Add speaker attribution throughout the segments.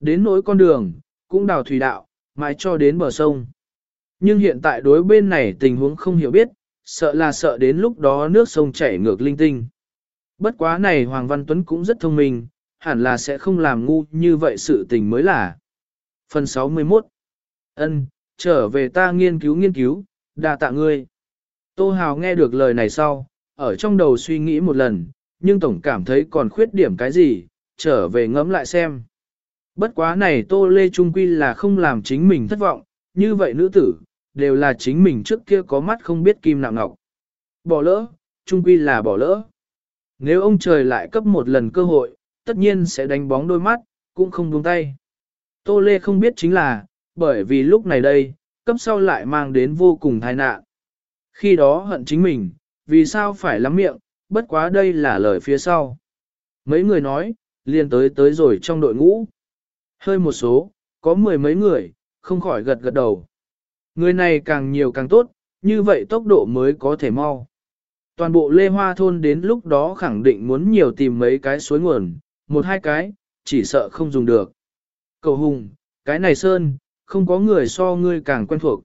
Speaker 1: Đến nỗi con đường, cũng đào thủy đạo, mãi cho đến bờ sông. Nhưng hiện tại đối bên này tình huống không hiểu biết, sợ là sợ đến lúc đó nước sông chảy ngược linh tinh. Bất quá này Hoàng Văn Tuấn cũng rất thông minh, hẳn là sẽ không làm ngu như vậy sự tình mới là. Phần 61 ân trở về ta nghiên cứu nghiên cứu, đa tạ ngươi. Tô Hào nghe được lời này sau, ở trong đầu suy nghĩ một lần, nhưng tổng cảm thấy còn khuyết điểm cái gì, trở về ngẫm lại xem. Bất quá này Tô Lê Trung Quy là không làm chính mình thất vọng, như vậy nữ tử, đều là chính mình trước kia có mắt không biết kim nặng ngọc. Bỏ lỡ, Trung Quy là bỏ lỡ. Nếu ông trời lại cấp một lần cơ hội, tất nhiên sẽ đánh bóng đôi mắt, cũng không buông tay. Tô Lê không biết chính là, bởi vì lúc này đây, cấp sau lại mang đến vô cùng tai nạn. Khi đó hận chính mình, vì sao phải lắm miệng, bất quá đây là lời phía sau. Mấy người nói, liền tới tới rồi trong đội ngũ. Hơi một số, có mười mấy người, không khỏi gật gật đầu. Người này càng nhiều càng tốt, như vậy tốc độ mới có thể mau. Toàn bộ Lê Hoa Thôn đến lúc đó khẳng định muốn nhiều tìm mấy cái suối nguồn, một hai cái, chỉ sợ không dùng được. Cầu Hùng, cái này Sơn, không có người so ngươi càng quen thuộc.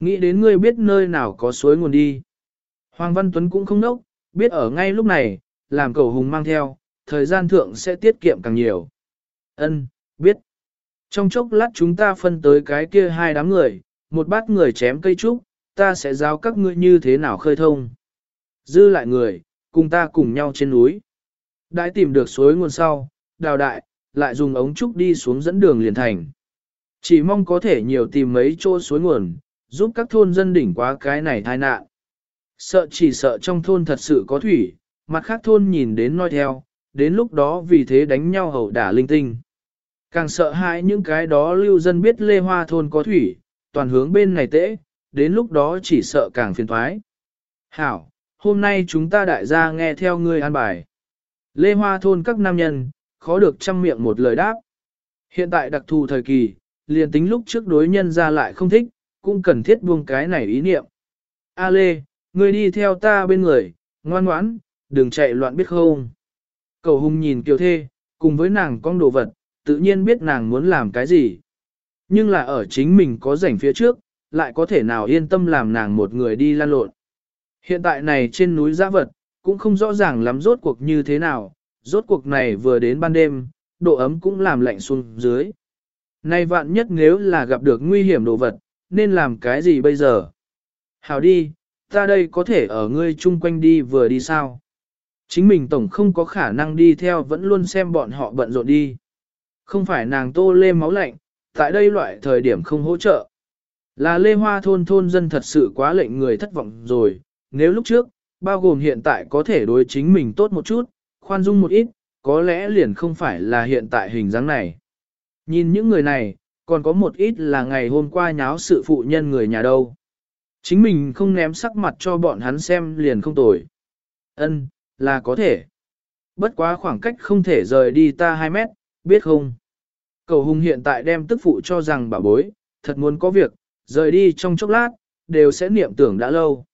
Speaker 1: Nghĩ đến ngươi biết nơi nào có suối nguồn đi. Hoàng Văn Tuấn cũng không nốc, biết ở ngay lúc này, làm cầu hùng mang theo, thời gian thượng sẽ tiết kiệm càng nhiều. Ân, biết. Trong chốc lát chúng ta phân tới cái kia hai đám người, một bát người chém cây trúc, ta sẽ giáo các ngươi như thế nào khơi thông. Dư lại người, cùng ta cùng nhau trên núi. Đã tìm được suối nguồn sau, đào đại, lại dùng ống trúc đi xuống dẫn đường liền thành. Chỉ mong có thể nhiều tìm mấy chỗ suối nguồn, giúp các thôn dân đỉnh quá cái này tai nạn. Sợ chỉ sợ trong thôn thật sự có thủy, mặt khác thôn nhìn đến nói theo, đến lúc đó vì thế đánh nhau hầu đả linh tinh. Càng sợ hãi những cái đó lưu dân biết lê hoa thôn có thủy, toàn hướng bên này tễ, đến lúc đó chỉ sợ càng phiền thoái. Hảo, hôm nay chúng ta đại gia nghe theo ngươi an bài. Lê hoa thôn các nam nhân, khó được trăm miệng một lời đáp. Hiện tại đặc thù thời kỳ, liền tính lúc trước đối nhân ra lại không thích, cũng cần thiết buông cái này ý niệm. A Lê, ngươi đi theo ta bên người, ngoan ngoãn, đừng chạy loạn biết không. Cầu hùng nhìn kiều thê, cùng với nàng con đồ vật, tự nhiên biết nàng muốn làm cái gì. Nhưng là ở chính mình có rảnh phía trước, lại có thể nào yên tâm làm nàng một người đi lan lộn. Hiện tại này trên núi giã vật, cũng không rõ ràng lắm rốt cuộc như thế nào, rốt cuộc này vừa đến ban đêm, độ ấm cũng làm lạnh xuống dưới. Nay vạn nhất nếu là gặp được nguy hiểm đồ vật, nên làm cái gì bây giờ? Hảo đi, ta đây có thể ở ngươi chung quanh đi vừa đi sao? Chính mình tổng không có khả năng đi theo vẫn luôn xem bọn họ bận rộn đi. Không phải nàng tô lê máu lạnh, tại đây loại thời điểm không hỗ trợ. Là lê hoa thôn thôn dân thật sự quá lệnh người thất vọng rồi, nếu lúc trước, bao gồm hiện tại có thể đối chính mình tốt một chút, khoan dung một ít, có lẽ liền không phải là hiện tại hình dáng này. Nhìn những người này, còn có một ít là ngày hôm qua nháo sự phụ nhân người nhà đâu. Chính mình không ném sắc mặt cho bọn hắn xem liền không tồi. Ân, là có thể. Bất quá khoảng cách không thể rời đi ta 2 mét, biết không? Cầu hùng hiện tại đem tức phụ cho rằng bà bối, thật muốn có việc, rời đi trong chốc lát, đều sẽ niệm tưởng đã lâu.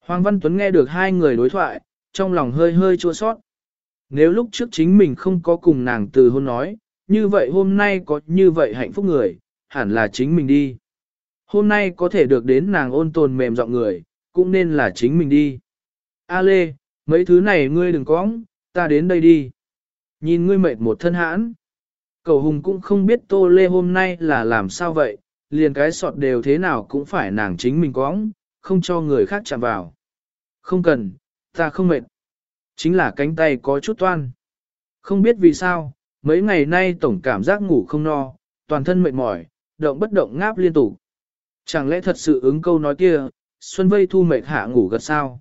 Speaker 1: Hoàng Văn Tuấn nghe được hai người đối thoại, trong lòng hơi hơi chua sót. Nếu lúc trước chính mình không có cùng nàng từ hôn nói, như vậy hôm nay có như vậy hạnh phúc người, hẳn là chính mình đi. Hôm nay có thể được đến nàng ôn tồn mềm giọng người, cũng nên là chính mình đi. A Lê, mấy thứ này ngươi đừng có, ta đến đây đi. Nhìn ngươi mệt một thân hãn. Cầu hùng cũng không biết Tô Lê hôm nay là làm sao vậy, liền cái sọt đều thế nào cũng phải nàng chính mình có, không cho người khác chạm vào. Không cần, ta không mệt. Chính là cánh tay có chút toan. Không biết vì sao, mấy ngày nay tổng cảm giác ngủ không no, toàn thân mệt mỏi, động bất động ngáp liên tục. Chẳng lẽ thật sự ứng câu nói kia, Xuân Vây thu mệt hạ ngủ gật sao?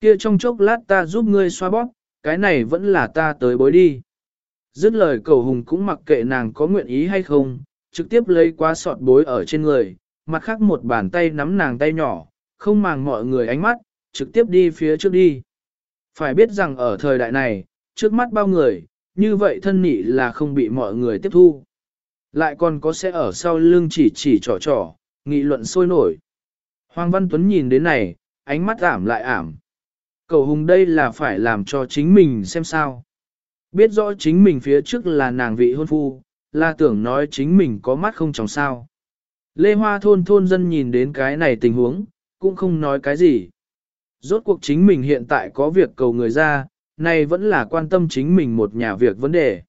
Speaker 1: Kia trong chốc lát ta giúp ngươi xoa bóp, cái này vẫn là ta tới bối đi. Dứt lời cầu hùng cũng mặc kệ nàng có nguyện ý hay không, trực tiếp lấy quá sọt bối ở trên người, mặt khác một bàn tay nắm nàng tay nhỏ, không màng mọi người ánh mắt, trực tiếp đi phía trước đi. Phải biết rằng ở thời đại này, trước mắt bao người, như vậy thân nị là không bị mọi người tiếp thu. Lại còn có sẽ ở sau lưng chỉ chỉ trò trò, nghị luận sôi nổi. Hoàng Văn Tuấn nhìn đến này, ánh mắt ảm lại ảm. Cầu hùng đây là phải làm cho chính mình xem sao. Biết rõ chính mình phía trước là nàng vị hôn phu, là tưởng nói chính mình có mắt không chồng sao. Lê Hoa thôn thôn dân nhìn đến cái này tình huống, cũng không nói cái gì. Rốt cuộc chính mình hiện tại có việc cầu người ra, này vẫn là quan tâm chính mình một nhà việc vấn đề.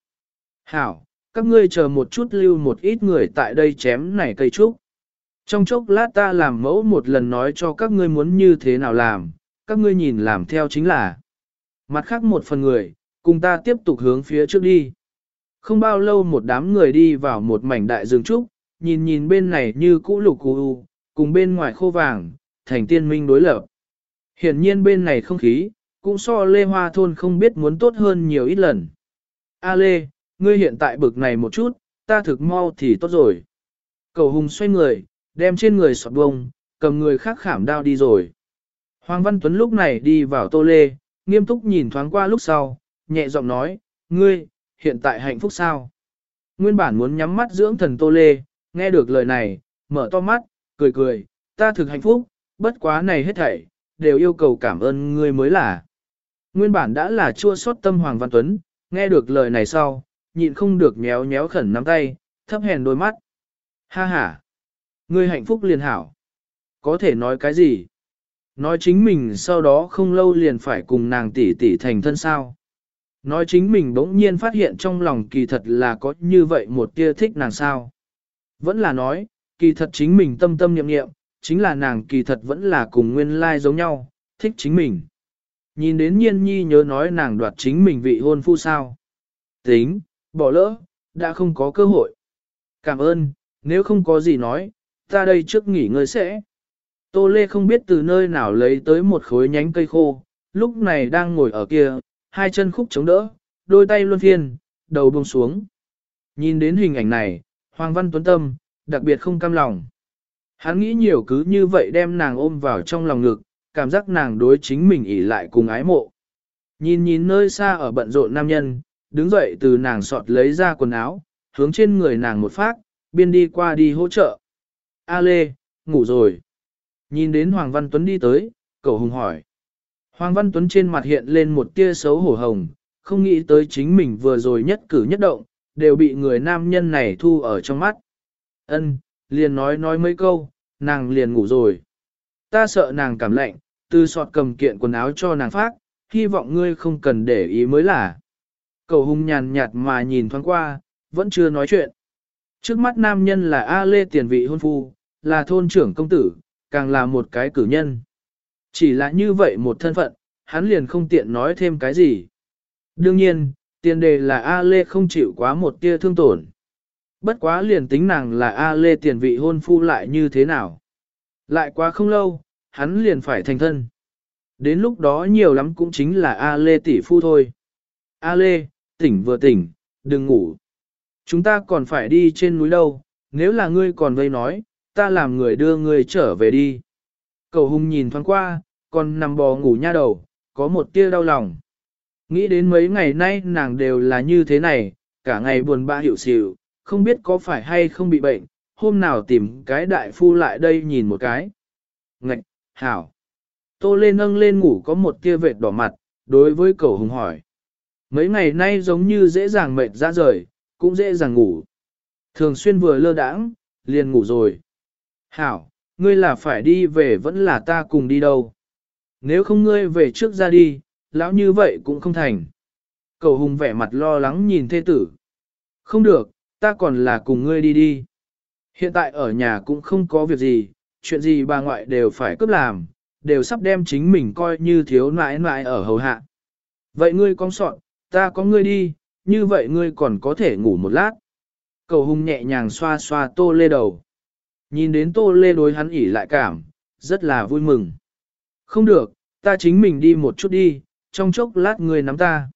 Speaker 1: Hảo, các ngươi chờ một chút lưu một ít người tại đây chém này cây trúc. Trong chốc lát ta làm mẫu một lần nói cho các ngươi muốn như thế nào làm, các ngươi nhìn làm theo chính là. Mặt khác một phần người, cùng ta tiếp tục hướng phía trước đi. Không bao lâu một đám người đi vào một mảnh đại rừng trúc, nhìn nhìn bên này như cũ lục cù cùng bên ngoài khô vàng, thành tiên minh đối lập. Hiển nhiên bên này không khí, cũng so Lê Hoa Thôn không biết muốn tốt hơn nhiều ít lần. A Lê, ngươi hiện tại bực này một chút, ta thực mau thì tốt rồi. Cầu hùng xoay người, đem trên người sọt bông, cầm người khác khảm đao đi rồi. Hoàng Văn Tuấn lúc này đi vào tô lê, nghiêm túc nhìn thoáng qua lúc sau, nhẹ giọng nói, ngươi, hiện tại hạnh phúc sao? Nguyên bản muốn nhắm mắt dưỡng thần tô lê, nghe được lời này, mở to mắt, cười cười, ta thực hạnh phúc, bất quá này hết thảy, đều yêu cầu cảm ơn ngươi mới là. Nguyên bản đã là chua xót tâm Hoàng Văn Tuấn, nghe được lời này sau, nhịn không được nhéo nhéo khẩn nắm tay, thấp hèn đôi mắt. Ha ha! Ngươi hạnh phúc liền hảo. Có thể nói cái gì? Nói chính mình sau đó không lâu liền phải cùng nàng tỷ tỷ thành thân sao. Nói chính mình bỗng nhiên phát hiện trong lòng kỳ thật là có như vậy một tia thích nàng sao. Vẫn là nói, kỳ thật chính mình tâm tâm niệm niệm, chính là nàng kỳ thật vẫn là cùng nguyên lai giống nhau, thích chính mình. Nhìn đến nhiên nhi nhớ nói nàng đoạt chính mình vị hôn phu sao. Tính, bỏ lỡ, đã không có cơ hội. Cảm ơn, nếu không có gì nói, ta đây trước nghỉ ngơi sẽ. Tô Lê không biết từ nơi nào lấy tới một khối nhánh cây khô, lúc này đang ngồi ở kia, hai chân khúc chống đỡ, đôi tay luân phiên, đầu buông xuống. Nhìn đến hình ảnh này, Hoàng Văn Tuấn Tâm, đặc biệt không cam lòng. Hắn nghĩ nhiều cứ như vậy đem nàng ôm vào trong lòng ngực, cảm giác nàng đối chính mình ỉ lại cùng ái mộ. Nhìn nhìn nơi xa ở bận rộn nam nhân, đứng dậy từ nàng sọt lấy ra quần áo, hướng trên người nàng một phát, biên đi qua đi hỗ trợ. A Lê, ngủ rồi. Nhìn đến Hoàng Văn Tuấn đi tới, cậu hùng hỏi. Hoàng Văn Tuấn trên mặt hiện lên một tia xấu hổ hồng, không nghĩ tới chính mình vừa rồi nhất cử nhất động, đều bị người nam nhân này thu ở trong mắt. Ân, liền nói nói mấy câu, nàng liền ngủ rồi. Ta sợ nàng cảm lạnh, từ sọt cầm kiện quần áo cho nàng phát, hy vọng ngươi không cần để ý mới là. Cầu hung nhàn nhạt mà nhìn thoáng qua, vẫn chưa nói chuyện. Trước mắt nam nhân là A Lê tiền vị hôn phu, là thôn trưởng công tử, càng là một cái cử nhân. Chỉ là như vậy một thân phận, hắn liền không tiện nói thêm cái gì. Đương nhiên, tiền đề là A Lê không chịu quá một tia thương tổn. Bất quá liền tính nàng là A Lê tiền vị hôn phu lại như thế nào. Lại quá không lâu, hắn liền phải thành thân. Đến lúc đó nhiều lắm cũng chính là A Lê tỷ phu thôi. A Lê, tỉnh vừa tỉnh, đừng ngủ. Chúng ta còn phải đi trên núi đâu, nếu là ngươi còn vây nói, ta làm người đưa ngươi trở về đi. Cầu hùng nhìn thoáng qua, còn nằm bò ngủ nha đầu, có một tia đau lòng. Nghĩ đến mấy ngày nay nàng đều là như thế này, cả ngày buồn bã hiểu xỉu, không biết có phải hay không bị bệnh, hôm nào tìm cái đại phu lại đây nhìn một cái. Ngạch, hảo. Tô lên nâng lên ngủ có một tia vệt đỏ mặt, đối với cầu hùng hỏi. Mấy ngày nay giống như dễ dàng mệt ra rời, cũng dễ dàng ngủ. Thường xuyên vừa lơ đãng, liền ngủ rồi. Hảo, ngươi là phải đi về vẫn là ta cùng đi đâu. Nếu không ngươi về trước ra đi, lão như vậy cũng không thành. Cầu hùng vẻ mặt lo lắng nhìn thê tử. Không được, ta còn là cùng ngươi đi đi. Hiện tại ở nhà cũng không có việc gì, chuyện gì bà ngoại đều phải cướp làm, đều sắp đem chính mình coi như thiếu nãi nãi ở hầu hạ. Vậy ngươi con sọn, ta có ngươi đi, như vậy ngươi còn có thể ngủ một lát. Cầu hùng nhẹ nhàng xoa xoa tô lê đầu. Nhìn đến tô lê đối hắn ỉ lại cảm, rất là vui mừng. Không được, ta chính mình đi một chút đi, trong chốc lát ngươi nắm ta.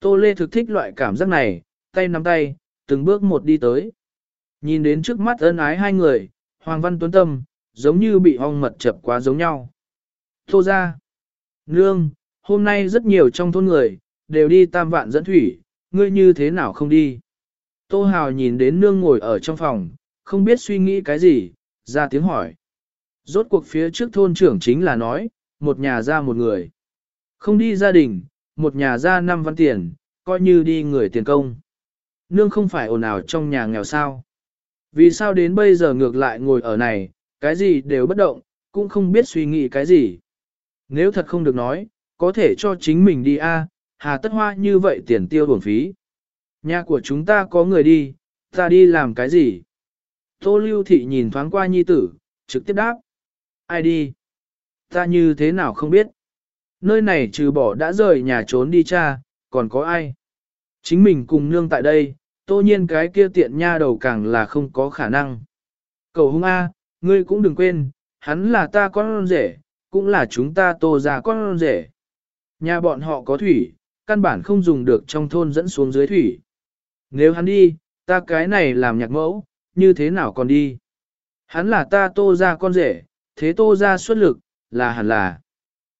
Speaker 1: Tô lê thực thích loại cảm giác này, tay nắm tay, từng bước một đi tới. Nhìn đến trước mắt ân ái hai người, Hoàng Văn Tuấn Tâm, giống như bị ong mật chập quá giống nhau. Tô ra. Nương, hôm nay rất nhiều trong thôn người, đều đi tam vạn dẫn thủy, ngươi như thế nào không đi? Tô Hào nhìn đến nương ngồi ở trong phòng, không biết suy nghĩ cái gì, ra tiếng hỏi. Rốt cuộc phía trước thôn trưởng chính là nói, một nhà ra một người. Không đi gia đình, một nhà ra năm văn tiền, coi như đi người tiền công. nương không phải ồn ào trong nhà nghèo sao. Vì sao đến bây giờ ngược lại ngồi ở này, cái gì đều bất động, cũng không biết suy nghĩ cái gì. Nếu thật không được nói, có thể cho chính mình đi a, hà tất hoa như vậy tiền tiêu bổng phí. Nhà của chúng ta có người đi, ta đi làm cái gì? Tô lưu thị nhìn thoáng qua nhi tử, trực tiếp đáp. Ai đi? Ta như thế nào không biết. Nơi này trừ bỏ đã rời nhà trốn đi cha, còn có ai? Chính mình cùng nương tại đây, tô nhiên cái kia tiện nha đầu càng là không có khả năng. Cầu hung A, ngươi cũng đừng quên, hắn là ta con rể, cũng là chúng ta tô ra con rể. Nhà bọn họ có thủy, căn bản không dùng được trong thôn dẫn xuống dưới thủy. Nếu hắn đi, ta cái này làm nhạc mẫu, như thế nào còn đi? Hắn là ta tô ra con rể, thế tô ra xuất lực, là hẳn là.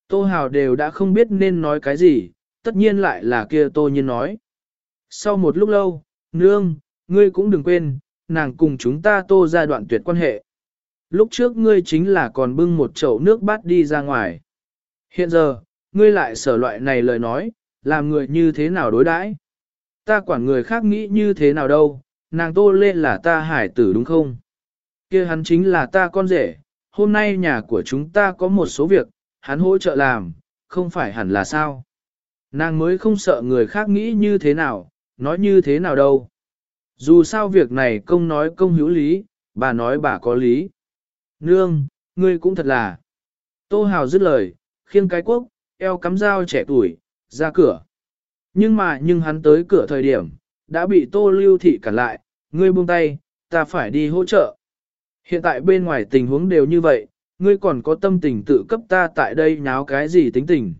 Speaker 1: Tô Hào đều đã không biết nên nói cái gì, tất nhiên lại là kia tô nhiên nói. Sau một lúc lâu, nương, ngươi cũng đừng quên, nàng cùng chúng ta tô ra đoạn tuyệt quan hệ. Lúc trước ngươi chính là còn bưng một chậu nước bát đi ra ngoài. Hiện giờ, ngươi lại sở loại này lời nói, làm người như thế nào đối đãi? Ta quản người khác nghĩ như thế nào đâu, nàng tô lên là ta hải tử đúng không? kia hắn chính là ta con rể, hôm nay nhà của chúng ta có một số việc, hắn hỗ trợ làm, không phải hẳn là sao? Nàng mới không sợ người khác nghĩ như thế nào, nói như thế nào đâu. Dù sao việc này công nói công hữu lý, bà nói bà có lý. Nương, ngươi cũng thật là. Tô Hào dứt lời, khiêng cái quốc, eo cắm dao trẻ tuổi, ra cửa. Nhưng mà nhưng hắn tới cửa thời điểm, đã bị Tô Lưu Thị cản lại, ngươi buông tay, ta phải đi hỗ trợ. Hiện tại bên ngoài tình huống đều như vậy, ngươi còn có tâm tình tự cấp ta tại đây nháo cái gì tính tình.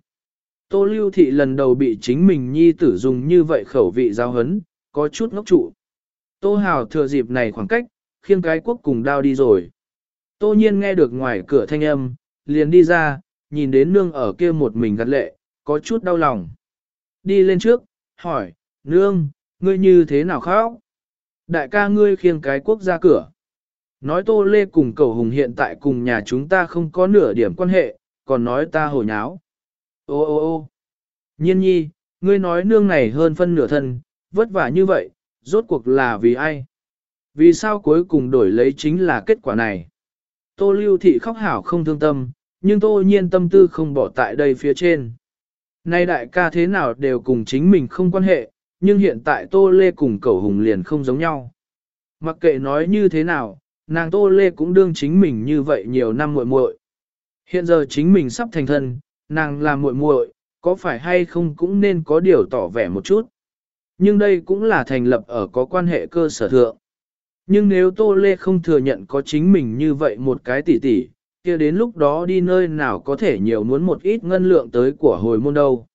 Speaker 1: Tô Lưu Thị lần đầu bị chính mình nhi tử dùng như vậy khẩu vị giao hấn, có chút ngốc trụ. Tô Hào thừa dịp này khoảng cách, khiêng cái quốc cùng đao đi rồi. Tô nhiên nghe được ngoài cửa thanh âm, liền đi ra, nhìn đến nương ở kia một mình gắt lệ, có chút đau lòng. Đi lên trước, hỏi, nương, ngươi như thế nào khóc? Đại ca ngươi khiêng cái quốc ra cửa. Nói Tô Lê cùng cầu hùng hiện tại cùng nhà chúng ta không có nửa điểm quan hệ, còn nói ta hồ nháo. Ô ô ô nhiên nhi, ngươi nói nương này hơn phân nửa thân, vất vả như vậy, rốt cuộc là vì ai? Vì sao cuối cùng đổi lấy chính là kết quả này? Tô lưu thị khóc hảo không thương tâm, nhưng tô nhiên tâm tư không bỏ tại đây phía trên. Nay đại ca thế nào đều cùng chính mình không quan hệ, nhưng hiện tại tô lê cùng cậu hùng liền không giống nhau. Mặc kệ nói như thế nào, nàng tô lê cũng đương chính mình như vậy nhiều năm muội muội. Hiện giờ chính mình sắp thành thân, nàng là muội muội, có phải hay không cũng nên có điều tỏ vẻ một chút. Nhưng đây cũng là thành lập ở có quan hệ cơ sở thượng. Nhưng nếu Tô Lê không thừa nhận có chính mình như vậy một cái tỷ tỷ, kia đến lúc đó đi nơi nào có thể nhiều muốn một ít ngân lượng tới của hồi môn đâu.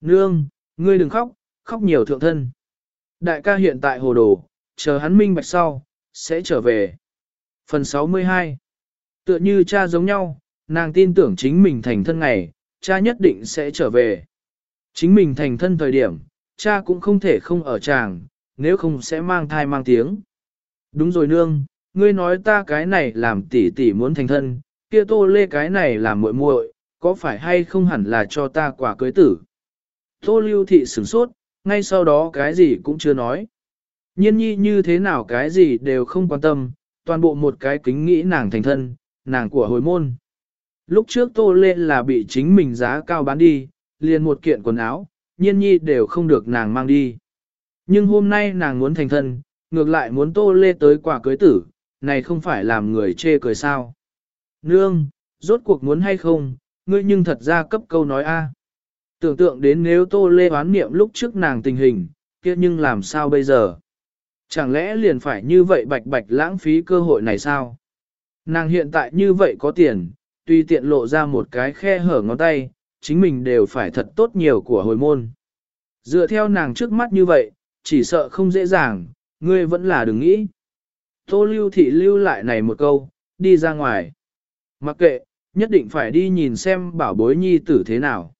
Speaker 1: Nương, ngươi đừng khóc, khóc nhiều thượng thân. Đại ca hiện tại hồ đồ, chờ hắn minh bạch sau, sẽ trở về. Phần 62 Tựa như cha giống nhau, nàng tin tưởng chính mình thành thân ngày, cha nhất định sẽ trở về. Chính mình thành thân thời điểm, cha cũng không thể không ở chàng, nếu không sẽ mang thai mang tiếng. Đúng rồi nương, ngươi nói ta cái này làm tỷ tỷ muốn thành thân, kia tô lê cái này làm muội muội, có phải hay không hẳn là cho ta quả cưới tử. Tô lưu thị sửng sốt, ngay sau đó cái gì cũng chưa nói. Nhiên nhi như thế nào cái gì đều không quan tâm, toàn bộ một cái kính nghĩ nàng thành thân, nàng của hồi môn. Lúc trước tô lê là bị chính mình giá cao bán đi, liền một kiện quần áo, nhiên nhi đều không được nàng mang đi. Nhưng hôm nay nàng muốn thành thân, ngược lại muốn tô lê tới quả cưới tử, này không phải làm người chê cười sao. Nương, rốt cuộc muốn hay không, ngươi nhưng thật ra cấp câu nói a. Tưởng tượng đến nếu tô lê oán niệm lúc trước nàng tình hình, kia nhưng làm sao bây giờ? Chẳng lẽ liền phải như vậy bạch bạch lãng phí cơ hội này sao? Nàng hiện tại như vậy có tiền, tuy tiện lộ ra một cái khe hở ngón tay, chính mình đều phải thật tốt nhiều của hồi môn. Dựa theo nàng trước mắt như vậy, chỉ sợ không dễ dàng, ngươi vẫn là đừng nghĩ. Tô lưu thị lưu lại này một câu, đi ra ngoài. Mặc kệ, nhất định phải đi nhìn xem bảo bối nhi tử thế nào.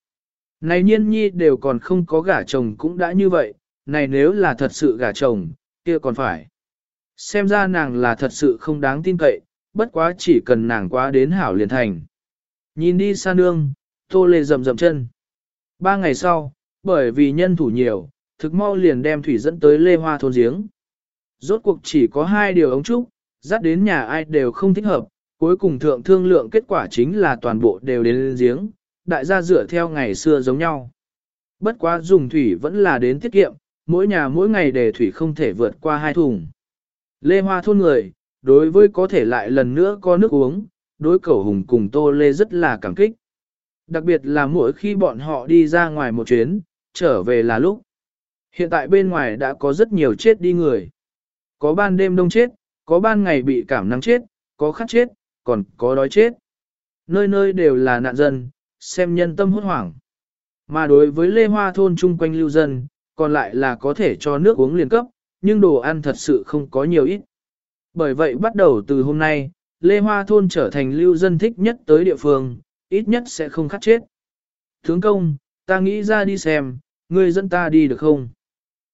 Speaker 1: Này nhiên nhi đều còn không có gả chồng cũng đã như vậy, này nếu là thật sự gả chồng, kia còn phải. Xem ra nàng là thật sự không đáng tin cậy, bất quá chỉ cần nàng quá đến hảo liền thành. Nhìn đi xa nương, tô lê rầm rầm chân. Ba ngày sau, bởi vì nhân thủ nhiều, thực mau liền đem thủy dẫn tới lê hoa thôn giếng. Rốt cuộc chỉ có hai điều ống trúc, dắt đến nhà ai đều không thích hợp, cuối cùng thượng thương lượng kết quả chính là toàn bộ đều đến giếng, đại gia dựa theo ngày xưa giống nhau. Bất quá dùng thủy vẫn là đến tiết kiệm, mỗi nhà mỗi ngày để thủy không thể vượt qua hai thùng. Lê Hoa thôn người, đối với có thể lại lần nữa có nước uống, đối cầu hùng cùng Tô Lê rất là cảm kích. Đặc biệt là mỗi khi bọn họ đi ra ngoài một chuyến, trở về là lúc. Hiện tại bên ngoài đã có rất nhiều chết đi người. Có ban đêm đông chết, có ban ngày bị cảm nắng chết, có khát chết, còn có đói chết. Nơi nơi đều là nạn dân, xem nhân tâm hốt hoảng. Mà đối với Lê Hoa thôn chung quanh lưu dân, còn lại là có thể cho nước uống liền cấp, nhưng đồ ăn thật sự không có nhiều ít. Bởi vậy bắt đầu từ hôm nay, Lê Hoa thôn trở thành lưu dân thích nhất tới địa phương, ít nhất sẽ không khát chết. Tướng công, ta nghĩ ra đi xem, ngươi dẫn ta đi được không?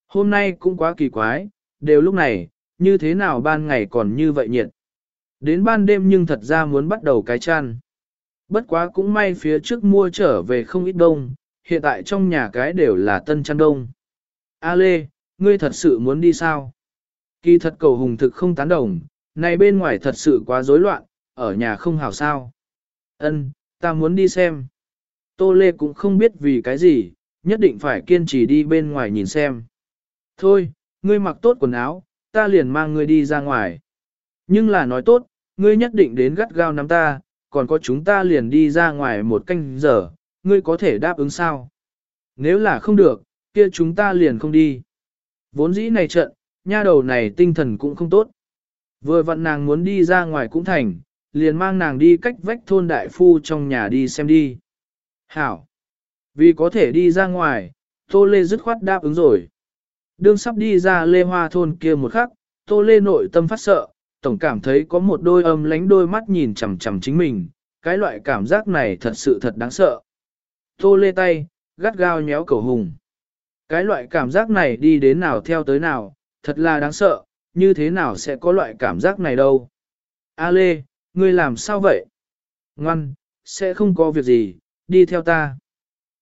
Speaker 1: Hôm nay cũng quá kỳ quái, đều lúc này, như thế nào ban ngày còn như vậy nhiệt. Đến ban đêm nhưng thật ra muốn bắt đầu cái chăn. Bất quá cũng may phía trước mua trở về không ít đông, hiện tại trong nhà cái đều là tân chăn đông. A Lê, ngươi thật sự muốn đi sao? Kỳ thật cầu hùng thực không tán đồng, này bên ngoài thật sự quá rối loạn, ở nhà không hảo sao. Ân, ta muốn đi xem. Tô Lê cũng không biết vì cái gì, nhất định phải kiên trì đi bên ngoài nhìn xem. Thôi, ngươi mặc tốt quần áo, ta liền mang ngươi đi ra ngoài. Nhưng là nói tốt, ngươi nhất định đến gắt gao nắm ta, còn có chúng ta liền đi ra ngoài một canh giờ, ngươi có thể đáp ứng sao? Nếu là không được, kia chúng ta liền không đi. Vốn dĩ này trận, nha đầu này tinh thần cũng không tốt. Vừa vặn nàng muốn đi ra ngoài cũng thành, liền mang nàng đi cách vách thôn đại phu trong nhà đi xem đi. Hảo! Vì có thể đi ra ngoài, Tô Lê dứt khoát đáp ứng rồi. Đương sắp đi ra Lê Hoa thôn kia một khắc, Tô Lê nội tâm phát sợ, tổng cảm thấy có một đôi âm lánh đôi mắt nhìn chằm chằm chính mình, cái loại cảm giác này thật sự thật đáng sợ. Tô Lê tay, gắt gao nhéo cầu hùng. Cái loại cảm giác này đi đến nào theo tới nào, thật là đáng sợ, như thế nào sẽ có loại cảm giác này đâu. A Lê, ngươi làm sao vậy? Ngoan, sẽ không có việc gì, đi theo ta.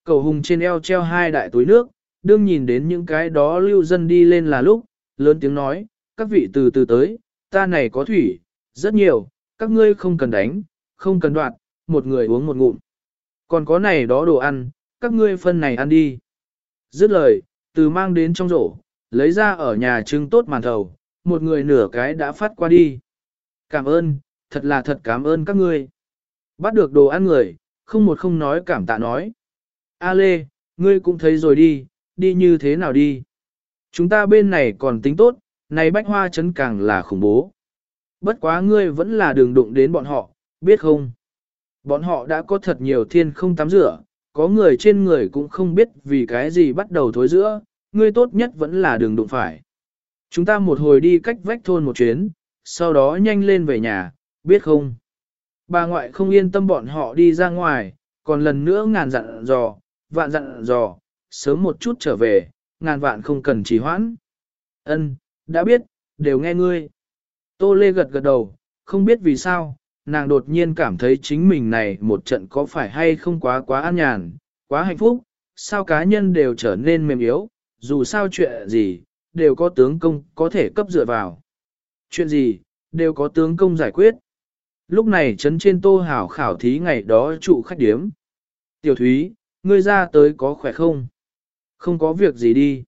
Speaker 1: Cầu hùng trên eo treo hai đại túi nước, đương nhìn đến những cái đó lưu dân đi lên là lúc, lớn tiếng nói, các vị từ từ tới, ta này có thủy, rất nhiều, các ngươi không cần đánh, không cần đoạn một người uống một ngụm. Còn có này đó đồ ăn, các ngươi phân này ăn đi. Dứt lời, từ mang đến trong rổ, lấy ra ở nhà trưng tốt màn thầu, một người nửa cái đã phát qua đi. Cảm ơn, thật là thật cảm ơn các ngươi. Bắt được đồ ăn người, không một không nói cảm tạ nói. A Lê, ngươi cũng thấy rồi đi, đi như thế nào đi. Chúng ta bên này còn tính tốt, này bách hoa chấn càng là khủng bố. Bất quá ngươi vẫn là đường đụng đến bọn họ, biết không? Bọn họ đã có thật nhiều thiên không tắm rửa, có người trên người cũng không biết vì cái gì bắt đầu thối giữa, ngươi tốt nhất vẫn là đường đụng phải. Chúng ta một hồi đi cách vách thôn một chuyến, sau đó nhanh lên về nhà, biết không? Bà ngoại không yên tâm bọn họ đi ra ngoài, còn lần nữa ngàn dặn dò, vạn dặn dò, sớm một chút trở về, ngàn vạn không cần trì hoãn. Ân, đã biết, đều nghe ngươi. Tô Lê gật gật đầu, không biết vì sao, nàng đột nhiên cảm thấy chính mình này một trận có phải hay không quá quá an nhàn, quá hạnh phúc, sao cá nhân đều trở nên mềm yếu, dù sao chuyện gì, đều có tướng công có thể cấp dựa vào. Chuyện gì, đều có tướng công giải quyết. Lúc này trấn trên tô hảo khảo thí ngày đó trụ khách điếm. Tiểu Thúy, ngươi ra tới có khỏe không? Không có việc gì đi.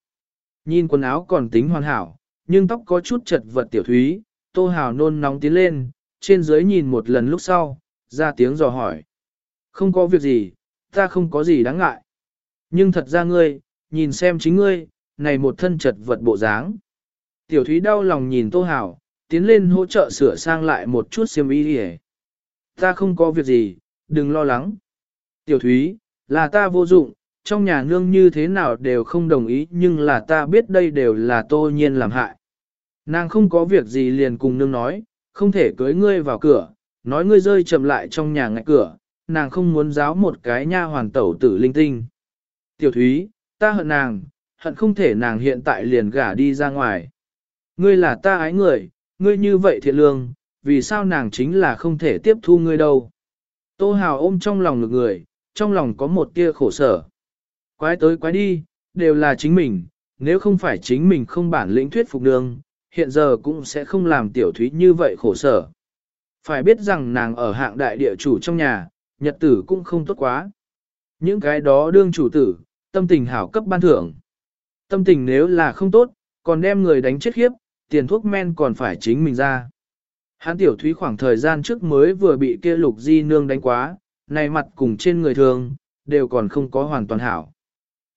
Speaker 1: Nhìn quần áo còn tính hoàn hảo, nhưng tóc có chút chật vật tiểu thúy, tô hào nôn nóng tiến lên, trên dưới nhìn một lần lúc sau, ra tiếng dò hỏi. Không có việc gì, ta không có gì đáng ngại. Nhưng thật ra ngươi, nhìn xem chính ngươi, này một thân chật vật bộ dáng. Tiểu thúy đau lòng nhìn tô hào, tiến lên hỗ trợ sửa sang lại một chút xiêm y đi Ta không có việc gì, đừng lo lắng. Tiểu thúy, là ta vô dụng, trong nhà nương như thế nào đều không đồng ý nhưng là ta biết đây đều là tô nhiên làm hại. Nàng không có việc gì liền cùng nương nói, không thể cưới ngươi vào cửa, nói ngươi rơi chậm lại trong nhà ngại cửa, nàng không muốn giáo một cái nha hoàn tẩu tử linh tinh. Tiểu Thúy, ta hận nàng, hận không thể nàng hiện tại liền gả đi ra ngoài. Ngươi là ta ái người, ngươi như vậy thiện lương, vì sao nàng chính là không thể tiếp thu ngươi đâu. Tô Hào ôm trong lòng ngực người, trong lòng có một tia khổ sở. Quái tới quái đi, đều là chính mình, nếu không phải chính mình không bản lĩnh thuyết phục nương, hiện giờ cũng sẽ không làm tiểu thúy như vậy khổ sở. Phải biết rằng nàng ở hạng đại địa chủ trong nhà, nhật tử cũng không tốt quá. Những cái đó đương chủ tử, tâm tình hảo cấp ban thưởng. Tâm tình nếu là không tốt, còn đem người đánh chết khiếp, tiền thuốc men còn phải chính mình ra. Hán tiểu thúy khoảng thời gian trước mới vừa bị kia lục di nương đánh quá, này mặt cùng trên người thường, đều còn không có hoàn toàn hảo.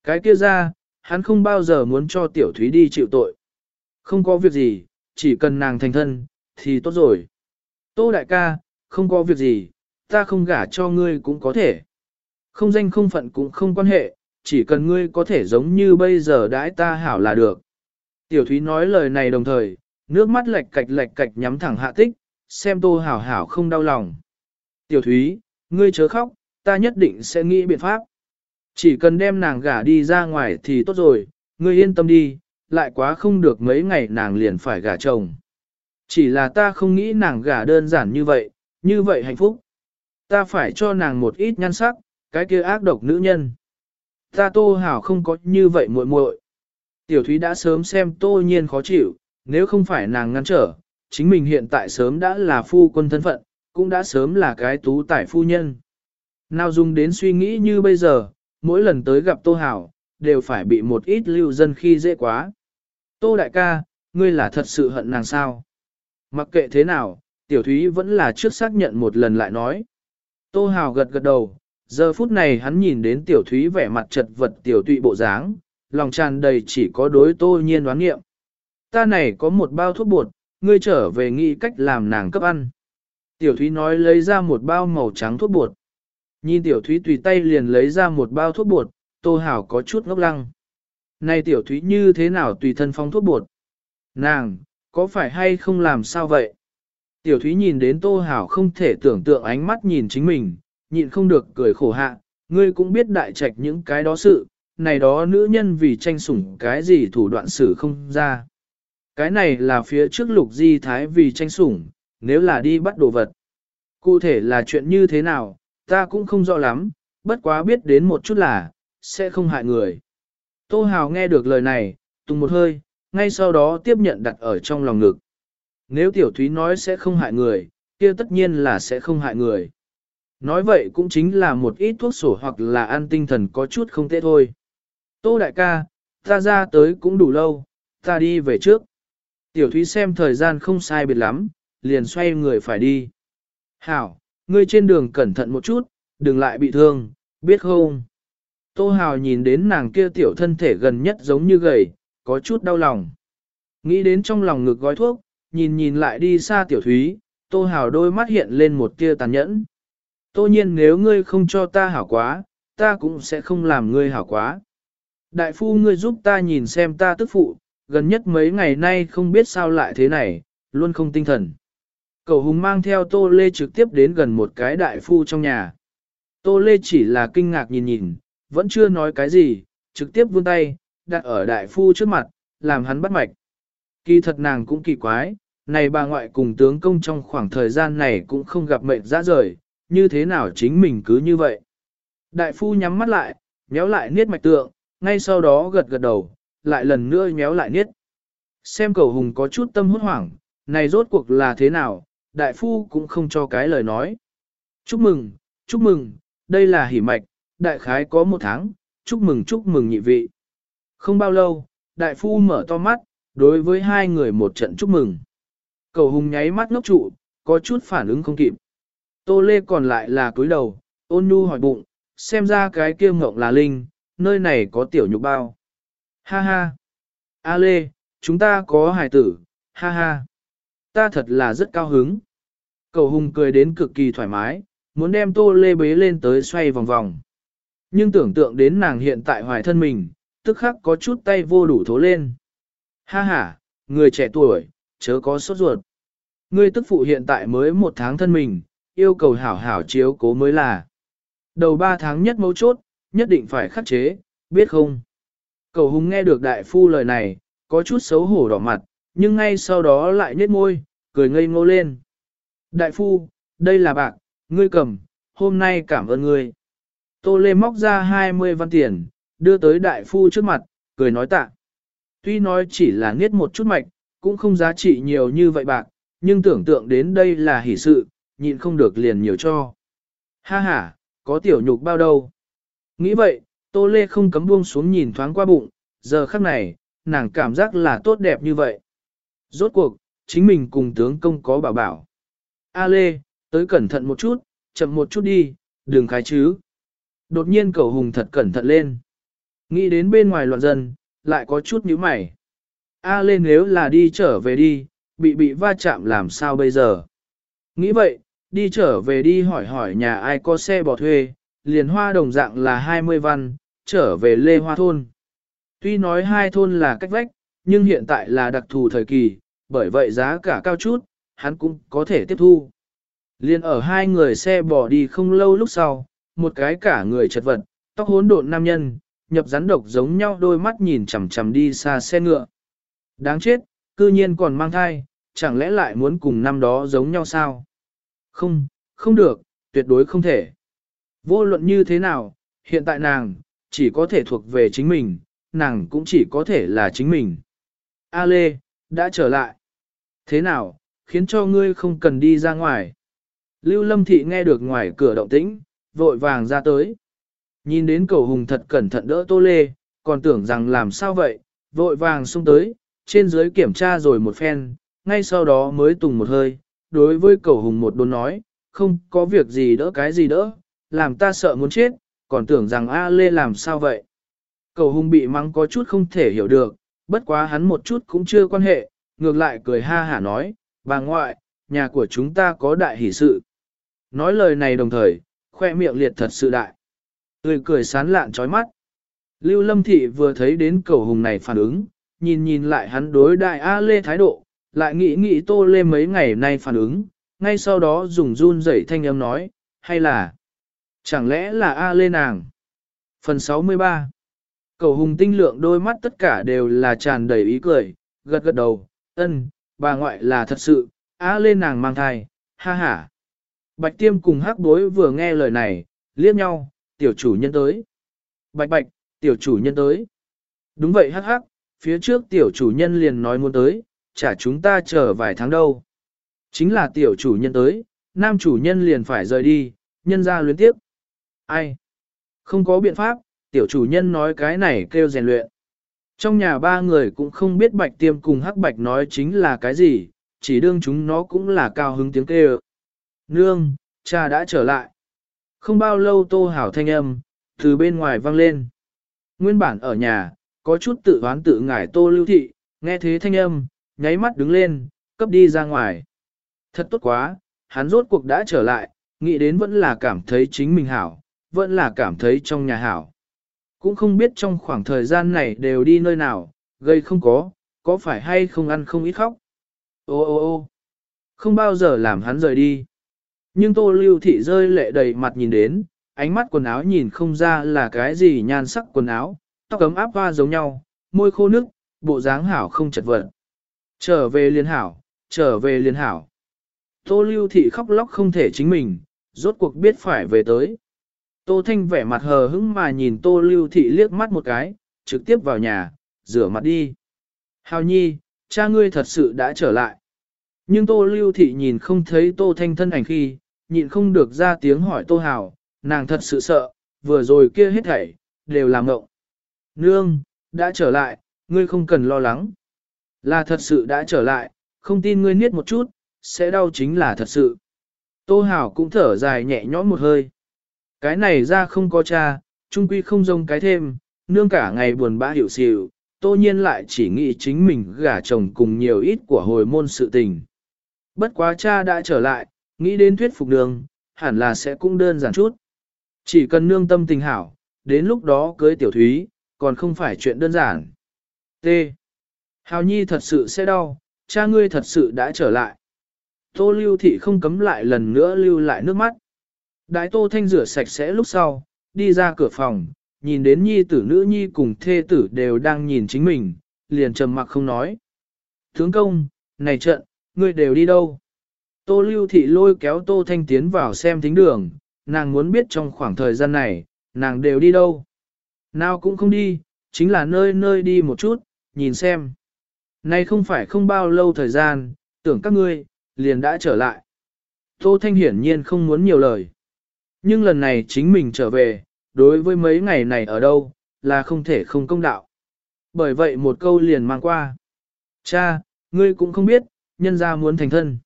Speaker 1: Cái kia ra, hắn không bao giờ muốn cho tiểu thúy đi chịu tội. Không có việc gì, chỉ cần nàng thành thân, thì tốt rồi. Tô đại ca, không có việc gì, ta không gả cho ngươi cũng có thể. Không danh không phận cũng không quan hệ, chỉ cần ngươi có thể giống như bây giờ đãi ta hảo là được. Tiểu Thúy nói lời này đồng thời, nước mắt lệch cạch lệch cạch nhắm thẳng hạ tích, xem tô hảo hảo không đau lòng. Tiểu Thúy, ngươi chớ khóc, ta nhất định sẽ nghĩ biện pháp. Chỉ cần đem nàng gả đi ra ngoài thì tốt rồi, ngươi yên tâm đi, lại quá không được mấy ngày nàng liền phải gả chồng. Chỉ là ta không nghĩ nàng gả đơn giản như vậy, như vậy hạnh phúc. Ta phải cho nàng một ít nhan sắc, cái kia ác độc nữ nhân. Ta tô hảo không có như vậy muội muội. Tiểu Thúy đã sớm xem tô nhiên khó chịu, nếu không phải nàng ngăn trở, chính mình hiện tại sớm đã là phu quân thân phận, cũng đã sớm là cái tú tải phu nhân. Nào dùng đến suy nghĩ như bây giờ, mỗi lần tới gặp Tô Hảo, đều phải bị một ít lưu dân khi dễ quá. Tô đại ca, ngươi là thật sự hận nàng sao? Mặc kệ thế nào, tiểu thúy vẫn là trước xác nhận một lần lại nói. Tô Hào gật gật đầu, giờ phút này hắn nhìn đến tiểu thúy vẻ mặt chật vật tiểu tụy bộ dáng, lòng tràn đầy chỉ có đối tô nhiên đoán nghiệm. Ta này có một bao thuốc bột, ngươi trở về nghĩ cách làm nàng cấp ăn. Tiểu thúy nói lấy ra một bao màu trắng thuốc bột. Nhìn tiểu thúy tùy tay liền lấy ra một bao thuốc bột, tô hảo có chút ngốc lăng. Này tiểu thúy như thế nào tùy thân phong thuốc bột? Nàng, có phải hay không làm sao vậy? Tiểu thúy nhìn đến tô hảo không thể tưởng tượng ánh mắt nhìn chính mình, nhịn không được cười khổ hạ, ngươi cũng biết đại trạch những cái đó sự, này đó nữ nhân vì tranh sủng cái gì thủ đoạn xử không ra. Cái này là phía trước lục di thái vì tranh sủng, nếu là đi bắt đồ vật. Cụ thể là chuyện như thế nào, ta cũng không rõ lắm, bất quá biết đến một chút là, sẽ không hại người. Tô Hào nghe được lời này, tung một hơi, ngay sau đó tiếp nhận đặt ở trong lòng ngực. Nếu tiểu thúy nói sẽ không hại người, kia tất nhiên là sẽ không hại người. Nói vậy cũng chính là một ít thuốc sổ hoặc là ăn tinh thần có chút không tệ thôi. Tô đại ca, ta ra tới cũng đủ lâu, ta đi về trước. Tiểu thúy xem thời gian không sai biệt lắm, liền xoay người phải đi. Hảo, ngươi trên đường cẩn thận một chút, đừng lại bị thương, biết không? Tô Hào nhìn đến nàng kia tiểu thân thể gần nhất giống như gầy, có chút đau lòng. Nghĩ đến trong lòng ngực gói thuốc, nhìn nhìn lại đi xa tiểu thúy, Tô Hào đôi mắt hiện lên một tia tàn nhẫn. Tô nhiên nếu ngươi không cho ta hảo quá, ta cũng sẽ không làm ngươi hảo quá. Đại phu ngươi giúp ta nhìn xem ta tức phụ, gần nhất mấy ngày nay không biết sao lại thế này, luôn không tinh thần. Cầu hùng mang theo Tô Lê trực tiếp đến gần một cái đại phu trong nhà. Tô Lê chỉ là kinh ngạc nhìn nhìn, vẫn chưa nói cái gì, trực tiếp vươn tay, đặt ở đại phu trước mặt, làm hắn bắt mạch. Kỳ thật nàng cũng kỳ quái, này bà ngoại cùng tướng công trong khoảng thời gian này cũng không gặp mệnh ra rời, như thế nào chính mình cứ như vậy. Đại phu nhắm mắt lại, nhéo lại niết mạch tượng, ngay sau đó gật gật đầu, lại lần nữa nhéo lại niết. Xem cầu hùng có chút tâm hốt hoảng, này rốt cuộc là thế nào, đại phu cũng không cho cái lời nói. Chúc mừng, chúc mừng, đây là hỉ mạch, đại khái có một tháng, chúc mừng chúc mừng nhị vị. Không bao lâu, đại phu mở to mắt, đối với hai người một trận chúc mừng. Cầu hùng nháy mắt ngốc trụ, có chút phản ứng không kịp. Tô Lê còn lại là cúi đầu, ôn nhu hỏi bụng, xem ra cái kia ngộng là linh, nơi này có tiểu nhục bao. Ha ha! A Lê, chúng ta có hài tử, ha ha! Ta thật là rất cao hứng. Cầu hùng cười đến cực kỳ thoải mái, muốn đem Tô Lê bế lên tới xoay vòng vòng. Nhưng tưởng tượng đến nàng hiện tại hoài thân mình, tức khắc có chút tay vô đủ thố lên. Ha ha, người trẻ tuổi, chớ có sốt ruột. Ngươi tức phụ hiện tại mới một tháng thân mình, yêu cầu hảo hảo chiếu cố mới là. Đầu ba tháng nhất mấu chốt, nhất định phải khắc chế, biết không? Cầu hùng nghe được đại phu lời này, có chút xấu hổ đỏ mặt, nhưng ngay sau đó lại nhếch môi, cười ngây ngô lên. Đại phu, đây là bạc, ngươi cầm, hôm nay cảm ơn ngươi. Tô Lê móc ra 20 văn tiền, đưa tới đại phu trước mặt, cười nói tạ. Tuy nói chỉ là nghiết một chút mạch, cũng không giá trị nhiều như vậy bạc, nhưng tưởng tượng đến đây là hỷ sự, nhịn không được liền nhiều cho. Ha ha, có tiểu nhục bao đâu. Nghĩ vậy, Tô Lê không cấm buông xuống nhìn thoáng qua bụng, giờ khắc này, nàng cảm giác là tốt đẹp như vậy. Rốt cuộc, chính mình cùng tướng công có bảo bảo. A Lê, tới cẩn thận một chút, chậm một chút đi, đừng khái chứ. Đột nhiên cầu hùng thật cẩn thận lên. Nghĩ đến bên ngoài loạn dân, lại có chút nhíu mày. A lên nếu là đi trở về đi, bị bị va chạm làm sao bây giờ. Nghĩ vậy, đi trở về đi hỏi hỏi nhà ai có xe bỏ thuê, liền hoa đồng dạng là 20 văn, trở về Lê Hoa Thôn. Tuy nói hai thôn là cách vách, nhưng hiện tại là đặc thù thời kỳ, bởi vậy giá cả cao chút, hắn cũng có thể tiếp thu. Liên ở hai người xe bỏ đi không lâu lúc sau, một cái cả người chật vật, tóc hỗn độn nam nhân, nhập rắn độc giống nhau đôi mắt nhìn chằm chằm đi xa xe ngựa. Đáng chết, cư nhiên còn mang thai, chẳng lẽ lại muốn cùng năm đó giống nhau sao? Không, không được, tuyệt đối không thể. Vô luận như thế nào, hiện tại nàng, chỉ có thể thuộc về chính mình, nàng cũng chỉ có thể là chính mình. A Lê, đã trở lại. Thế nào, khiến cho ngươi không cần đi ra ngoài. Lưu Lâm Thị nghe được ngoài cửa động tĩnh, vội vàng ra tới. Nhìn đến cầu hùng thật cẩn thận đỡ Tô Lê, còn tưởng rằng làm sao vậy, vội vàng xông tới, trên dưới kiểm tra rồi một phen, ngay sau đó mới tùng một hơi, đối với cầu hùng một đồn nói, không có việc gì đỡ cái gì đỡ, làm ta sợ muốn chết, còn tưởng rằng A Lê làm sao vậy. Cầu hùng bị mắng có chút không thể hiểu được, bất quá hắn một chút cũng chưa quan hệ, ngược lại cười ha hả nói, bà ngoại, nhà của chúng ta có đại hỷ sự. Nói lời này đồng thời, khoe miệng liệt thật sự đại. Tươi cười sán lạn trói mắt. Lưu Lâm Thị vừa thấy đến cầu hùng này phản ứng, nhìn nhìn lại hắn đối đại A Lê thái độ, lại nghĩ nghĩ Tô Lê mấy ngày nay phản ứng, ngay sau đó dùng run rẩy thanh âm nói, hay là, chẳng lẽ là A Lê nàng. Phần 63 Cầu hùng tinh lượng đôi mắt tất cả đều là tràn đầy ý cười, gật gật đầu, ân, bà ngoại là thật sự, A Lê nàng mang thai, ha ha. Bạch tiêm cùng hắc bối vừa nghe lời này, liếc nhau, tiểu chủ nhân tới. Bạch bạch, tiểu chủ nhân tới. Đúng vậy hắc hắc, phía trước tiểu chủ nhân liền nói muốn tới, chả chúng ta chờ vài tháng đâu. Chính là tiểu chủ nhân tới, nam chủ nhân liền phải rời đi, nhân ra luyến tiếp. Ai? Không có biện pháp, tiểu chủ nhân nói cái này kêu rèn luyện. Trong nhà ba người cũng không biết bạch tiêm cùng hắc bạch nói chính là cái gì, chỉ đương chúng nó cũng là cao hứng tiếng kêu. Nương, cha đã trở lại. Không bao lâu tô hảo thanh âm, từ bên ngoài vang lên. Nguyên bản ở nhà, có chút tự đoán tự ngải tô lưu thị, nghe thế thanh âm, nháy mắt đứng lên, cấp đi ra ngoài. Thật tốt quá, hắn rốt cuộc đã trở lại, nghĩ đến vẫn là cảm thấy chính mình hảo, vẫn là cảm thấy trong nhà hảo. Cũng không biết trong khoảng thời gian này đều đi nơi nào, gây không có, có phải hay không ăn không ít khóc. Ô ô ô không bao giờ làm hắn rời đi. Nhưng tô lưu thị rơi lệ đầy mặt nhìn đến, ánh mắt quần áo nhìn không ra là cái gì nhan sắc quần áo, tóc ấm áp hoa giống nhau, môi khô nước, bộ dáng hảo không chật vật. Trở về liên hảo, trở về liên hảo. Tô lưu thị khóc lóc không thể chính mình, rốt cuộc biết phải về tới. Tô Thanh vẻ mặt hờ hững mà nhìn Tô Lưu Thị liếc mắt một cái, trực tiếp vào nhà, rửa mặt đi. Hào nhi, cha ngươi thật sự đã trở lại. Nhưng Tô Lưu Thị nhìn không thấy Tô Thanh thân ảnh khi, nhịn không được ra tiếng hỏi Tô Hào, nàng thật sự sợ, vừa rồi kia hết thảy, đều làm ngộng. Nương, đã trở lại, ngươi không cần lo lắng. Là thật sự đã trở lại, không tin ngươi niết một chút, sẽ đau chính là thật sự. Tô Hảo cũng thở dài nhẹ nhõm một hơi. Cái này ra không có cha, trung quy không rông cái thêm, nương cả ngày buồn bã hiểu xỉu, tô nhiên lại chỉ nghĩ chính mình gả chồng cùng nhiều ít của hồi môn sự tình. Bất quá cha đã trở lại, nghĩ đến thuyết phục đường, hẳn là sẽ cũng đơn giản chút. Chỉ cần nương tâm tình hảo, đến lúc đó cưới tiểu thúy, còn không phải chuyện đơn giản. T. Hào nhi thật sự sẽ đau, cha ngươi thật sự đã trở lại. Tô lưu thị không cấm lại lần nữa lưu lại nước mắt. Đại tô thanh rửa sạch sẽ lúc sau, đi ra cửa phòng, nhìn đến nhi tử nữ nhi cùng thê tử đều đang nhìn chính mình, liền trầm mặc không nói. Tướng công, này trận, ngươi đều đi đâu? Tô lưu thị lôi kéo tô thanh tiến vào xem thính đường, nàng muốn biết trong khoảng thời gian này, nàng đều đi đâu? Nào cũng không đi, chính là nơi nơi đi một chút, nhìn xem. Nay không phải không bao lâu thời gian, tưởng các ngươi, liền đã trở lại. Tô Thanh hiển nhiên không muốn nhiều lời. Nhưng lần này chính mình trở về, đối với mấy ngày này ở đâu, là không thể không công đạo. Bởi vậy một câu liền mang qua. Cha, ngươi cũng không biết, nhân ra muốn thành thân.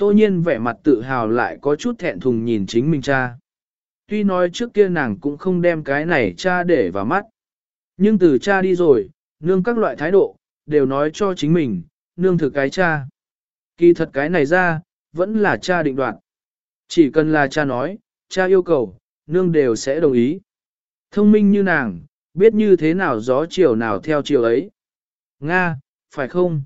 Speaker 1: Tô nhiên vẻ mặt tự hào lại có chút thẹn thùng nhìn chính mình cha. Tuy nói trước kia nàng cũng không đem cái này cha để vào mắt. Nhưng từ cha đi rồi, nương các loại thái độ, đều nói cho chính mình, nương thực cái cha. Kỳ thật cái này ra, vẫn là cha định đoạt. Chỉ cần là cha nói, cha yêu cầu, nương đều sẽ đồng ý. Thông minh như nàng, biết như thế nào gió chiều nào theo chiều ấy. Nga, phải không?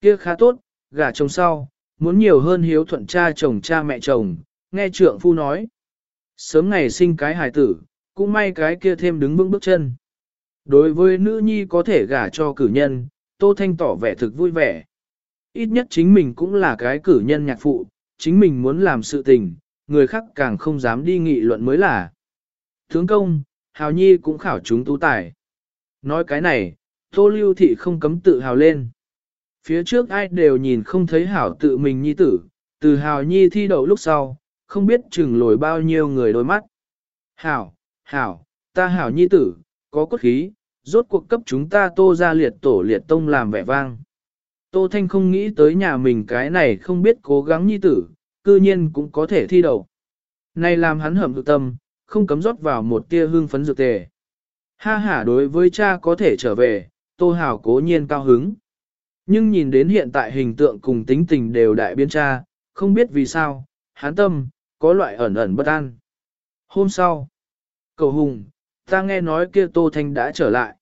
Speaker 1: Kia khá tốt, gả chồng sau, muốn nhiều hơn hiếu thuận cha chồng cha mẹ chồng, nghe trượng phu nói. Sớm ngày sinh cái hài tử, cũng may cái kia thêm đứng vững bước chân. Đối với nữ nhi có thể gả cho cử nhân, Tô Thanh tỏ vẻ thực vui vẻ. Ít nhất chính mình cũng là cái cử nhân nhạc phụ, chính mình muốn làm sự tình, người khác càng không dám đi nghị luận mới là. Tướng công, Hào Nhi cũng khảo chúng tú tài. Nói cái này, Tô Lưu Thị không cấm tự hào lên. Phía trước ai đều nhìn không thấy Hảo tự mình nhi tử, từ Hào Nhi thi đậu lúc sau, không biết chừng lồi bao nhiêu người đôi mắt. Hảo, Hảo, ta Hảo Nhi tử, có cốt khí, rốt cuộc cấp chúng ta tô ra liệt tổ liệt tông làm vẻ vang. Tô Thanh không nghĩ tới nhà mình cái này không biết cố gắng nhi tử, cư nhiên cũng có thể thi đậu. Này làm hắn hầm thực tâm, không cấm rót vào một tia hương phấn dược tề. Ha ha đối với cha có thể trở về, Tô Hảo cố nhiên cao hứng. Nhưng nhìn đến hiện tại hình tượng cùng tính tình đều đại biến cha, không biết vì sao, hắn tâm, có loại ẩn ẩn bất an. Hôm sau, cầu hùng, ta nghe nói kia Tô Thanh đã trở lại.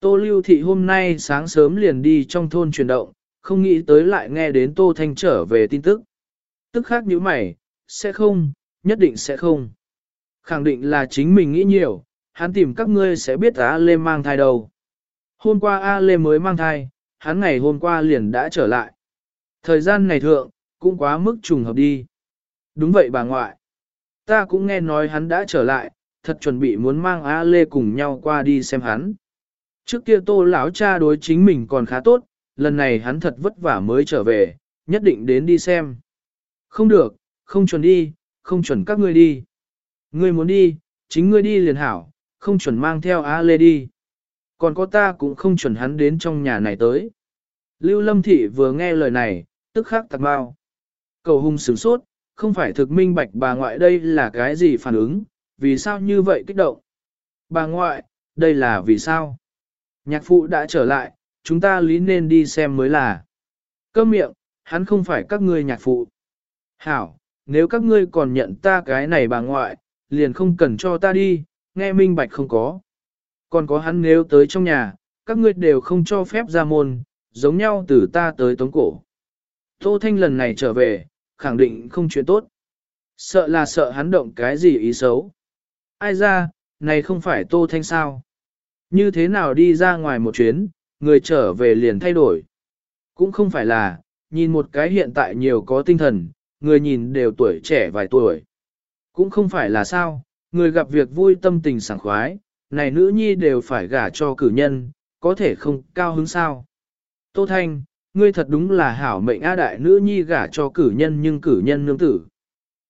Speaker 1: Tô Lưu Thị hôm nay sáng sớm liền đi trong thôn chuyển động, không nghĩ tới lại nghe đến Tô Thanh trở về tin tức. Tức khác như mày, sẽ không, nhất định sẽ không. Khẳng định là chính mình nghĩ nhiều, hắn tìm các ngươi sẽ biết A Lê mang thai đâu. Hôm qua A Lê mới mang thai, hắn ngày hôm qua liền đã trở lại. Thời gian này thượng, cũng quá mức trùng hợp đi. Đúng vậy bà ngoại. Ta cũng nghe nói hắn đã trở lại, thật chuẩn bị muốn mang A Lê cùng nhau qua đi xem hắn. Trước kia tô lão cha đối chính mình còn khá tốt, lần này hắn thật vất vả mới trở về, nhất định đến đi xem. Không được, không chuẩn đi, không chuẩn các ngươi đi. Ngươi muốn đi, chính ngươi đi liền hảo, không chuẩn mang theo A Lê đi. Còn có ta cũng không chuẩn hắn đến trong nhà này tới. Lưu Lâm Thị vừa nghe lời này, tức khắc tạc bao. Cầu hung sửng sốt, không phải thực minh bạch bà ngoại đây là cái gì phản ứng, vì sao như vậy kích động? Bà ngoại, đây là vì sao? Nhạc phụ đã trở lại, chúng ta lý nên đi xem mới là. Câm miệng, hắn không phải các ngươi nhạc phụ. Hảo, nếu các ngươi còn nhận ta cái này bà ngoại, liền không cần cho ta đi, nghe minh bạch không có. Còn có hắn nếu tới trong nhà, các ngươi đều không cho phép ra môn, giống nhau từ ta tới tống cổ. Tô Thanh lần này trở về, khẳng định không chuyện tốt. Sợ là sợ hắn động cái gì ý xấu. Ai ra, này không phải Tô Thanh sao? Như thế nào đi ra ngoài một chuyến, người trở về liền thay đổi. Cũng không phải là, nhìn một cái hiện tại nhiều có tinh thần, người nhìn đều tuổi trẻ vài tuổi. Cũng không phải là sao, người gặp việc vui tâm tình sảng khoái, này nữ nhi đều phải gả cho cử nhân, có thể không cao hứng sao. Tô Thanh, ngươi thật đúng là hảo mệnh A đại nữ nhi gả cho cử nhân nhưng cử nhân nương tử.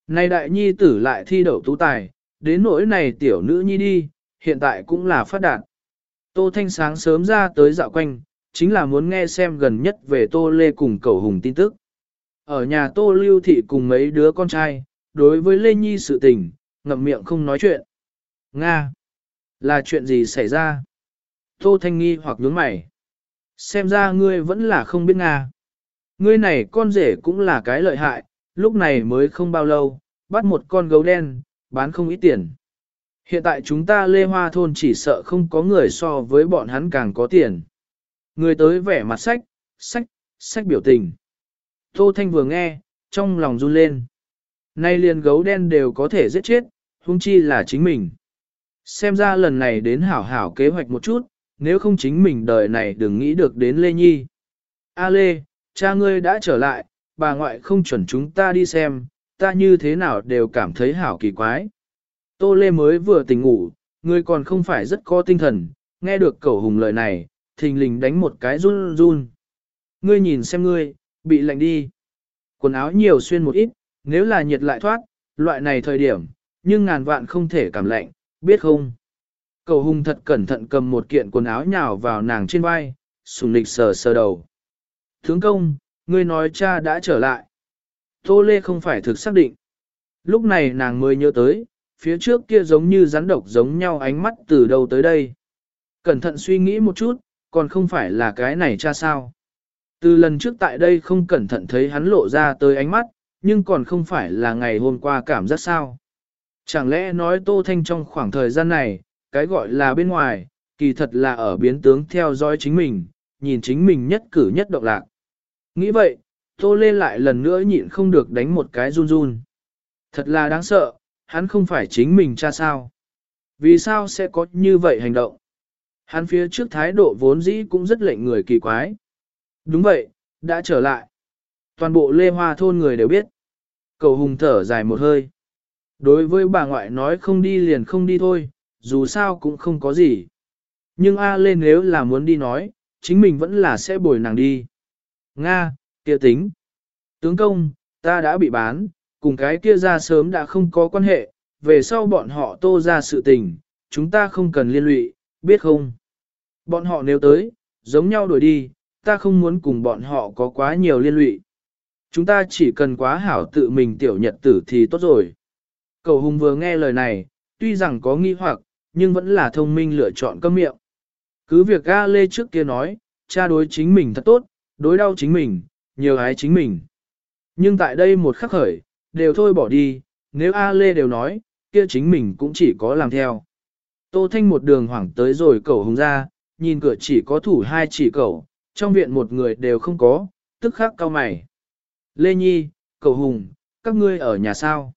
Speaker 1: Này đại nhi tử lại thi đậu tú tài, đến nỗi này tiểu nữ nhi đi, hiện tại cũng là phát đạt. Tô Thanh sáng sớm ra tới dạo quanh, chính là muốn nghe xem gần nhất về Tô Lê cùng cầu hùng tin tức. Ở nhà Tô Lưu Thị cùng mấy đứa con trai, đối với Lê Nhi sự tình, ngậm miệng không nói chuyện. Nga! Là chuyện gì xảy ra? Tô Thanh nghi hoặc nhướng mày. Xem ra ngươi vẫn là không biết Nga. Ngươi này con rể cũng là cái lợi hại, lúc này mới không bao lâu, bắt một con gấu đen, bán không ít tiền. Hiện tại chúng ta Lê Hoa Thôn chỉ sợ không có người so với bọn hắn càng có tiền. Người tới vẻ mặt sách, sách, sách biểu tình. Tô Thanh vừa nghe, trong lòng run lên. Nay liền gấu đen đều có thể giết chết, huống chi là chính mình. Xem ra lần này đến hảo hảo kế hoạch một chút, nếu không chính mình đời này đừng nghĩ được đến Lê Nhi. A Lê, cha ngươi đã trở lại, bà ngoại không chuẩn chúng ta đi xem, ta như thế nào đều cảm thấy hảo kỳ quái. Tô Lê mới vừa tỉnh ngủ, ngươi còn không phải rất có tinh thần, nghe được cẩu hùng lời này, thình lình đánh một cái run run. Ngươi nhìn xem ngươi, bị lạnh đi. Quần áo nhiều xuyên một ít, nếu là nhiệt lại thoát, loại này thời điểm, nhưng ngàn vạn không thể cảm lạnh, biết không? Cầu hùng thật cẩn thận cầm một kiện quần áo nhào vào nàng trên vai, sùng lịch sờ sờ đầu. Thướng công, ngươi nói cha đã trở lại. Tô Lê không phải thực xác định. Lúc này nàng mới nhớ tới, phía trước kia giống như rắn độc giống nhau ánh mắt từ đâu tới đây. Cẩn thận suy nghĩ một chút, còn không phải là cái này cha sao. Từ lần trước tại đây không cẩn thận thấy hắn lộ ra tới ánh mắt, nhưng còn không phải là ngày hôm qua cảm giác sao. Chẳng lẽ nói Tô Thanh trong khoảng thời gian này, cái gọi là bên ngoài, kỳ thật là ở biến tướng theo dõi chính mình, nhìn chính mình nhất cử nhất động lạc. Nghĩ vậy, Tô Lê lại lần nữa nhịn không được đánh một cái run run. Thật là đáng sợ, hắn không phải chính mình cha sao. Vì sao sẽ có như vậy hành động? Hắn phía trước thái độ vốn dĩ cũng rất lệnh người kỳ quái. Đúng vậy, đã trở lại. Toàn bộ Lê Hoa thôn người đều biết. Cầu hùng thở dài một hơi. Đối với bà ngoại nói không đi liền không đi thôi, dù sao cũng không có gì. Nhưng A lên nếu là muốn đi nói, chính mình vẫn là sẽ bồi nàng đi. Nga, kia tính. Tướng công, ta đã bị bán, cùng cái kia ra sớm đã không có quan hệ, về sau bọn họ tô ra sự tình, chúng ta không cần liên lụy, biết không? Bọn họ nếu tới, giống nhau đuổi đi, ta không muốn cùng bọn họ có quá nhiều liên lụy. Chúng ta chỉ cần quá hảo tự mình tiểu nhật tử thì tốt rồi. Cầu hùng vừa nghe lời này, tuy rằng có nghi hoặc, nhưng vẫn là thông minh lựa chọn cơm miệng. Cứ việc A Lê trước kia nói, cha đối chính mình thật tốt, đối đau chính mình, nhiều ái chính mình. Nhưng tại đây một khắc khởi, đều thôi bỏ đi, nếu A Lê đều nói, kia chính mình cũng chỉ có làm theo. Tô Thanh một đường hoảng tới rồi cầu hùng ra, nhìn cửa chỉ có thủ hai chỉ cầu, trong viện một người đều không có, tức khắc cao mày. Lê Nhi, cầu hùng, các ngươi ở nhà sao?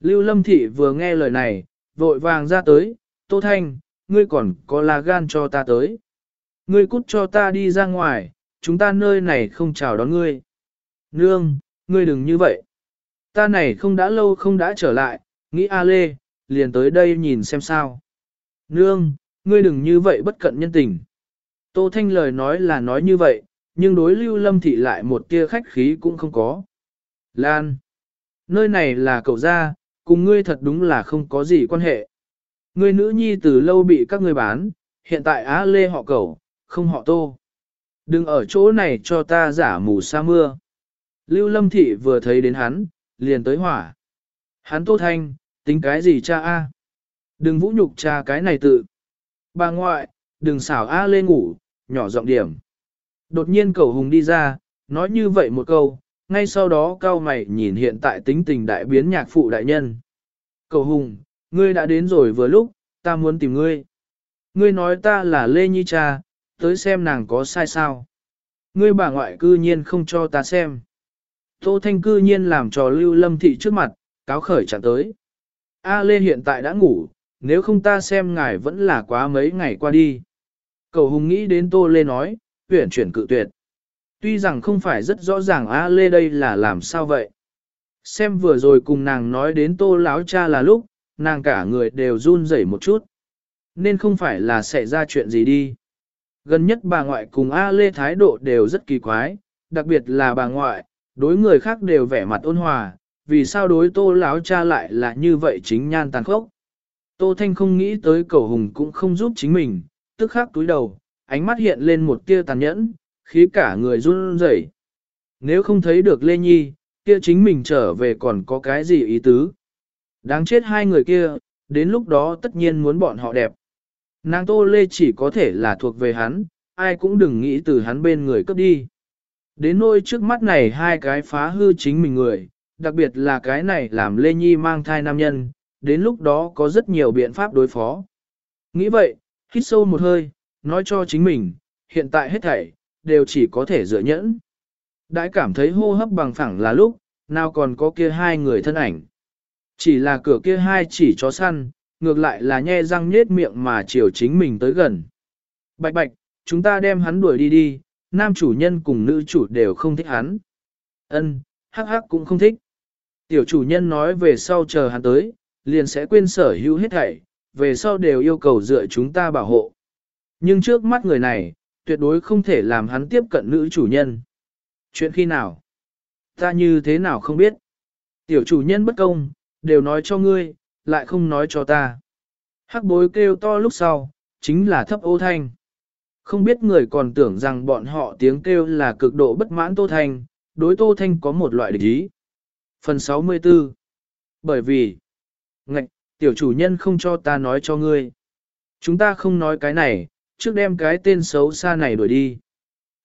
Speaker 1: Lưu Lâm Thị vừa nghe lời này, vội vàng ra tới, Tô Thanh, ngươi còn có là gan cho ta tới. Ngươi cút cho ta đi ra ngoài, chúng ta nơi này không chào đón ngươi. Nương, ngươi đừng như vậy. Ta này không đã lâu không đã trở lại, nghĩ A Lê, liền tới đây nhìn xem sao. Nương, ngươi đừng như vậy bất cận nhân tình. Tô Thanh lời nói là nói như vậy, nhưng đối lưu lâm thị lại một tia khách khí cũng không có. Lan, nơi này là cậu gia, cùng ngươi thật đúng là không có gì quan hệ. Ngươi nữ nhi từ lâu bị các ngươi bán, hiện tại Á Lê họ cẩu, không họ Tô. Đừng ở chỗ này cho ta giả mù sa mưa. Lưu Lâm Thị vừa thấy đến hắn, liền tới hỏa. Hắn Tô Thanh, tính cái gì cha A? Đừng vũ nhục cha cái này tự. Bà ngoại, đừng xảo A lê ngủ, nhỏ giọng điểm. Đột nhiên cầu hùng đi ra, nói như vậy một câu, ngay sau đó cao mày nhìn hiện tại tính tình đại biến nhạc phụ đại nhân. Cầu hùng, ngươi đã đến rồi vừa lúc, ta muốn tìm ngươi. Ngươi nói ta là Lê Nhi cha, tới xem nàng có sai sao. Ngươi bà ngoại cư nhiên không cho ta xem. Tô Thanh cư nhiên làm trò lưu lâm thị trước mặt, cáo khởi chẳng tới. A Lê hiện tại đã ngủ, nếu không ta xem ngài vẫn là quá mấy ngày qua đi. Cầu Hùng nghĩ đến Tô Lê nói, tuyển chuyển cự tuyệt. Tuy rằng không phải rất rõ ràng A Lê đây là làm sao vậy. Xem vừa rồi cùng nàng nói đến Tô Láo cha là lúc, nàng cả người đều run rẩy một chút. Nên không phải là xảy ra chuyện gì đi. Gần nhất bà ngoại cùng A Lê thái độ đều rất kỳ quái, đặc biệt là bà ngoại, đối người khác đều vẻ mặt ôn hòa, vì sao đối tô láo cha lại là như vậy chính nhan tàn khốc. Tô Thanh không nghĩ tới cầu hùng cũng không giúp chính mình, tức khắc túi đầu, ánh mắt hiện lên một tia tàn nhẫn, khí cả người run rẩy. Nếu không thấy được Lê Nhi, kia chính mình trở về còn có cái gì ý tứ. Đáng chết hai người kia, đến lúc đó tất nhiên muốn bọn họ đẹp. Nàng Tô Lê chỉ có thể là thuộc về hắn, ai cũng đừng nghĩ từ hắn bên người cấp đi. Đến nôi trước mắt này hai cái phá hư chính mình người, đặc biệt là cái này làm Lê Nhi mang thai nam nhân, đến lúc đó có rất nhiều biện pháp đối phó. Nghĩ vậy, hít sâu một hơi, nói cho chính mình, hiện tại hết thảy, đều chỉ có thể dựa nhẫn. Đãi cảm thấy hô hấp bằng phẳng là lúc, nào còn có kia hai người thân ảnh. Chỉ là cửa kia hai chỉ chó săn, ngược lại là nhe răng nhết miệng mà chiều chính mình tới gần. Bạch bạch, chúng ta đem hắn đuổi đi đi, nam chủ nhân cùng nữ chủ đều không thích hắn. Ân, hắc hắc cũng không thích. Tiểu chủ nhân nói về sau chờ hắn tới, liền sẽ quên sở hữu hết thảy, về sau đều yêu cầu dựa chúng ta bảo hộ. Nhưng trước mắt người này, tuyệt đối không thể làm hắn tiếp cận nữ chủ nhân. Chuyện khi nào? Ta như thế nào không biết? Tiểu chủ nhân bất công, đều nói cho ngươi, lại không nói cho ta. Hắc bối kêu to lúc sau, chính là thấp ô thanh. Không biết người còn tưởng rằng bọn họ tiếng kêu là cực độ bất mãn Tô Thanh, đối Tô Thanh có một loại địch ý. Phần 64 Bởi vì, ngạch, tiểu chủ nhân không cho ta nói cho ngươi. Chúng ta không nói cái này, trước đem cái tên xấu xa này đuổi đi.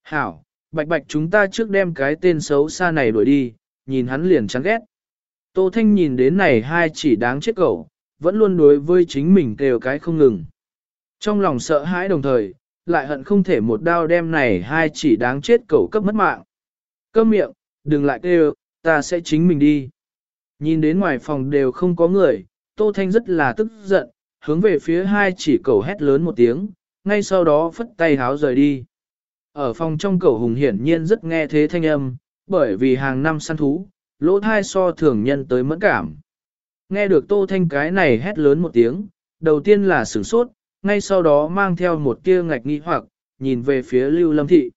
Speaker 1: Hảo, bạch bạch chúng ta trước đem cái tên xấu xa này đuổi đi, nhìn hắn liền chán ghét. Tô Thanh nhìn đến này hai chỉ đáng chết cậu, vẫn luôn đối với chính mình kêu cái không ngừng. Trong lòng sợ hãi đồng thời, lại hận không thể một đao đem này hai chỉ đáng chết cậu cấp mất mạng. Câm miệng, đừng lại kêu, ta sẽ chính mình đi. Nhìn đến ngoài phòng đều không có người, Tô Thanh rất là tức giận, hướng về phía hai chỉ cậu hét lớn một tiếng, ngay sau đó phất tay háo rời đi. Ở phòng trong cẩu hùng hiển nhiên rất nghe thế thanh âm, bởi vì hàng năm săn thú, lỗ thai so thường nhân tới mẫn cảm. Nghe được Tô Thanh cái này hét lớn một tiếng, đầu tiên là sửng sốt, ngay sau đó mang theo một tia ngạch nghi hoặc, nhìn về phía Lưu Lâm Thị.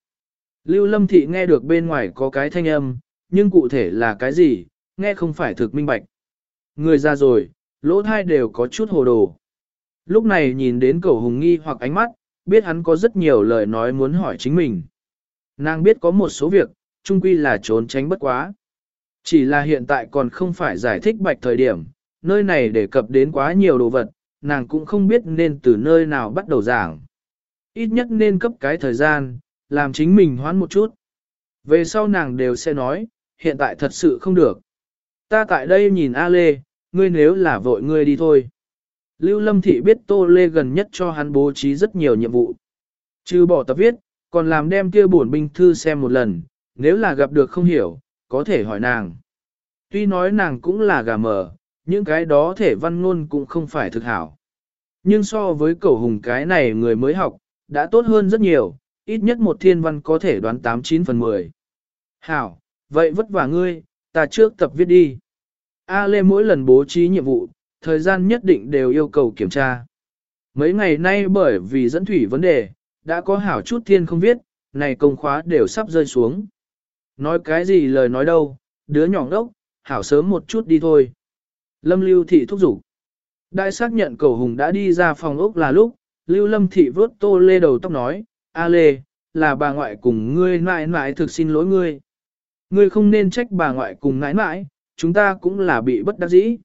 Speaker 1: Lưu Lâm Thị nghe được bên ngoài có cái thanh âm, nhưng cụ thể là cái gì, nghe không phải thực minh bạch. Người ra rồi, lỗ thai đều có chút hồ đồ. Lúc này nhìn đến cầu hùng nghi hoặc ánh mắt, biết hắn có rất nhiều lời nói muốn hỏi chính mình. Nàng biết có một số việc, chung quy là trốn tránh bất quá. Chỉ là hiện tại còn không phải giải thích bạch thời điểm, nơi này đề cập đến quá nhiều đồ vật, nàng cũng không biết nên từ nơi nào bắt đầu giảng. Ít nhất nên cấp cái thời gian, làm chính mình hoán một chút. Về sau nàng đều sẽ nói, hiện tại thật sự không được. Ta tại đây nhìn A Lê, ngươi nếu là vội ngươi đi thôi. Lưu Lâm Thị biết Tô Lê gần nhất cho hắn bố trí rất nhiều nhiệm vụ. Trừ bỏ tập viết, còn làm đem kia bổn binh thư xem một lần, nếu là gặp được không hiểu, có thể hỏi nàng. Tuy nói nàng cũng là gà mờ, những cái đó thể văn ngôn cũng không phải thực hảo. Nhưng so với cầu hùng cái này người mới học, đã tốt hơn rất nhiều, ít nhất một thiên văn có thể đoán 89 phần 10. Hảo, vậy vất vả ngươi, ta trước tập viết đi. A Lê mỗi lần bố trí nhiệm vụ, thời gian nhất định đều yêu cầu kiểm tra. Mấy ngày nay bởi vì dẫn thủy vấn đề, đã có hảo chút thiên không viết, này công khóa đều sắp rơi xuống. Nói cái gì lời nói đâu, đứa nhỏ đốc, hảo sớm một chút đi thôi. Lâm Lưu Thị thúc giục. Đại xác nhận cầu hùng đã đi ra phòng ốc là lúc, Lưu Lâm Thị vớt tô lê đầu tóc nói, A Lê, là bà ngoại cùng ngươi mãi mãi thực xin lỗi ngươi. Ngươi không nên trách bà ngoại cùng mãi mãi, chúng ta cũng là bị bất đắc dĩ.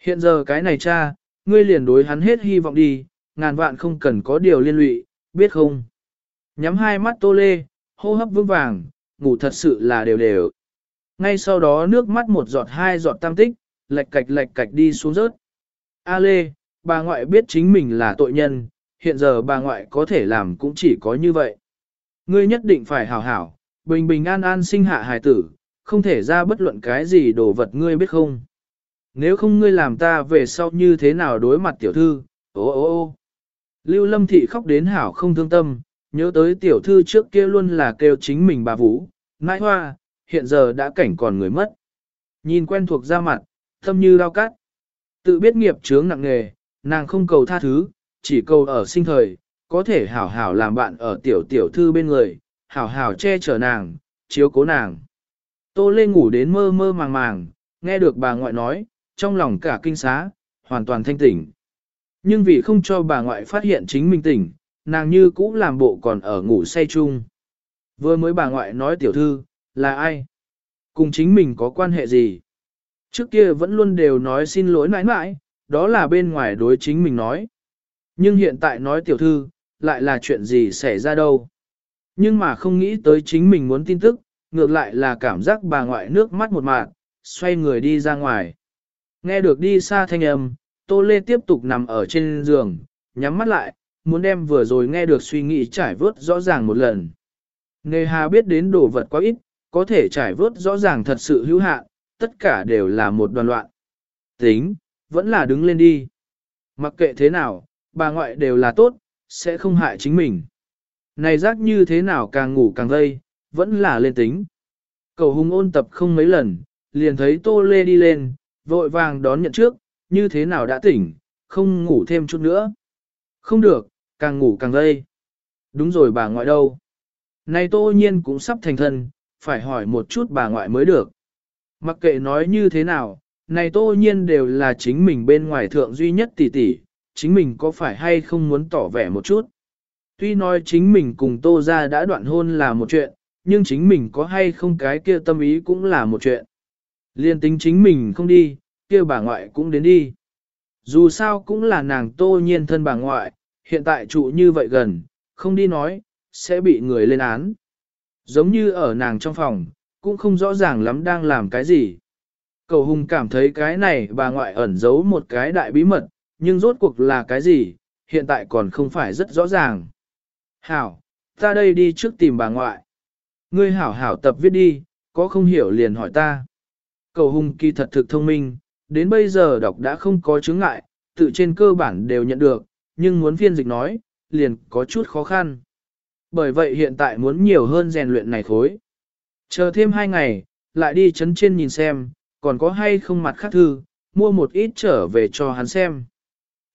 Speaker 1: Hiện giờ cái này cha, ngươi liền đối hắn hết hy vọng đi, ngàn vạn không cần có điều liên lụy, biết không? Nhắm hai mắt tô lê, hô hấp vững vàng, ngủ thật sự là đều đều. Ngay sau đó nước mắt một giọt hai giọt tam tích, lệch cạch lệch cạch đi xuống rớt. A Lê, bà ngoại biết chính mình là tội nhân, hiện giờ bà ngoại có thể làm cũng chỉ có như vậy. Ngươi nhất định phải hảo hảo, bình bình an an sinh hạ hài tử, không thể ra bất luận cái gì đồ vật ngươi biết không. Nếu không ngươi làm ta về sau như thế nào đối mặt tiểu thư, ô ô ô. Lưu Lâm Thị khóc đến hảo không thương tâm, nhớ tới tiểu thư trước kia luôn là kêu chính mình bà Vũ, nãi hoa, hiện giờ đã cảnh còn người mất. Nhìn quen thuộc ra mặt, thâm như đau cắt. Tự biết nghiệp chướng nặng nghề, nàng không cầu tha thứ, chỉ cầu ở sinh thời, có thể hảo hảo làm bạn ở tiểu tiểu thư bên người, hảo hảo che chở nàng, chiếu cố nàng. Tô Lê ngủ đến mơ mơ màng màng, nghe được bà ngoại nói, trong lòng cả kinh xá, hoàn toàn thanh tỉnh. Nhưng vì không cho bà ngoại phát hiện chính mình tỉnh, nàng như cũ làm bộ còn ở ngủ say chung. Vừa mới bà ngoại nói tiểu thư, là ai? Cùng chính mình có quan hệ gì? Trước kia vẫn luôn đều nói xin lỗi mãi mãi, đó là bên ngoài đối chính mình nói. Nhưng hiện tại nói tiểu thư, lại là chuyện gì xảy ra đâu. Nhưng mà không nghĩ tới chính mình muốn tin tức, ngược lại là cảm giác bà ngoại nước mắt một mạng, xoay người đi ra ngoài. Nghe được đi xa thanh âm, Tô Lê tiếp tục nằm ở trên giường, nhắm mắt lại, muốn đem vừa rồi nghe được suy nghĩ trải vớt rõ ràng một lần. Nghe hà biết đến đồ vật quá ít, có thể trải vớt rõ ràng thật sự hữu hạn, tất cả đều là một đoàn loạn. Tính, vẫn là đứng lên đi. Mặc kệ thế nào, bà ngoại đều là tốt, sẽ không hại chính mình. Này giác như thế nào càng ngủ càng vây, vẫn là lên tính. Cầu hùng ôn tập không mấy lần, liền thấy tô lê đi lên, vội vàng đón nhận trước, như thế nào đã tỉnh, không ngủ thêm chút nữa. Không được, càng ngủ càng gây. Đúng rồi bà ngoại đâu? Này tô nhiên cũng sắp thành thân, phải hỏi một chút bà ngoại mới được. Mặc kệ nói như thế nào, này tô nhiên đều là chính mình bên ngoài thượng duy nhất tỷ tỷ, chính mình có phải hay không muốn tỏ vẻ một chút. Tuy nói chính mình cùng tô ra đã đoạn hôn là một chuyện, nhưng chính mình có hay không cái kia tâm ý cũng là một chuyện. Liên tính chính mình không đi, kia bà ngoại cũng đến đi. Dù sao cũng là nàng tô nhiên thân bà ngoại, hiện tại trụ như vậy gần, không đi nói, sẽ bị người lên án. Giống như ở nàng trong phòng, cũng không rõ ràng lắm đang làm cái gì. Cầu hùng cảm thấy cái này bà ngoại ẩn giấu một cái đại bí mật, nhưng rốt cuộc là cái gì, hiện tại còn không phải rất rõ ràng. Hảo, ta đây đi trước tìm bà ngoại. Ngươi hảo hảo tập viết đi, có không hiểu liền hỏi ta. Cầu hùng kỳ thật thực thông minh, đến bây giờ đọc đã không có chứng ngại, tự trên cơ bản đều nhận được, nhưng muốn phiên dịch nói, liền có chút khó khăn. Bởi vậy hiện tại muốn nhiều hơn rèn luyện này khối. Chờ thêm hai ngày, lại đi chấn trên nhìn xem, còn có hay không mặt khác thư, mua một ít trở về cho hắn xem.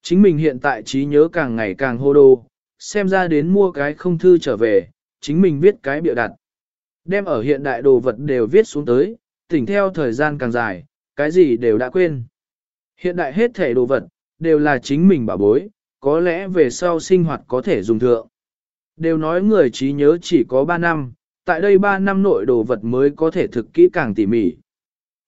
Speaker 1: Chính mình hiện tại trí nhớ càng ngày càng hô đồ, xem ra đến mua cái không thư trở về, chính mình viết cái bịa đặt. Đem ở hiện đại đồ vật đều viết xuống tới, tỉnh theo thời gian càng dài, cái gì đều đã quên. Hiện đại hết thể đồ vật, đều là chính mình bảo bối, có lẽ về sau sinh hoạt có thể dùng thượng. Đều nói người trí nhớ chỉ có 3 năm, tại đây 3 năm nội đồ vật mới có thể thực kỹ càng tỉ mỉ.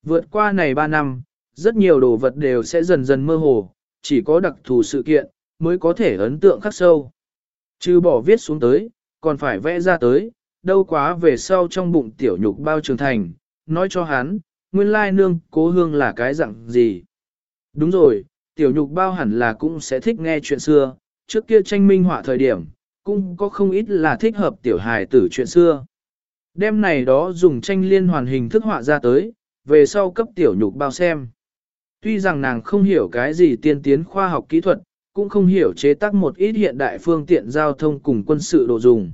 Speaker 1: Vượt qua này 3 năm, rất nhiều đồ vật đều sẽ dần dần mơ hồ, chỉ có đặc thù sự kiện, mới có thể ấn tượng khắc sâu. Chứ bỏ viết xuống tới, còn phải vẽ ra tới, đâu quá về sau trong bụng tiểu nhục bao trường thành, nói cho hắn, nguyên lai nương cố hương là cái dạng gì. Đúng rồi, tiểu nhục bao hẳn là cũng sẽ thích nghe chuyện xưa, trước kia tranh minh họa thời điểm, cũng có không ít là thích hợp tiểu hài tử chuyện xưa. Đêm này đó dùng tranh liên hoàn hình thức họa ra tới, về sau cấp tiểu nhục bao xem. Tuy rằng nàng không hiểu cái gì tiên tiến khoa học kỹ thuật, cũng không hiểu chế tác một ít hiện đại phương tiện giao thông cùng quân sự đồ dùng.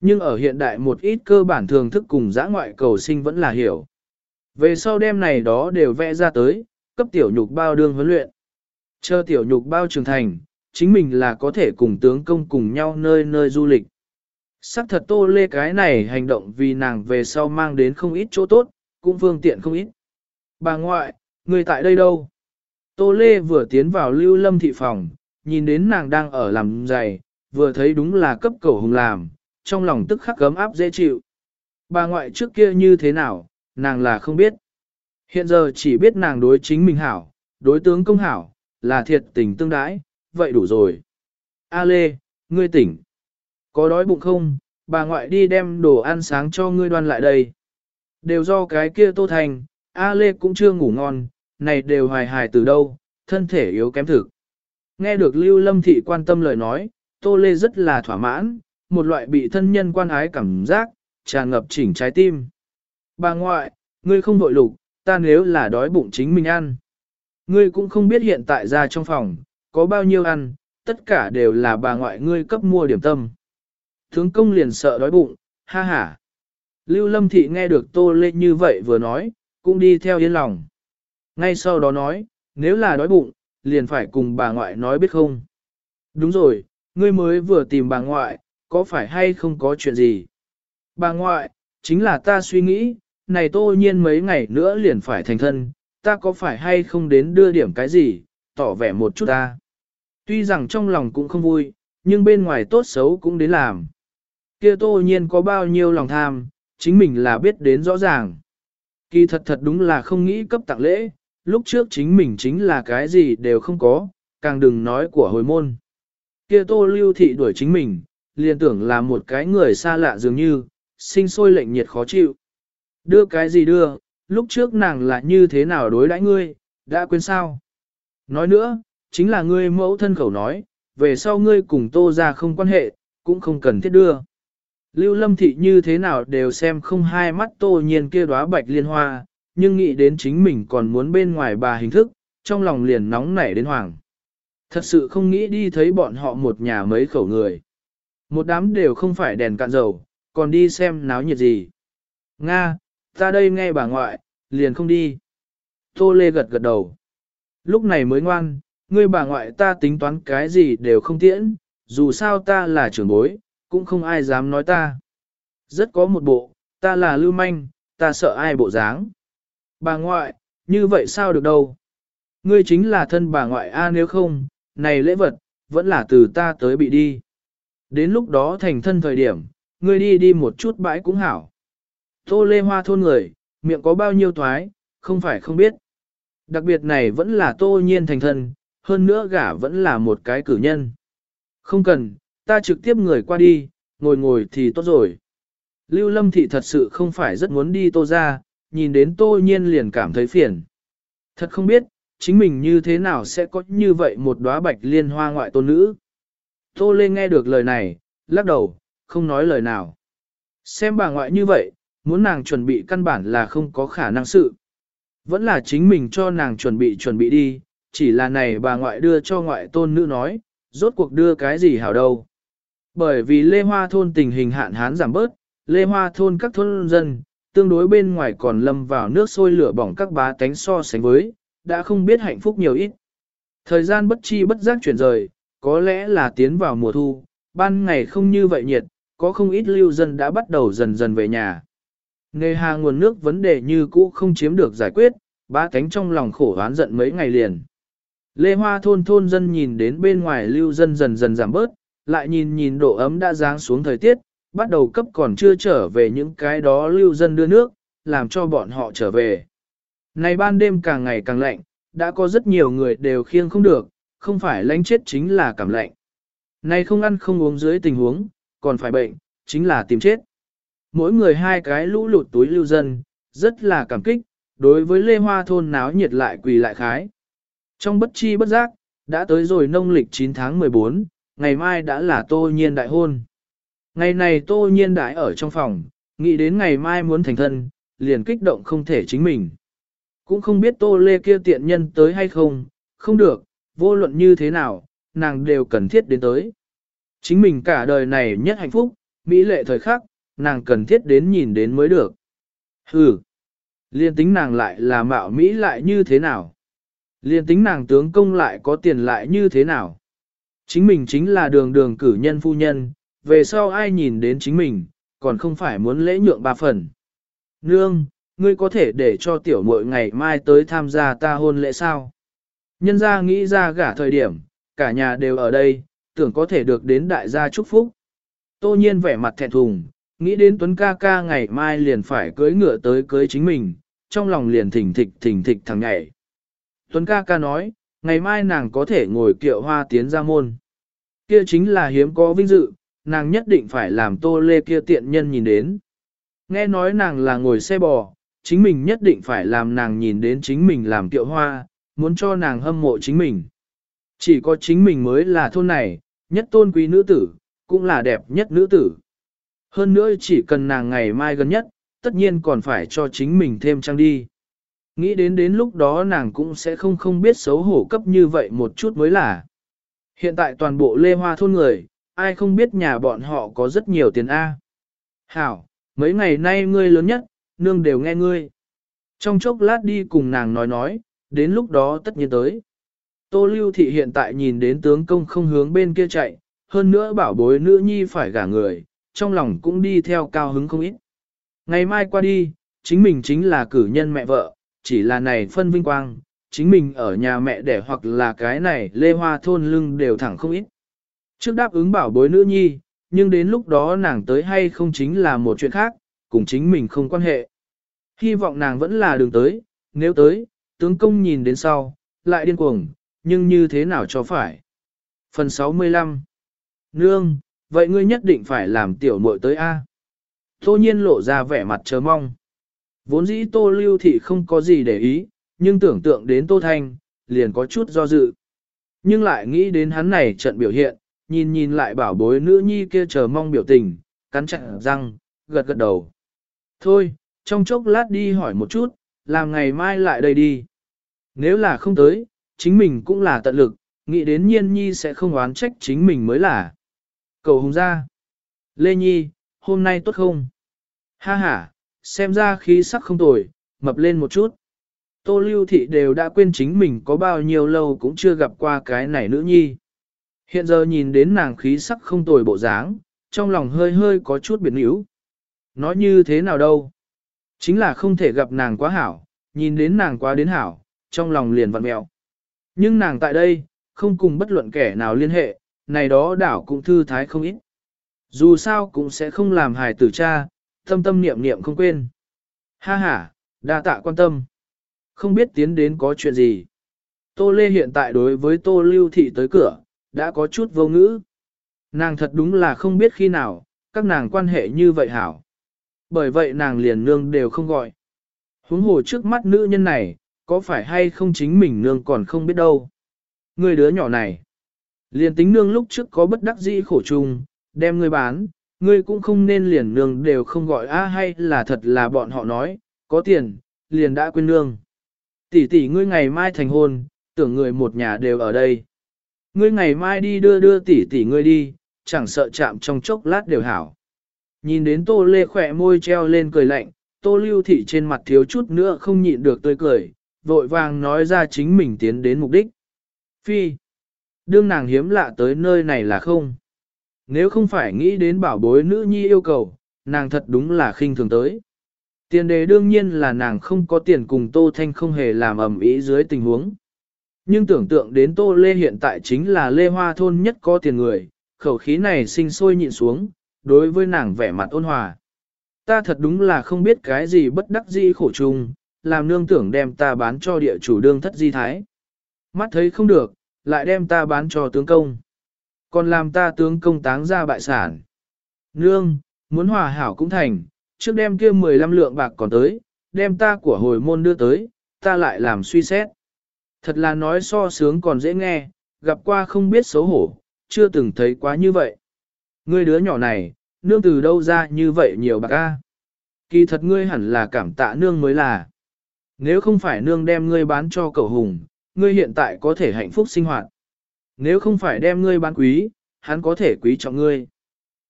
Speaker 1: Nhưng ở hiện đại một ít cơ bản thường thức cùng giã ngoại cầu sinh vẫn là hiểu. Về sau đêm này đó đều vẽ ra tới, cấp tiểu nhục bao đương huấn luyện. Chờ tiểu nhục bao trưởng thành, chính mình là có thể cùng tướng công cùng nhau nơi nơi du lịch. Sắc thật tô lê cái này hành động vì nàng về sau mang đến không ít chỗ tốt, cũng phương tiện không ít. Bà ngoại, người tại đây đâu? Tô lê vừa tiến vào lưu lâm thị phòng, nhìn đến nàng đang ở làm giày, vừa thấy đúng là cấp cầu hùng làm, trong lòng tức khắc gấm áp dễ chịu. Bà ngoại trước kia như thế nào, nàng là không biết. Hiện giờ chỉ biết nàng đối chính mình hảo, đối tướng công hảo, là thiệt tình tương đãi, vậy đủ rồi. A Lê, ngươi tỉnh. Có đói bụng không, bà ngoại đi đem đồ ăn sáng cho ngươi đoan lại đây. Đều do cái kia tô thành, A Lê cũng chưa ngủ ngon, này đều hài hài từ đâu, thân thể yếu kém thực. Nghe được Lưu Lâm Thị quan tâm lời nói, Tô Lê rất là thỏa mãn, một loại bị thân nhân quan ái cảm giác, tràn ngập chỉnh trái tim. Bà ngoại, ngươi không vội lục, ta nếu là đói bụng chính mình ăn. Ngươi cũng không biết hiện tại ra trong phòng, có bao nhiêu ăn, tất cả đều là bà ngoại ngươi cấp mua điểm tâm. thướng công liền sợ đói bụng, ha ha. Lưu Lâm Thị nghe được Tô Lê như vậy vừa nói, cũng đi theo yên lòng. Ngay sau đó nói, nếu là đói bụng, liền phải cùng bà ngoại nói biết không. Đúng rồi, ngươi mới vừa tìm bà ngoại, có phải hay không có chuyện gì? Bà ngoại, chính là ta suy nghĩ, này tô nhiên mấy ngày nữa liền phải thành thân, ta có phải hay không đến đưa điểm cái gì, tỏ vẻ một chút ta. Tuy rằng trong lòng cũng không vui, nhưng bên ngoài tốt xấu cũng đến làm. Kia tô nhiên có bao nhiêu lòng tham, chính mình là biết đến rõ ràng. Kỳ thật thật đúng là không nghĩ cấp tặng lễ, lúc trước chính mình chính là cái gì đều không có, càng đừng nói của hồi môn. Kia tô lưu thị đuổi chính mình, liền tưởng là một cái người xa lạ dường như, sinh sôi lệnh nhiệt khó chịu. Đưa cái gì đưa, lúc trước nàng là như thế nào đối đãi ngươi, đã quên sao? Nói nữa, chính là ngươi mẫu thân khẩu nói, về sau ngươi cùng tô ra không quan hệ, cũng không cần thiết đưa. Lưu lâm thị như thế nào đều xem không hai mắt tô nhiên kia đóa bạch liên hoa, nhưng nghĩ đến chính mình còn muốn bên ngoài bà hình thức, trong lòng liền nóng nảy đến hoàng. Thật sự không nghĩ đi thấy bọn họ một nhà mấy khẩu người. Một đám đều không phải đèn cạn dầu, còn đi xem náo nhiệt gì. Nga, ta đây nghe bà ngoại, liền không đi. Tô Lê gật gật đầu. Lúc này mới ngoan, ngươi bà ngoại ta tính toán cái gì đều không tiễn, dù sao ta là trưởng bối, cũng không ai dám nói ta. Rất có một bộ, ta là lưu manh, ta sợ ai bộ dáng. Bà ngoại, như vậy sao được đâu? Ngươi chính là thân bà ngoại A nếu không, này lễ vật, vẫn là từ ta tới bị đi. Đến lúc đó thành thân thời điểm, ngươi đi đi một chút bãi cũng hảo. Tô lê hoa thôn người, miệng có bao nhiêu thoái, không phải không biết. Đặc biệt này vẫn là tô nhiên thành thân, hơn nữa gả vẫn là một cái cử nhân. Không cần, ta trực tiếp người qua đi, ngồi ngồi thì tốt rồi. Lưu Lâm Thị thật sự không phải rất muốn đi tô ra, nhìn đến tô nhiên liền cảm thấy phiền. Thật không biết, chính mình như thế nào sẽ có như vậy một đóa bạch liên hoa ngoại tôn nữ. Tô Lê nghe được lời này, lắc đầu, không nói lời nào. Xem bà ngoại như vậy, muốn nàng chuẩn bị căn bản là không có khả năng sự. Vẫn là chính mình cho nàng chuẩn bị chuẩn bị đi, chỉ là này bà ngoại đưa cho ngoại tôn nữ nói, rốt cuộc đưa cái gì hảo đâu. Bởi vì Lê Hoa thôn tình hình hạn hán giảm bớt, Lê Hoa thôn các thôn dân, tương đối bên ngoài còn lâm vào nước sôi lửa bỏng các bá tánh so sánh với, đã không biết hạnh phúc nhiều ít. Thời gian bất chi bất giác chuyển rời, có lẽ là tiến vào mùa thu, ban ngày không như vậy nhiệt, có không ít lưu dân đã bắt đầu dần dần về nhà. Nghề hà nguồn nước vấn đề như cũ không chiếm được giải quyết, ba cánh trong lòng khổ hoán giận mấy ngày liền. Lê Hoa thôn thôn dân nhìn đến bên ngoài lưu dân dần dần giảm bớt, lại nhìn nhìn độ ấm đã giáng xuống thời tiết, bắt đầu cấp còn chưa trở về những cái đó lưu dân đưa nước, làm cho bọn họ trở về. Này ban đêm càng ngày càng lạnh, đã có rất nhiều người đều khiêng không được, không phải lánh chết chính là cảm lạnh. Này không ăn không uống dưới tình huống, còn phải bệnh, chính là tìm chết. Mỗi người hai cái lũ lụt túi lưu dân, rất là cảm kích, đối với Lê Hoa thôn náo nhiệt lại quỳ lại khái. Trong bất chi bất giác, đã tới rồi nông lịch 9 tháng 14, ngày mai đã là tô nhiên đại hôn. Ngày này tô nhiên đại ở trong phòng, nghĩ đến ngày mai muốn thành thân, liền kích động không thể chính mình. Cũng không biết tô lê kia tiện nhân tới hay không, không được, vô luận như thế nào, nàng đều cần thiết đến tới. Chính mình cả đời này nhất hạnh phúc, mỹ lệ thời khắc, nàng cần thiết đến nhìn đến mới được. Hừ, liên tính nàng lại là mạo mỹ lại như thế nào? Liên tính nàng tướng công lại có tiền lại như thế nào? Chính mình chính là đường đường cử nhân phu nhân, về sau ai nhìn đến chính mình, còn không phải muốn lễ nhượng ba phần. Nương, ngươi có thể để cho tiểu muội ngày mai tới tham gia ta hôn lễ sao? Nhân gia nghĩ ra gả thời điểm, cả nhà đều ở đây, tưởng có thể được đến đại gia chúc phúc. Tô nhiên vẻ mặt thẹn thùng, nghĩ đến Tuấn ca ca ngày mai liền phải cưới ngựa tới cưới chính mình, trong lòng liền thỉnh thịch thỉnh thịch thằng nhảy. Tuấn ca ca nói, ngày mai nàng có thể ngồi kiệu hoa tiến ra môn. Kia chính là hiếm có vinh dự, nàng nhất định phải làm tô lê kia tiện nhân nhìn đến. Nghe nói nàng là ngồi xe bò, chính mình nhất định phải làm nàng nhìn đến chính mình làm kiệu hoa, muốn cho nàng hâm mộ chính mình. Chỉ có chính mình mới là thôn này, nhất tôn quý nữ tử, cũng là đẹp nhất nữ tử. Hơn nữa chỉ cần nàng ngày mai gần nhất, tất nhiên còn phải cho chính mình thêm trang đi. Nghĩ đến đến lúc đó nàng cũng sẽ không không biết xấu hổ cấp như vậy một chút mới là. Hiện tại toàn bộ lê hoa thôn người, ai không biết nhà bọn họ có rất nhiều tiền A. Hảo, mấy ngày nay ngươi lớn nhất, nương đều nghe ngươi. Trong chốc lát đi cùng nàng nói nói, đến lúc đó tất nhiên tới. Tô Lưu Thị hiện tại nhìn đến tướng công không hướng bên kia chạy, hơn nữa bảo bối nữ nhi phải gả người, trong lòng cũng đi theo cao hứng không ít. Ngày mai qua đi, chính mình chính là cử nhân mẹ vợ, chỉ là này phân vinh quang, chính mình ở nhà mẹ đẻ hoặc là cái này lê hoa thôn lưng đều thẳng không ít. Trước đáp ứng bảo bối nữ nhi, nhưng đến lúc đó nàng tới hay không chính là một chuyện khác, cùng chính mình không quan hệ. Hy vọng nàng vẫn là đường tới, nếu tới, tướng công nhìn đến sau, lại điên cuồng, nhưng như thế nào cho phải. Phần 65 Nương, vậy ngươi nhất định phải làm tiểu muội tới A. Tô nhiên lộ ra vẻ mặt chờ mong. Vốn dĩ tô lưu thị không có gì để ý, nhưng tưởng tượng đến tô thanh, liền có chút do dự. Nhưng lại nghĩ đến hắn này trận biểu hiện, nhìn nhìn lại bảo bối nữ nhi kia chờ mong biểu tình, cắn chặt răng, gật gật đầu. Thôi, trong chốc lát đi hỏi một chút, làm ngày mai lại đây đi. Nếu là không tới, chính mình cũng là tận lực, nghĩ đến nhiên nhi sẽ không oán trách chính mình mới là. Cầu hùng ra. Lê Nhi, hôm nay tốt không? Ha ha, xem ra khí sắc không tồi, mập lên một chút. Tô Lưu Thị đều đã quên chính mình có bao nhiêu lâu cũng chưa gặp qua cái này nữ nhi. Hiện giờ nhìn đến nàng khí sắc không tồi bộ dáng, trong lòng hơi hơi có chút biệt níu. Nói như thế nào đâu? Chính là không thể gặp nàng quá hảo, nhìn đến nàng quá đến hảo, trong lòng liền vặn mẹo. Nhưng nàng tại đây, không cùng bất luận kẻ nào liên hệ, này đó đảo cũng thư thái không ít. Dù sao cũng sẽ không làm hài tử cha, tâm tâm niệm niệm không quên. Ha ha, đa tạ quan tâm. Không biết tiến đến có chuyện gì. Tô Lê hiện tại đối với Tô Lưu Thị tới cửa, đã có chút vô ngữ. Nàng thật đúng là không biết khi nào, các nàng quan hệ như vậy hảo. Bởi vậy nàng liền nương đều không gọi. Huống hồ trước mắt nữ nhân này, có phải hay không chính mình nương còn không biết đâu. Người đứa nhỏ này, liền tính nương lúc trước có bất đắc dĩ khổ chung, đem ngươi bán, ngươi cũng không nên liền nương đều không gọi a hay là thật là bọn họ nói, có tiền, liền đã quên nương. Tỷ tỷ ngươi ngày mai thành hôn, tưởng người một nhà đều ở đây. Ngươi ngày mai đi đưa đưa tỷ tỷ ngươi đi, chẳng sợ chạm trong chốc lát đều hảo. Nhìn đến tô lê khỏe môi treo lên cười lạnh, tô lưu thị trên mặt thiếu chút nữa không nhịn được tươi cười, vội vàng nói ra chính mình tiến đến mục đích. Phi, đương nàng hiếm lạ tới nơi này là không. Nếu không phải nghĩ đến bảo bối nữ nhi yêu cầu, nàng thật đúng là khinh thường tới. Tiền đề đương nhiên là nàng không có tiền cùng Tô Thanh không hề làm ẩm ý dưới tình huống. Nhưng tưởng tượng đến Tô Lê hiện tại chính là Lê Hoa Thôn nhất có tiền người, khẩu khí này sinh sôi nhịn xuống, đối với nàng vẻ mặt ôn hòa. Ta thật đúng là không biết cái gì bất đắc dĩ khổ chung, làm nương tưởng đem ta bán cho địa chủ đương thất di thái. Mắt thấy không được, lại đem ta bán cho tướng công. Còn làm ta tướng công táng ra bại sản. Nương, muốn hòa hảo cũng thành, trước đem kia 15 lượng bạc còn tới, đem ta của hồi môn đưa tới, ta lại làm suy xét. Thật là nói so sướng còn dễ nghe, gặp qua không biết xấu hổ, chưa từng thấy quá như vậy. Ngươi đứa nhỏ này, nương từ đâu ra như vậy nhiều bạc a? Kỳ thật ngươi hẳn là cảm tạ nương mới là. Nếu không phải nương đem ngươi bán cho cậu hùng, ngươi hiện tại có thể hạnh phúc sinh hoạt. Nếu không phải đem ngươi bán quý, hắn có thể quý trọng ngươi.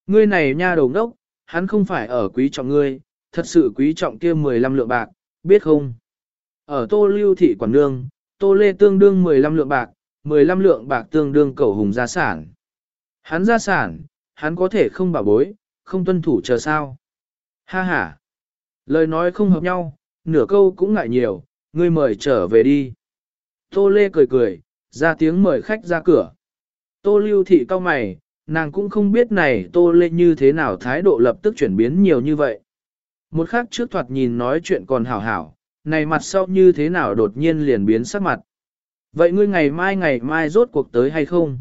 Speaker 1: Ngươi này nha đầu đốc, hắn không phải ở quý trọng ngươi, thật sự quý trọng kia 15 lượng bạc, biết không? Ở tô lưu thị quản nương, tô lê tương đương 15 lượng bạc, 15 lượng bạc tương đương cầu hùng gia sản. Hắn gia sản, hắn có thể không bảo bối, không tuân thủ chờ sao. Ha ha! Lời nói không hợp nhau, nửa câu cũng ngại nhiều, ngươi mời trở về đi. Tô Lê cười cười, ra tiếng mời khách ra cửa. Tô Lưu Thị cao mày, nàng cũng không biết này Tô Lê như thế nào thái độ lập tức chuyển biến nhiều như vậy. Một khắc trước thoạt nhìn nói chuyện còn hảo hảo, này mặt sau như thế nào đột nhiên liền biến sắc mặt. Vậy ngươi ngày mai ngày mai rốt cuộc tới hay không?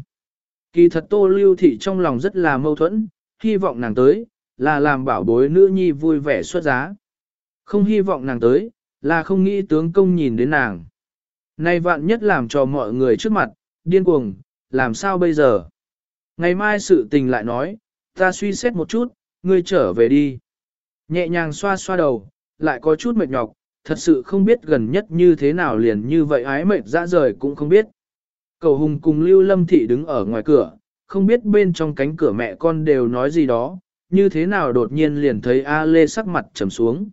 Speaker 1: Kỳ thật Tô Lưu Thị trong lòng rất là mâu thuẫn, hy vọng nàng tới, là làm bảo bối nữ nhi vui vẻ xuất giá. Không hy vọng nàng tới, là không nghĩ tướng công nhìn đến nàng. Nay vạn nhất làm cho mọi người trước mặt, điên cuồng, làm sao bây giờ? Ngày mai sự tình lại nói, ta suy xét một chút, ngươi trở về đi. Nhẹ nhàng xoa xoa đầu, lại có chút mệt nhọc, thật sự không biết gần nhất như thế nào liền như vậy ái mệt ra rời cũng không biết. Cầu hùng cùng Lưu Lâm Thị đứng ở ngoài cửa, không biết bên trong cánh cửa mẹ con đều nói gì đó, như thế nào đột nhiên liền thấy A Lê sắc mặt trầm xuống.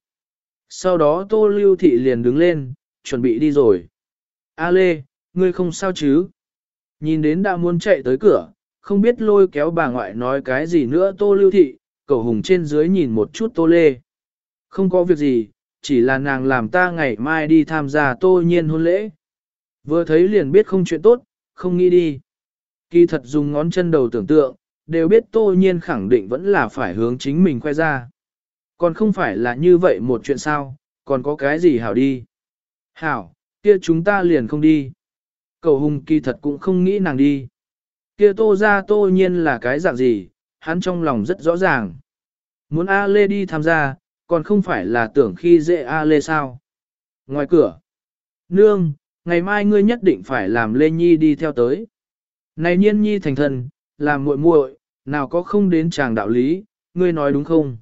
Speaker 1: Sau đó Tô Lưu Thị liền đứng lên, chuẩn bị đi rồi. A Lê, ngươi không sao chứ? Nhìn đến đã muốn chạy tới cửa, không biết lôi kéo bà ngoại nói cái gì nữa Tô Lưu Thị, cầu hùng trên dưới nhìn một chút Tô Lê. Không có việc gì, chỉ là nàng làm ta ngày mai đi tham gia Tô Nhiên hôn lễ. Vừa thấy liền biết không chuyện tốt, không nghĩ đi. Kỳ thật dùng ngón chân đầu tưởng tượng, đều biết Tô Nhiên khẳng định vẫn là phải hướng chính mình khoe ra. Còn không phải là như vậy một chuyện sao, còn có cái gì hảo đi. Hảo, kia chúng ta liền không đi. Cầu hùng kỳ thật cũng không nghĩ nàng đi. Kia tô ra tô nhiên là cái dạng gì, hắn trong lòng rất rõ ràng. Muốn A Lê đi tham gia, còn không phải là tưởng khi dễ A Lê sao. Ngoài cửa, nương, ngày mai ngươi nhất định phải làm Lê Nhi đi theo tới. Này nhiên nhi thành thần, làm muội muội, nào có không đến chàng đạo lý, ngươi nói đúng không?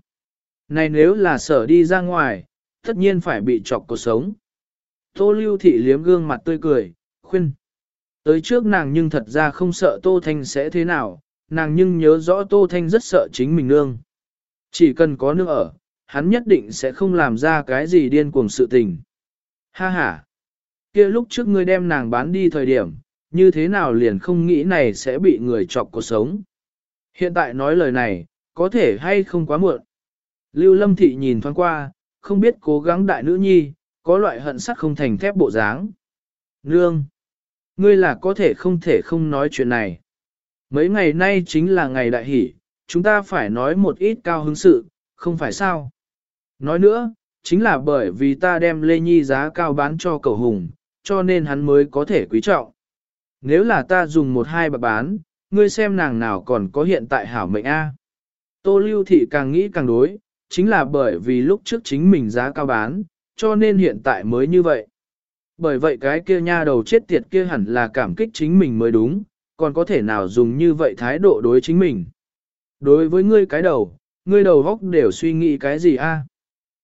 Speaker 1: Này nếu là sở đi ra ngoài, tất nhiên phải bị chọc cuộc sống. Tô lưu thị liếm gương mặt tươi cười, khuyên. Tới trước nàng nhưng thật ra không sợ Tô Thanh sẽ thế nào, nàng nhưng nhớ rõ Tô Thanh rất sợ chính mình nương. Chỉ cần có nương ở, hắn nhất định sẽ không làm ra cái gì điên cuồng sự tình. Ha ha! kia lúc trước ngươi đem nàng bán đi thời điểm, như thế nào liền không nghĩ này sẽ bị người chọc cuộc sống. Hiện tại nói lời này, có thể hay không quá muộn. Lưu Lâm Thị nhìn thoáng qua, không biết cố gắng đại nữ nhi, có loại hận sắt không thành thép bộ dáng. Nương! Ngươi là có thể không thể không nói chuyện này. Mấy ngày nay chính là ngày đại hỷ, chúng ta phải nói một ít cao hứng sự, không phải sao. Nói nữa, chính là bởi vì ta đem Lê Nhi giá cao bán cho cầu hùng, cho nên hắn mới có thể quý trọng. Nếu là ta dùng một hai bạc bán, ngươi xem nàng nào còn có hiện tại hảo mệnh A. Tô lưu thị càng nghĩ càng đối, chính là bởi vì lúc trước chính mình giá cao bán, cho nên hiện tại mới như vậy. Bởi vậy cái kia nha đầu chết tiệt kia hẳn là cảm kích chính mình mới đúng, còn có thể nào dùng như vậy thái độ đối chính mình. Đối với ngươi cái đầu, ngươi đầu góc đều suy nghĩ cái gì a?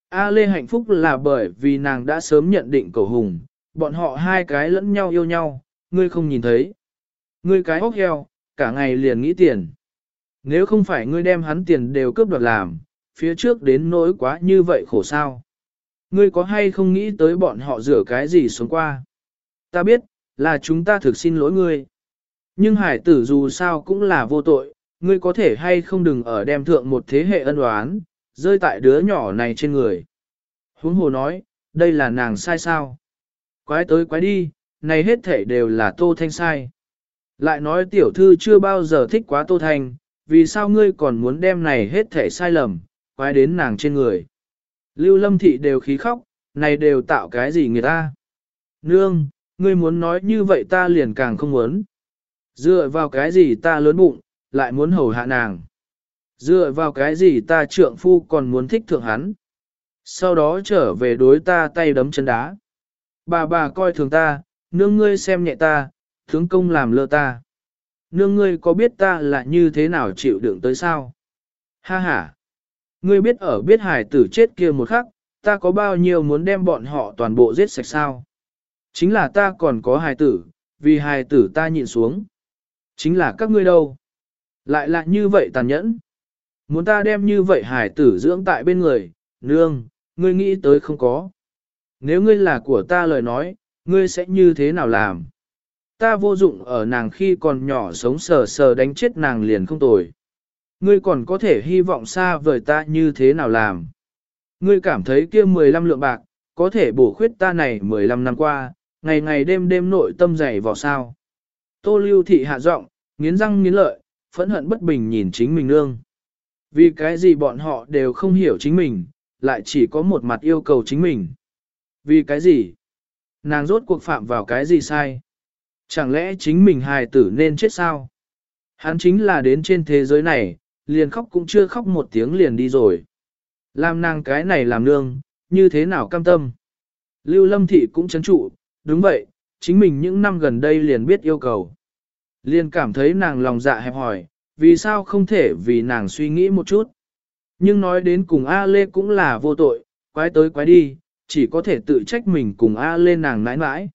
Speaker 1: A Lê hạnh phúc là bởi vì nàng đã sớm nhận định cầu hùng, bọn họ hai cái lẫn nhau yêu nhau, ngươi không nhìn thấy. Ngươi cái hốc heo, cả ngày liền nghĩ tiền. Nếu không phải ngươi đem hắn tiền đều cướp đoạt làm, phía trước đến nỗi quá như vậy khổ sao. Ngươi có hay không nghĩ tới bọn họ rửa cái gì xuống qua? Ta biết, là chúng ta thực xin lỗi ngươi. Nhưng hải tử dù sao cũng là vô tội, ngươi có thể hay không đừng ở đem thượng một thế hệ ân oán, rơi tại đứa nhỏ này trên người. Huống hồ nói, đây là nàng sai sao? Quái tới quái đi, này hết thể đều là Tô Thanh sai. Lại nói tiểu thư chưa bao giờ thích quá Tô Thanh, vì sao ngươi còn muốn đem này hết thể sai lầm, quái đến nàng trên người. Lưu lâm thị đều khí khóc, này đều tạo cái gì người ta. Nương, ngươi muốn nói như vậy ta liền càng không muốn. Dựa vào cái gì ta lớn bụng, lại muốn hầu hạ nàng. Dựa vào cái gì ta trượng phu còn muốn thích thượng hắn. Sau đó trở về đối ta tay đấm chân đá. Bà bà coi thường ta, nương ngươi xem nhẹ ta, tướng công làm lơ ta. Nương ngươi có biết ta là như thế nào chịu đựng tới sao? Ha ha! Ngươi biết ở biết hải tử chết kia một khắc, ta có bao nhiêu muốn đem bọn họ toàn bộ giết sạch sao? Chính là ta còn có hài tử, vì hài tử ta nhịn xuống. Chính là các ngươi đâu? Lại là như vậy tàn nhẫn. Muốn ta đem như vậy hài tử dưỡng tại bên người, nương, ngươi nghĩ tới không có. Nếu ngươi là của ta lời nói, ngươi sẽ như thế nào làm? Ta vô dụng ở nàng khi còn nhỏ sống sờ sờ đánh chết nàng liền không tồi. Ngươi còn có thể hy vọng xa vời ta như thế nào làm? Ngươi cảm thấy kia 15 lượng bạc, có thể bổ khuyết ta này 15 năm qua, ngày ngày đêm đêm nội tâm dày vỏ sao. Tô lưu thị hạ giọng, nghiến răng nghiến lợi, phẫn hận bất bình nhìn chính mình nương. Vì cái gì bọn họ đều không hiểu chính mình, lại chỉ có một mặt yêu cầu chính mình. Vì cái gì? Nàng rốt cuộc phạm vào cái gì sai? Chẳng lẽ chính mình hài tử nên chết sao? Hắn chính là đến trên thế giới này, liền khóc cũng chưa khóc một tiếng liền đi rồi. Làm nàng cái này làm nương, như thế nào cam tâm? Lưu Lâm Thị cũng chấn trụ, đúng vậy, chính mình những năm gần đây liền biết yêu cầu. Liền cảm thấy nàng lòng dạ hẹp hỏi, vì sao không thể vì nàng suy nghĩ một chút. Nhưng nói đến cùng A Lê cũng là vô tội, quái tới quái đi, chỉ có thể tự trách mình cùng A lên nàng nãi nãi.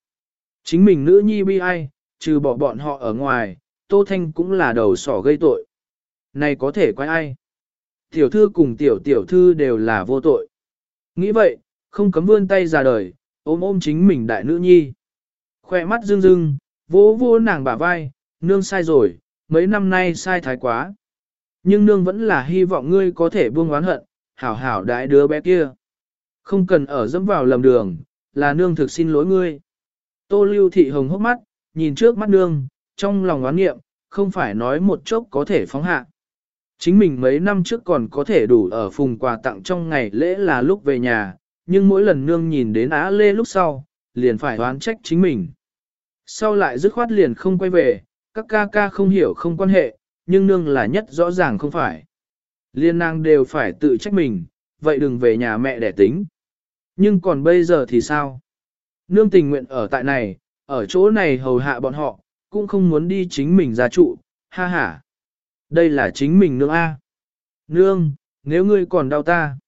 Speaker 1: Chính mình nữ nhi bi ai, trừ bỏ bọn họ ở ngoài, Tô Thanh cũng là đầu sỏ gây tội. Này có thể quái ai? Tiểu thư cùng tiểu tiểu thư đều là vô tội. Nghĩ vậy, không cấm vươn tay ra đời, ôm ôm chính mình đại nữ nhi. Khoe mắt rưng rưng, vô vô nàng bả vai, nương sai rồi, mấy năm nay sai thái quá. Nhưng nương vẫn là hy vọng ngươi có thể buông oán hận, hảo hảo đại đứa bé kia. Không cần ở dẫm vào lầm đường, là nương thực xin lỗi ngươi. Tô lưu thị hồng hốc mắt, nhìn trước mắt nương, trong lòng oán nghiệm, không phải nói một chốc có thể phóng hạ. Chính mình mấy năm trước còn có thể đủ ở phùng quà tặng trong ngày lễ là lúc về nhà, nhưng mỗi lần nương nhìn đến Á Lê lúc sau, liền phải oán trách chính mình. Sau lại dứt khoát liền không quay về, các ca ca không hiểu không quan hệ, nhưng nương là nhất rõ ràng không phải. Liên nàng đều phải tự trách mình, vậy đừng về nhà mẹ để tính. Nhưng còn bây giờ thì sao? Nương tình nguyện ở tại này, ở chỗ này hầu hạ bọn họ, cũng không muốn đi chính mình ra trụ, ha ha. Đây là chính mình nương A. Nương, nếu ngươi còn đau ta.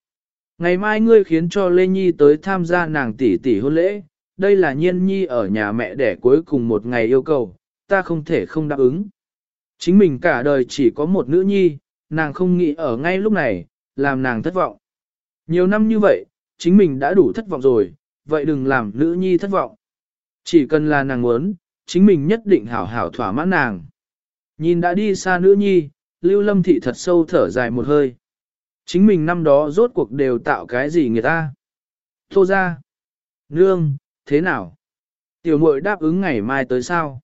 Speaker 1: Ngày mai ngươi khiến cho Lê Nhi tới tham gia nàng tỷ tỷ hôn lễ, đây là nhiên nhi ở nhà mẹ đẻ cuối cùng một ngày yêu cầu, ta không thể không đáp ứng. Chính mình cả đời chỉ có một nữ nhi, nàng không nghĩ ở ngay lúc này, làm nàng thất vọng. Nhiều năm như vậy, chính mình đã đủ thất vọng rồi, vậy đừng làm nữ nhi thất vọng. Chỉ cần là nàng muốn, chính mình nhất định hảo hảo thỏa mãn nàng. Nhìn đã đi xa nữ nhi, Lưu Lâm Thị thật sâu thở dài một hơi. Chính mình năm đó rốt cuộc đều tạo cái gì người ta? Tô ra. Nương, thế nào? Tiểu muội đáp ứng ngày mai tới sao?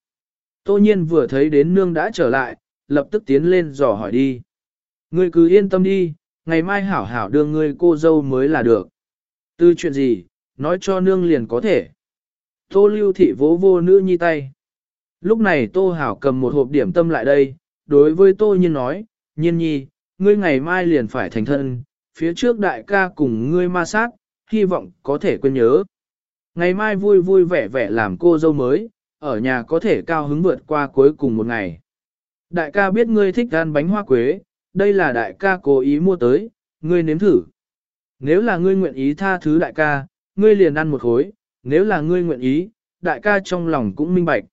Speaker 1: Tô nhiên vừa thấy đến nương đã trở lại, lập tức tiến lên dò hỏi đi. Ngươi cứ yên tâm đi, ngày mai hảo hảo đưa ngươi cô dâu mới là được. Từ chuyện gì, nói cho nương liền có thể. Tô lưu thị vỗ vô nữ nhi tay. Lúc này tô hảo cầm một hộp điểm tâm lại đây, đối với tô nhiên nói, nhiên nhi, ngươi ngày mai liền phải thành thân, phía trước đại ca cùng ngươi ma sát, hy vọng có thể quên nhớ. Ngày mai vui vui vẻ vẻ làm cô dâu mới, ở nhà có thể cao hứng vượt qua cuối cùng một ngày. Đại ca biết ngươi thích ăn bánh hoa quế, đây là đại ca cố ý mua tới, ngươi nếm thử. Nếu là ngươi nguyện ý tha thứ đại ca, ngươi liền ăn một khối, nếu là ngươi nguyện ý, đại ca trong lòng cũng minh bạch.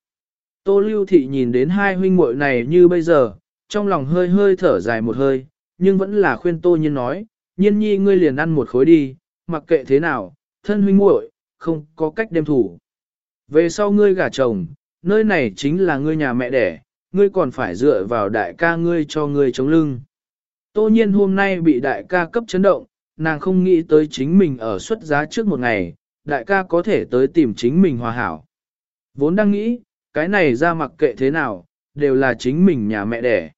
Speaker 1: Tô Lưu Thị nhìn đến hai huynh muội này như bây giờ, trong lòng hơi hơi thở dài một hơi, nhưng vẫn là khuyên Tô Nhiên nói, nhiên nhi ngươi liền ăn một khối đi, mặc kệ thế nào, thân huynh muội không có cách đem thủ. Về sau ngươi gả chồng, nơi này chính là ngươi nhà mẹ đẻ, ngươi còn phải dựa vào đại ca ngươi cho ngươi chống lưng. Tô nhiên hôm nay bị đại ca cấp chấn động, nàng không nghĩ tới chính mình ở xuất giá trước một ngày, đại ca có thể tới tìm chính mình hòa hảo. Vốn đang nghĩ, cái này ra mặc kệ thế nào, đều là chính mình nhà mẹ đẻ.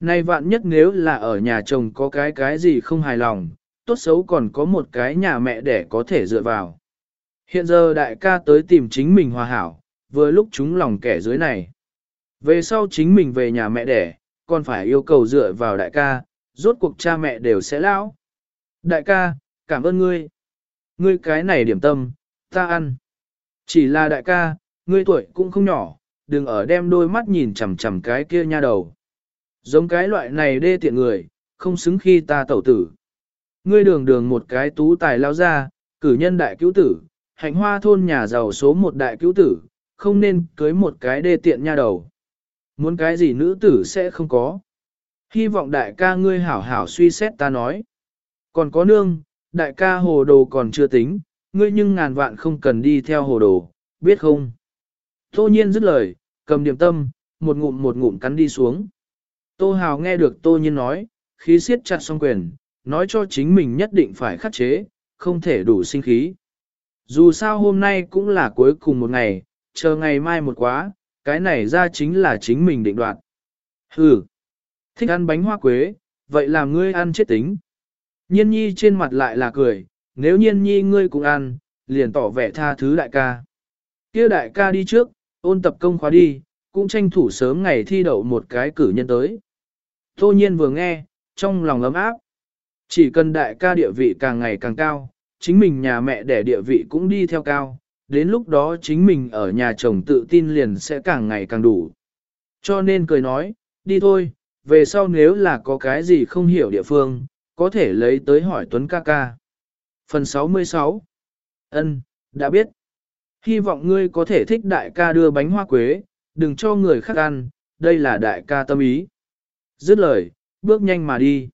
Speaker 1: Nay vạn nhất nếu là ở nhà chồng có cái cái gì không hài lòng, tốt xấu còn có một cái nhà mẹ đẻ có thể dựa vào. Hiện giờ đại ca tới tìm chính mình hòa hảo, vừa lúc chúng lòng kẻ dưới này. Về sau chính mình về nhà mẹ đẻ, còn phải yêu cầu dựa vào đại ca, rốt cuộc cha mẹ đều sẽ lão. Đại ca, cảm ơn ngươi. Ngươi cái này điểm tâm, ta ăn. Chỉ là đại ca, ngươi tuổi cũng không nhỏ, đừng ở đem đôi mắt nhìn chằm chằm cái kia nha đầu. Giống cái loại này đê tiện người, không xứng khi ta tẩu tử. Ngươi đường đường một cái tú tài lao ra, cử nhân đại cứu tử, hạnh hoa thôn nhà giàu số một đại cứu tử, không nên cưới một cái đê tiện nha đầu. Muốn cái gì nữ tử sẽ không có. Hy vọng đại ca ngươi hảo hảo suy xét ta nói. Còn có nương, đại ca hồ đồ còn chưa tính, ngươi nhưng ngàn vạn không cần đi theo hồ đồ, biết không? Tô nhiên dứt lời, cầm điểm tâm, một ngụm một ngụm cắn đi xuống. Tô hào nghe được tô nhiên nói, khí siết chặt song quyền, nói cho chính mình nhất định phải khắc chế, không thể đủ sinh khí. Dù sao hôm nay cũng là cuối cùng một ngày, chờ ngày mai một quá, cái này ra chính là chính mình định đoạt. Hừ, thích ăn bánh hoa quế, vậy làm ngươi ăn chết tính. Nhiên nhi trên mặt lại là cười, nếu nhiên nhi ngươi cũng ăn, liền tỏ vẻ tha thứ đại ca. kia đại ca đi trước, ôn tập công khóa đi, cũng tranh thủ sớm ngày thi đậu một cái cử nhân tới. Tô nhiên vừa nghe, trong lòng ấm áp. Chỉ cần đại ca địa vị càng ngày càng cao, chính mình nhà mẹ đẻ địa vị cũng đi theo cao, đến lúc đó chính mình ở nhà chồng tự tin liền sẽ càng ngày càng đủ. Cho nên cười nói, đi thôi, về sau nếu là có cái gì không hiểu địa phương, có thể lấy tới hỏi Tuấn ca ca. Phần 66 Ân, đã biết. Hy vọng ngươi có thể thích đại ca đưa bánh hoa quế, đừng cho người khác ăn, đây là đại ca tâm ý. Dứt lời, bước nhanh mà đi.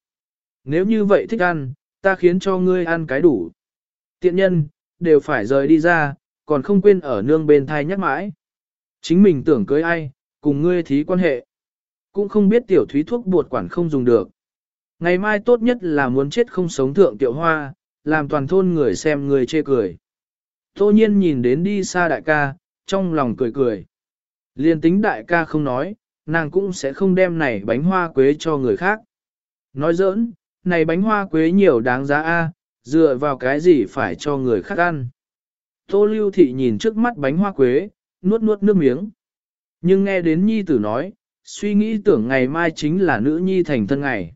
Speaker 1: Nếu như vậy thích ăn, ta khiến cho ngươi ăn cái đủ. Tiện nhân, đều phải rời đi ra, còn không quên ở nương bên thai nhắc mãi. Chính mình tưởng cưới ai, cùng ngươi thí quan hệ. Cũng không biết tiểu thúy thuốc buộc quản không dùng được. Ngày mai tốt nhất là muốn chết không sống thượng tiểu hoa, làm toàn thôn người xem người chê cười. Tô nhiên nhìn đến đi xa đại ca, trong lòng cười cười. Liên tính đại ca không nói, nàng cũng sẽ không đem này bánh hoa quế cho người khác. Nói giỡn, này bánh hoa quế nhiều đáng giá a, dựa vào cái gì phải cho người khác ăn. Tô lưu thị nhìn trước mắt bánh hoa quế, nuốt nuốt nước miếng. Nhưng nghe đến nhi tử nói, suy nghĩ tưởng ngày mai chính là nữ nhi thành thân ngày.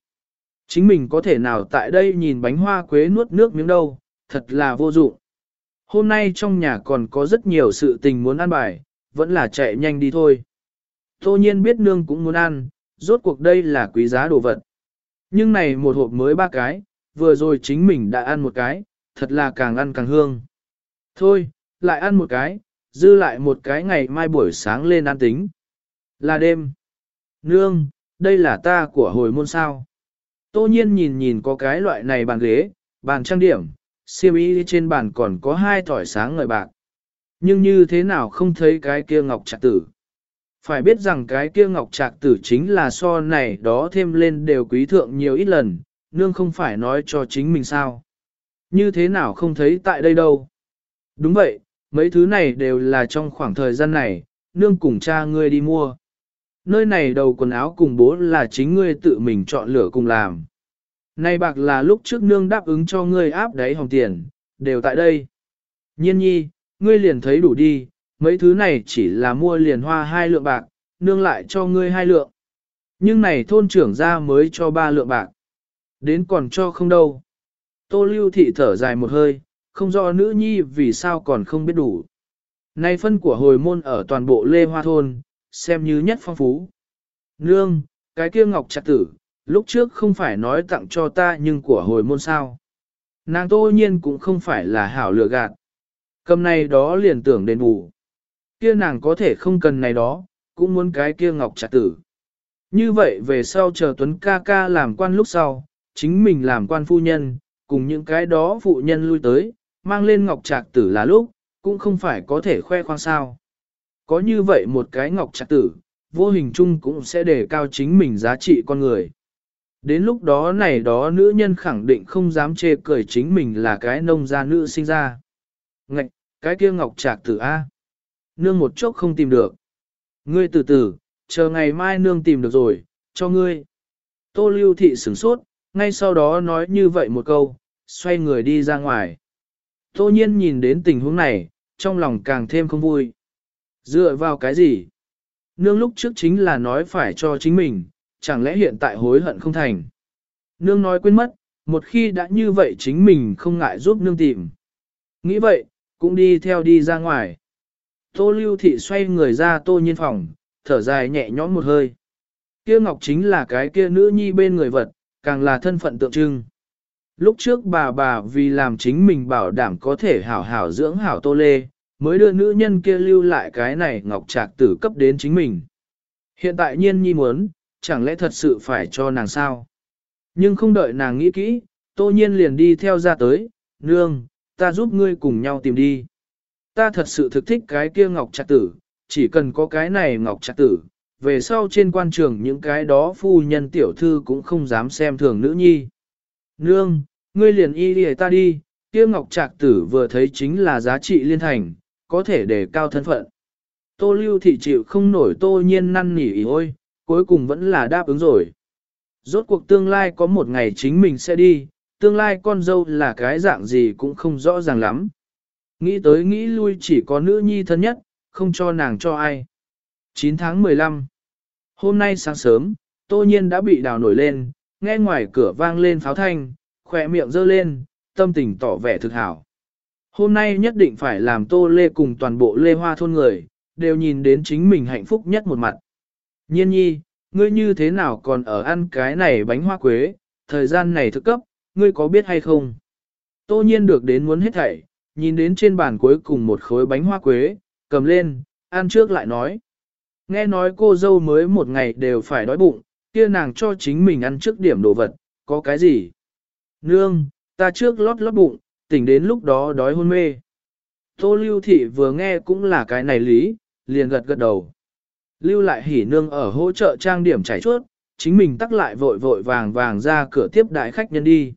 Speaker 1: Chính mình có thể nào tại đây nhìn bánh hoa quế nuốt nước miếng đâu, thật là vô dụng. Hôm nay trong nhà còn có rất nhiều sự tình muốn ăn bài, vẫn là chạy nhanh đi thôi. Tô nhiên biết nương cũng muốn ăn, rốt cuộc đây là quý giá đồ vật. Nhưng này một hộp mới ba cái, vừa rồi chính mình đã ăn một cái, thật là càng ăn càng hương. Thôi, lại ăn một cái, dư lại một cái ngày mai buổi sáng lên ăn tính. Là đêm. Nương, đây là ta của hồi môn sao. Tô nhiên nhìn nhìn có cái loại này bàn ghế, bàn trang điểm, siêu y trên bàn còn có hai thỏi sáng ngời bạc. Nhưng như thế nào không thấy cái kia ngọc trạc tử. Phải biết rằng cái kia ngọc trạc tử chính là so này đó thêm lên đều quý thượng nhiều ít lần, nương không phải nói cho chính mình sao. Như thế nào không thấy tại đây đâu. Đúng vậy, mấy thứ này đều là trong khoảng thời gian này, nương cùng cha ngươi đi mua. Nơi này đầu quần áo cùng bố là chính ngươi tự mình chọn lựa cùng làm. Nay bạc là lúc trước nương đáp ứng cho ngươi áp đáy hồng tiền, đều tại đây. Nhiên nhi, ngươi liền thấy đủ đi, mấy thứ này chỉ là mua liền hoa hai lượng bạc, nương lại cho ngươi hai lượng. Nhưng này thôn trưởng ra mới cho ba lượng bạc. Đến còn cho không đâu. Tô lưu thị thở dài một hơi, không rõ nữ nhi vì sao còn không biết đủ. Nay phân của hồi môn ở toàn bộ Lê Hoa Thôn, xem như nhất phong phú. Nương, cái kia ngọc chặt tử, lúc trước không phải nói tặng cho ta nhưng của hồi môn sao. Nàng tô nhiên cũng không phải là hảo lừa gạt. Cầm này đó liền tưởng đền bù. Kia nàng có thể không cần này đó, cũng muốn cái kia ngọc chặt tử. Như vậy về sau chờ Tuấn ca ca làm quan lúc sau, chính mình làm quan phu nhân, cùng những cái đó phụ nhân lui tới, mang lên ngọc trạc tử là lúc, cũng không phải có thể khoe khoang sao. Có như vậy một cái ngọc trạc tử, vô hình chung cũng sẽ đề cao chính mình giá trị con người. Đến lúc đó này đó nữ nhân khẳng định không dám chê cười chính mình là cái nông gia nữ sinh ra. Ngạch, cái kia ngọc trạc tử A. Nương một chốc không tìm được. Ngươi từ từ, chờ ngày mai nương tìm được rồi, cho ngươi. Tô lưu thị sửng sốt, ngay sau đó nói như vậy một câu, xoay người đi ra ngoài. Tô nhiên nhìn đến tình huống này, trong lòng càng thêm không vui. Dựa vào cái gì? Nương lúc trước chính là nói phải cho chính mình, chẳng lẽ hiện tại hối hận không thành? Nương nói quên mất, một khi đã như vậy chính mình không ngại giúp nương tìm. Nghĩ vậy, cũng đi theo đi ra ngoài. Tô lưu thị xoay người ra tô nhiên phòng, thở dài nhẹ nhõm một hơi. Kia ngọc chính là cái kia nữ nhi bên người vật, càng là thân phận tượng trưng. Lúc trước bà bà vì làm chính mình bảo đảm có thể hảo hảo dưỡng hảo tô lê, mới đưa nữ nhân kia lưu lại cái này ngọc trạc tử cấp đến chính mình. Hiện tại nhiên nhi muốn, chẳng lẽ thật sự phải cho nàng sao? Nhưng không đợi nàng nghĩ kỹ, tô nhiên liền đi theo ra tới, nương, ta giúp ngươi cùng nhau tìm đi. Ta thật sự thực thích cái kia ngọc trạc tử, chỉ cần có cái này ngọc trạc tử, về sau trên quan trường những cái đó phu nhân tiểu thư cũng không dám xem thường nữ nhi. Nương, ngươi liền y đi ta đi, kia ngọc trạc tử vừa thấy chính là giá trị liên thành, có thể đề cao thân phận. Tô lưu thị chịu không nổi tô nhiên năn nỉ ý ôi, cuối cùng vẫn là đáp ứng rồi. Rốt cuộc tương lai có một ngày chính mình sẽ đi, tương lai con dâu là cái dạng gì cũng không rõ ràng lắm. Nghĩ tới nghĩ lui chỉ có nữ nhi thân nhất, không cho nàng cho ai. 9 tháng 15 Hôm nay sáng sớm, tô nhiên đã bị đào nổi lên, nghe ngoài cửa vang lên pháo thanh, khỏe miệng giơ lên, tâm tình tỏ vẻ thực hảo. Hôm nay nhất định phải làm tô lê cùng toàn bộ lê hoa thôn người, đều nhìn đến chính mình hạnh phúc nhất một mặt. Nhiên nhi, ngươi như thế nào còn ở ăn cái này bánh hoa quế, thời gian này thức cấp, ngươi có biết hay không? Tô nhiên được đến muốn hết thảy, nhìn đến trên bàn cuối cùng một khối bánh hoa quế, cầm lên, ăn trước lại nói. Nghe nói cô dâu mới một ngày đều phải đói bụng, kia nàng cho chính mình ăn trước điểm đồ vật, có cái gì? Nương, ta trước lót lót bụng, tỉnh đến lúc đó đói hôn mê. Tô lưu thị vừa nghe cũng là cái này lý, liền gật gật đầu. Lưu lại hỉ nương ở hỗ trợ trang điểm chảy chuốt, chính mình tắc lại vội vội vàng vàng ra cửa tiếp đại khách nhân đi.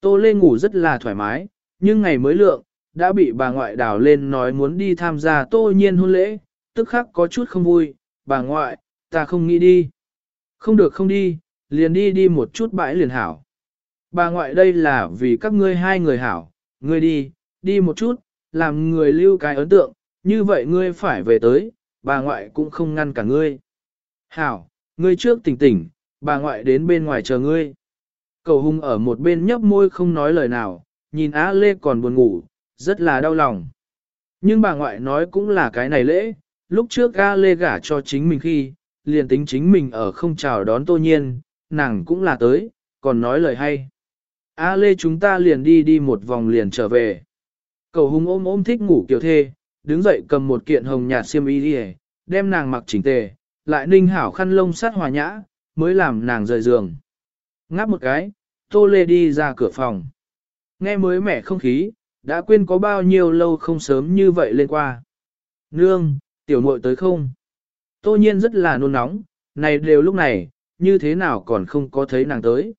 Speaker 1: Tô lê ngủ rất là thoải mái, nhưng ngày mới lượng, đã bị bà ngoại đào lên nói muốn đi tham gia tô nhiên hôn lễ, tức khắc có chút không vui, bà ngoại, ta không nghĩ đi. Không được không đi, liền đi đi một chút bãi liền hảo. Bà ngoại đây là vì các ngươi hai người hảo, ngươi đi, đi một chút, làm người lưu cái ấn tượng, như vậy ngươi phải về tới, bà ngoại cũng không ngăn cả ngươi. Hảo, ngươi trước tỉnh tỉnh, bà ngoại đến bên ngoài chờ ngươi. Cầu hung ở một bên nhấp môi không nói lời nào, nhìn Á Lê còn buồn ngủ, rất là đau lòng. Nhưng bà ngoại nói cũng là cái này lễ, lúc trước Á Lê gả cho chính mình khi, liền tính chính mình ở không chào đón tô nhiên, nàng cũng là tới, còn nói lời hay. A Lê chúng ta liền đi đi một vòng liền trở về. Cầu hùng ôm ôm thích ngủ kiểu thê, đứng dậy cầm một kiện hồng nhạt xiêm y đi đem nàng mặc chỉnh tề, lại ninh hảo khăn lông sát hòa nhã, mới làm nàng rời giường. Ngáp một cái, Tô Lê đi ra cửa phòng. Nghe mới mẻ không khí, đã quên có bao nhiêu lâu không sớm như vậy lên qua. Nương, tiểu muội tới không? Tô nhiên rất là nôn nóng, này đều lúc này, như thế nào còn không có thấy nàng tới.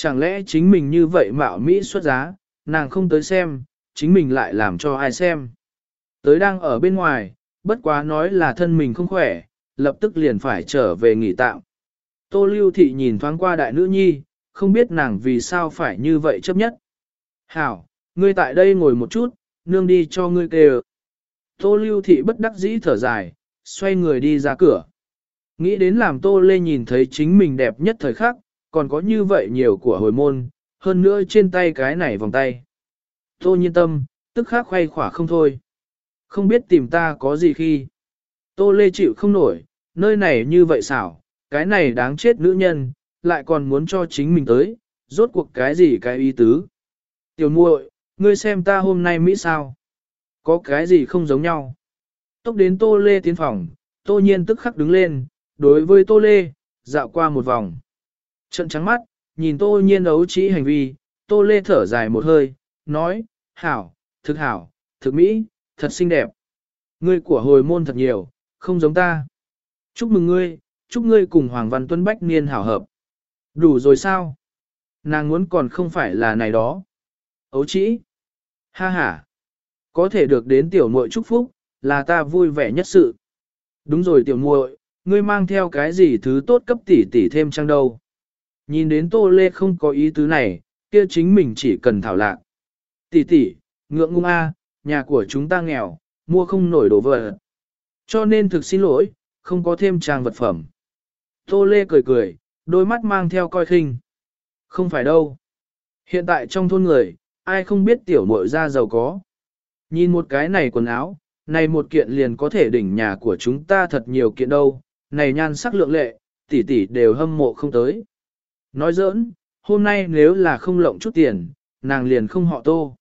Speaker 1: Chẳng lẽ chính mình như vậy mạo Mỹ xuất giá, nàng không tới xem, chính mình lại làm cho ai xem. Tới đang ở bên ngoài, bất quá nói là thân mình không khỏe, lập tức liền phải trở về nghỉ tạm. Tô lưu thị nhìn thoáng qua đại nữ nhi, không biết nàng vì sao phải như vậy chấp nhất. Hảo, ngươi tại đây ngồi một chút, nương đi cho ngươi kêu. Tô lưu thị bất đắc dĩ thở dài, xoay người đi ra cửa. Nghĩ đến làm Tô Lê nhìn thấy chính mình đẹp nhất thời khắc, còn có như vậy nhiều của hồi môn, hơn nữa trên tay cái này vòng tay. Tô nhiên tâm, tức khắc khoay khỏa không thôi. Không biết tìm ta có gì khi. Tô Lê chịu không nổi, nơi này như vậy xảo, cái này đáng chết nữ nhân, lại còn muốn cho chính mình tới, rốt cuộc cái gì cái ý tứ. Tiểu muội, ngươi xem ta hôm nay Mỹ sao? Có cái gì không giống nhau? Tốc đến Tô Lê tiến phòng, Tô Nhiên tức khắc đứng lên, đối với Tô Lê, dạo qua một vòng. Trận trắng mắt, nhìn Tô Nhiên ấu trí hành vi, Tô Lê thở dài một hơi, nói, hảo, thực hảo, thực mỹ, thật xinh đẹp. Ngươi của hồi môn thật nhiều, không giống ta. Chúc mừng ngươi, chúc ngươi cùng Hoàng Văn Tuân Bách Niên hảo hợp. Đủ rồi sao? Nàng muốn còn không phải là này đó. Ấu trĩ. Ha ha. Có thể được đến tiểu muội chúc phúc, là ta vui vẻ nhất sự. Đúng rồi tiểu muội, ngươi mang theo cái gì thứ tốt cấp tỷ tỷ thêm trang đâu. Nhìn đến tô lê không có ý tứ này, kia chính mình chỉ cần thảo lạc. Tỷ tỷ, ngượng ngung a, nhà của chúng ta nghèo, mua không nổi đồ vật. Cho nên thực xin lỗi, không có thêm trang vật phẩm. Tô lê cười cười, đôi mắt mang theo coi khinh. Không phải đâu. Hiện tại trong thôn người, ai không biết tiểu muội ra giàu có. Nhìn một cái này quần áo, này một kiện liền có thể đỉnh nhà của chúng ta thật nhiều kiện đâu, này nhan sắc lượng lệ, tỷ tỷ đều hâm mộ không tới. Nói giỡn, hôm nay nếu là không lộng chút tiền, nàng liền không họ tô.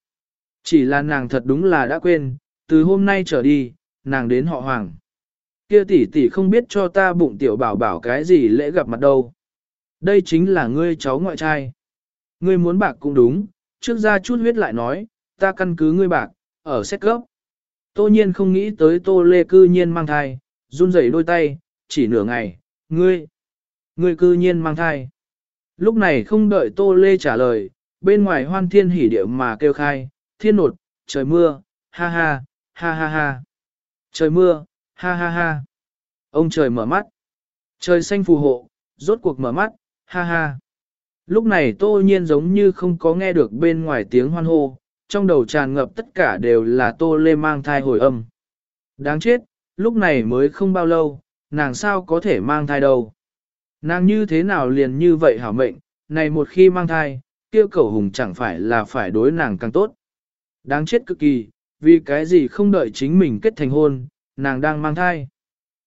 Speaker 1: Chỉ là nàng thật đúng là đã quên, từ hôm nay trở đi, nàng đến họ hoàng. Kia tỷ tỷ không biết cho ta bụng tiểu bảo bảo cái gì lễ gặp mặt đâu. Đây chính là ngươi cháu ngoại trai. Ngươi muốn bạc cũng đúng, trước ra chút huyết lại nói, ta căn cứ ngươi bạc, ở xét gốc. Tô nhiên không nghĩ tới tô lê cư nhiên mang thai, run rẩy đôi tay, chỉ nửa ngày, ngươi, ngươi cư nhiên mang thai. Lúc này không đợi tô lê trả lời, bên ngoài hoan thiên hỉ điệu mà kêu khai, thiên nột, trời mưa, ha ha, ha ha ha. Trời mưa, ha ha ha. Ông trời mở mắt. Trời xanh phù hộ, rốt cuộc mở mắt, ha ha. Lúc này tô nhiên giống như không có nghe được bên ngoài tiếng hoan hô, trong đầu tràn ngập tất cả đều là tô lê mang thai hồi âm. Đáng chết, lúc này mới không bao lâu, nàng sao có thể mang thai đâu. Nàng như thế nào liền như vậy hảo mệnh, này một khi mang thai, kêu cầu hùng chẳng phải là phải đối nàng càng tốt. Đáng chết cực kỳ, vì cái gì không đợi chính mình kết thành hôn, nàng đang mang thai.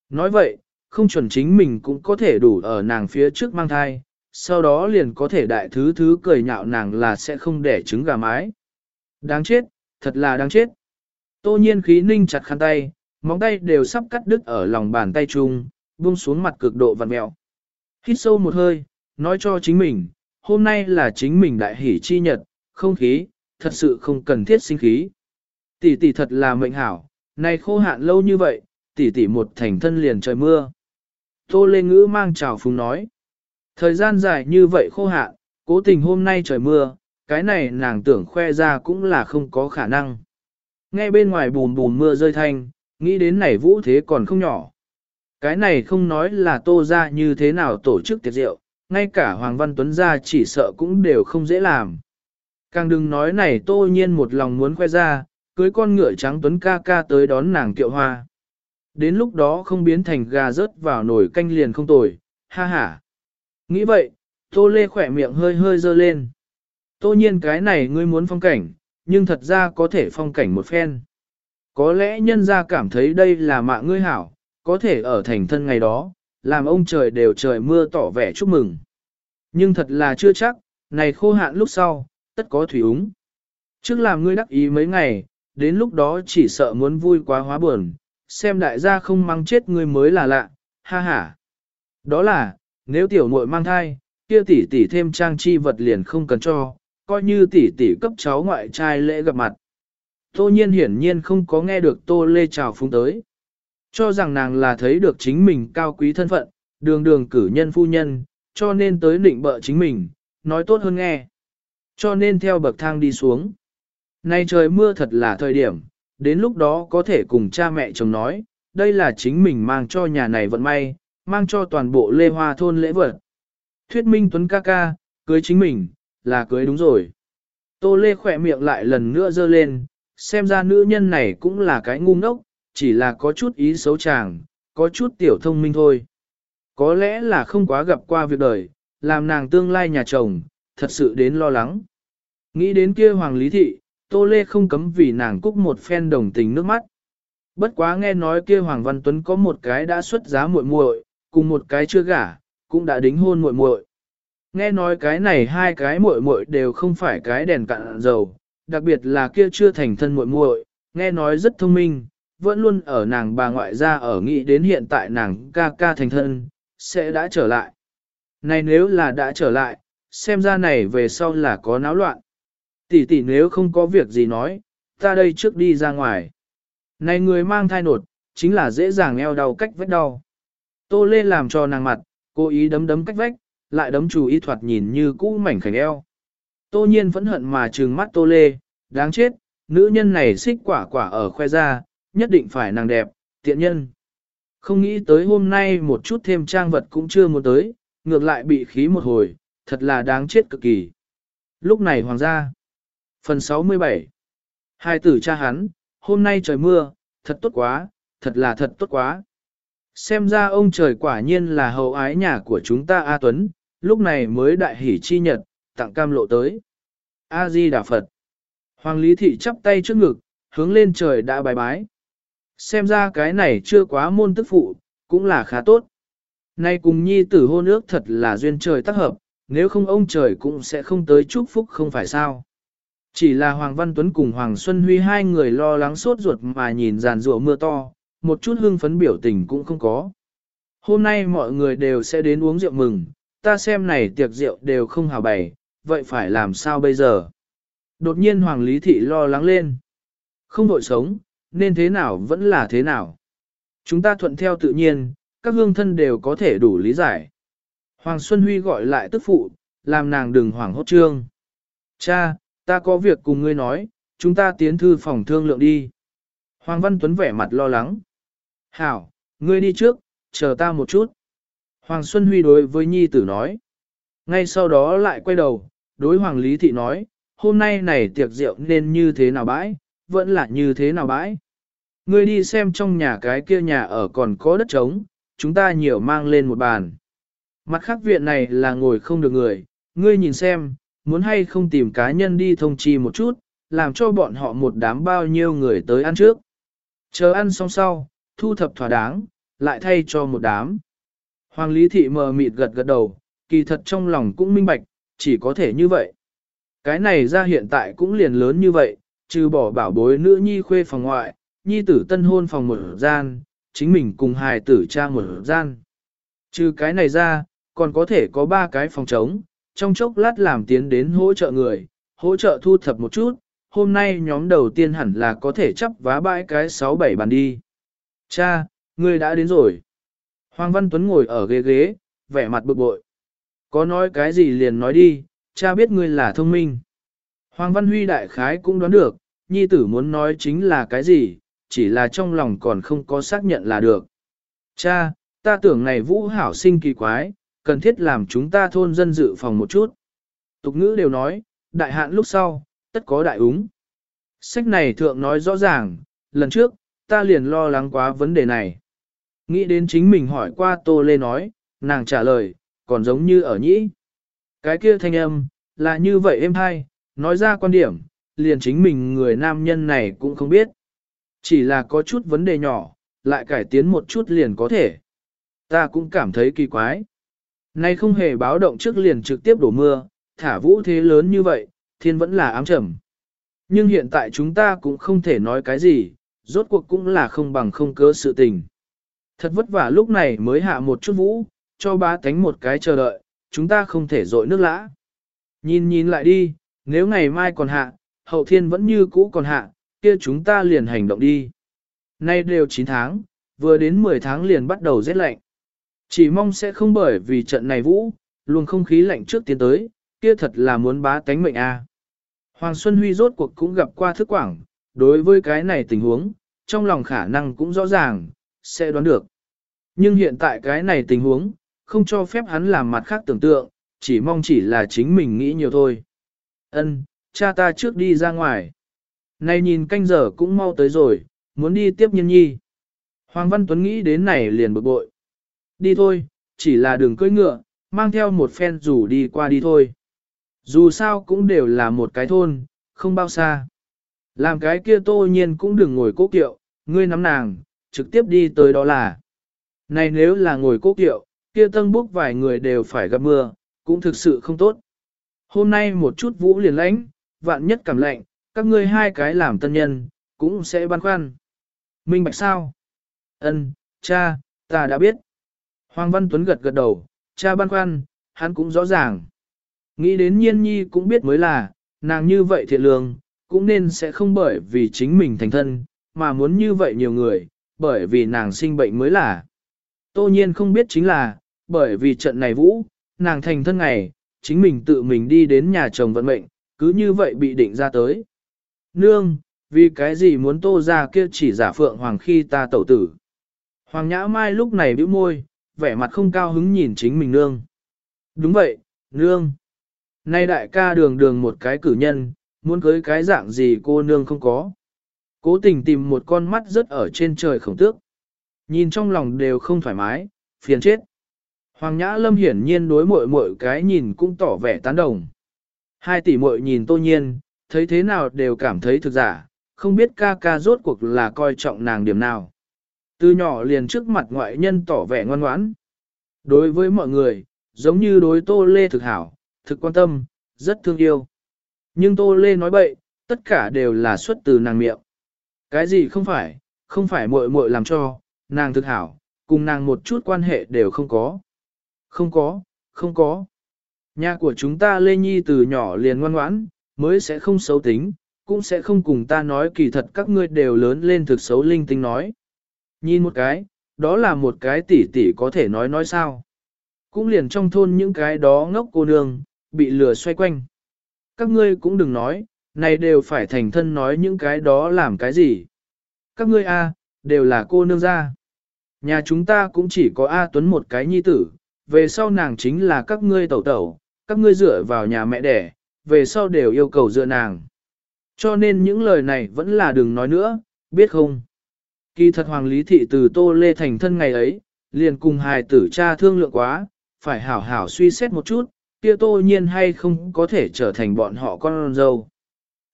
Speaker 1: Nói vậy, không chuẩn chính mình cũng có thể đủ ở nàng phía trước mang thai, sau đó liền có thể đại thứ thứ cười nhạo nàng là sẽ không để trứng gà mái. Đáng chết, thật là đáng chết. Tô nhiên khí ninh chặt khăn tay, móng tay đều sắp cắt đứt ở lòng bàn tay chung, buông xuống mặt cực độ vặn mẹo. Hít sâu một hơi, nói cho chính mình, hôm nay là chính mình đại hỷ chi nhật, không khí, thật sự không cần thiết sinh khí. Tỷ tỷ thật là mệnh hảo, nay khô hạn lâu như vậy, tỷ tỷ một thành thân liền trời mưa. Tô Lê Ngữ mang chào phúng nói. Thời gian dài như vậy khô hạn, cố tình hôm nay trời mưa, cái này nàng tưởng khoe ra cũng là không có khả năng. Nghe bên ngoài bùn bùn mưa rơi thanh, nghĩ đến này vũ thế còn không nhỏ. Cái này không nói là tô ra như thế nào tổ chức tiệc rượu, ngay cả Hoàng Văn Tuấn ra chỉ sợ cũng đều không dễ làm. Càng đừng nói này tô nhiên một lòng muốn khoe ra, cưới con ngựa trắng Tuấn ca ca tới đón nàng kiệu hoa. Đến lúc đó không biến thành gà rớt vào nồi canh liền không tồi, ha ha. Nghĩ vậy, tô lê khỏe miệng hơi hơi dơ lên. Tô nhiên cái này ngươi muốn phong cảnh, nhưng thật ra có thể phong cảnh một phen. Có lẽ nhân ra cảm thấy đây là mạng ngươi hảo, có thể ở thành thân ngày đó, làm ông trời đều trời mưa tỏ vẻ chúc mừng. Nhưng thật là chưa chắc, này khô hạn lúc sau, tất có thủy úng. Trước làm ngươi đắc ý mấy ngày, đến lúc đó chỉ sợ muốn vui quá hóa buồn, xem đại gia không mang chết ngươi mới là lạ, ha ha. Đó là, nếu tiểu muội mang thai, kia tỷ tỷ thêm trang chi vật liền không cần cho, coi như tỷ tỷ cấp cháu ngoại trai lễ gặp mặt. Tô nhiên hiển nhiên không có nghe được tô lê chào phúng tới. Cho rằng nàng là thấy được chính mình cao quý thân phận, đường đường cử nhân phu nhân, cho nên tới định bợ chính mình, nói tốt hơn nghe. Cho nên theo bậc thang đi xuống. Nay trời mưa thật là thời điểm, đến lúc đó có thể cùng cha mẹ chồng nói, đây là chính mình mang cho nhà này vận may, mang cho toàn bộ lê hoa thôn lễ vật. Thuyết minh Tuấn ca ca, cưới chính mình, là cưới đúng rồi. Tô lê khỏe miệng lại lần nữa dơ lên, xem ra nữ nhân này cũng là cái ngu ngốc, chỉ là có chút ý xấu chàng, có chút tiểu thông minh thôi. Có lẽ là không quá gặp qua việc đời, làm nàng tương lai nhà chồng, thật sự đến lo lắng. Nghĩ đến kia Hoàng Lý Thị, Tô Lê không cấm vì nàng cúc một phen đồng tình nước mắt. Bất quá nghe nói kia Hoàng Văn Tuấn có một cái đã xuất giá muội muội, cùng một cái chưa gả, cũng đã đính hôn muội muội. Nghe nói cái này hai cái muội muội đều không phải cái đèn cạn dầu, đặc biệt là kia chưa thành thân muội muội, nghe nói rất thông minh, vẫn luôn ở nàng bà ngoại ra ở nghĩ đến hiện tại nàng ca ca thành thân, sẽ đã trở lại. Này nếu là đã trở lại, xem ra này về sau là có náo loạn. Tỷ tỷ nếu không có việc gì nói, ta đây trước đi ra ngoài. Này người mang thai nột, chính là dễ dàng eo đau cách vết đau. Tô Lê làm cho nàng mặt, cố ý đấm đấm cách vách, lại đấm chủ ý thoạt nhìn như cũ mảnh khảnh eo. Tô nhiên vẫn hận mà trừng mắt Tô Lê, đáng chết, nữ nhân này xích quả quả ở khoe ra, nhất định phải nàng đẹp, tiện nhân. Không nghĩ tới hôm nay một chút thêm trang vật cũng chưa muốn tới, ngược lại bị khí một hồi, thật là đáng chết cực kỳ. Lúc này hoàng gia. Phần 67 Hai tử cha hắn, hôm nay trời mưa, thật tốt quá, thật là thật tốt quá. Xem ra ông trời quả nhiên là hậu ái nhà của chúng ta A Tuấn, lúc này mới đại hỷ chi nhật, tặng cam lộ tới. A-di Đà Phật. Hoàng Lý Thị chắp tay trước ngực, hướng lên trời đã bài bái. Xem ra cái này chưa quá môn tức phụ, cũng là khá tốt. Nay cùng nhi tử hôn ước thật là duyên trời tác hợp, nếu không ông trời cũng sẽ không tới chúc phúc không phải sao. Chỉ là Hoàng Văn Tuấn cùng Hoàng Xuân Huy hai người lo lắng sốt ruột mà nhìn giàn rủa mưa to, một chút hưng phấn biểu tình cũng không có. Hôm nay mọi người đều sẽ đến uống rượu mừng, ta xem này tiệc rượu đều không hào bày, vậy phải làm sao bây giờ? Đột nhiên Hoàng Lý Thị lo lắng lên. Không đội sống, nên thế nào vẫn là thế nào. Chúng ta thuận theo tự nhiên, các hương thân đều có thể đủ lý giải. Hoàng Xuân Huy gọi lại tức phụ, làm nàng đừng hoảng hốt trương. Cha, ta có việc cùng ngươi nói, chúng ta tiến thư phòng thương lượng đi. Hoàng Văn Tuấn vẻ mặt lo lắng. Hảo, ngươi đi trước, chờ ta một chút. Hoàng Xuân Huy đối với Nhi tử nói. Ngay sau đó lại quay đầu, đối Hoàng Lý Thị nói, hôm nay này tiệc rượu nên như thế nào bãi, vẫn là như thế nào bãi. Ngươi đi xem trong nhà cái kia nhà ở còn có đất trống, chúng ta nhiều mang lên một bàn. Mặt khác viện này là ngồi không được người, ngươi nhìn xem, muốn hay không tìm cá nhân đi thông chi một chút, làm cho bọn họ một đám bao nhiêu người tới ăn trước. Chờ ăn xong sau, thu thập thỏa đáng, lại thay cho một đám. Hoàng Lý Thị mờ mịt gật gật đầu, kỳ thật trong lòng cũng minh bạch, chỉ có thể như vậy. Cái này ra hiện tại cũng liền lớn như vậy, trừ bỏ bảo bối nữ nhi khuê phòng ngoại, nhi tử tân hôn phòng một gian, chính mình cùng hài tử cha một gian. Trừ cái này ra, còn có thể có ba cái phòng trống, trong chốc lát làm tiến đến hỗ trợ người, hỗ trợ thu thập một chút, hôm nay nhóm đầu tiên hẳn là có thể chấp vá bãi cái 6-7 bàn đi. Cha, ngươi đã đến rồi. Hoàng Văn Tuấn ngồi ở ghế ghế, vẻ mặt bực bội. Có nói cái gì liền nói đi, cha biết ngươi là thông minh. Hoàng Văn Huy đại khái cũng đoán được, nhi tử muốn nói chính là cái gì, chỉ là trong lòng còn không có xác nhận là được. Cha, ta tưởng này vũ hảo sinh kỳ quái, cần thiết làm chúng ta thôn dân dự phòng một chút. Tục ngữ đều nói, đại hạn lúc sau, tất có đại úng. Sách này thượng nói rõ ràng, lần trước, ta liền lo lắng quá vấn đề này. Nghĩ đến chính mình hỏi qua Tô Lê nói, nàng trả lời, còn giống như ở nhĩ. Cái kia thanh âm, là như vậy em hay, nói ra quan điểm, liền chính mình người nam nhân này cũng không biết. Chỉ là có chút vấn đề nhỏ, lại cải tiến một chút liền có thể. Ta cũng cảm thấy kỳ quái. Nay không hề báo động trước liền trực tiếp đổ mưa, thả vũ thế lớn như vậy, thiên vẫn là ám trầm. Nhưng hiện tại chúng ta cũng không thể nói cái gì, rốt cuộc cũng là không bằng không cớ sự tình. Thật vất vả lúc này mới hạ một chút vũ, cho ba tánh một cái chờ đợi, chúng ta không thể dội nước lã. Nhìn nhìn lại đi, nếu ngày mai còn hạ, hậu thiên vẫn như cũ còn hạ, kia chúng ta liền hành động đi. Nay đều 9 tháng, vừa đến 10 tháng liền bắt đầu rét lạnh. Chỉ mong sẽ không bởi vì trận này vũ, luồng không khí lạnh trước tiến tới, kia thật là muốn bá tánh mệnh a. Hoàng Xuân Huy rốt cuộc cũng gặp qua thức quảng, đối với cái này tình huống, trong lòng khả năng cũng rõ ràng, sẽ đoán được. Nhưng hiện tại cái này tình huống, không cho phép hắn làm mặt khác tưởng tượng, chỉ mong chỉ là chính mình nghĩ nhiều thôi. Ân, cha ta trước đi ra ngoài. Này nhìn canh giờ cũng mau tới rồi, muốn đi tiếp Nhiên nhi. Hoàng Văn Tuấn nghĩ đến này liền bực bội. Đi thôi, chỉ là đường cưỡi ngựa, mang theo một phen rủ đi qua đi thôi. Dù sao cũng đều là một cái thôn, không bao xa. Làm cái kia tô nhiên cũng đừng ngồi cố kiệu, ngươi nắm nàng, trực tiếp đi tới đó là. Này nếu là ngồi cố kiệu, kia tân búc vài người đều phải gặp mưa, cũng thực sự không tốt. Hôm nay một chút vũ liền lãnh, vạn nhất cảm lạnh, các ngươi hai cái làm tân nhân, cũng sẽ băn khoăn. Minh bạch sao? Ân, cha, ta đã biết. Hoàng Văn Tuấn gật gật đầu, cha băn khoăn, hắn cũng rõ ràng. Nghĩ đến nhiên nhi cũng biết mới là, nàng như vậy thiện lương, cũng nên sẽ không bởi vì chính mình thành thân, mà muốn như vậy nhiều người, bởi vì nàng sinh bệnh mới là. Tô nhiên không biết chính là, bởi vì trận này vũ, nàng thành thân ngày, chính mình tự mình đi đến nhà chồng vận mệnh, cứ như vậy bị định ra tới. Nương, vì cái gì muốn tô ra kia chỉ giả phượng hoàng khi ta tẩu tử. Hoàng nhã mai lúc này bĩu môi, vẻ mặt không cao hứng nhìn chính mình nương. Đúng vậy, nương. Nay đại ca đường đường một cái cử nhân, muốn cưới cái dạng gì cô nương không có. Cố tình tìm một con mắt rất ở trên trời khổng tước. Nhìn trong lòng đều không thoải mái, phiền chết. Hoàng Nhã Lâm hiển nhiên đối mội mội cái nhìn cũng tỏ vẻ tán đồng. Hai tỷ muội nhìn tô nhiên, thấy thế nào đều cảm thấy thực giả, không biết ca ca rốt cuộc là coi trọng nàng điểm nào. Từ nhỏ liền trước mặt ngoại nhân tỏ vẻ ngoan ngoãn. Đối với mọi người, giống như đối tô lê thực hảo, thực quan tâm, rất thương yêu. Nhưng tô lê nói bậy, tất cả đều là xuất từ nàng miệng. Cái gì không phải, không phải muội muội làm cho, nàng thực hảo, cùng nàng một chút quan hệ đều không có. Không có, không có. Nhà của chúng ta Lê Nhi từ nhỏ liền ngoan ngoãn, mới sẽ không xấu tính, cũng sẽ không cùng ta nói kỳ thật các ngươi đều lớn lên thực xấu linh tinh nói. Nhìn một cái, đó là một cái tỷ tỷ có thể nói nói sao. Cũng liền trong thôn những cái đó ngốc cô nương, bị lừa xoay quanh. Các ngươi cũng đừng nói, này đều phải thành thân nói những cái đó làm cái gì. Các ngươi A, đều là cô nương gia. Nhà chúng ta cũng chỉ có A Tuấn một cái nhi tử, về sau nàng chính là các ngươi tẩu tẩu, các ngươi dựa vào nhà mẹ đẻ, về sau đều yêu cầu dựa nàng. Cho nên những lời này vẫn là đừng nói nữa, biết không? Kỳ thật Hoàng Lý Thị từ Tô Lê thành thân ngày ấy, liền cùng hài tử cha thương lượng quá, phải hảo hảo suy xét một chút, kia tô nhiên hay không có thể trở thành bọn họ con dâu.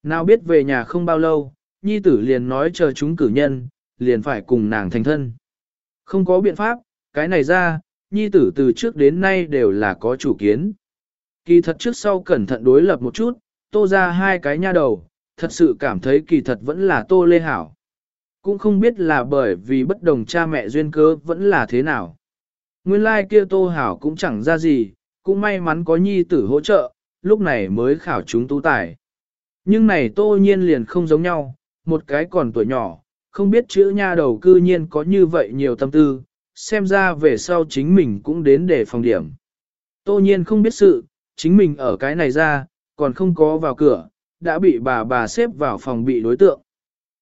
Speaker 1: Nào biết về nhà không bao lâu, nhi tử liền nói chờ chúng cử nhân, liền phải cùng nàng thành thân. Không có biện pháp, cái này ra, nhi tử từ trước đến nay đều là có chủ kiến. Kỳ thật trước sau cẩn thận đối lập một chút, tô ra hai cái nha đầu, thật sự cảm thấy kỳ thật vẫn là tô lê hảo. Cũng không biết là bởi vì bất đồng cha mẹ duyên cớ vẫn là thế nào. Nguyên lai like kia tô hảo cũng chẳng ra gì, cũng may mắn có nhi tử hỗ trợ, lúc này mới khảo chúng tú tài. Nhưng này tô nhiên liền không giống nhau, một cái còn tuổi nhỏ, không biết chữ nha đầu cư nhiên có như vậy nhiều tâm tư, xem ra về sau chính mình cũng đến để phòng điểm. Tô nhiên không biết sự, chính mình ở cái này ra, còn không có vào cửa, đã bị bà bà xếp vào phòng bị đối tượng.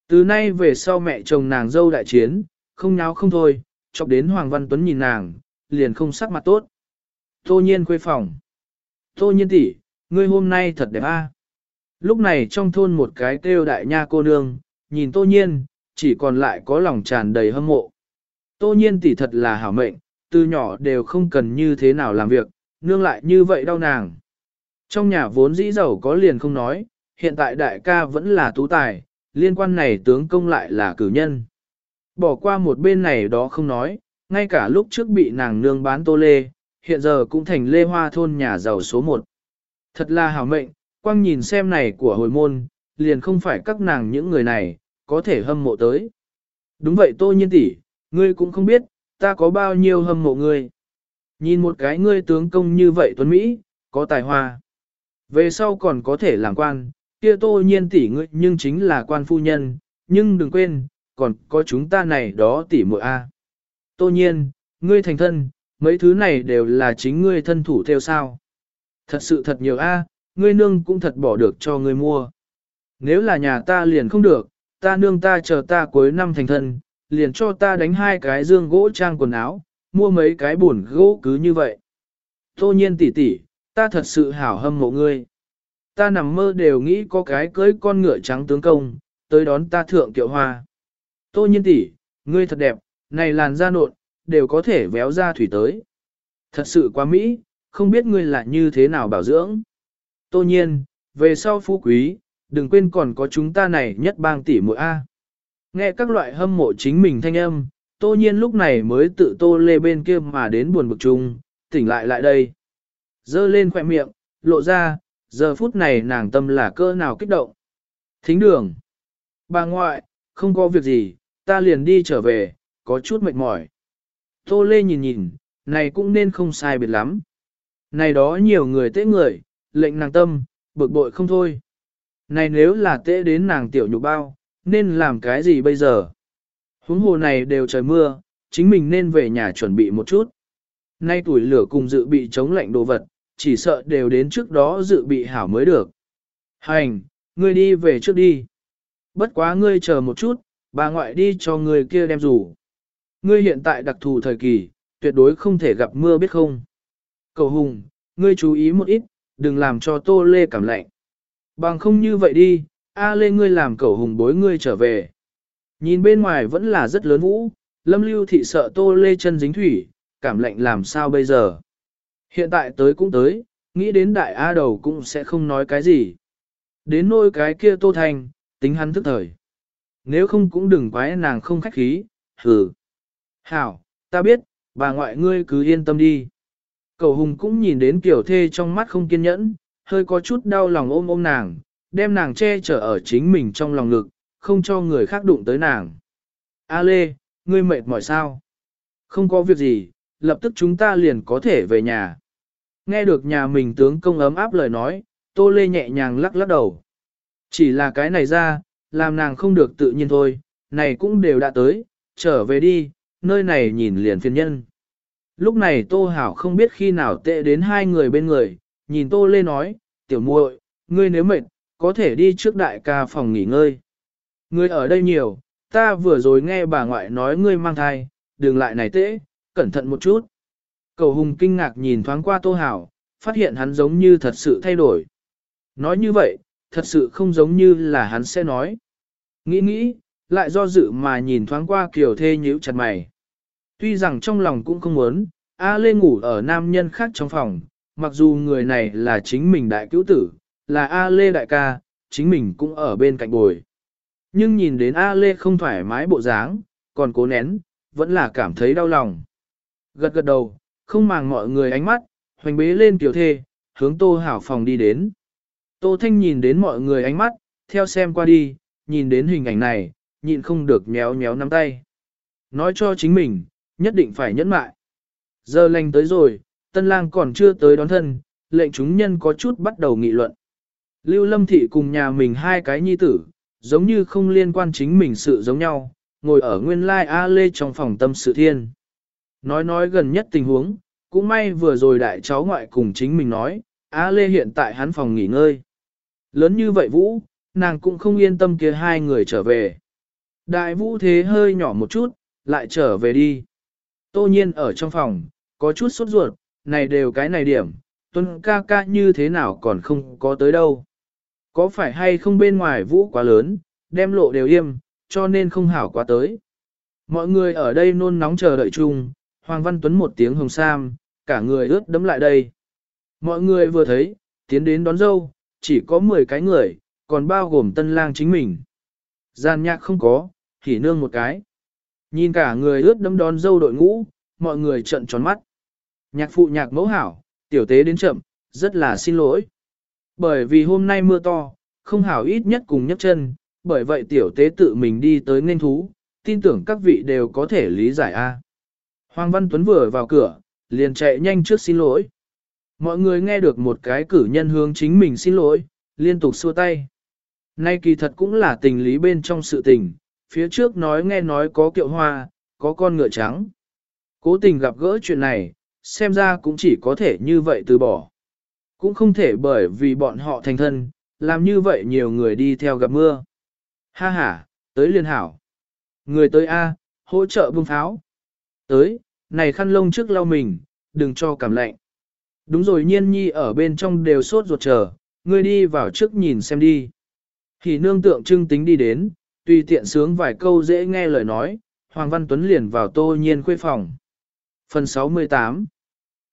Speaker 1: Từ nay về sau mẹ chồng nàng dâu đại chiến, không nháo không thôi, chọc đến Hoàng Văn Tuấn nhìn nàng, liền không sắc mặt tốt. Tô nhiên khuê phòng. Tô nhiên tỷ, ngươi hôm nay thật đẹp a. À? Lúc này trong thôn một cái kêu đại nha cô nương, nhìn tô nhiên, chỉ còn lại có lòng tràn đầy hâm mộ. Tô nhiên tỷ thật là hảo mệnh, từ nhỏ đều không cần như thế nào làm việc, nương lại như vậy đau nàng. Trong nhà vốn dĩ giàu có liền không nói, hiện tại đại ca vẫn là tú tài, liên quan này tướng công lại là cử nhân. Bỏ qua một bên này đó không nói, ngay cả lúc trước bị nàng nương bán tô lê, hiện giờ cũng thành lê hoa thôn nhà giàu số một. Thật là hảo mệnh, quang nhìn xem này của hồi môn, liền không phải các nàng những người này, có thể hâm mộ tới. Đúng vậy tô nhiên tỷ, ngươi cũng không biết, ta có bao nhiêu hâm mộ ngươi. Nhìn một cái ngươi tướng công như vậy tuấn Mỹ, có tài hoa. Về sau còn có thể làm quan, kia tô nhiên tỷ ngươi nhưng chính là quan phu nhân, nhưng đừng quên, còn có chúng ta này đó tỷ muội A. Tô nhiên, ngươi thành thân, mấy thứ này đều là chính ngươi thân thủ theo sao. Thật sự thật nhiều a, ngươi nương cũng thật bỏ được cho ngươi mua. Nếu là nhà ta liền không được, ta nương ta chờ ta cuối năm thành thân, liền cho ta đánh hai cái dương gỗ trang quần áo, mua mấy cái buồn gỗ cứ như vậy. Tô nhiên tỷ tỷ, ta thật sự hảo hâm mộ ngươi. Ta nằm mơ đều nghĩ có cái cưới con ngựa trắng tướng công, tới đón ta thượng kiệu hoa. Tô nhiên tỷ, ngươi thật đẹp, này làn da nộn, đều có thể véo ra thủy tới. Thật sự quá mỹ, không biết ngươi là như thế nào bảo dưỡng. Tô nhiên, về sau phú quý, đừng quên còn có chúng ta này nhất bang tỷ muội A. Nghe các loại hâm mộ chính mình thanh âm, tô nhiên lúc này mới tự tô lê bên kia mà đến buồn bực chung, tỉnh lại lại đây. Dơ lên khỏe miệng, lộ ra, giờ phút này nàng tâm là cơ nào kích động. Thính đường. Bà ngoại, không có việc gì, ta liền đi trở về, có chút mệt mỏi. Tô Lê nhìn nhìn, này cũng nên không sai biệt lắm. Này đó nhiều người tế người, lệnh nàng tâm, bực bội không thôi. Này nếu là tế đến nàng tiểu nhục bao, nên làm cái gì bây giờ? Huống hồ này đều trời mưa, chính mình nên về nhà chuẩn bị một chút. Nay tuổi lửa cùng dự bị chống lạnh đồ vật, chỉ sợ đều đến trước đó dự bị hảo mới được. Hành, ngươi đi về trước đi. Bất quá ngươi chờ một chút, bà ngoại đi cho người kia đem rủ. Ngươi hiện tại đặc thù thời kỳ, tuyệt đối không thể gặp mưa biết không. Cầu hùng, ngươi chú ý một ít, đừng làm cho tô lê cảm lạnh. Bằng không như vậy đi, A lê ngươi làm cầu hùng bối ngươi trở về. Nhìn bên ngoài vẫn là rất lớn vũ, lâm lưu thị sợ tô lê chân dính thủy, cảm lạnh làm sao bây giờ. Hiện tại tới cũng tới, nghĩ đến đại A đầu cũng sẽ không nói cái gì. Đến nôi cái kia tô thành, tính hắn thức thời. Nếu không cũng đừng quái nàng không khách khí, hừ. Hảo, ta biết, bà ngoại ngươi cứ yên tâm đi. Cầu hùng cũng nhìn đến kiểu thê trong mắt không kiên nhẫn, hơi có chút đau lòng ôm ôm nàng, đem nàng che chở ở chính mình trong lòng ngực, không cho người khác đụng tới nàng. A Lê, ngươi mệt mỏi sao? Không có việc gì, lập tức chúng ta liền có thể về nhà. Nghe được nhà mình tướng công ấm áp lời nói, Tô Lê nhẹ nhàng lắc lắc đầu. Chỉ là cái này ra, làm nàng không được tự nhiên thôi, này cũng đều đã tới, trở về đi, nơi này nhìn liền phiền nhân. Lúc này Tô Hảo không biết khi nào tệ đến hai người bên người, nhìn Tô Lê nói, tiểu muội, ngươi nếu mệt, có thể đi trước đại ca phòng nghỉ ngơi. Ngươi ở đây nhiều, ta vừa rồi nghe bà ngoại nói ngươi mang thai, đừng lại này tễ, cẩn thận một chút. Cầu hùng kinh ngạc nhìn thoáng qua Tô Hảo, phát hiện hắn giống như thật sự thay đổi. Nói như vậy, thật sự không giống như là hắn sẽ nói. Nghĩ nghĩ, lại do dự mà nhìn thoáng qua kiểu thê nhíu chặt mày. Tuy rằng trong lòng cũng không muốn, A Lê ngủ ở nam nhân khác trong phòng, mặc dù người này là chính mình đại cứu tử, là A Lê đại ca, chính mình cũng ở bên cạnh bồi. Nhưng nhìn đến A Lê không thoải mái bộ dáng, còn cố nén, vẫn là cảm thấy đau lòng. Gật gật đầu, không màng mọi người ánh mắt, hoành bế lên tiểu thê, hướng Tô Hảo phòng đi đến. Tô Thanh nhìn đến mọi người ánh mắt, theo xem qua đi, nhìn đến hình ảnh này, nhịn không được méo méo nắm tay. Nói cho chính mình, nhất định phải nhẫn mại. Giờ lành tới rồi, tân lang còn chưa tới đón thân, lệnh chúng nhân có chút bắt đầu nghị luận. Lưu Lâm Thị cùng nhà mình hai cái nhi tử, giống như không liên quan chính mình sự giống nhau, ngồi ở nguyên lai A Lê trong phòng tâm sự thiên. Nói nói gần nhất tình huống, cũng may vừa rồi đại cháu ngoại cùng chính mình nói, A Lê hiện tại hắn phòng nghỉ ngơi. Lớn như vậy Vũ, nàng cũng không yên tâm kia hai người trở về. Đại Vũ thế hơi nhỏ một chút, lại trở về đi. Tô nhiên ở trong phòng, có chút sốt ruột, này đều cái này điểm, tuân ca ca như thế nào còn không có tới đâu. Có phải hay không bên ngoài vũ quá lớn, đem lộ đều im, cho nên không hảo quá tới. Mọi người ở đây nôn nóng chờ đợi chung, Hoàng Văn Tuấn một tiếng hồng sam, cả người ướt đấm lại đây. Mọi người vừa thấy, tiến đến đón dâu, chỉ có 10 cái người, còn bao gồm tân lang chính mình. Gian nhạc không có, thì nương một cái. Nhìn cả người ướt đấm đón dâu đội ngũ, mọi người trợn tròn mắt. Nhạc phụ nhạc mẫu hảo, tiểu tế đến chậm, rất là xin lỗi. Bởi vì hôm nay mưa to, không hảo ít nhất cùng nhấc chân, bởi vậy tiểu tế tự mình đi tới nên thú, tin tưởng các vị đều có thể lý giải a. Hoàng Văn Tuấn vừa vào cửa, liền chạy nhanh trước xin lỗi. Mọi người nghe được một cái cử nhân hướng chính mình xin lỗi, liên tục xua tay. Nay kỳ thật cũng là tình lý bên trong sự tình, phía trước nói nghe nói có kiệu hoa, có con ngựa trắng. Cố tình gặp gỡ chuyện này, xem ra cũng chỉ có thể như vậy từ bỏ. Cũng không thể bởi vì bọn họ thành thân, làm như vậy nhiều người đi theo gặp mưa. Ha ha, tới liên hảo. Người tới A, hỗ trợ bưng pháo. Tới, này khăn lông trước lau mình, đừng cho cảm lạnh. Đúng rồi nhiên nhi ở bên trong đều sốt ruột chờ, ngươi đi vào trước nhìn xem đi. Thì nương tượng trưng tính đi đến, tùy tiện sướng vài câu dễ nghe lời nói, Hoàng Văn Tuấn liền vào tô nhiên khuê phòng. Phần 68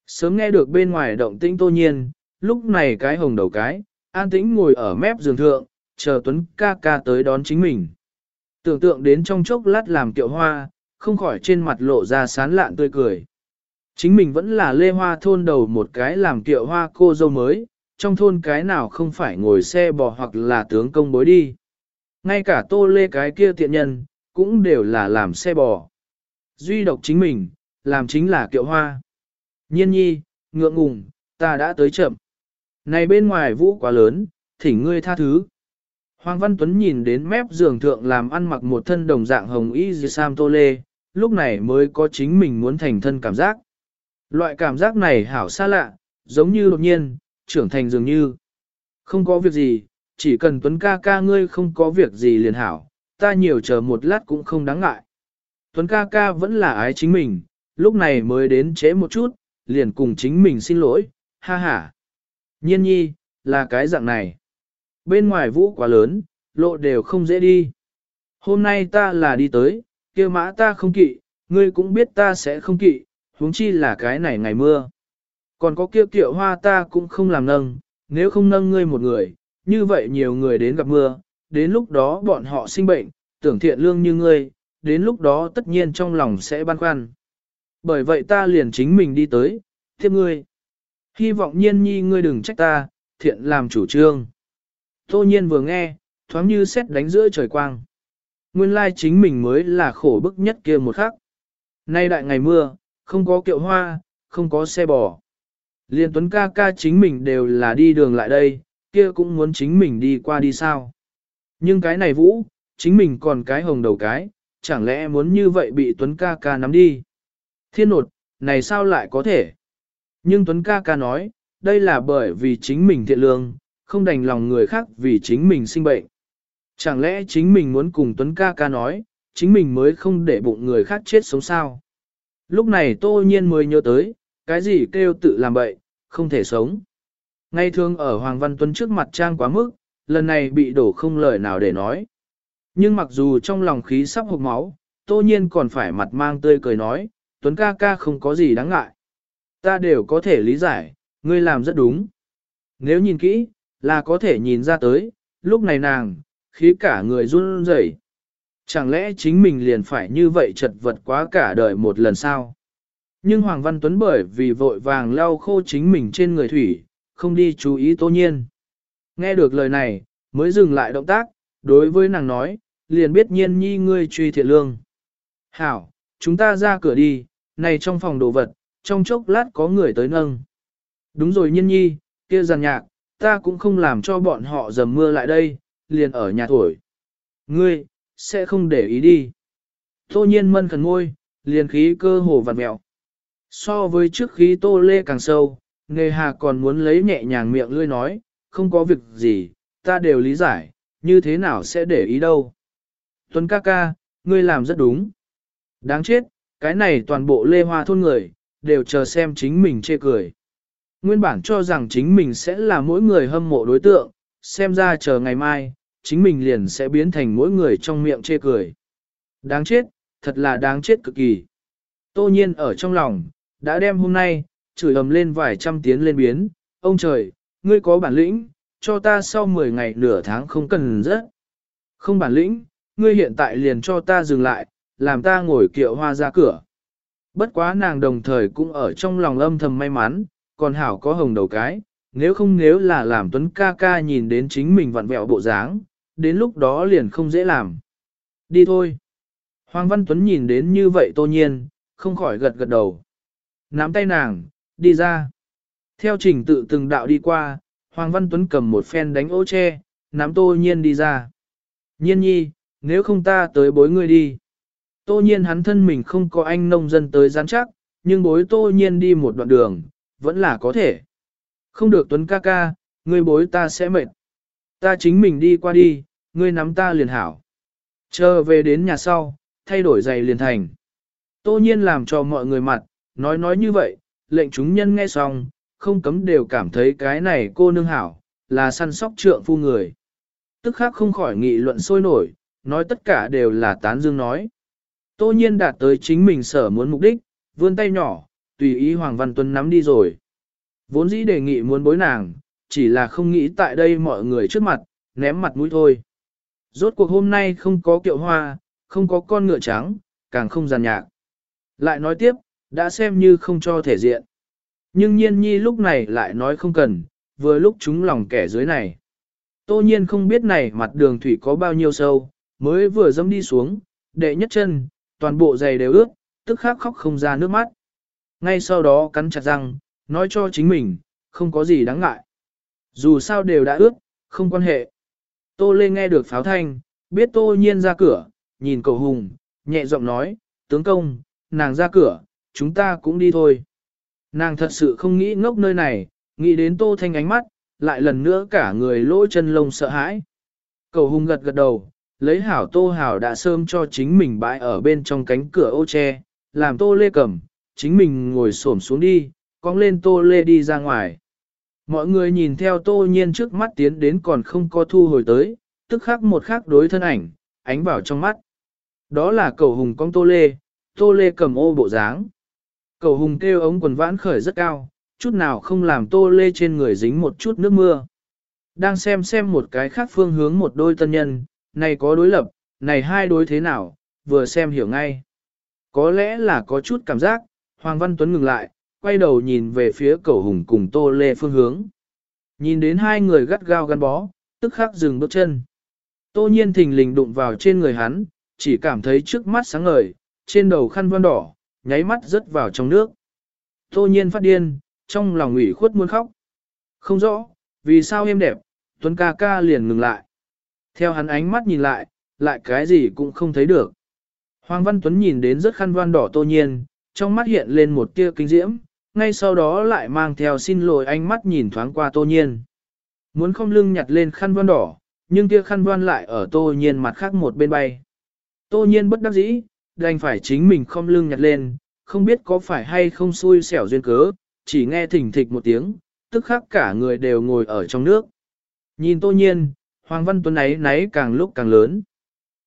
Speaker 1: Sớm nghe được bên ngoài động tĩnh tô nhiên, lúc này cái hồng đầu cái, an tĩnh ngồi ở mép giường thượng, chờ Tuấn ca ca tới đón chính mình. Tưởng tượng đến trong chốc lát làm kiệu hoa, không khỏi trên mặt lộ ra sán lạn tươi cười. Chính mình vẫn là lê hoa thôn đầu một cái làm kiệu hoa cô dâu mới, trong thôn cái nào không phải ngồi xe bò hoặc là tướng công bối đi. Ngay cả tô lê cái kia tiện nhân, cũng đều là làm xe bò. Duy độc chính mình, làm chính là kiệu hoa. Nhiên nhi, ngượng ngùng, ta đã tới chậm. Này bên ngoài vũ quá lớn, thỉnh ngươi tha thứ. Hoàng Văn Tuấn nhìn đến mép giường thượng làm ăn mặc một thân đồng dạng hồng y dì sam tô lê, lúc này mới có chính mình muốn thành thân cảm giác. Loại cảm giác này hảo xa lạ, giống như đột nhiên, trưởng thành dường như. Không có việc gì, chỉ cần Tuấn ca ca ngươi không có việc gì liền hảo, ta nhiều chờ một lát cũng không đáng ngại. Tuấn ca ca vẫn là ái chính mình, lúc này mới đến trễ một chút, liền cùng chính mình xin lỗi, ha ha. Nhiên nhi, là cái dạng này. Bên ngoài vũ quá lớn, lộ đều không dễ đi. Hôm nay ta là đi tới, kia mã ta không kỵ, ngươi cũng biết ta sẽ không kỵ, huống chi là cái này ngày mưa. Còn có kia kiệu hoa ta cũng không làm nâng, nếu không nâng ngươi một người, như vậy nhiều người đến gặp mưa, đến lúc đó bọn họ sinh bệnh, tưởng thiện lương như ngươi, đến lúc đó tất nhiên trong lòng sẽ băn khoăn. Bởi vậy ta liền chính mình đi tới, tiếp ngươi. Hy vọng nhiên nhi ngươi đừng trách ta, thiện làm chủ trương. Tô nhiên vừa nghe, thoáng như xét đánh giữa trời quang. Nguyên lai chính mình mới là khổ bức nhất kia một khắc. Nay đại ngày mưa, không có kiệu hoa, không có xe bò. Liên tuấn ca ca chính mình đều là đi đường lại đây, kia cũng muốn chính mình đi qua đi sao. Nhưng cái này vũ, chính mình còn cái hồng đầu cái, chẳng lẽ muốn như vậy bị tuấn ca ca nắm đi. Thiên nột, này sao lại có thể? Nhưng tuấn ca ca nói, đây là bởi vì chính mình thiện lương, không đành lòng người khác vì chính mình sinh bệnh. Chẳng lẽ chính mình muốn cùng Tuấn ca ca nói, chính mình mới không để bụng người khác chết sống sao? Lúc này tô nhiên mới nhớ tới, cái gì kêu tự làm bậy, không thể sống. Ngay thường ở Hoàng Văn Tuấn trước mặt trang quá mức, lần này bị đổ không lời nào để nói. Nhưng mặc dù trong lòng khí sắp hộp máu, tô nhiên còn phải mặt mang tươi cười nói, Tuấn ca ca không có gì đáng ngại. Ta đều có thể lý giải, ngươi làm rất đúng. Nếu nhìn kỹ, là có thể nhìn ra tới, lúc này nàng, khí cả người run rẩy. Chẳng lẽ chính mình liền phải như vậy chật vật quá cả đời một lần sao? Nhưng Hoàng Văn Tuấn bởi vì vội vàng lau khô chính mình trên người thủy, không đi chú ý tô nhiên. Nghe được lời này, mới dừng lại động tác, đối với nàng nói, liền biết nhiên nhi ngươi truy thiện lương. Hảo, chúng ta ra cửa đi, này trong phòng đồ vật, trong chốc lát có người tới nâng. Đúng rồi nhiên nhi, kia giàn nhạc, ta cũng không làm cho bọn họ dầm mưa lại đây, liền ở nhà thổi. Ngươi, sẽ không để ý đi. Tô nhiên mân khẩn ngôi, liền khí cơ hồ vặt mẹo. So với trước khí tô lê càng sâu, nghề hà còn muốn lấy nhẹ nhàng miệng lươi nói, không có việc gì, ta đều lý giải, như thế nào sẽ để ý đâu. Tuấn ca ca, ngươi làm rất đúng. Đáng chết, cái này toàn bộ lê hoa thôn người, đều chờ xem chính mình chê cười. Nguyên bản cho rằng chính mình sẽ là mỗi người hâm mộ đối tượng, xem ra chờ ngày mai, chính mình liền sẽ biến thành mỗi người trong miệng chê cười. Đáng chết, thật là đáng chết cực kỳ. Tô nhiên ở trong lòng, đã đem hôm nay, chửi ầm lên vài trăm tiếng lên biến, ông trời, ngươi có bản lĩnh, cho ta sau 10 ngày nửa tháng không cần rất. Không bản lĩnh, ngươi hiện tại liền cho ta dừng lại, làm ta ngồi kiệu hoa ra cửa. Bất quá nàng đồng thời cũng ở trong lòng âm thầm may mắn, còn hảo có hồng đầu cái, nếu không nếu là làm tuấn ca ca nhìn đến chính mình vặn vẹo bộ dáng, đến lúc đó liền không dễ làm. Đi thôi. Hoàng Văn Tuấn nhìn đến như vậy tô nhiên, không khỏi gật gật đầu. Nắm tay nàng, đi ra. Theo trình tự từng đạo đi qua, Hoàng Văn Tuấn cầm một phen đánh ô che, nắm tô nhiên đi ra. Nhiên nhi, nếu không ta tới bối ngươi đi. Tô nhiên hắn thân mình không có anh nông dân tới gián chắc, nhưng bối tô nhiên đi một đoạn đường, vẫn là có thể. Không được Tuấn ca ca, ngươi bối ta sẽ mệt. Ta chính mình đi qua đi, ngươi nắm ta liền hảo. Chờ về đến nhà sau, thay đổi giày liền thành. Tô nhiên làm cho mọi người mặt, nói nói như vậy, lệnh chúng nhân nghe xong, không cấm đều cảm thấy cái này cô nương hảo, là săn sóc trượng phu người. Tức khác không khỏi nghị luận sôi nổi, nói tất cả đều là tán dương nói. Tô nhiên đạt tới chính mình sở muốn mục đích, vươn tay nhỏ, tùy ý Hoàng Văn Tuấn nắm đi rồi. Vốn dĩ đề nghị muốn bối nàng, chỉ là không nghĩ tại đây mọi người trước mặt, ném mặt mũi thôi. Rốt cuộc hôm nay không có kiệu hoa, không có con ngựa trắng, càng không giàn nhạc. Lại nói tiếp, đã xem như không cho thể diện. Nhưng nhiên nhi lúc này lại nói không cần, vừa lúc chúng lòng kẻ dưới này. Tô nhiên không biết này mặt đường thủy có bao nhiêu sâu, mới vừa dâm đi xuống, đệ nhất chân, toàn bộ giày đều ướt, tức khắc khóc không ra nước mắt. Ngay sau đó cắn chặt răng, nói cho chính mình, không có gì đáng ngại. Dù sao đều đã ướt, không quan hệ. Tô Lê nghe được pháo thanh, biết Tô Nhiên ra cửa, nhìn cầu hùng, nhẹ giọng nói, tướng công, nàng ra cửa, chúng ta cũng đi thôi. Nàng thật sự không nghĩ ngốc nơi này, nghĩ đến Tô Thanh ánh mắt, lại lần nữa cả người lỗ chân lông sợ hãi. Cầu hùng gật gật đầu, lấy hảo Tô Hảo đã sơm cho chính mình bãi ở bên trong cánh cửa ô tre, làm Tô Lê cầm, chính mình ngồi xổm xuống đi, cong lên Tô Lê đi ra ngoài. Mọi người nhìn theo Tô Nhiên trước mắt tiến đến còn không có thu hồi tới, tức khắc một khắc đối thân ảnh, ánh vào trong mắt. Đó là cầu hùng con Tô Lê, Tô Lê cầm ô bộ dáng. Cầu hùng kêu ống quần vãn khởi rất cao, chút nào không làm Tô Lê trên người dính một chút nước mưa. Đang xem xem một cái khác phương hướng một đôi tân nhân, này có đối lập, này hai đối thế nào, vừa xem hiểu ngay. Có lẽ là có chút cảm giác, Hoàng Văn Tuấn ngừng lại, quay đầu nhìn về phía cầu hùng cùng Tô Lê phương hướng. Nhìn đến hai người gắt gao gắn bó, tức khắc dừng bước chân. Tô nhiên thình lình đụng vào trên người hắn, chỉ cảm thấy trước mắt sáng ngời, trên đầu khăn vân đỏ, nháy mắt rớt vào trong nước. Tô nhiên phát điên, trong lòng ủy khuất muốn khóc. Không rõ, vì sao em đẹp, Tuấn ca ca liền ngừng lại. Theo hắn ánh mắt nhìn lại, lại cái gì cũng không thấy được. Hoàng Văn Tuấn nhìn đến rất khăn văn đỏ tô nhiên, trong mắt hiện lên một tia kinh diễm, ngay sau đó lại mang theo xin lỗi ánh mắt nhìn thoáng qua tô nhiên. Muốn không lưng nhặt lên khăn văn đỏ, nhưng tia khăn văn lại ở tô nhiên mặt khác một bên bay. Tô nhiên bất đắc dĩ, đành phải chính mình không lưng nhặt lên, không biết có phải hay không xui xẻo duyên cớ, chỉ nghe thỉnh thịch một tiếng, tức khắc cả người đều ngồi ở trong nước. Nhìn tô nhiên, Hoàng Văn Tuấn ấy náy càng lúc càng lớn.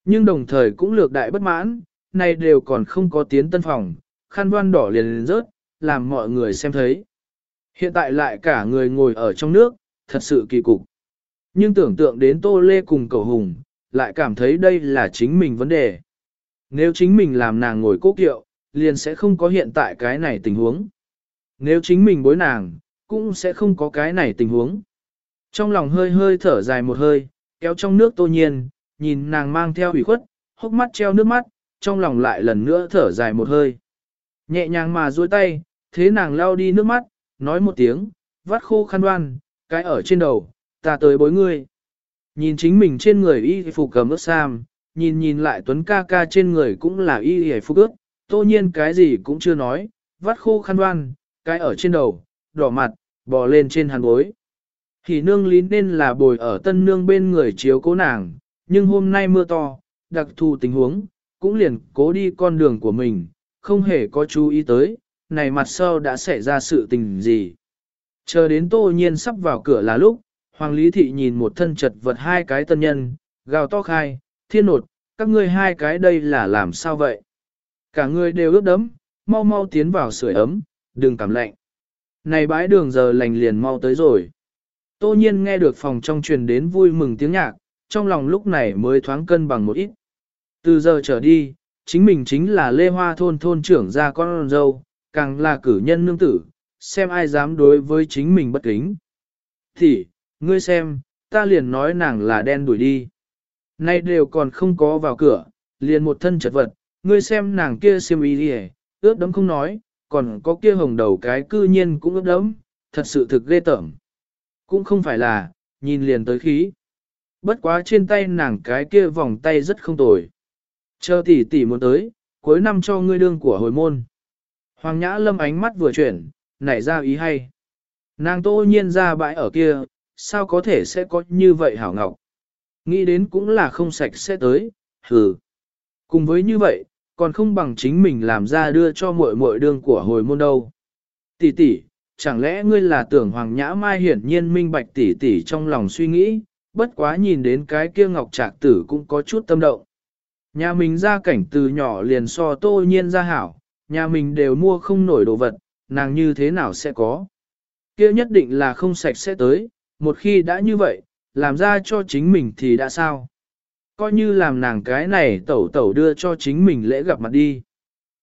Speaker 1: Nhưng đồng thời cũng lược đại bất mãn, này đều còn không có tiến tân phòng, khăn đoan đỏ liền lên rớt, làm mọi người xem thấy. Hiện tại lại cả người ngồi ở trong nước, thật sự kỳ cục. Nhưng tưởng tượng đến Tô Lê cùng cầu hùng, lại cảm thấy đây là chính mình vấn đề. Nếu chính mình làm nàng ngồi cố kiệu, liền sẽ không có hiện tại cái này tình huống. Nếu chính mình bối nàng, cũng sẽ không có cái này tình huống. Trong lòng hơi hơi thở dài một hơi, kéo trong nước tô nhiên, nhìn nàng mang theo ủy khuất, hốc mắt treo nước mắt, trong lòng lại lần nữa thở dài một hơi. Nhẹ nhàng mà duỗi tay, thế nàng lao đi nước mắt, nói một tiếng, vắt khô khăn đoan, cái ở trên đầu, ta tới bối ngươi. Nhìn chính mình trên người y phục cầm ướt sam, nhìn nhìn lại tuấn ca ca trên người cũng là y y phục ướt, tô nhiên cái gì cũng chưa nói, vắt khô khăn đoan, cái ở trên đầu, đỏ mặt, bò lên trên hàn bối. Thì nương lý nên là bồi ở tân nương bên người chiếu cố nàng, nhưng hôm nay mưa to, đặc thù tình huống, cũng liền cố đi con đường của mình, không hề có chú ý tới, này mặt sau đã xảy ra sự tình gì. Chờ đến tô nhiên sắp vào cửa là lúc, Hoàng Lý Thị nhìn một thân chật vật hai cái tân nhân, gào to khai, thiên nột, các ngươi hai cái đây là làm sao vậy? Cả người đều ướt đấm, mau mau tiến vào sưởi ấm, đừng cảm lạnh. Này bãi đường giờ lành liền mau tới rồi. Tô nhiên nghe được phòng trong truyền đến vui mừng tiếng nhạc, trong lòng lúc này mới thoáng cân bằng một ít. Từ giờ trở đi, chính mình chính là Lê Hoa thôn thôn trưởng gia con dâu, càng là cử nhân nương tử, xem ai dám đối với chính mình bất kính. Thì, ngươi xem, ta liền nói nàng là đen đuổi đi. Nay đều còn không có vào cửa, liền một thân chật vật, ngươi xem nàng kia xiêm y đi ướt đấm không nói, còn có kia hồng đầu cái cư nhiên cũng ướt đấm, thật sự thực ghê tởm. Cũng không phải là, nhìn liền tới khí. Bất quá trên tay nàng cái kia vòng tay rất không tồi. Chờ tỷ tỷ muốn tới, cuối năm cho ngươi đương của hồi môn. Hoàng Nhã Lâm ánh mắt vừa chuyển, nảy ra ý hay. Nàng tô nhiên ra bãi ở kia, sao có thể sẽ có như vậy hảo ngọc. Nghĩ đến cũng là không sạch sẽ tới, hừ. Cùng với như vậy, còn không bằng chính mình làm ra đưa cho muội muội đương của hồi môn đâu. Tỷ tỷ, chẳng lẽ ngươi là tưởng Hoàng Nhã Mai hiển nhiên minh bạch tỷ tỷ trong lòng suy nghĩ, bất quá nhìn đến cái kia ngọc trạc tử cũng có chút tâm động. Nhà mình ra cảnh từ nhỏ liền so tô nhiên ra hảo, nhà mình đều mua không nổi đồ vật, nàng như thế nào sẽ có. kia nhất định là không sạch sẽ tới, một khi đã như vậy, làm ra cho chính mình thì đã sao. Coi như làm nàng cái này tẩu tẩu đưa cho chính mình lễ gặp mặt đi.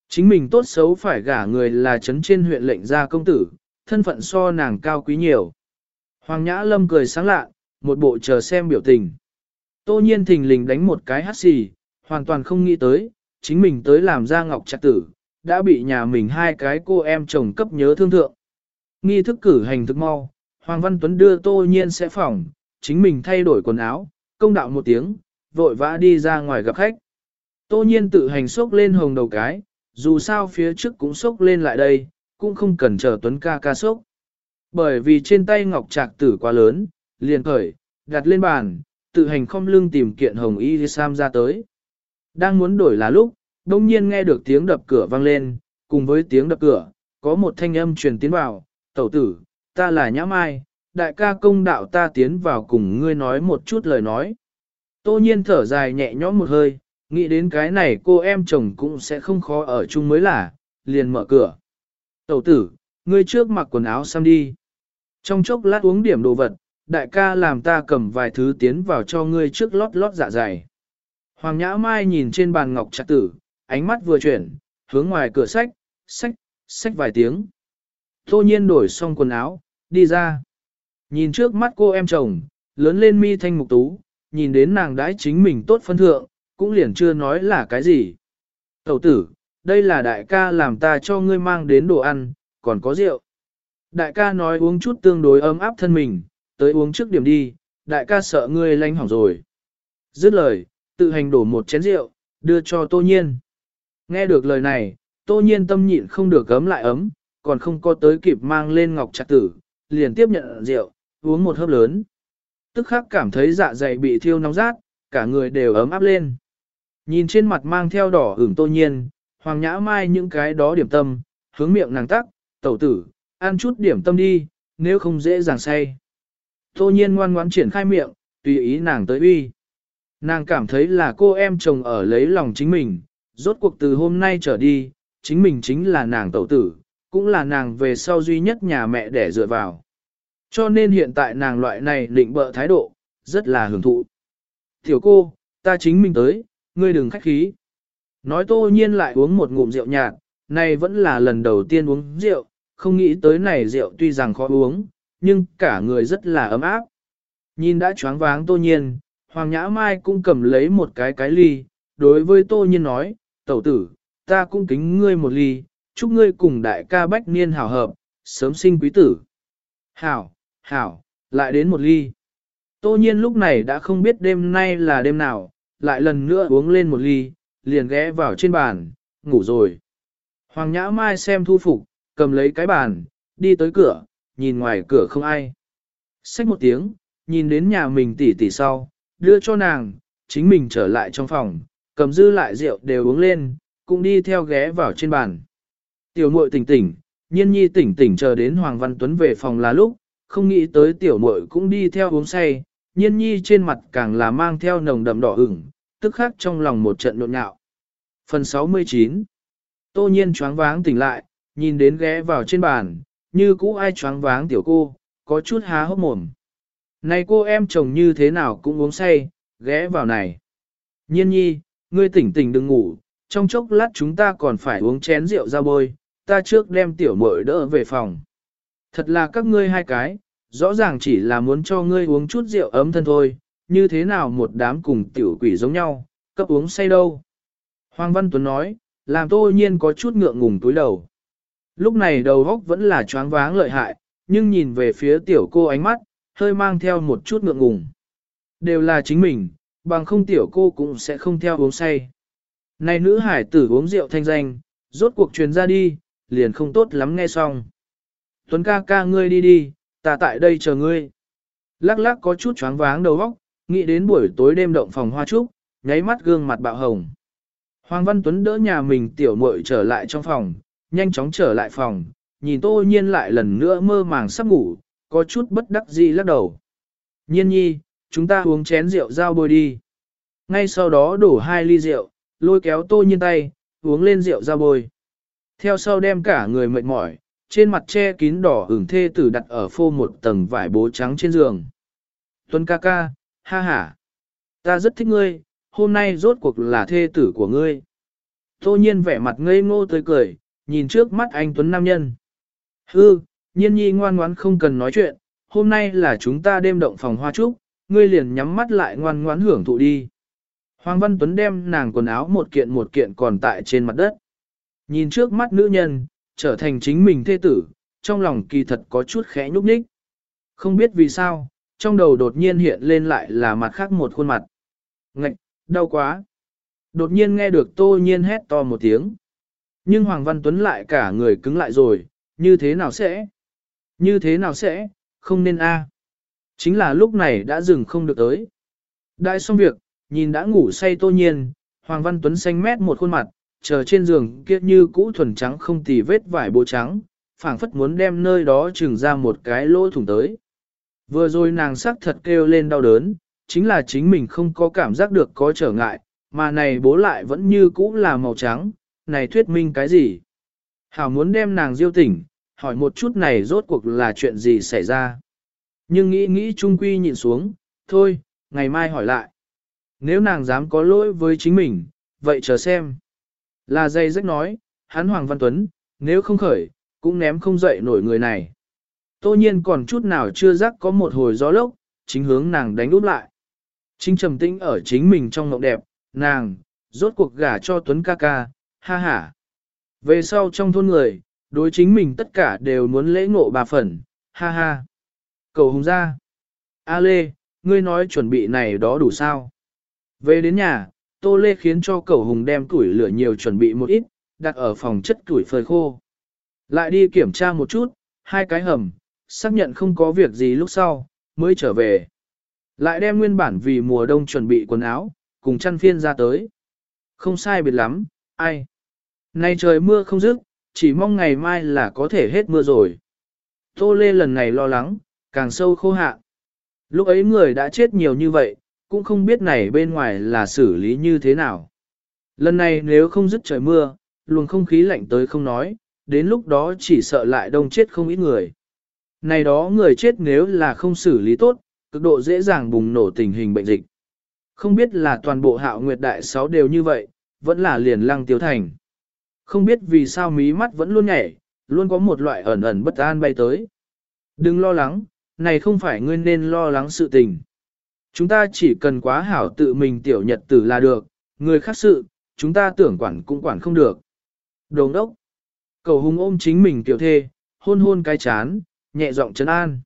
Speaker 1: Chính mình tốt xấu phải gả người là chấn trên huyện lệnh gia công tử, thân phận so nàng cao quý nhiều. Hoàng Nhã Lâm cười sáng lạ, một bộ chờ xem biểu tình. Tô nhiên thình lình đánh một cái hát xì, hoàn toàn không nghĩ tới, chính mình tới làm ra ngọc trạc tử, đã bị nhà mình hai cái cô em chồng cấp nhớ thương thượng. Nghi thức cử hành thức mau, Hoàng Văn Tuấn đưa Tô Nhiên sẽ phòng, chính mình thay đổi quần áo, công đạo một tiếng, vội vã đi ra ngoài gặp khách. Tô Nhiên tự hành sốc lên hồng đầu cái, dù sao phía trước cũng sốc lên lại đây, cũng không cần chờ Tuấn ca ca sốc. Bởi vì trên tay ngọc trạc tử quá lớn, liền khởi, đặt lên bàn, tự hành không lưng tìm kiện hồng y sam ra tới. Đang muốn đổi là lúc, đông nhiên nghe được tiếng đập cửa vang lên, cùng với tiếng đập cửa, có một thanh âm truyền tiến vào, tẩu tử, ta là Nhã Mai, đại ca công đạo ta tiến vào cùng ngươi nói một chút lời nói. Tô nhiên thở dài nhẹ nhõm một hơi, nghĩ đến cái này cô em chồng cũng sẽ không khó ở chung mới là, liền mở cửa. Tẩu tử, ngươi trước mặc quần áo xăm đi. Trong chốc lát uống điểm đồ vật, đại ca làm ta cầm vài thứ tiến vào cho ngươi trước lót lót dạ dày. Hoàng Nhã Mai nhìn trên bàn ngọc trạc tử, ánh mắt vừa chuyển, hướng ngoài cửa sách, sách, sách vài tiếng. Tô nhiên đổi xong quần áo, đi ra. Nhìn trước mắt cô em chồng, lớn lên mi thanh mục tú, nhìn đến nàng đãi chính mình tốt phân thượng, cũng liền chưa nói là cái gì. Tẩu tử, đây là đại ca làm ta cho ngươi mang đến đồ ăn, còn có rượu. Đại ca nói uống chút tương đối ấm áp thân mình, tới uống trước điểm đi, đại ca sợ ngươi lanh hỏng rồi. Dứt lời, tự hành đổ một chén rượu, đưa cho tô nhiên. Nghe được lời này, tô nhiên tâm nhịn không được ấm lại ấm, còn không có tới kịp mang lên ngọc trạc tử, liền tiếp nhận rượu, uống một hớp lớn. Tức khắc cảm thấy dạ dày bị thiêu nóng rát, cả người đều ấm áp lên. Nhìn trên mặt mang theo đỏ ửng tô nhiên, hoàng nhã mai những cái đó điểm tâm, hướng miệng nàng tắc, tẩu tử, ăn chút điểm tâm đi, nếu không dễ dàng say. Tô nhiên ngoan ngoãn triển khai miệng, tùy ý nàng tới uy. Nàng cảm thấy là cô em chồng ở lấy lòng chính mình, rốt cuộc từ hôm nay trở đi, chính mình chính là nàng tẩu tử, cũng là nàng về sau duy nhất nhà mẹ để dựa vào. Cho nên hiện tại nàng loại này định bợ thái độ, rất là hưởng thụ. Tiểu cô, ta chính mình tới, ngươi đừng khách khí. Nói tô nhiên lại uống một ngụm rượu nhạt, này vẫn là lần đầu tiên uống rượu, không nghĩ tới này rượu tuy rằng khó uống, nhưng cả người rất là ấm áp. Nhìn đã choáng váng tô nhiên, Hoàng Nhã Mai cũng cầm lấy một cái cái ly, đối với tô nhiên nói, tẩu tử, ta cũng kính ngươi một ly, chúc ngươi cùng đại ca bách niên hảo hợp, sớm sinh quý tử. Hảo, hảo, lại đến một ly. Tô nhiên lúc này đã không biết đêm nay là đêm nào, lại lần nữa uống lên một ly, liền ghé vào trên bàn, ngủ rồi. Hoàng Nhã Mai xem thu phục, cầm lấy cái bàn, đi tới cửa, nhìn ngoài cửa không ai. Xách một tiếng, nhìn đến nhà mình tỉ tỉ sau, đưa cho nàng, chính mình trở lại trong phòng, cầm dư lại rượu đều uống lên, cũng đi theo ghé vào trên bàn. Tiểu muội tỉnh tỉnh, nhiên nhi tỉnh tỉnh chờ đến Hoàng Văn Tuấn về phòng là lúc, không nghĩ tới tiểu muội cũng đi theo uống say, nhiên nhi trên mặt càng là mang theo nồng đậm đỏ ửng, tức khắc trong lòng một trận nộn nhạo. Phần 69 Tô nhiên choáng váng tỉnh lại, nhìn đến ghé vào trên bàn, như cũ ai choáng váng tiểu cô, có chút há hốc mồm. Này cô em chồng như thế nào cũng uống say, ghé vào này. Nhiên nhi, ngươi tỉnh tỉnh đừng ngủ, trong chốc lát chúng ta còn phải uống chén rượu ra bôi, ta trước đem tiểu muội đỡ về phòng. Thật là các ngươi hai cái, rõ ràng chỉ là muốn cho ngươi uống chút rượu ấm thân thôi, như thế nào một đám cùng tiểu quỷ giống nhau, cấp uống say đâu. Hoàng Văn Tuấn nói, làm tô nhiên có chút ngượng ngùng túi đầu. Lúc này đầu góc vẫn là choáng váng lợi hại, nhưng nhìn về phía tiểu cô ánh mắt, hơi mang theo một chút ngượng ngùng. Đều là chính mình, bằng không tiểu cô cũng sẽ không theo uống say. Này nữ hải tử uống rượu thanh danh, rốt cuộc truyền ra đi, liền không tốt lắm nghe xong. Tuấn ca ca ngươi đi đi, ta tại đây chờ ngươi. Lắc lắc có chút choáng váng đầu óc, nghĩ đến buổi tối đêm động phòng hoa trúc, nháy mắt gương mặt bạo hồng. Hoàng Văn Tuấn đỡ nhà mình tiểu muội trở lại trong phòng, nhanh chóng trở lại phòng, nhìn tô nhiên lại lần nữa mơ màng sắp ngủ, có chút bất đắc dĩ lắc đầu. Nhiên nhi, chúng ta uống chén rượu giao bôi đi. Ngay sau đó đổ hai ly rượu, lôi kéo tô nhiên tay, uống lên rượu giao bôi. Theo sau đem cả người mệt mỏi, trên mặt che kín đỏ ửng thê tử đặt ở phô một tầng vải bố trắng trên giường. Tuân ca ca, ha ha. Ta rất thích ngươi, hôm nay rốt cuộc là thê tử của ngươi. Tô nhiên vẻ mặt ngây ngô tươi cười, nhìn trước mắt anh Tuấn Nam Nhân. Hư, nhiên nhi ngoan ngoãn không cần nói chuyện, hôm nay là chúng ta đêm động phòng hoa trúc, ngươi liền nhắm mắt lại ngoan ngoãn hưởng thụ đi. Hoàng Văn Tuấn đem nàng quần áo một kiện một kiện còn tại trên mặt đất. Nhìn trước mắt nữ nhân, trở thành chính mình thê tử, trong lòng kỳ thật có chút khẽ nhúc nhích. Không biết vì sao, trong đầu đột nhiên hiện lên lại là mặt khác một khuôn mặt. Ngạch, đau quá. Đột nhiên nghe được tô nhiên hét to một tiếng. Nhưng Hoàng Văn Tuấn lại cả người cứng lại rồi, như thế nào sẽ? Như thế nào sẽ? Không nên a. À. Chính là lúc này đã dừng không được tới. Đại xong việc, nhìn đã ngủ say tô nhiên, Hoàng Văn Tuấn xanh mét một khuôn mặt, chờ trên giường kia như cũ thuần trắng không tì vết vải bố trắng, phảng phất muốn đem nơi đó trừng ra một cái lỗ thủng tới. Vừa rồi nàng sắc thật kêu lên đau đớn, chính là chính mình không có cảm giác được có trở ngại, mà này bố lại vẫn như cũ là màu trắng, này thuyết minh cái gì? Hảo muốn đem nàng diêu tỉnh, hỏi một chút này rốt cuộc là chuyện gì xảy ra. Nhưng nghĩ nghĩ trung quy nhìn xuống, thôi, ngày mai hỏi lại. Nếu nàng dám có lỗi với chính mình, vậy chờ xem. Là dây rách nói, hắn Hoàng Văn Tuấn, nếu không khởi, cũng ném không dậy nổi người này. Tô nhiên còn chút nào chưa rắc có một hồi gió lốc, chính hướng nàng đánh úp lại. Chính trầm tĩnh ở chính mình trong ngọc đẹp, nàng, rốt cuộc gả cho Tuấn ca ca, ha ha. Về sau trong thôn người, đối chính mình tất cả đều muốn lễ ngộ bà phần, ha ha. Cầu hùng ra. A Lê, ngươi nói chuẩn bị này đó đủ sao? Về đến nhà, Tô Lê khiến cho cầu hùng đem củi lửa nhiều chuẩn bị một ít, đặt ở phòng chất củi phơi khô. Lại đi kiểm tra một chút, hai cái hầm, xác nhận không có việc gì lúc sau, mới trở về. Lại đem nguyên bản vì mùa đông chuẩn bị quần áo, cùng chăn phiên ra tới. Không sai biệt lắm, ai. Nay trời mưa không dứt, chỉ mong ngày mai là có thể hết mưa rồi. Tô Lê lần này lo lắng, càng sâu khô hạ. Lúc ấy người đã chết nhiều như vậy, cũng không biết này bên ngoài là xử lý như thế nào. Lần này nếu không dứt trời mưa, luồng không khí lạnh tới không nói, đến lúc đó chỉ sợ lại đông chết không ít người. Này đó người chết nếu là không xử lý tốt, cực độ dễ dàng bùng nổ tình hình bệnh dịch. Không biết là toàn bộ hạo nguyệt đại sáu đều như vậy, vẫn là liền lăng tiêu thành. Không biết vì sao mí mắt vẫn luôn nhảy, luôn có một loại ẩn ẩn bất an bay tới. Đừng lo lắng, này không phải ngươi nên lo lắng sự tình. Chúng ta chỉ cần quá hảo tự mình tiểu nhật tử là được, người khác sự, chúng ta tưởng quản cũng quản không được. Đồng đốc. Cầu hùng ôm chính mình tiểu thê, hôn hôn cái chán, nhẹ giọng trấn an.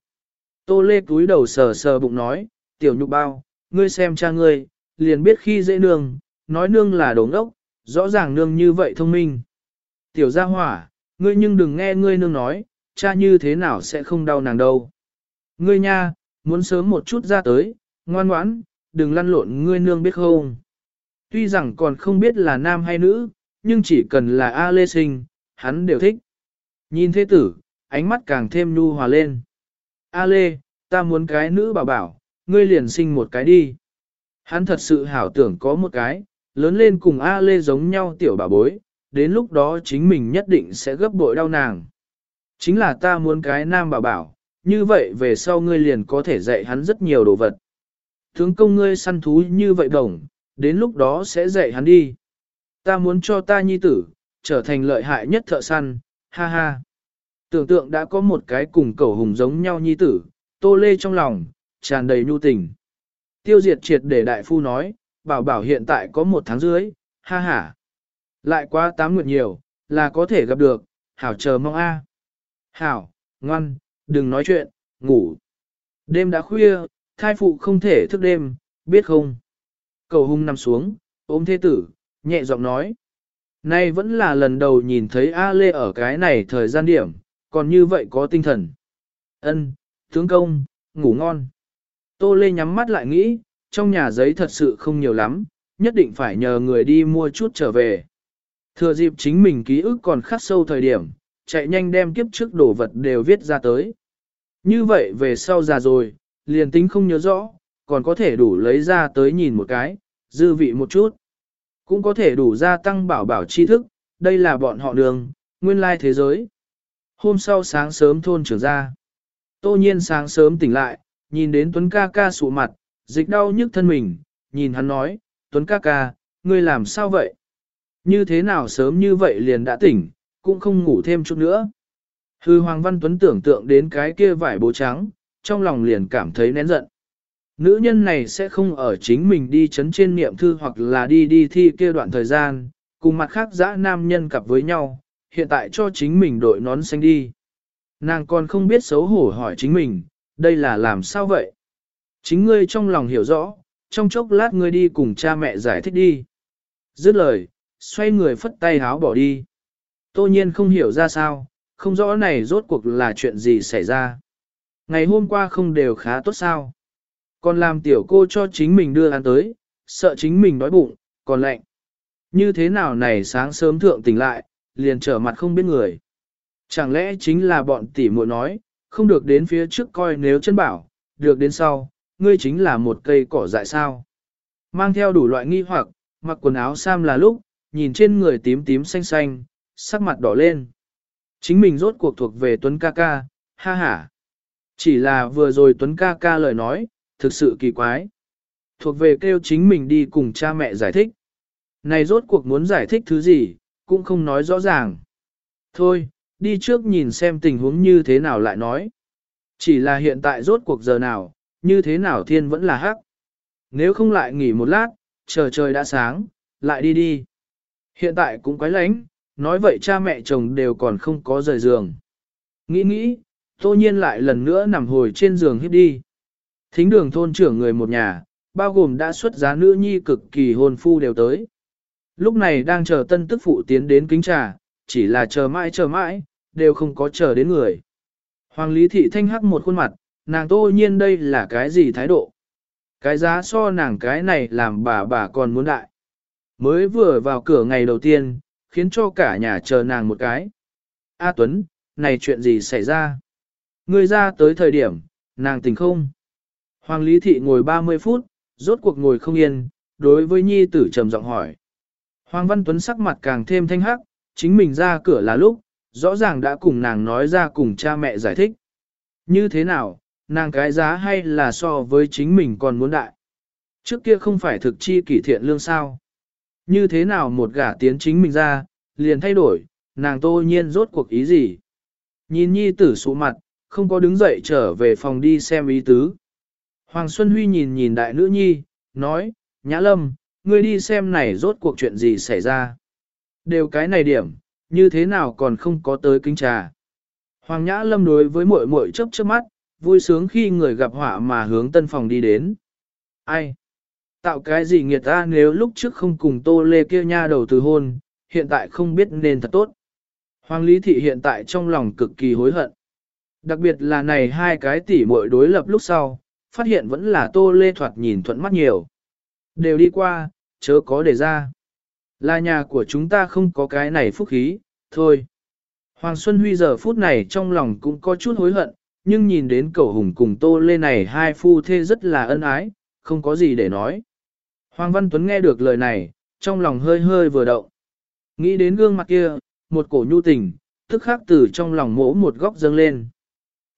Speaker 1: Tô lê cúi đầu sờ sờ bụng nói, tiểu nhục bao, ngươi xem cha ngươi, liền biết khi dễ nương, nói nương là đồ ngốc rõ ràng nương như vậy thông minh. Tiểu gia hỏa, ngươi nhưng đừng nghe ngươi nương nói, cha như thế nào sẽ không đau nàng đâu. Ngươi nha, muốn sớm một chút ra tới, ngoan ngoãn, đừng lăn lộn ngươi nương biết không. Tuy rằng còn không biết là nam hay nữ, nhưng chỉ cần là A Lê Sinh, hắn đều thích. Nhìn thế tử, ánh mắt càng thêm nhu hòa lên. A Lê, ta muốn cái nữ bảo bảo, ngươi liền sinh một cái đi. Hắn thật sự hảo tưởng có một cái, lớn lên cùng A Lê giống nhau tiểu bà bối, đến lúc đó chính mình nhất định sẽ gấp bội đau nàng. Chính là ta muốn cái nam bảo bảo, như vậy về sau ngươi liền có thể dạy hắn rất nhiều đồ vật. Thướng công ngươi săn thú như vậy đồng, đến lúc đó sẽ dạy hắn đi. Ta muốn cho ta nhi tử, trở thành lợi hại nhất thợ săn, ha ha. Tưởng tượng đã có một cái cùng cẩu hùng giống nhau nhi tử, tô lê trong lòng, tràn đầy nhu tình. Tiêu diệt triệt để đại phu nói, bảo bảo hiện tại có một tháng dưới, ha ha. Lại quá tám nguyệt nhiều, là có thể gặp được, hảo chờ mong a. Hảo, ngoan, đừng nói chuyện, ngủ. Đêm đã khuya, thai phụ không thể thức đêm, biết không? Cầu hung nằm xuống, ôm thế tử, nhẹ giọng nói. Nay vẫn là lần đầu nhìn thấy A Lê ở cái này thời gian điểm, còn như vậy có tinh thần. Ân, tướng công, ngủ ngon. Tô Lê nhắm mắt lại nghĩ, trong nhà giấy thật sự không nhiều lắm, nhất định phải nhờ người đi mua chút trở về. Thừa dịp chính mình ký ức còn khắc sâu thời điểm, chạy nhanh đem kiếp trước đồ vật đều viết ra tới. Như vậy về sau già rồi, liền tính không nhớ rõ, còn có thể đủ lấy ra tới nhìn một cái, dư vị một chút. Cũng có thể đủ gia tăng bảo bảo tri thức, đây là bọn họ đường, nguyên lai thế giới. Hôm sau sáng sớm thôn trưởng ra. Tô nhiên sáng sớm tỉnh lại, nhìn đến Tuấn ca ca sụ mặt, dịch đau nhức thân mình, nhìn hắn nói, Tuấn ca ca, ngươi làm sao vậy? Như thế nào sớm như vậy liền đã tỉnh, cũng không ngủ thêm chút nữa. Hư Hoàng Văn Tuấn tưởng tượng đến cái kia vải bố trắng, trong lòng liền cảm thấy nén giận. Nữ nhân này sẽ không ở chính mình đi chấn trên niệm thư hoặc là đi đi thi kia đoạn thời gian, cùng mặt khác dã nam nhân cặp với nhau, hiện tại cho chính mình đội nón xanh đi. Nàng còn không biết xấu hổ hỏi chính mình, đây là làm sao vậy? Chính ngươi trong lòng hiểu rõ, trong chốc lát ngươi đi cùng cha mẹ giải thích đi. Dứt lời, xoay người phất tay háo bỏ đi. Tô nhiên không hiểu ra sao, không rõ này rốt cuộc là chuyện gì xảy ra. Ngày hôm qua không đều khá tốt sao. Còn làm tiểu cô cho chính mình đưa ăn tới, sợ chính mình đói bụng, còn lạnh. Như thế nào này sáng sớm thượng tỉnh lại, liền trở mặt không biết người. Chẳng lẽ chính là bọn tỷ muội nói, không được đến phía trước coi nếu chân bảo, được đến sau, ngươi chính là một cây cỏ dại sao. Mang theo đủ loại nghi hoặc, mặc quần áo sam là lúc, nhìn trên người tím tím xanh xanh, sắc mặt đỏ lên. Chính mình rốt cuộc thuộc về Tuấn ca ca, ha ha. Chỉ là vừa rồi Tuấn ca ca lời nói, thực sự kỳ quái. Thuộc về kêu chính mình đi cùng cha mẹ giải thích. Này rốt cuộc muốn giải thích thứ gì, cũng không nói rõ ràng. Thôi, đi trước nhìn xem tình huống như thế nào lại nói. Chỉ là hiện tại rốt cuộc giờ nào, như thế nào thiên vẫn là hắc. Nếu không lại nghỉ một lát, chờ trời đã sáng, lại đi đi. Hiện tại cũng quái lánh, nói vậy cha mẹ chồng đều còn không có rời giường. Nghĩ nghĩ, tô nhiên lại lần nữa nằm hồi trên giường hiếp đi. Thính đường thôn trưởng người một nhà, bao gồm đã xuất giá nữ nhi cực kỳ hôn phu đều tới. Lúc này đang chờ tân tức phụ tiến đến kính trà, chỉ là chờ mãi chờ mãi, đều không có chờ đến người. Hoàng Lý Thị Thanh hắc một khuôn mặt, nàng tô nhiên đây là cái gì thái độ? Cái giá so nàng cái này làm bà bà còn muốn đại. Mới vừa vào cửa ngày đầu tiên, khiến cho cả nhà chờ nàng một cái. A Tuấn, này chuyện gì xảy ra? Người ra tới thời điểm, nàng tỉnh không? Hoàng Lý Thị ngồi 30 phút, rốt cuộc ngồi không yên, đối với nhi tử trầm giọng hỏi. Hoàng Văn Tuấn sắc mặt càng thêm thanh hắc, chính mình ra cửa là lúc, rõ ràng đã cùng nàng nói ra cùng cha mẹ giải thích. Như thế nào, nàng cái giá hay là so với chính mình còn muốn đại. Trước kia không phải thực chi kỷ thiện lương sao. Như thế nào một gả tiến chính mình ra, liền thay đổi, nàng tô nhiên rốt cuộc ý gì. Nhìn nhi tử sụ mặt, không có đứng dậy trở về phòng đi xem ý tứ. Hoàng Xuân Huy nhìn nhìn đại nữ nhi, nói, Nhã Lâm, ngươi đi xem này rốt cuộc chuyện gì xảy ra. Đều cái này điểm, như thế nào còn không có tới kinh trà. Hoàng Nhã Lâm đối với muội muội chớp chớp mắt, vui sướng khi người gặp họa mà hướng tân phòng đi đến. Ai? Tạo cái gì nghiệt ta nếu lúc trước không cùng tô lê kia nha đầu từ hôn, hiện tại không biết nên thật tốt. Hoàng Lý Thị hiện tại trong lòng cực kỳ hối hận. Đặc biệt là này hai cái tỉ muội đối lập lúc sau, phát hiện vẫn là tô lê thoạt nhìn thuận mắt nhiều. Đều đi qua, chớ có để ra. Là nhà của chúng ta không có cái này phúc khí, thôi. Hoàng Xuân Huy giờ phút này trong lòng cũng có chút hối hận, nhưng nhìn đến cậu hùng cùng tô lê này hai phu thê rất là ân ái, không có gì để nói. Hoàng Văn Tuấn nghe được lời này, trong lòng hơi hơi vừa động. Nghĩ đến gương mặt kia, một cổ nhu tình, tức khắc từ trong lòng mỗ một góc dâng lên.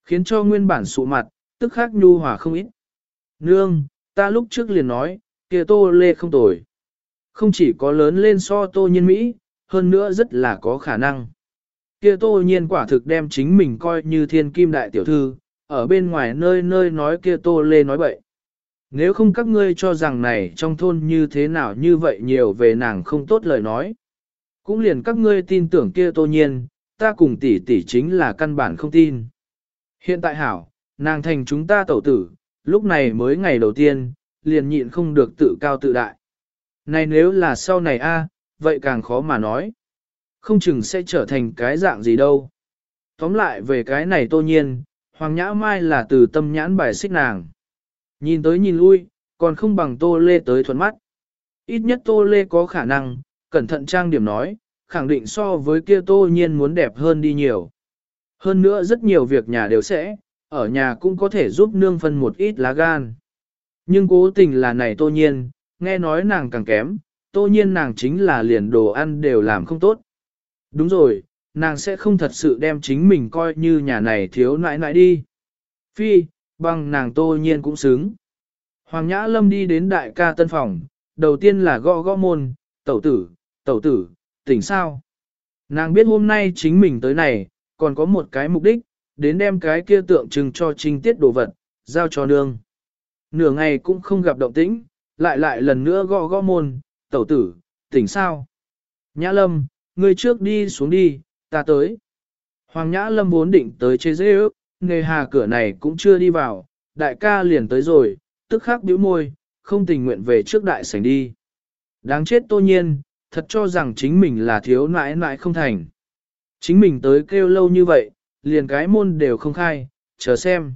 Speaker 1: Khiến cho nguyên bản sụ mặt, tức khắc nhu hòa không ít. Nương, ta lúc trước liền nói, kia tô lê không tồi. Không chỉ có lớn lên so tô nhiên Mỹ, hơn nữa rất là có khả năng. Kia tô nhiên quả thực đem chính mình coi như thiên kim đại tiểu thư, ở bên ngoài nơi nơi nói kia tô lê nói bậy. Nếu không các ngươi cho rằng này trong thôn như thế nào như vậy nhiều về nàng không tốt lời nói. Cũng liền các ngươi tin tưởng kia tô nhiên, ta cùng tỷ tỷ chính là căn bản không tin. Hiện tại hảo, nàng thành chúng ta tẩu tử, lúc này mới ngày đầu tiên, liền nhịn không được tự cao tự đại. Này nếu là sau này a, vậy càng khó mà nói. Không chừng sẽ trở thành cái dạng gì đâu. Tóm lại về cái này tô nhiên, Hoàng Nhã Mai là từ tâm nhãn bài xích nàng. Nhìn tới nhìn lui, còn không bằng tô lê tới thuận mắt. Ít nhất tô lê có khả năng, cẩn thận trang điểm nói, khẳng định so với kia tô nhiên muốn đẹp hơn đi nhiều. Hơn nữa rất nhiều việc nhà đều sẽ, ở nhà cũng có thể giúp nương phân một ít lá gan. Nhưng cố tình là này tô nhiên, nghe nói nàng càng kém, tô nhiên nàng chính là liền đồ ăn đều làm không tốt. Đúng rồi, nàng sẽ không thật sự đem chính mình coi như nhà này thiếu nãi nãi đi. Phi, bằng nàng tô nhiên cũng xứng. Hoàng Nhã Lâm đi đến đại ca tân phòng, đầu tiên là gõ gõ môn, tẩu tử, tẩu tử, tỉnh sao? Nàng biết hôm nay chính mình tới này, còn có một cái mục đích, đến đem cái kia tượng trưng cho trinh tiết đồ vật, giao cho nương. Nửa ngày cũng không gặp động tĩnh, lại lại lần nữa gõ gõ môn, tẩu tử, tỉnh sao? Nhã Lâm, ngươi trước đi xuống đi, ta tới. Hoàng Nhã Lâm vốn định tới chế dễ ước, nghề hà cửa này cũng chưa đi vào, đại ca liền tới rồi, tức khắc bĩu môi, không tình nguyện về trước đại sảnh đi. Đáng chết tô nhiên, thật cho rằng chính mình là thiếu nãi nãi không thành. Chính mình tới kêu lâu như vậy, liền cái môn đều không khai, chờ xem.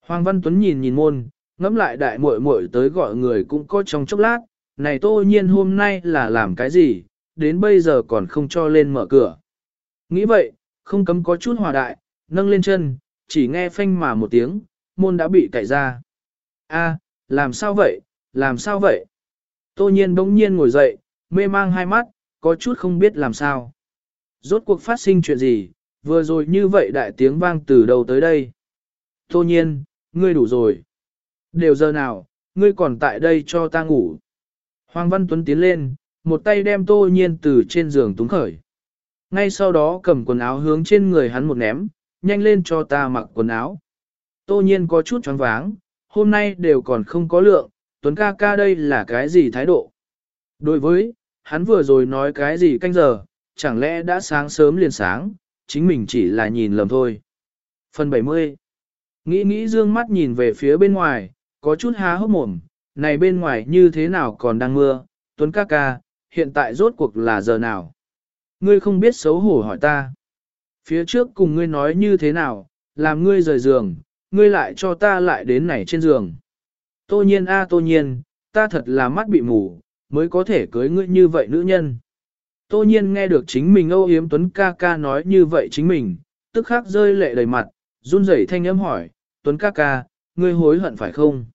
Speaker 1: Hoàng Văn Tuấn nhìn nhìn môn, ngẫm lại đại muội muội tới gọi người cũng có trong chốc lát, này tô nhiên hôm nay là làm cái gì, đến bây giờ còn không cho lên mở cửa. Nghĩ vậy, không cấm có chút hòa đại, nâng lên chân, chỉ nghe phanh mà một tiếng, môn đã bị cậy ra. A, làm sao vậy, làm sao vậy? Tô nhiên bỗng nhiên ngồi dậy, mê mang hai mắt, có chút không biết làm sao. Rốt cuộc phát sinh chuyện gì, vừa rồi như vậy đại tiếng vang từ đầu tới đây. Tô nhiên, ngươi đủ rồi. Đều giờ nào, ngươi còn tại đây cho ta ngủ. Hoàng Văn Tuấn tiến lên, một tay đem tô nhiên từ trên giường túng khởi. Ngay sau đó cầm quần áo hướng trên người hắn một ném, nhanh lên cho ta mặc quần áo. Tô nhiên có chút choáng váng, hôm nay đều còn không có lượng, Tuấn ca ca đây là cái gì thái độ? Đối với, hắn vừa rồi nói cái gì canh giờ, chẳng lẽ đã sáng sớm liền sáng, chính mình chỉ là nhìn lầm thôi. Phần 70 Nghĩ nghĩ dương mắt nhìn về phía bên ngoài, có chút há hốc mồm, này bên ngoài như thế nào còn đang mưa, Tuấn ca ca, hiện tại rốt cuộc là giờ nào? Ngươi không biết xấu hổ hỏi ta. Phía trước cùng ngươi nói như thế nào, làm ngươi rời giường, ngươi lại cho ta lại đến này trên giường. Tô nhiên a à, tô nhiên, ta thật là mắt bị mù, mới có thể cưới ngươi như vậy nữ nhân. Tô nhiên nghe được chính mình âu yếm Tuấn ca ca nói như vậy chính mình, tức khắc rơi lệ đầy mặt, run rẩy thanh âm hỏi, Tuấn ca ca, ngươi hối hận phải không?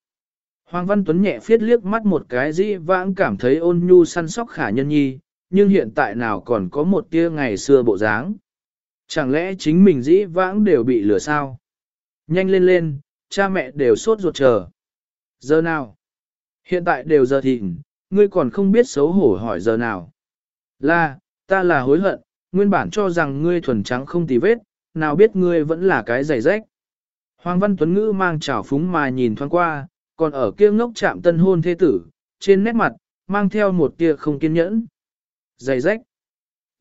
Speaker 1: Hoàng Văn Tuấn nhẹ phiết liếc mắt một cái dĩ vãng cảm thấy ôn nhu săn sóc khả nhân nhi, nhưng hiện tại nào còn có một tia ngày xưa bộ dáng. Chẳng lẽ chính mình dĩ vãng đều bị lừa sao? Nhanh lên lên, cha mẹ đều sốt ruột chờ. Giờ nào? Hiện tại đều giờ thịnh, ngươi còn không biết xấu hổ hỏi giờ nào. Là, ta là hối hận, nguyên bản cho rằng ngươi thuần trắng không tì vết, nào biết ngươi vẫn là cái giày rách. Hoàng Văn Tuấn Ngữ mang trào phúng mà nhìn thoáng qua, còn ở kia ngốc chạm tân hôn thế tử, trên nét mặt, mang theo một tia không kiên nhẫn. Giày rách.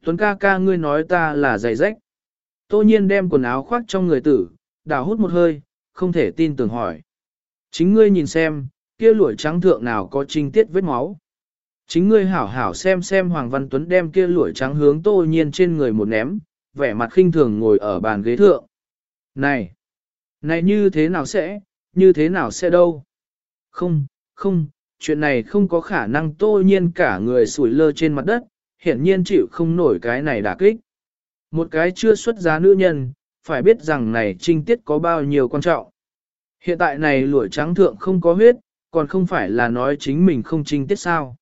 Speaker 1: Tuấn ca ca ngươi nói ta là giày rách. Tô nhiên đem quần áo khoác trong người tử, đào hút một hơi, không thể tin tưởng hỏi. Chính ngươi nhìn xem, kia lũi trắng thượng nào có trinh tiết vết máu. Chính ngươi hảo hảo xem xem Hoàng Văn Tuấn đem kia lũi trắng hướng tô nhiên trên người một ném, vẻ mặt khinh thường ngồi ở bàn ghế thượng. Này! Này như thế nào sẽ, như thế nào sẽ đâu? Không, không, chuyện này không có khả năng tô nhiên cả người sủi lơ trên mặt đất, hiển nhiên chịu không nổi cái này đả kích. Một cái chưa xuất giá nữ nhân, phải biết rằng này trinh tiết có bao nhiêu quan trọng. Hiện tại này lụa trắng thượng không có huyết, còn không phải là nói chính mình không trinh tiết sao.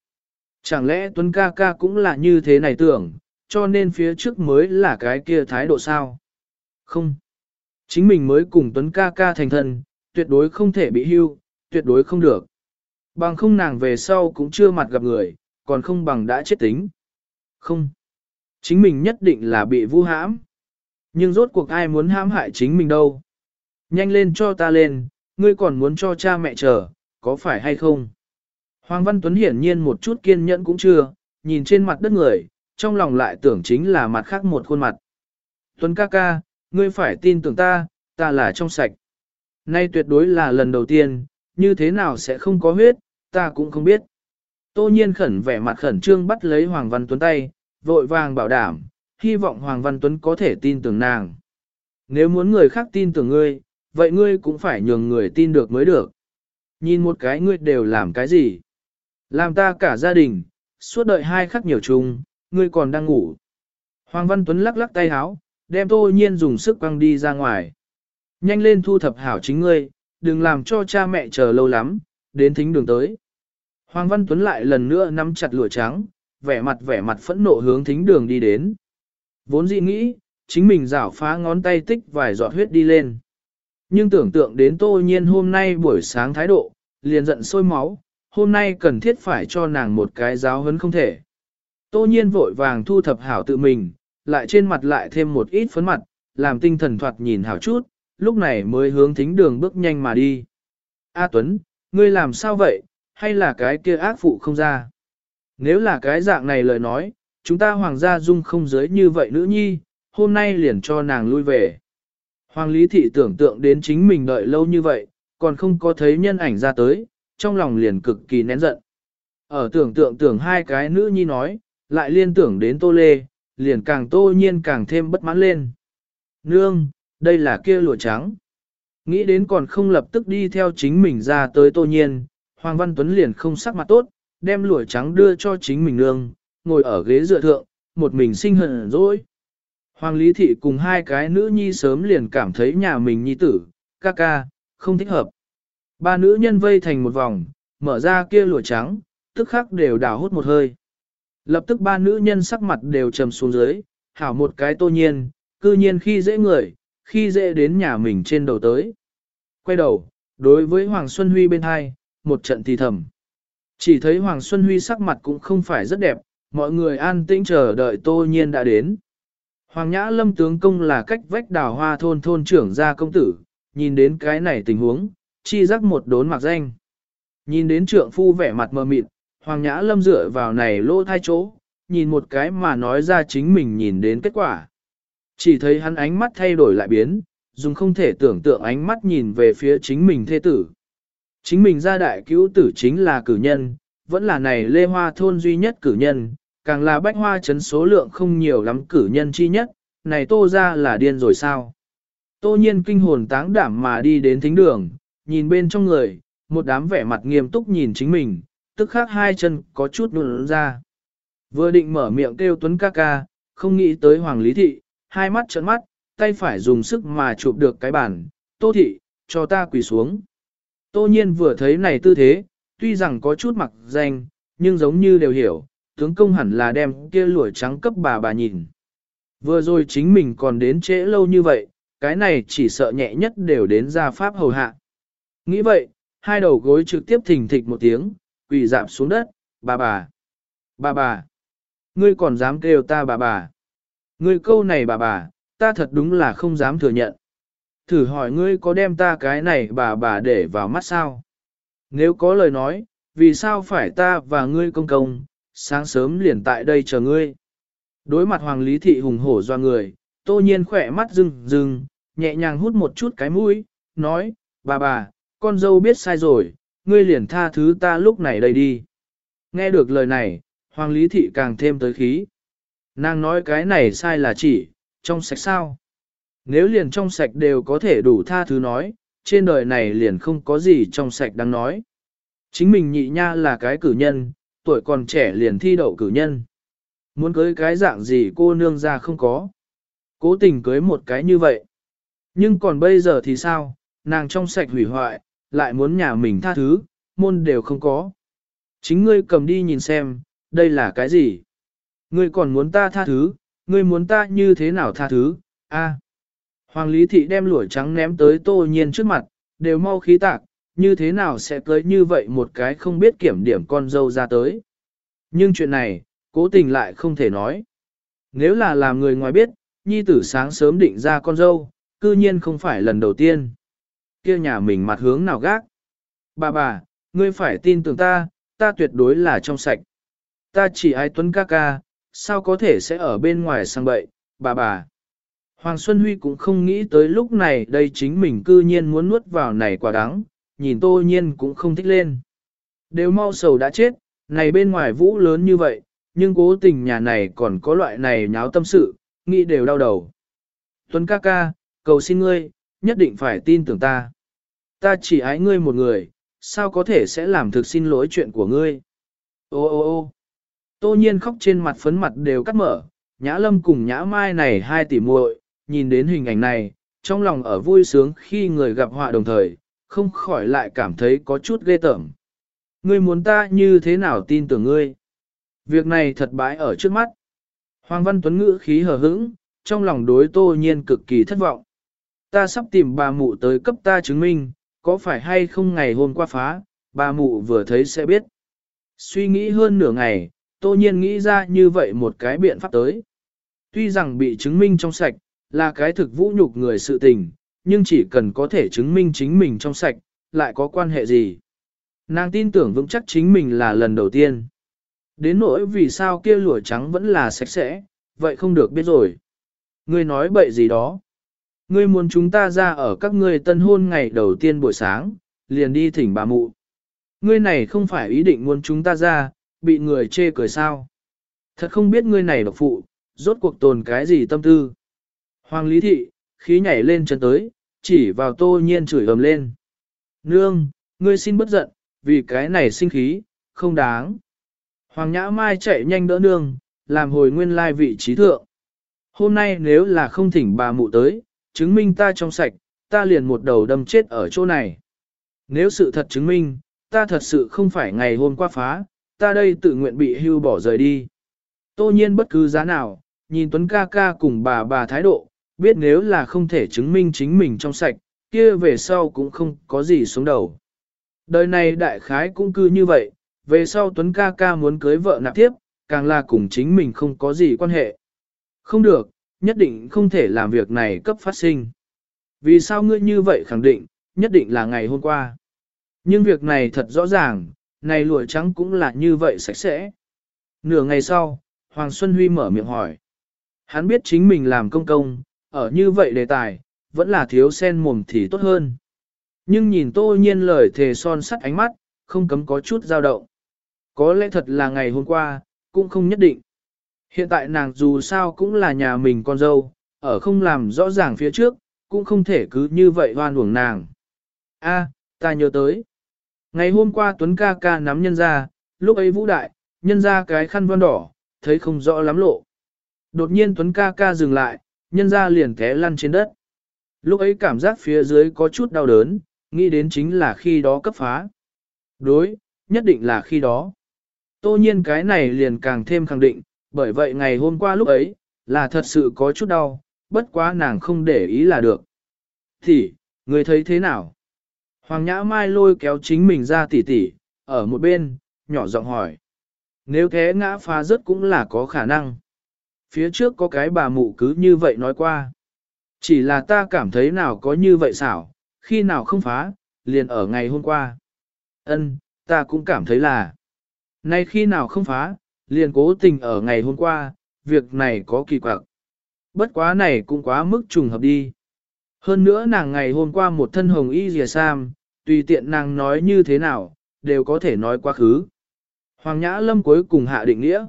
Speaker 1: Chẳng lẽ Tuấn ca ca cũng là như thế này tưởng, cho nên phía trước mới là cái kia thái độ sao? Không. Chính mình mới cùng Tuấn ca ca thành thân, tuyệt đối không thể bị hưu, tuyệt đối không được. Bằng không nàng về sau cũng chưa mặt gặp người, còn không bằng đã chết tính. Không. Chính mình nhất định là bị vu hãm. Nhưng rốt cuộc ai muốn hãm hại chính mình đâu. Nhanh lên cho ta lên, ngươi còn muốn cho cha mẹ chờ, có phải hay không? Hoàng Văn Tuấn hiển nhiên một chút kiên nhẫn cũng chưa, nhìn trên mặt đất người, trong lòng lại tưởng chính là mặt khác một khuôn mặt. Tuấn ca ca, ngươi phải tin tưởng ta, ta là trong sạch. Nay tuyệt đối là lần đầu tiên, như thế nào sẽ không có huyết, ta cũng không biết. Tô nhiên khẩn vẻ mặt khẩn trương bắt lấy Hoàng Văn Tuấn tay, vội vàng bảo đảm, hy vọng Hoàng Văn Tuấn có thể tin tưởng nàng. Nếu muốn người khác tin tưởng ngươi, vậy ngươi cũng phải nhường người tin được mới được. Nhìn một cái ngươi đều làm cái gì? Làm ta cả gia đình, suốt đợi hai khắc nhiều chung, ngươi còn đang ngủ. Hoàng Văn Tuấn lắc lắc tay háo, đem tô nhiên dùng sức quăng đi ra ngoài. Nhanh lên thu thập hảo chính ngươi, đừng làm cho cha mẹ chờ lâu lắm, đến thính đường tới. Hoàng Văn Tuấn lại lần nữa nắm chặt lụa trắng, vẻ mặt vẻ mặt phẫn nộ hướng thính đường đi đến. Vốn dĩ nghĩ, chính mình rảo phá ngón tay tích vài giọt huyết đi lên. Nhưng tưởng tượng đến tô nhiên hôm nay buổi sáng thái độ, liền giận sôi máu, hôm nay cần thiết phải cho nàng một cái giáo hấn không thể. Tô nhiên vội vàng thu thập hảo tự mình, lại trên mặt lại thêm một ít phấn mặt, làm tinh thần thoạt nhìn hảo chút, lúc này mới hướng thính đường bước nhanh mà đi. A Tuấn, ngươi làm sao vậy, hay là cái kia ác phụ không ra? Nếu là cái dạng này lời nói, chúng ta hoàng gia dung không giới như vậy nữ nhi, hôm nay liền cho nàng lui về. Hoàng Lý Thị tưởng tượng đến chính mình đợi lâu như vậy, còn không có thấy nhân ảnh ra tới, trong lòng liền cực kỳ nén giận. Ở tưởng tượng tưởng hai cái nữ nhi nói, lại liên tưởng đến tô lê, liền càng tô nhiên càng thêm bất mãn lên. Nương, đây là kia lụa trắng. Nghĩ đến còn không lập tức đi theo chính mình ra tới tô nhiên, Hoàng Văn Tuấn liền không sắc mặt tốt, đem lụa trắng đưa cho chính mình nương, ngồi ở ghế dựa thượng, một mình sinh hận rồi. Hoàng Lý Thị cùng hai cái nữ nhi sớm liền cảm thấy nhà mình nhi tử, ca ca, không thích hợp. Ba nữ nhân vây thành một vòng, mở ra kia lụa trắng, tức khắc đều đào hút một hơi. Lập tức ba nữ nhân sắc mặt đều trầm xuống dưới, hảo một cái tô nhiên, cư nhiên khi dễ người, khi dễ đến nhà mình trên đầu tới. Quay đầu, đối với Hoàng Xuân Huy bên hai, một trận thì thầm. Chỉ thấy Hoàng Xuân Huy sắc mặt cũng không phải rất đẹp, mọi người an tĩnh chờ đợi tô nhiên đã đến. Hoàng Nhã Lâm tướng công là cách vách đào hoa thôn thôn trưởng gia công tử, nhìn đến cái này tình huống, chi rắc một đốn mặc danh. Nhìn đến trượng phu vẻ mặt mờ mịt, Hoàng Nhã Lâm dựa vào này lỗ thai chỗ, nhìn một cái mà nói ra chính mình nhìn đến kết quả. Chỉ thấy hắn ánh mắt thay đổi lại biến, dùng không thể tưởng tượng ánh mắt nhìn về phía chính mình thê tử. Chính mình ra đại cứu tử chính là cử nhân, vẫn là này lê hoa thôn duy nhất cử nhân, càng là bách hoa chấn số lượng không nhiều lắm cử nhân chi nhất, này tô ra là điên rồi sao. Tô nhiên kinh hồn táng đảm mà đi đến thính đường, nhìn bên trong người, một đám vẻ mặt nghiêm túc nhìn chính mình, tức khắc hai chân có chút nụn ra. Vừa định mở miệng kêu tuấn ca ca, không nghĩ tới hoàng lý thị, hai mắt trợn mắt, tay phải dùng sức mà chụp được cái bàn, tô thị, cho ta quỳ xuống. Tô nhiên vừa thấy này tư thế, tuy rằng có chút mặc danh, nhưng giống như đều hiểu, tướng công hẳn là đem kia lụa trắng cấp bà bà nhìn. Vừa rồi chính mình còn đến trễ lâu như vậy, cái này chỉ sợ nhẹ nhất đều đến ra pháp hầu hạ. Nghĩ vậy, hai đầu gối trực tiếp thình thịch một tiếng, quỳ dạp xuống đất, bà bà, bà bà, ngươi còn dám kêu ta bà bà. Ngươi câu này bà bà, ta thật đúng là không dám thừa nhận. Thử hỏi ngươi có đem ta cái này bà bà để vào mắt sao? Nếu có lời nói, vì sao phải ta và ngươi công công, sáng sớm liền tại đây chờ ngươi. Đối mặt Hoàng Lý Thị hùng hổ doa người, tô nhiên khỏe mắt rưng rưng, nhẹ nhàng hút một chút cái mũi, nói, bà bà, con dâu biết sai rồi, ngươi liền tha thứ ta lúc này đây đi. Nghe được lời này, Hoàng Lý Thị càng thêm tới khí. Nàng nói cái này sai là chỉ, trong sạch sao. Nếu liền trong sạch đều có thể đủ tha thứ nói, trên đời này liền không có gì trong sạch đang nói. Chính mình nhị nha là cái cử nhân, tuổi còn trẻ liền thi đậu cử nhân. Muốn cưới cái dạng gì cô nương ra không có. Cố tình cưới một cái như vậy. Nhưng còn bây giờ thì sao, nàng trong sạch hủy hoại, lại muốn nhà mình tha thứ, môn đều không có. Chính ngươi cầm đi nhìn xem, đây là cái gì? Ngươi còn muốn ta tha thứ, ngươi muốn ta như thế nào tha thứ? A. Hoàng Lý Thị đem lũi trắng ném tới tô nhiên trước mặt, đều mau khí tạc, như thế nào sẽ cưới như vậy một cái không biết kiểm điểm con dâu ra tới. Nhưng chuyện này, cố tình lại không thể nói. Nếu là làm người ngoài biết, nhi tử sáng sớm định ra con dâu, cư nhiên không phải lần đầu tiên. kia nhà mình mặt hướng nào gác. Bà bà, ngươi phải tin tưởng ta, ta tuyệt đối là trong sạch. Ta chỉ ai tuấn ca ca, sao có thể sẽ ở bên ngoài sang bậy, bà bà. Hoàng Xuân Huy cũng không nghĩ tới lúc này đây chính mình cư nhiên muốn nuốt vào này quả đắng, nhìn tô nhiên cũng không thích lên. Đều mau sầu đã chết, này bên ngoài vũ lớn như vậy, nhưng cố tình nhà này còn có loại này nháo tâm sự, nghĩ đều đau đầu. Tuấn ca ca, cầu xin ngươi, nhất định phải tin tưởng ta. Ta chỉ ái ngươi một người, sao có thể sẽ làm thực xin lỗi chuyện của ngươi. Ô ô ô tô nhiên khóc trên mặt phấn mặt đều cắt mở, nhã lâm cùng nhã mai này hai tỷ muội, nhìn đến hình ảnh này, trong lòng ở vui sướng khi người gặp họa đồng thời, không khỏi lại cảm thấy có chút ghê tởm. Ngươi muốn ta như thế nào tin tưởng ngươi? Việc này thật bãi ở trước mắt. Hoàng Văn Tuấn ngữ khí hờ hững, trong lòng đối tô nhiên cực kỳ thất vọng. Ta sắp tìm bà mụ tới cấp ta chứng minh, có phải hay không ngày hôm qua phá, bà mụ vừa thấy sẽ biết. Suy nghĩ hơn nửa ngày, tô nhiên nghĩ ra như vậy một cái biện pháp tới. Tuy rằng bị chứng minh trong sạch, là cái thực vũ nhục người sự tình, nhưng chỉ cần có thể chứng minh chính mình trong sạch, lại có quan hệ gì. Nàng tin tưởng vững chắc chính mình là lần đầu tiên. Đến nỗi vì sao kia lụa trắng vẫn là sạch sẽ, vậy không được biết rồi. Ngươi nói bậy gì đó. Ngươi muốn chúng ta ra ở các ngươi tân hôn ngày đầu tiên buổi sáng, liền đi thỉnh bà mụ. Ngươi này không phải ý định muốn chúng ta ra, bị người chê cười sao. Thật không biết ngươi này độc phụ, rốt cuộc tồn cái gì tâm tư. Hoàng Lý Thị, khí nhảy lên chân tới, chỉ vào tô nhiên chửi ầm lên. Nương, ngươi xin bất giận, vì cái này sinh khí, không đáng. Hoàng Nhã Mai chạy nhanh đỡ nương, làm hồi nguyên lai vị trí thượng. Hôm nay nếu là không thỉnh bà mụ tới, chứng minh ta trong sạch, ta liền một đầu đâm chết ở chỗ này. Nếu sự thật chứng minh, ta thật sự không phải ngày hôm qua phá, ta đây tự nguyện bị hưu bỏ rời đi. Tô nhiên bất cứ giá nào, nhìn Tuấn ca ca cùng bà bà thái độ, biết nếu là không thể chứng minh chính mình trong sạch, kia về sau cũng không có gì xuống đầu. Đời này đại khái cũng cứ như vậy, về sau Tuấn ca ca muốn cưới vợ nạp tiếp, càng là cùng chính mình không có gì quan hệ. Không được, nhất định không thể làm việc này cấp phát sinh. Vì sao ngươi như vậy khẳng định, nhất định là ngày hôm qua. Nhưng việc này thật rõ ràng, này lụa trắng cũng là như vậy sạch sẽ. Nửa ngày sau, Hoàng Xuân Huy mở miệng hỏi. Hắn biết chính mình làm công công, ở như vậy đề tài, vẫn là thiếu sen mồm thì tốt hơn. Nhưng nhìn tô nhiên lời thề son sắt ánh mắt, không cấm có chút dao động. Có lẽ thật là ngày hôm qua, cũng không nhất định. Hiện tại nàng dù sao cũng là nhà mình con dâu, ở không làm rõ ràng phía trước, cũng không thể cứ như vậy hoan uổng nàng. A, ta nhớ tới. Ngày hôm qua Tuấn ca ca nắm nhân ra, lúc ấy vũ đại, nhân ra cái khăn văn đỏ, thấy không rõ lắm lộ. Đột nhiên Tuấn ca ca dừng lại, nhân ra liền té lăn trên đất. Lúc ấy cảm giác phía dưới có chút đau đớn, nghĩ đến chính là khi đó cấp phá. Đối, nhất định là khi đó. Tô nhiên cái này liền càng thêm khẳng định, bởi vậy ngày hôm qua lúc ấy, là thật sự có chút đau, bất quá nàng không để ý là được. Thì, người thấy thế nào? Hoàng Nhã Mai lôi kéo chính mình ra tỉ tỉ, ở một bên, nhỏ giọng hỏi. Nếu thế ngã phá rất cũng là có khả năng. Phía trước có cái bà mụ cứ như vậy nói qua. Chỉ là ta cảm thấy nào có như vậy xảo, khi nào không phá, liền ở ngày hôm qua. Ân, ta cũng cảm thấy là. Nay khi nào không phá, liền cố tình ở ngày hôm qua, việc này có kỳ quặc. Bất quá này cũng quá mức trùng hợp đi. Hơn nữa nàng ngày hôm qua một thân hồng y rìa sam, tùy tiện nàng nói như thế nào, đều có thể nói quá khứ. Hoàng Nhã Lâm cuối cùng hạ định nghĩa.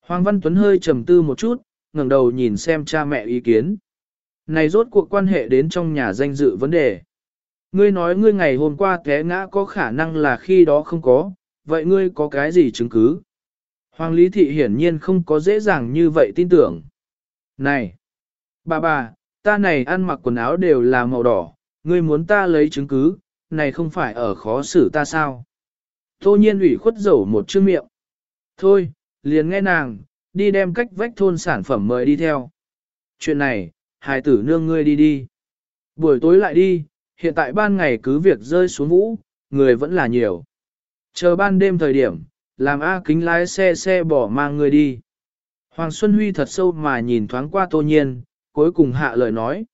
Speaker 1: Hoàng Văn Tuấn hơi trầm tư một chút, ngẩng đầu nhìn xem cha mẹ ý kiến. Này rốt cuộc quan hệ đến trong nhà danh dự vấn đề. Ngươi nói ngươi ngày hôm qua té ngã có khả năng là khi đó không có, vậy ngươi có cái gì chứng cứ? Hoàng Lý Thị hiển nhiên không có dễ dàng như vậy tin tưởng. Này! Bà bà, ta này ăn mặc quần áo đều là màu đỏ, ngươi muốn ta lấy chứng cứ, này không phải ở khó xử ta sao? Tô nhiên ủy khuất dầu một chữ miệng. Thôi, liền nghe nàng, đi đem cách vách thôn sản phẩm mời đi theo. Chuyện này, hài tử nương ngươi đi đi. Buổi tối lại đi, hiện tại ban ngày cứ việc rơi xuống vũ, người vẫn là nhiều. Chờ ban đêm thời điểm, làm A kính lái xe xe bỏ mang người đi. Hoàng Xuân Huy thật sâu mà nhìn thoáng qua tô nhiên, cuối cùng hạ lời nói.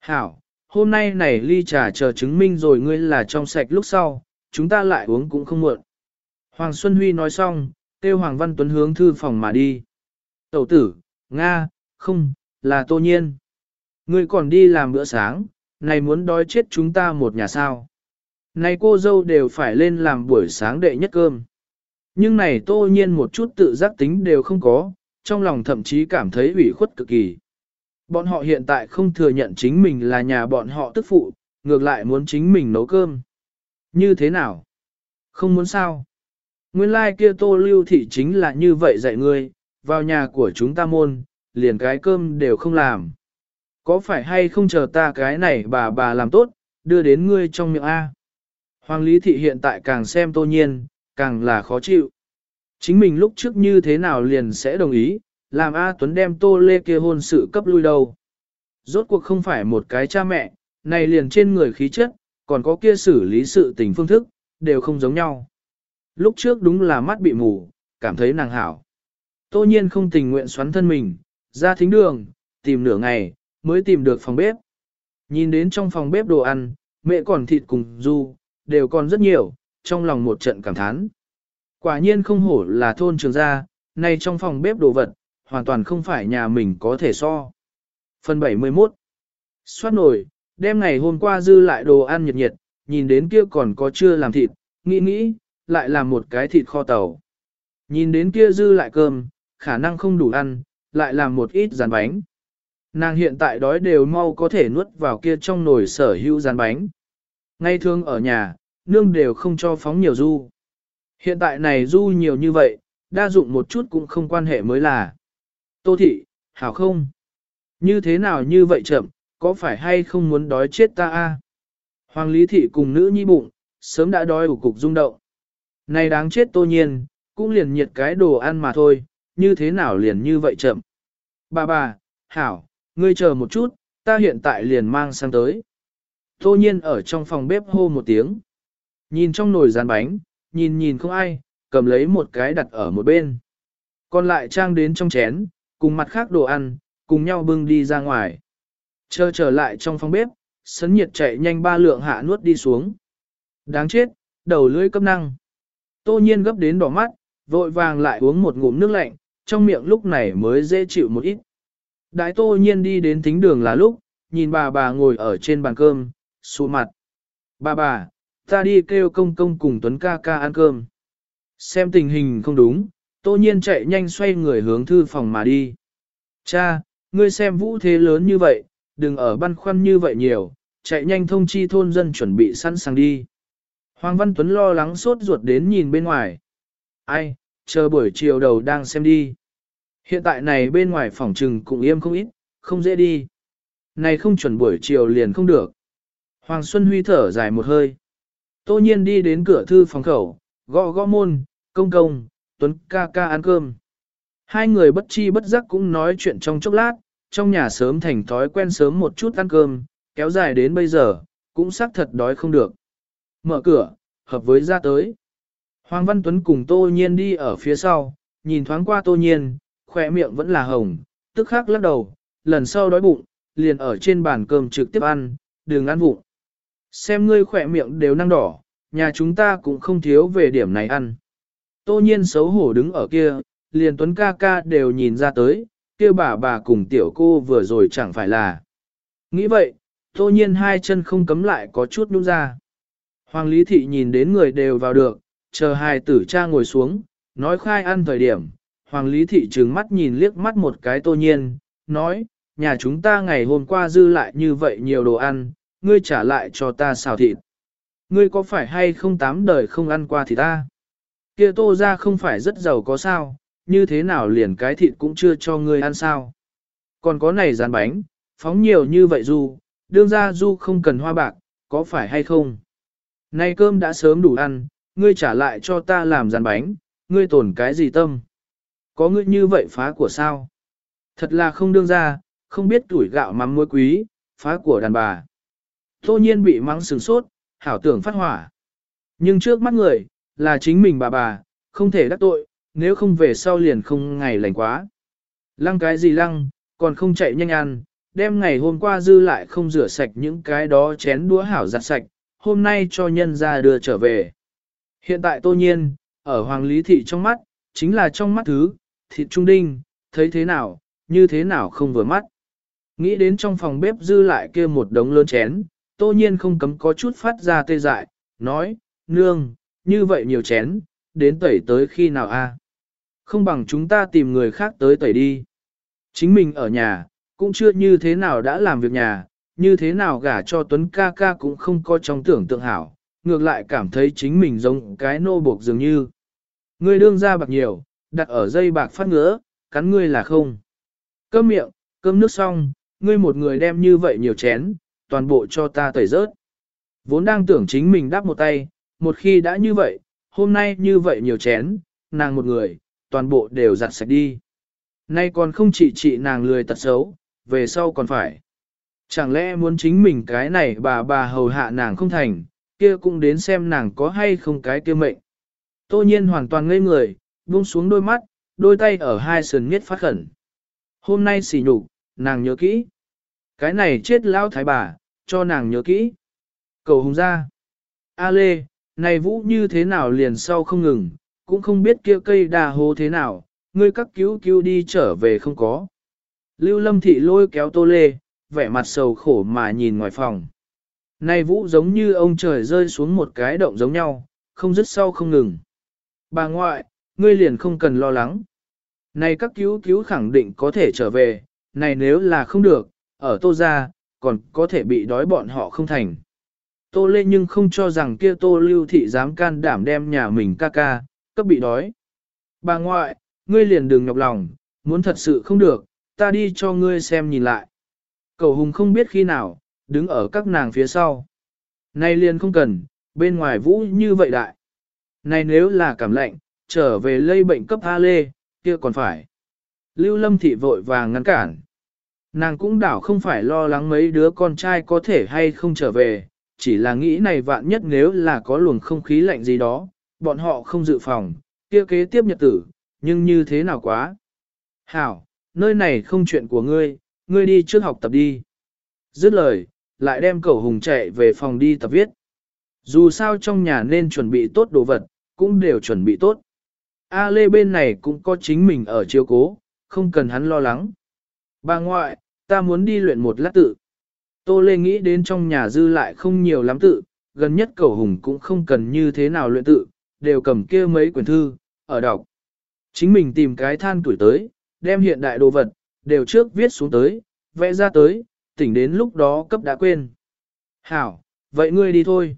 Speaker 1: Hảo, hôm nay này ly trà chờ chứng minh rồi ngươi là trong sạch lúc sau, chúng ta lại uống cũng không muộn. Hoàng Xuân Huy nói xong, kêu Hoàng Văn Tuấn hướng thư phòng mà đi. Tẩu tử, Nga, không, là tô nhiên. Ngươi còn đi làm bữa sáng, này muốn đói chết chúng ta một nhà sao. Này cô dâu đều phải lên làm buổi sáng đệ nhất cơm. Nhưng này tô nhiên một chút tự giác tính đều không có, trong lòng thậm chí cảm thấy ủy khuất cực kỳ. Bọn họ hiện tại không thừa nhận chính mình là nhà bọn họ tức phụ, ngược lại muốn chính mình nấu cơm. Như thế nào? Không muốn sao? Nguyên lai like kia tô lưu thị chính là như vậy dạy ngươi, vào nhà của chúng ta môn, liền cái cơm đều không làm. Có phải hay không chờ ta cái này bà bà làm tốt, đưa đến ngươi trong miệng A. Hoàng Lý Thị hiện tại càng xem tô nhiên, càng là khó chịu. Chính mình lúc trước như thế nào liền sẽ đồng ý, làm A Tuấn đem tô lê kia hôn sự cấp lui đầu. Rốt cuộc không phải một cái cha mẹ, này liền trên người khí chất, còn có kia xử lý sự tình phương thức, đều không giống nhau. Lúc trước đúng là mắt bị mù, cảm thấy nàng hảo. Tô nhiên không tình nguyện xoắn thân mình, ra thính đường, tìm nửa ngày, mới tìm được phòng bếp. Nhìn đến trong phòng bếp đồ ăn, mẹ còn thịt cùng du, đều còn rất nhiều, trong lòng một trận cảm thán. Quả nhiên không hổ là thôn trường gia, nay trong phòng bếp đồ vật, hoàn toàn không phải nhà mình có thể so. Phần 71 Xoát nổi, Đêm ngày hôm qua dư lại đồ ăn nhiệt nhiệt, nhìn đến kia còn có chưa làm thịt, nghĩ nghĩ, lại làm một cái thịt kho tàu. Nhìn đến kia dư lại cơm, khả năng không đủ ăn, lại làm một ít rán bánh. Nàng hiện tại đói đều mau có thể nuốt vào kia trong nồi sở hữu rán bánh. Ngay thường ở nhà, nương đều không cho phóng nhiều du. Hiện tại này du nhiều như vậy, đa dụng một chút cũng không quan hệ mới là. Tô thị, hảo không? Như thế nào như vậy chậm, có phải hay không muốn đói chết ta a? Hoàng Lý Thị cùng nữ nhi bụng, sớm đã đói ủ cục rung động. Này đáng chết tô nhiên, cũng liền nhiệt cái đồ ăn mà thôi, như thế nào liền như vậy chậm. Bà bà, hảo, ngươi chờ một chút, ta hiện tại liền mang sang tới. Tô nhiên ở trong phòng bếp hô một tiếng. Nhìn trong nồi rán bánh, nhìn nhìn không ai, cầm lấy một cái đặt ở một bên. Còn lại trang đến trong chén, cùng mặt khác đồ ăn, cùng nhau bưng đi ra ngoài. Chờ trở lại trong phòng bếp, sấn nhiệt chạy nhanh ba lượng hạ nuốt đi xuống. Đáng chết, đầu lưỡi cấp năng. Tô nhiên gấp đến đỏ mắt, vội vàng lại uống một ngụm nước lạnh, trong miệng lúc này mới dễ chịu một ít. Đại tô nhiên đi đến thính đường là lúc, nhìn bà bà ngồi ở trên bàn cơm, sụ mặt. Bà bà, ta đi kêu công công cùng Tuấn ca ca ăn cơm. Xem tình hình không đúng, tô nhiên chạy nhanh xoay người hướng thư phòng mà đi. Cha, ngươi xem vũ thế lớn như vậy, đừng ở băn khoăn như vậy nhiều, chạy nhanh thông chi thôn dân chuẩn bị sẵn sàng đi. Hoàng Văn Tuấn lo lắng sốt ruột đến nhìn bên ngoài. Ai, chờ buổi chiều đầu đang xem đi. Hiện tại này bên ngoài phòng trừng cũng im không ít, không dễ đi. Này không chuẩn buổi chiều liền không được. Hoàng Xuân Huy thở dài một hơi. Tô nhiên đi đến cửa thư phòng khẩu, gõ gõ môn, công công, Tuấn ca ca ăn cơm. Hai người bất chi bất giác cũng nói chuyện trong chốc lát, trong nhà sớm thành thói quen sớm một chút ăn cơm, kéo dài đến bây giờ, cũng xác thật đói không được. Mở cửa, hợp với ra tới. Hoàng Văn Tuấn cùng Tô Nhiên đi ở phía sau, nhìn thoáng qua Tô Nhiên, khỏe miệng vẫn là hồng, tức khắc lắc đầu, lần sau đói bụng, liền ở trên bàn cơm trực tiếp ăn, đừng ăn vụng. Xem ngươi khỏe miệng đều năng đỏ, nhà chúng ta cũng không thiếu về điểm này ăn. Tô Nhiên xấu hổ đứng ở kia, liền Tuấn ca ca đều nhìn ra tới, kia bà bà cùng tiểu cô vừa rồi chẳng phải là. Nghĩ vậy, Tô Nhiên hai chân không cấm lại có chút nhúc ra. Hoàng Lý Thị nhìn đến người đều vào được, chờ hai tử cha ngồi xuống, nói khai ăn thời điểm. Hoàng Lý Thị trừng mắt nhìn liếc mắt một cái tô nhiên, nói, nhà chúng ta ngày hôm qua dư lại như vậy nhiều đồ ăn, ngươi trả lại cho ta xào thịt. Ngươi có phải hay không tám đời không ăn qua thì ta? Kia tô ra không phải rất giàu có sao, như thế nào liền cái thịt cũng chưa cho ngươi ăn sao? Còn có này rán bánh, phóng nhiều như vậy du, đương ra du không cần hoa bạc, có phải hay không? Nay cơm đã sớm đủ ăn, ngươi trả lại cho ta làm rán bánh, ngươi tổn cái gì tâm? Có ngươi như vậy phá của sao? Thật là không đương ra, không biết tuổi gạo mắm muối quý, phá của đàn bà. Tô nhiên bị mắng sừng sốt, hảo tưởng phát hỏa. Nhưng trước mắt người, là chính mình bà bà, không thể đắc tội, nếu không về sau liền không ngày lành quá. Lăng cái gì lăng, còn không chạy nhanh ăn, đem ngày hôm qua dư lại không rửa sạch những cái đó chén đũa hảo giặt sạch, hôm nay cho nhân ra đưa trở về. Hiện tại tô nhiên, ở Hoàng Lý Thị trong mắt, chính là trong mắt thứ, thịt trung đinh, thấy thế nào, như thế nào không vừa mắt. Nghĩ đến trong phòng bếp dư lại kia một đống lớn chén, tô nhiên không cấm có chút phát ra tê dại, nói, nương, như vậy nhiều chén, đến tẩy tới khi nào a? Không bằng chúng ta tìm người khác tới tẩy đi. Chính mình ở nhà, cũng chưa như thế nào đã làm việc nhà, như thế nào gả cho Tuấn ca ca cũng không có trong tưởng tượng hảo, ngược lại cảm thấy chính mình giống cái nô buộc dường như. Ngươi đương ra bạc nhiều, đặt ở dây bạc phát ngỡ, cắn ngươi là không. Cơm miệng, cơm nước xong, ngươi một người đem như vậy nhiều chén, toàn bộ cho ta tẩy rớt. Vốn đang tưởng chính mình đáp một tay, một khi đã như vậy, hôm nay như vậy nhiều chén, nàng một người, toàn bộ đều giặt sạch đi. Nay còn không chỉ trị nàng lười tật xấu, về sau còn phải. Chẳng lẽ muốn chính mình cái này bà bà hầu hạ nàng không thành, kia cũng đến xem nàng có hay không cái kia mệnh. Tô nhiên hoàn toàn ngây người, buông xuống đôi mắt, đôi tay ở hai sườn miết phát khẩn. Hôm nay xỉ nhục, nàng nhớ kỹ. Cái này chết lão thái bà, cho nàng nhớ kỹ. Cầu hùng ra. A lê, này vũ như thế nào liền sau không ngừng, cũng không biết kia cây đà hố thế nào, ngươi các cứu cứu đi trở về không có. Lưu lâm thị lôi kéo tô lê, vẻ mặt sầu khổ mà nhìn ngoài phòng. Này vũ giống như ông trời rơi xuống một cái động giống nhau, không dứt sau không ngừng. Bà ngoại, ngươi liền không cần lo lắng. Này các cứu cứu khẳng định có thể trở về, này nếu là không được, ở tô ra, còn có thể bị đói bọn họ không thành. Tô Lê nhưng không cho rằng kia Tô Lưu Thị dám can đảm đem nhà mình ca ca, cấp bị đói. Bà ngoại, ngươi liền đừng nhọc lòng, muốn thật sự không được, ta đi cho ngươi xem nhìn lại. Cầu hùng không biết khi nào, đứng ở các nàng phía sau. Này liền không cần, bên ngoài vũ như vậy đại. Này nếu là cảm lạnh, trở về lây bệnh cấp A lê, kia còn phải. Lưu lâm thị vội vàng ngăn cản. Nàng cũng đảo không phải lo lắng mấy đứa con trai có thể hay không trở về, chỉ là nghĩ này vạn nhất nếu là có luồng không khí lạnh gì đó, bọn họ không dự phòng, kia kế tiếp nhật tử, nhưng như thế nào quá. Hảo, nơi này không chuyện của ngươi, ngươi đi trước học tập đi. Dứt lời, lại đem cậu hùng chạy về phòng đi tập viết. Dù sao trong nhà nên chuẩn bị tốt đồ vật, cũng đều chuẩn bị tốt. A Lê bên này cũng có chính mình ở chiếu cố, không cần hắn lo lắng. Bà ngoại, ta muốn đi luyện một lát tự. Tô Lê nghĩ đến trong nhà dư lại không nhiều lắm tự, gần nhất cầu hùng cũng không cần như thế nào luyện tự, đều cầm kia mấy quyển thư, ở đọc. Chính mình tìm cái than tuổi tới, đem hiện đại đồ vật, đều trước viết xuống tới, vẽ ra tới, tỉnh đến lúc đó cấp đã quên. Hảo, vậy ngươi đi thôi.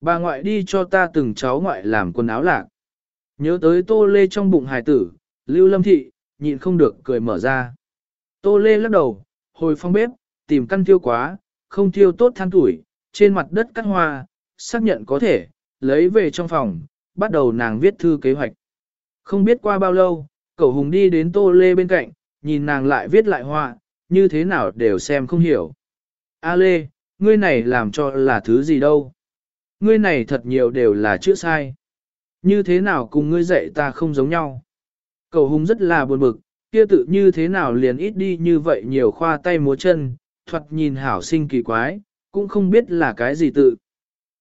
Speaker 1: Bà ngoại đi cho ta từng cháu ngoại làm quần áo lạc. Nhớ tới tô lê trong bụng hài tử, lưu lâm thị, nhịn không được cười mở ra. Tô lê lắc đầu, hồi phong bếp, tìm căn tiêu quá, không tiêu tốt than tuổi, trên mặt đất cắt hoa, xác nhận có thể, lấy về trong phòng, bắt đầu nàng viết thư kế hoạch. Không biết qua bao lâu, cậu hùng đi đến tô lê bên cạnh, nhìn nàng lại viết lại họa, như thế nào đều xem không hiểu. A lê, ngươi này làm cho là thứ gì đâu? Ngươi này thật nhiều đều là chữ sai. Như thế nào cùng ngươi dạy ta không giống nhau? Cậu hùng rất là buồn bực, kia tự như thế nào liền ít đi như vậy nhiều khoa tay múa chân, thoạt nhìn hảo sinh kỳ quái, cũng không biết là cái gì tự.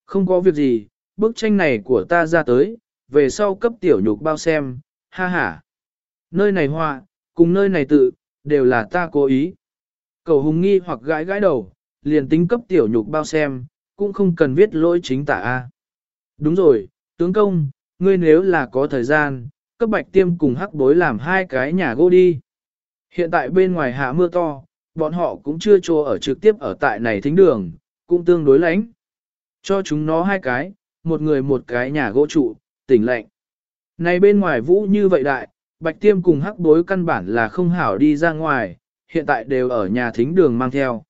Speaker 1: Không có việc gì, bức tranh này của ta ra tới, về sau cấp tiểu nhục bao xem, ha ha. Nơi này họa, cùng nơi này tự, đều là ta cố ý. Cầu hùng nghi hoặc gãi gãi đầu, liền tính cấp tiểu nhục bao xem, cũng không cần viết lỗi chính tả A. Đúng rồi, tướng công, ngươi nếu là có thời gian, cấp bạch tiêm cùng hắc bối làm hai cái nhà gỗ đi. Hiện tại bên ngoài hạ mưa to, bọn họ cũng chưa cho ở trực tiếp ở tại này thính đường, cũng tương đối lánh. Cho chúng nó hai cái, một người một cái nhà gỗ trụ, tỉnh lạnh. Này bên ngoài vũ như vậy đại, bạch tiêm cùng hắc bối căn bản là không hảo đi ra ngoài, hiện tại đều ở nhà thính đường mang theo.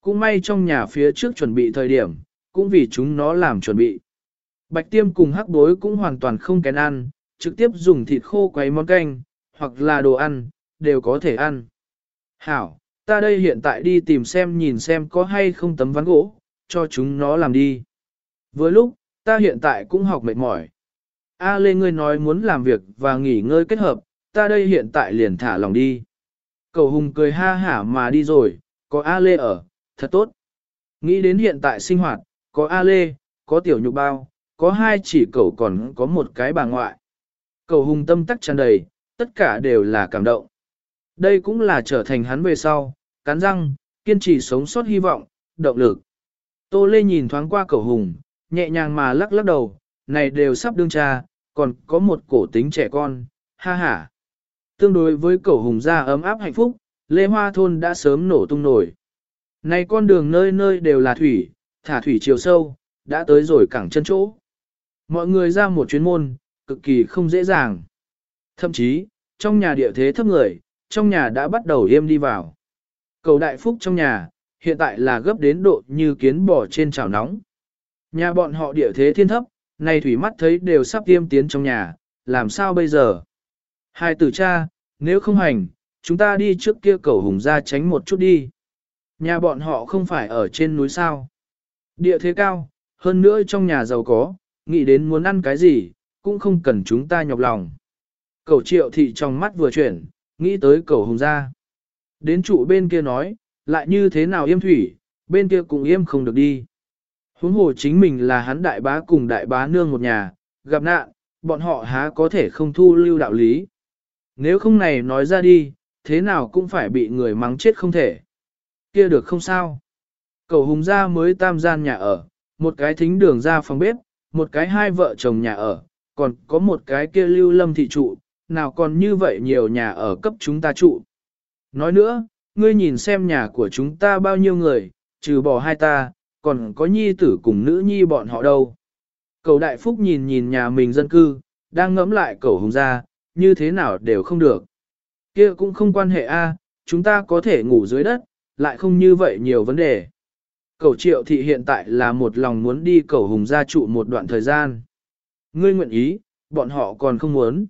Speaker 1: Cũng may trong nhà phía trước chuẩn bị thời điểm, cũng vì chúng nó làm chuẩn bị. Bạch tiêm cùng hắc bối cũng hoàn toàn không kén ăn, trực tiếp dùng thịt khô quấy món canh, hoặc là đồ ăn, đều có thể ăn. Hảo, ta đây hiện tại đi tìm xem nhìn xem có hay không tấm ván gỗ, cho chúng nó làm đi. Với lúc, ta hiện tại cũng học mệt mỏi. A Lê ngươi nói muốn làm việc và nghỉ ngơi kết hợp, ta đây hiện tại liền thả lòng đi. Cầu hùng cười ha hả mà đi rồi, có A Lê ở, thật tốt. Nghĩ đến hiện tại sinh hoạt, có A Lê, có tiểu nhục bao, có hai chỉ cậu còn có một cái bà ngoại. Cầu hùng tâm tắc tràn đầy, tất cả đều là cảm động. Đây cũng là trở thành hắn về sau, cắn răng, kiên trì sống sót hy vọng, động lực. Tô Lê nhìn thoáng qua cậu hùng, nhẹ nhàng mà lắc lắc đầu, này đều sắp đương cha, còn có một cổ tính trẻ con, ha ha. Tương đối với cậu hùng ra ấm áp hạnh phúc, Lê Hoa Thôn đã sớm nổ tung nổi. Này con đường nơi nơi đều là thủy, thả thủy chiều sâu, đã tới rồi cẳng chân chỗ. Mọi người ra một chuyến môn, cực kỳ không dễ dàng. Thậm chí, trong nhà địa thế thấp người, trong nhà đã bắt đầu yêm đi vào. Cầu đại phúc trong nhà, hiện tại là gấp đến độ như kiến bò trên chảo nóng. Nhà bọn họ địa thế thiên thấp, nay thủy mắt thấy đều sắp tiêm tiến trong nhà, làm sao bây giờ? Hai tử cha, nếu không hành, chúng ta đi trước kia cầu hùng ra tránh một chút đi. Nhà bọn họ không phải ở trên núi sao. Địa thế cao, hơn nữa trong nhà giàu có, nghĩ đến muốn ăn cái gì, cũng không cần chúng ta nhọc lòng. Cầu triệu thị trong mắt vừa chuyển, nghĩ tới cầu hùng ra. Đến trụ bên kia nói, lại như thế nào yêm thủy, bên kia cũng yêm không được đi. Huống hồ chính mình là hắn đại bá cùng đại bá nương một nhà, gặp nạn, bọn họ há có thể không thu lưu đạo lý. Nếu không này nói ra đi, thế nào cũng phải bị người mắng chết không thể. Kia được không sao. Cầu hùng gia mới tam gian nhà ở, một cái thính đường ra phòng bếp, một cái hai vợ chồng nhà ở, còn có một cái kia lưu lâm thị trụ, nào còn như vậy nhiều nhà ở cấp chúng ta trụ. Nói nữa, ngươi nhìn xem nhà của chúng ta bao nhiêu người, trừ bỏ hai ta, còn có nhi tử cùng nữ nhi bọn họ đâu. Cầu đại phúc nhìn nhìn nhà mình dân cư, đang ngẫm lại cầu hùng ra, như thế nào đều không được. kia cũng không quan hệ a, chúng ta có thể ngủ dưới đất, lại không như vậy nhiều vấn đề. Cầu triệu thị hiện tại là một lòng muốn đi cầu hùng gia trụ một đoạn thời gian. Ngươi nguyện ý, bọn họ còn không muốn.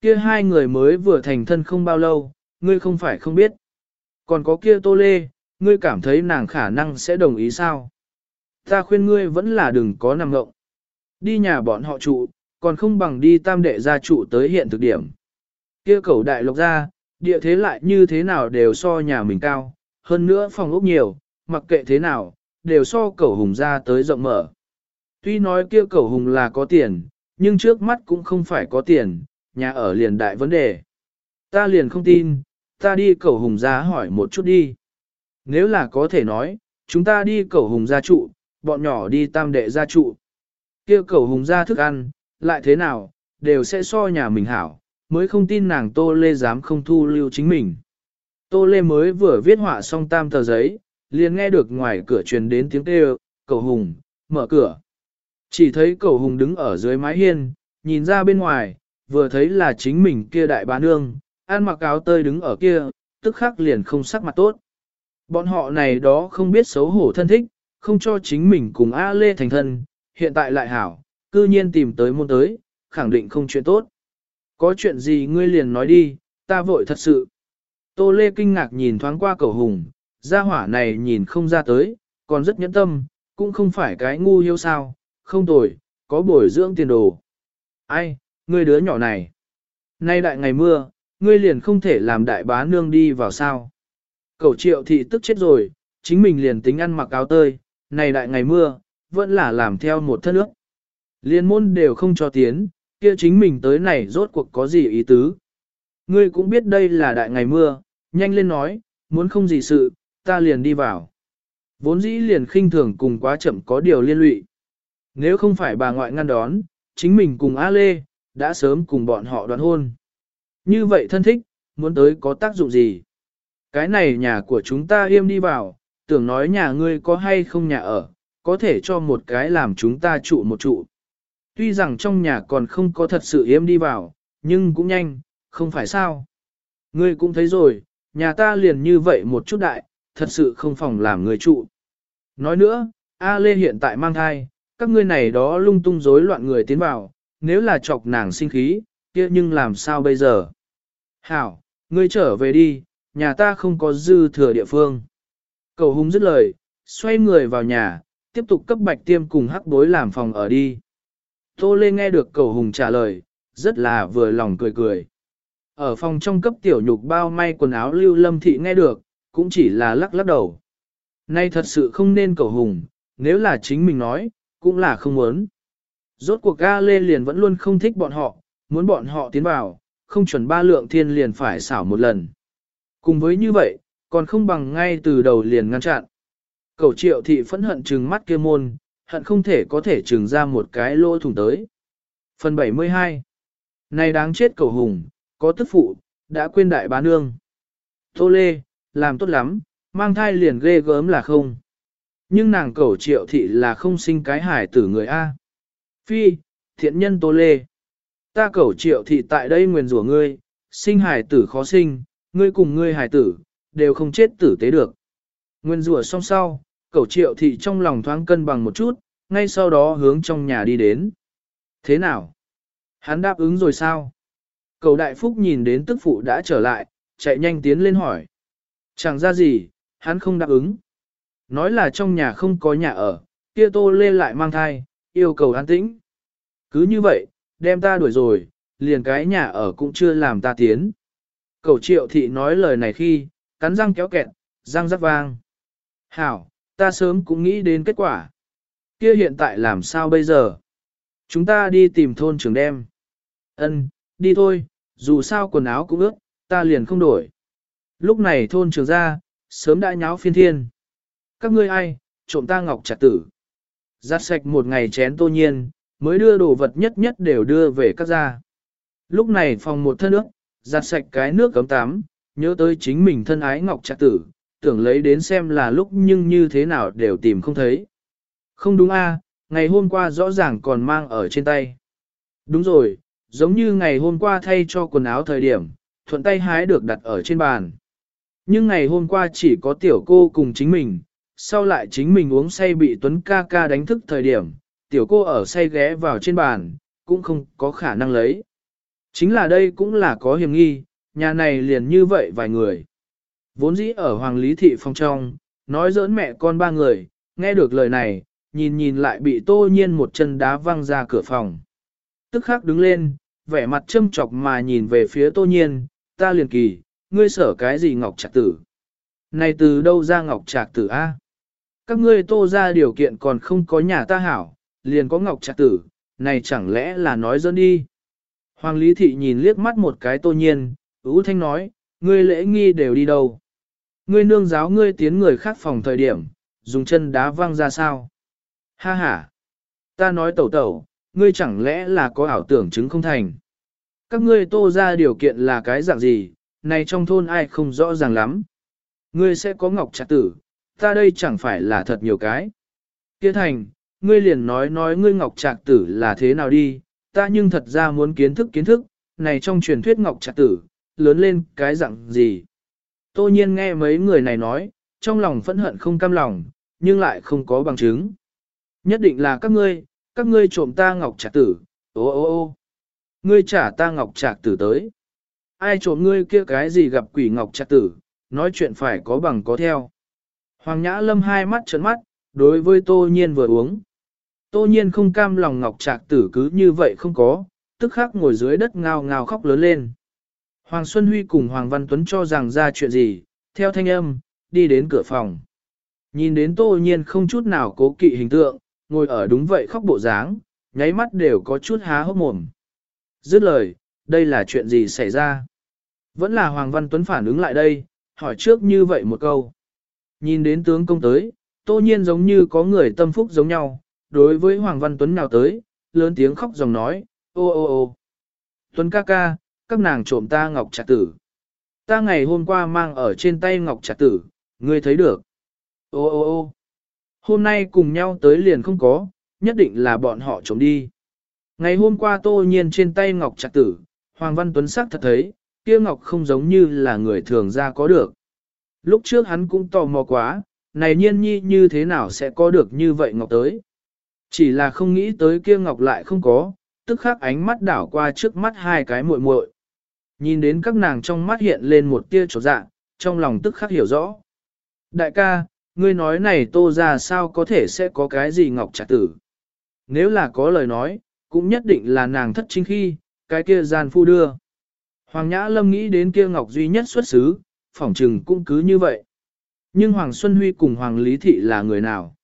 Speaker 1: Kia hai người mới vừa thành thân không bao lâu, ngươi không phải không biết. Còn có kia tô lê, ngươi cảm thấy nàng khả năng sẽ đồng ý sao? Ta khuyên ngươi vẫn là đừng có nằm ngộng. Đi nhà bọn họ trụ, còn không bằng đi tam đệ gia trụ tới hiện thực điểm. Kia cầu đại lộc ra, địa thế lại như thế nào đều so nhà mình cao, hơn nữa phòng ốc nhiều, mặc kệ thế nào, đều so cầu hùng ra tới rộng mở. Tuy nói kia cầu hùng là có tiền, nhưng trước mắt cũng không phải có tiền, nhà ở liền đại vấn đề. Ta liền không tin, ta đi cầu hùng ra hỏi một chút đi. Nếu là có thể nói, chúng ta đi cầu hùng gia trụ, bọn nhỏ đi tam đệ gia trụ. kia cầu hùng gia thức ăn, lại thế nào, đều sẽ so nhà mình hảo, mới không tin nàng Tô Lê dám không thu lưu chính mình. Tô Lê mới vừa viết họa xong tam tờ giấy, liền nghe được ngoài cửa truyền đến tiếng kêu, cầu hùng, mở cửa. Chỉ thấy cầu hùng đứng ở dưới mái hiên, nhìn ra bên ngoài, vừa thấy là chính mình kia đại bá nương, ăn mặc áo tơi đứng ở kia, tức khắc liền không sắc mặt tốt. Bọn họ này đó không biết xấu hổ thân thích, không cho chính mình cùng A Lê thành thân, hiện tại lại hảo, cư nhiên tìm tới môn tới, khẳng định không chuyện tốt. Có chuyện gì ngươi liền nói đi, ta vội thật sự. Tô Lê kinh ngạc nhìn thoáng qua cầu hùng, gia hỏa này nhìn không ra tới, còn rất nhẫn tâm, cũng không phải cái ngu hiếu sao, không tồi, có bồi dưỡng tiền đồ. Ai, ngươi đứa nhỏ này. Nay đại ngày mưa, ngươi liền không thể làm đại bá nương đi vào sao. Cậu triệu thị tức chết rồi, chính mình liền tính ăn mặc áo tơi, này đại ngày mưa, vẫn là làm theo một thân nước. Liên môn đều không cho tiến, kia chính mình tới này rốt cuộc có gì ý tứ. Ngươi cũng biết đây là đại ngày mưa, nhanh lên nói, muốn không gì sự, ta liền đi vào. Vốn dĩ liền khinh thường cùng quá chậm có điều liên lụy. Nếu không phải bà ngoại ngăn đón, chính mình cùng A Lê, đã sớm cùng bọn họ đoán hôn. Như vậy thân thích, muốn tới có tác dụng gì? Cái này nhà của chúng ta im đi vào, tưởng nói nhà ngươi có hay không nhà ở, có thể cho một cái làm chúng ta trụ một trụ. Tuy rằng trong nhà còn không có thật sự im đi vào, nhưng cũng nhanh, không phải sao. Ngươi cũng thấy rồi, nhà ta liền như vậy một chút đại, thật sự không phòng làm người trụ. Nói nữa, A Lê hiện tại mang thai, các ngươi này đó lung tung rối loạn người tiến vào, nếu là chọc nàng sinh khí, kia nhưng làm sao bây giờ? Hảo, ngươi trở về đi, nhà ta không có dư thừa địa phương. Cầu hùng dứt lời, xoay người vào nhà, tiếp tục cấp bạch tiêm cùng hắc bối làm phòng ở đi. Tô Lê nghe được cầu hùng trả lời, rất là vừa lòng cười cười. Ở phòng trong cấp tiểu nhục bao may quần áo lưu lâm thị nghe được, cũng chỉ là lắc lắc đầu. Nay thật sự không nên cầu hùng, nếu là chính mình nói, cũng là không muốn. Rốt cuộc ga lê liền vẫn luôn không thích bọn họ, muốn bọn họ tiến vào, không chuẩn ba lượng thiên liền phải xảo một lần. Cùng với như vậy, còn không bằng ngay từ đầu liền ngăn chặn. Cầu triệu thị phẫn hận trừng mắt kia môn, hận không thể có thể trừng ra một cái lỗ thủng tới. Phần 72 Này đáng chết cầu hùng, có tức phụ, đã quên đại bá nương. Tô Lê, làm tốt lắm, mang thai liền ghê gớm là không. Nhưng nàng cầu triệu thị là không sinh cái hải tử người A. Phi, thiện nhân Tô Lê. Ta cầu triệu thị tại đây nguyền rủa ngươi, sinh hải tử khó sinh, ngươi cùng ngươi hải tử, đều không chết tử tế được. Nguyên rủa xong sau, cầu triệu thị trong lòng thoáng cân bằng một chút, ngay sau đó hướng trong nhà đi đến. Thế nào? Hắn đáp ứng rồi sao? Cầu đại phúc nhìn đến tức phụ đã trở lại, chạy nhanh tiến lên hỏi. Chẳng ra gì, hắn không đáp ứng. Nói là trong nhà không có nhà ở, kia tô lê lại mang thai, yêu cầu an tĩnh. Cứ như vậy, đem ta đuổi rồi, liền cái nhà ở cũng chưa làm ta tiến. Cầu triệu thị nói lời này khi, cắn răng kéo kẹt, răng rắc vang. Hảo, ta sớm cũng nghĩ đến kết quả. Kia hiện tại làm sao bây giờ? Chúng ta đi tìm thôn trưởng đem. Ân, đi thôi, dù sao quần áo cũng ướt, ta liền không đổi. Lúc này thôn trưởng ra, sớm đã nháo phiên thiên. Các ngươi ai, trộm ta ngọc trả tử. Giặt sạch một ngày chén tô nhiên, mới đưa đồ vật nhất nhất đều đưa về các gia. Lúc này phòng một thân nước, giặt sạch cái nước cấm tắm, nhớ tới chính mình thân ái ngọc trạc tử, tưởng lấy đến xem là lúc nhưng như thế nào đều tìm không thấy. Không đúng a, ngày hôm qua rõ ràng còn mang ở trên tay. Đúng rồi, giống như ngày hôm qua thay cho quần áo thời điểm, thuận tay hái được đặt ở trên bàn. Nhưng ngày hôm qua chỉ có tiểu cô cùng chính mình, sau lại chính mình uống say bị Tuấn ca ca đánh thức thời điểm, tiểu cô ở say ghé vào trên bàn, cũng không có khả năng lấy. Chính là đây cũng là có hiểm nghi, nhà này liền như vậy vài người. Vốn dĩ ở Hoàng Lý Thị Phong trong, nói giỡn mẹ con ba người, nghe được lời này, nhìn nhìn lại bị tô nhiên một chân đá văng ra cửa phòng. Tức khắc đứng lên, vẻ mặt châm chọc mà nhìn về phía tô nhiên, ta liền kỳ, ngươi sở cái gì ngọc trạc tử? Này từ đâu ra ngọc trạc tử a? Các ngươi tô ra điều kiện còn không có nhà ta hảo, liền có ngọc trạc tử, này chẳng lẽ là nói dẫn đi? Hoàng Lý Thị nhìn liếc mắt một cái tô nhiên, ú thanh nói, ngươi lễ nghi đều đi đâu? Ngươi nương giáo ngươi tiến người khác phòng thời điểm, dùng chân đá văng ra sao? Ha ha! Ta nói tẩu tẩu, ngươi chẳng lẽ là có ảo tưởng chứng không thành? Các ngươi tô ra điều kiện là cái dạng gì, này trong thôn ai không rõ ràng lắm. Ngươi sẽ có ngọc trạc tử, ta đây chẳng phải là thật nhiều cái. Kia thành, ngươi liền nói nói ngươi ngọc trạc tử là thế nào đi, ta nhưng thật ra muốn kiến thức kiến thức, này trong truyền thuyết ngọc trạc tử, lớn lên cái dạng gì. Tô nhiên nghe mấy người này nói, trong lòng phẫn hận không cam lòng, nhưng lại không có bằng chứng. Nhất định là các ngươi, các ngươi trộm ta ngọc trạc tử, ô ô ô. Ngươi trả ta ngọc trạc tử tới. Ai trộm ngươi kia cái gì gặp quỷ ngọc trạc tử, nói chuyện phải có bằng có theo. Hoàng Nhã Lâm hai mắt trợn mắt, đối với Tô Nhiên vừa uống. Tô Nhiên không cam lòng ngọc trạc tử cứ như vậy không có, tức khắc ngồi dưới đất ngao ngao khóc lớn lên. Hoàng Xuân Huy cùng Hoàng Văn Tuấn cho rằng ra chuyện gì, theo thanh âm, đi đến cửa phòng. Nhìn đến Tô Nhiên không chút nào cố kỵ hình tượng, ngồi ở đúng vậy khóc bộ dáng, nháy mắt đều có chút há hốc mồm. Dứt lời, đây là chuyện gì xảy ra? Vẫn là Hoàng Văn Tuấn phản ứng lại đây, hỏi trước như vậy một câu. Nhìn đến tướng công tới, tô nhiên giống như có người tâm phúc giống nhau, đối với Hoàng Văn Tuấn nào tới, lớn tiếng khóc dòng nói, ô ô ô. Tuấn ca ca, các nàng trộm ta ngọc trạc tử. Ta ngày hôm qua mang ở trên tay ngọc trạc tử, ngươi thấy được. Ô ô ô. Hôm nay cùng nhau tới liền không có, nhất định là bọn họ trộm đi. Ngày hôm qua tô nhiên trên tay ngọc trạc tử, Hoàng Văn Tuấn sắc thật thấy, kia ngọc không giống như là người thường ra có được. Lúc trước hắn cũng tò mò quá, này nhiên nhi như thế nào sẽ có được như vậy ngọc tới. Chỉ là không nghĩ tới kia ngọc lại không có, tức khắc ánh mắt đảo qua trước mắt hai cái muội muội. Nhìn đến các nàng trong mắt hiện lên một tia trột dạ, trong lòng tức khắc hiểu rõ. Đại ca, ngươi nói này tô ra sao có thể sẽ có cái gì ngọc trả tử. Nếu là có lời nói, cũng nhất định là nàng thất chính khi, cái kia gian phu đưa. Hoàng Nhã Lâm nghĩ đến kia ngọc duy nhất xuất xứ, phỏng trừng cũng cứ như vậy. Nhưng Hoàng Xuân Huy cùng Hoàng Lý Thị là người nào?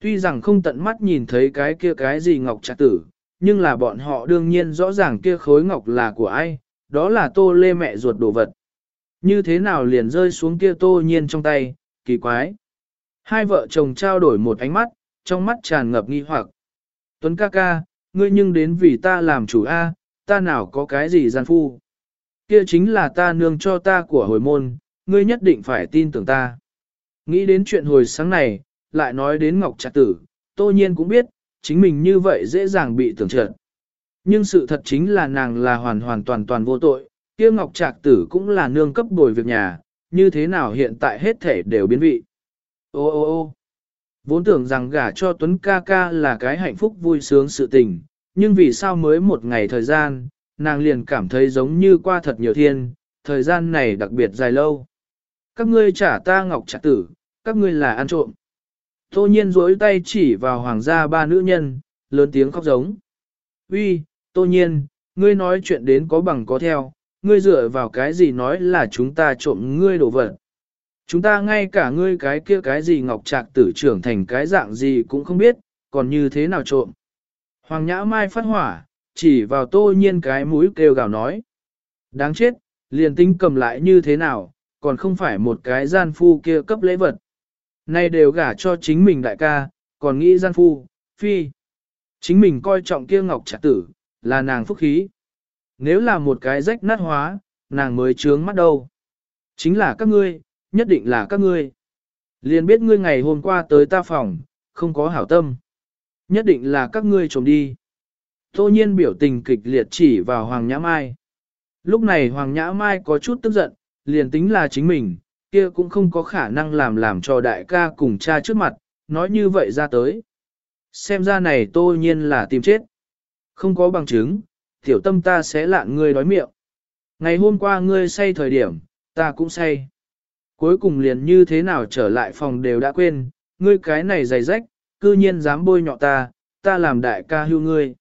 Speaker 1: Tuy rằng không tận mắt nhìn thấy cái kia cái gì ngọc trạc tử, nhưng là bọn họ đương nhiên rõ ràng kia khối ngọc là của ai, đó là tô lê mẹ ruột đồ vật. Như thế nào liền rơi xuống kia tô nhiên trong tay, kỳ quái. Hai vợ chồng trao đổi một ánh mắt, trong mắt tràn ngập nghi hoặc. Tuấn ca ca, ngươi nhưng đến vì ta làm chủ A, ta nào có cái gì gian phu. Kia chính là ta nương cho ta của hồi môn, ngươi nhất định phải tin tưởng ta. Nghĩ đến chuyện hồi sáng này, lại nói đến Ngọc Trạc Tử, tô nhiên cũng biết, chính mình như vậy dễ dàng bị tưởng trợn. Nhưng sự thật chính là nàng là hoàn hoàn toàn toàn vô tội, kia Ngọc Trạc Tử cũng là nương cấp bồi việc nhà, như thế nào hiện tại hết thể đều biến vị. Ô ô ô vốn tưởng rằng gả cho Tuấn ca ca là cái hạnh phúc vui sướng sự tình, nhưng vì sao mới một ngày thời gian, nàng liền cảm thấy giống như qua thật nhiều thiên, thời gian này đặc biệt dài lâu. Các ngươi trả ta ngọc trả tử, các ngươi là ăn trộm. Tô nhiên rối tay chỉ vào hoàng gia ba nữ nhân, lớn tiếng khóc giống. Uy, tô nhiên, ngươi nói chuyện đến có bằng có theo, ngươi dựa vào cái gì nói là chúng ta trộm ngươi đồ vật. Chúng ta ngay cả ngươi cái kia cái gì ngọc trạc tử trưởng thành cái dạng gì cũng không biết, còn như thế nào trộm. Hoàng nhã mai phát hỏa, chỉ vào tô nhiên cái mũi kêu gào nói. Đáng chết, liền tính cầm lại như thế nào, còn không phải một cái gian phu kia cấp lễ vật. Nay đều gả cho chính mình đại ca, còn nghĩ gian phu, phi. Chính mình coi trọng kia ngọc trả tử, là nàng phúc khí. Nếu là một cái rách nát hóa, nàng mới trướng mắt đâu. Chính là các ngươi, nhất định là các ngươi. Liền biết ngươi ngày hôm qua tới ta phòng, không có hảo tâm. Nhất định là các ngươi trộm đi. Tô nhiên biểu tình kịch liệt chỉ vào Hoàng Nhã Mai. Lúc này Hoàng Nhã Mai có chút tức giận, liền tính là chính mình, kia cũng không có khả năng làm làm cho đại ca cùng cha trước mặt, nói như vậy ra tới. Xem ra này tô nhiên là tìm chết. Không có bằng chứng, tiểu tâm ta sẽ lạn ngươi đói miệng. Ngày hôm qua ngươi say thời điểm, ta cũng say. Cuối cùng liền như thế nào trở lại phòng đều đã quên, ngươi cái này dày rách, cư nhiên dám bôi nhọ ta, ta làm đại ca hưu ngươi.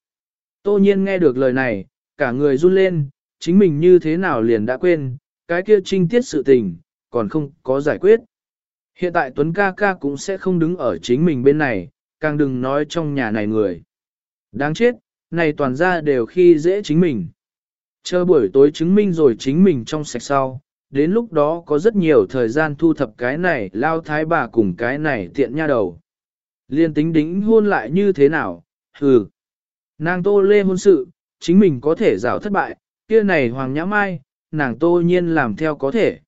Speaker 1: Tô nhiên nghe được lời này, cả người run lên, chính mình như thế nào liền đã quên, cái kia trinh tiết sự tình, còn không có giải quyết. Hiện tại Tuấn ca ca cũng sẽ không đứng ở chính mình bên này, càng đừng nói trong nhà này người. Đáng chết, này toàn ra đều khi dễ chính mình. Chờ buổi tối chứng minh rồi chính mình trong sạch sau, đến lúc đó có rất nhiều thời gian thu thập cái này lao thái bà cùng cái này tiện nha đầu. Liên tính đính hôn lại như thế nào, hừ. Nàng tô lê hôn sự, chính mình có thể rào thất bại, kia này hoàng nhã mai, nàng tô nhiên làm theo có thể.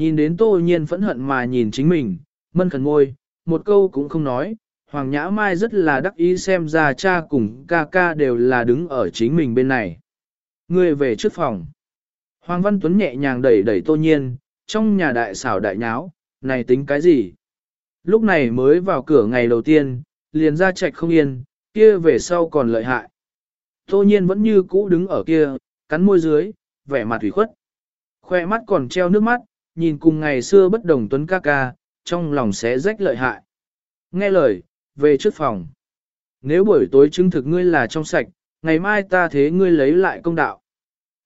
Speaker 1: Nhìn đến tô nhiên phẫn hận mà nhìn chính mình, mân khẩn ngôi, một câu cũng không nói, hoàng nhã mai rất là đắc ý xem ra cha cùng ca ca đều là đứng ở chính mình bên này. Người về trước phòng. Hoàng Văn Tuấn nhẹ nhàng đẩy đẩy tô nhiên, trong nhà đại xảo đại nháo, này tính cái gì? Lúc này mới vào cửa ngày đầu tiên, liền ra chạch không yên, kia về sau còn lợi hại. Tô nhiên vẫn như cũ đứng ở kia, cắn môi dưới, vẻ mặt thủy khuất. Khoe mắt còn treo nước mắt, nhìn cùng ngày xưa bất đồng tuấn ca ca, trong lòng sẽ rách lợi hại. Nghe lời, về trước phòng. Nếu buổi tối chứng thực ngươi là trong sạch, ngày mai ta thế ngươi lấy lại công đạo.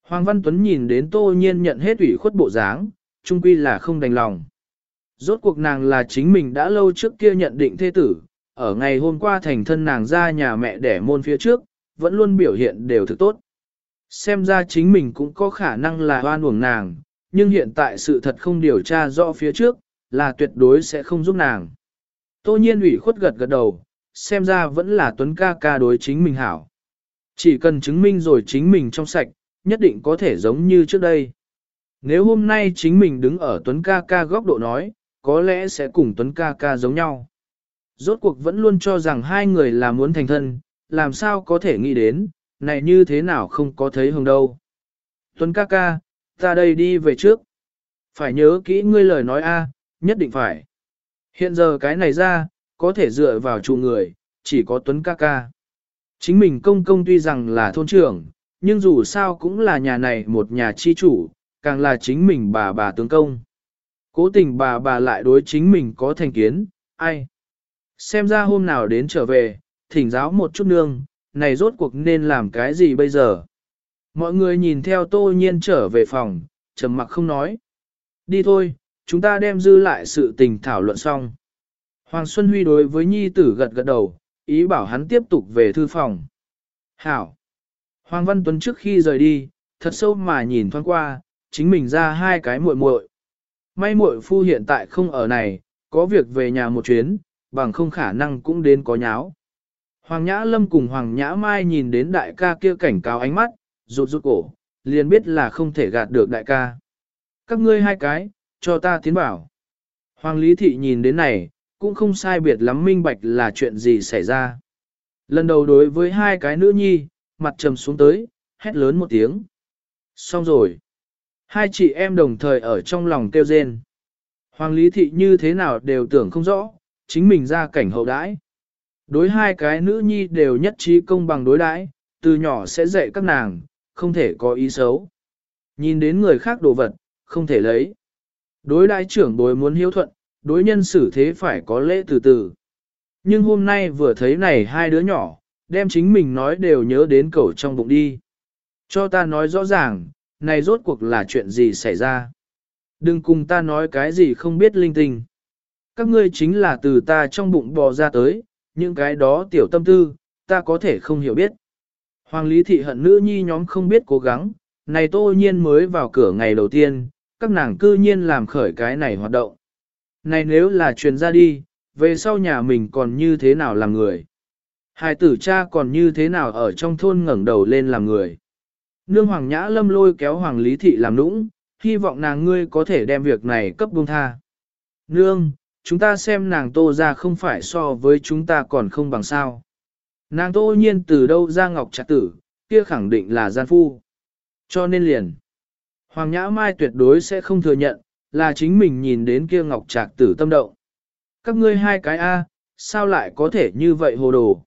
Speaker 1: Hoàng Văn Tuấn nhìn đến tô nhiên nhận hết ủy khuất bộ dáng, trung quy là không đành lòng. Rốt cuộc nàng là chính mình đã lâu trước kia nhận định thê tử, ở ngày hôm qua thành thân nàng ra nhà mẹ đẻ môn phía trước, vẫn luôn biểu hiện đều thực tốt. Xem ra chính mình cũng có khả năng là oan uổng nàng, nhưng hiện tại sự thật không điều tra rõ phía trước, là tuyệt đối sẽ không giúp nàng. Tô nhiên ủy khuất gật gật đầu, xem ra vẫn là tuấn ca ca đối chính mình hảo. Chỉ cần chứng minh rồi chính mình trong sạch, nhất định có thể giống như trước đây. Nếu hôm nay chính mình đứng ở tuấn ca ca góc độ nói, có lẽ sẽ cùng tuấn ca ca giống nhau. Rốt cuộc vẫn luôn cho rằng hai người là muốn thành thân, làm sao có thể nghĩ đến, này như thế nào không có thấy hồng đâu. Tuấn ca ca, ta đây đi về trước. Phải nhớ kỹ ngươi lời nói a, nhất định phải. Hiện giờ cái này ra, có thể dựa vào chủ người, chỉ có Tuấn ca ca. Chính mình công công tuy rằng là thôn trưởng, nhưng dù sao cũng là nhà này một nhà chi chủ, càng là chính mình bà bà tướng công. Cố tình bà bà lại đối chính mình có thành kiến, ai? Xem ra hôm nào đến trở về, thỉnh giáo một chút nương, này rốt cuộc nên làm cái gì bây giờ? Mọi người nhìn theo tô nhiên trở về phòng, trầm mặc không nói. Đi thôi, chúng ta đem dư lại sự tình thảo luận xong. Hoàng Xuân Huy đối với nhi tử gật gật đầu, ý bảo hắn tiếp tục về thư phòng. Hảo! Hoàng Văn Tuấn trước khi rời đi, thật sâu mà nhìn thoáng qua, chính mình ra hai cái muội muội. May muội phu hiện tại không ở này, có việc về nhà một chuyến, bằng không khả năng cũng đến có nháo. Hoàng Nhã Lâm cùng Hoàng Nhã Mai nhìn đến đại ca kia cảnh cáo ánh mắt, rụt rụt cổ, liền biết là không thể gạt được đại ca. Các ngươi hai cái, cho ta tiến bảo. Hoàng Lý Thị nhìn đến này, cũng không sai biệt lắm minh bạch là chuyện gì xảy ra. Lần đầu đối với hai cái nữ nhi, mặt trầm xuống tới, hét lớn một tiếng. Xong rồi. Hai chị em đồng thời ở trong lòng kêu rên. Hoàng Lý Thị như thế nào đều tưởng không rõ, chính mình ra cảnh hậu đãi. Đối hai cái nữ nhi đều nhất trí công bằng đối đãi, từ nhỏ sẽ dạy các nàng, không thể có ý xấu. Nhìn đến người khác đồ vật, không thể lấy. Đối đại trưởng bối muốn hiếu thuận, đối nhân xử thế phải có lễ từ từ. Nhưng hôm nay vừa thấy này hai đứa nhỏ, đem chính mình nói đều nhớ đến cầu trong bụng đi. Cho ta nói rõ ràng, này rốt cuộc là chuyện gì xảy ra. Đừng cùng ta nói cái gì không biết linh tinh. Các ngươi chính là từ ta trong bụng bò ra tới, những cái đó tiểu tâm tư, ta có thể không hiểu biết. Hoàng Lý Thị hận nữ nhi nhóm không biết cố gắng, này tô nhiên mới vào cửa ngày đầu tiên, các nàng cư nhiên làm khởi cái này hoạt động. Này nếu là truyền ra đi, về sau nhà mình còn như thế nào làm người? Hai tử cha còn như thế nào ở trong thôn ngẩng đầu lên làm người? Nương Hoàng Nhã Lâm lôi kéo Hoàng Lý Thị làm nũng, hy vọng nàng ngươi có thể đem việc này cấp buông tha. Nương, chúng ta xem nàng tô ra không phải so với chúng ta còn không bằng sao. Nàng tô nhiên từ đâu ra ngọc trạc tử, kia khẳng định là gian phu. Cho nên liền, Hoàng Nhã Mai tuyệt đối sẽ không thừa nhận, là chính mình nhìn đến kia ngọc trạc tử tâm động. Các ngươi hai cái A, sao lại có thể như vậy hồ đồ?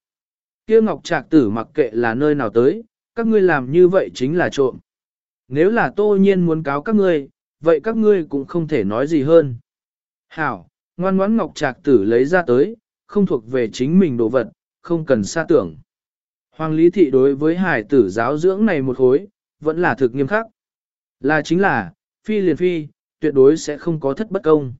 Speaker 1: Kia ngọc trạc tử mặc kệ là nơi nào tới, các ngươi làm như vậy chính là trộm. Nếu là tô nhiên muốn cáo các ngươi, vậy các ngươi cũng không thể nói gì hơn. Hảo, ngoan ngoãn ngọc trạc tử lấy ra tới, không thuộc về chính mình đồ vật, không cần xa tưởng. Hoàng Lý Thị đối với hải tử giáo dưỡng này một khối, vẫn là thực nghiêm khắc. Là chính là, phi liền phi, tuyệt đối sẽ không có thất bất công.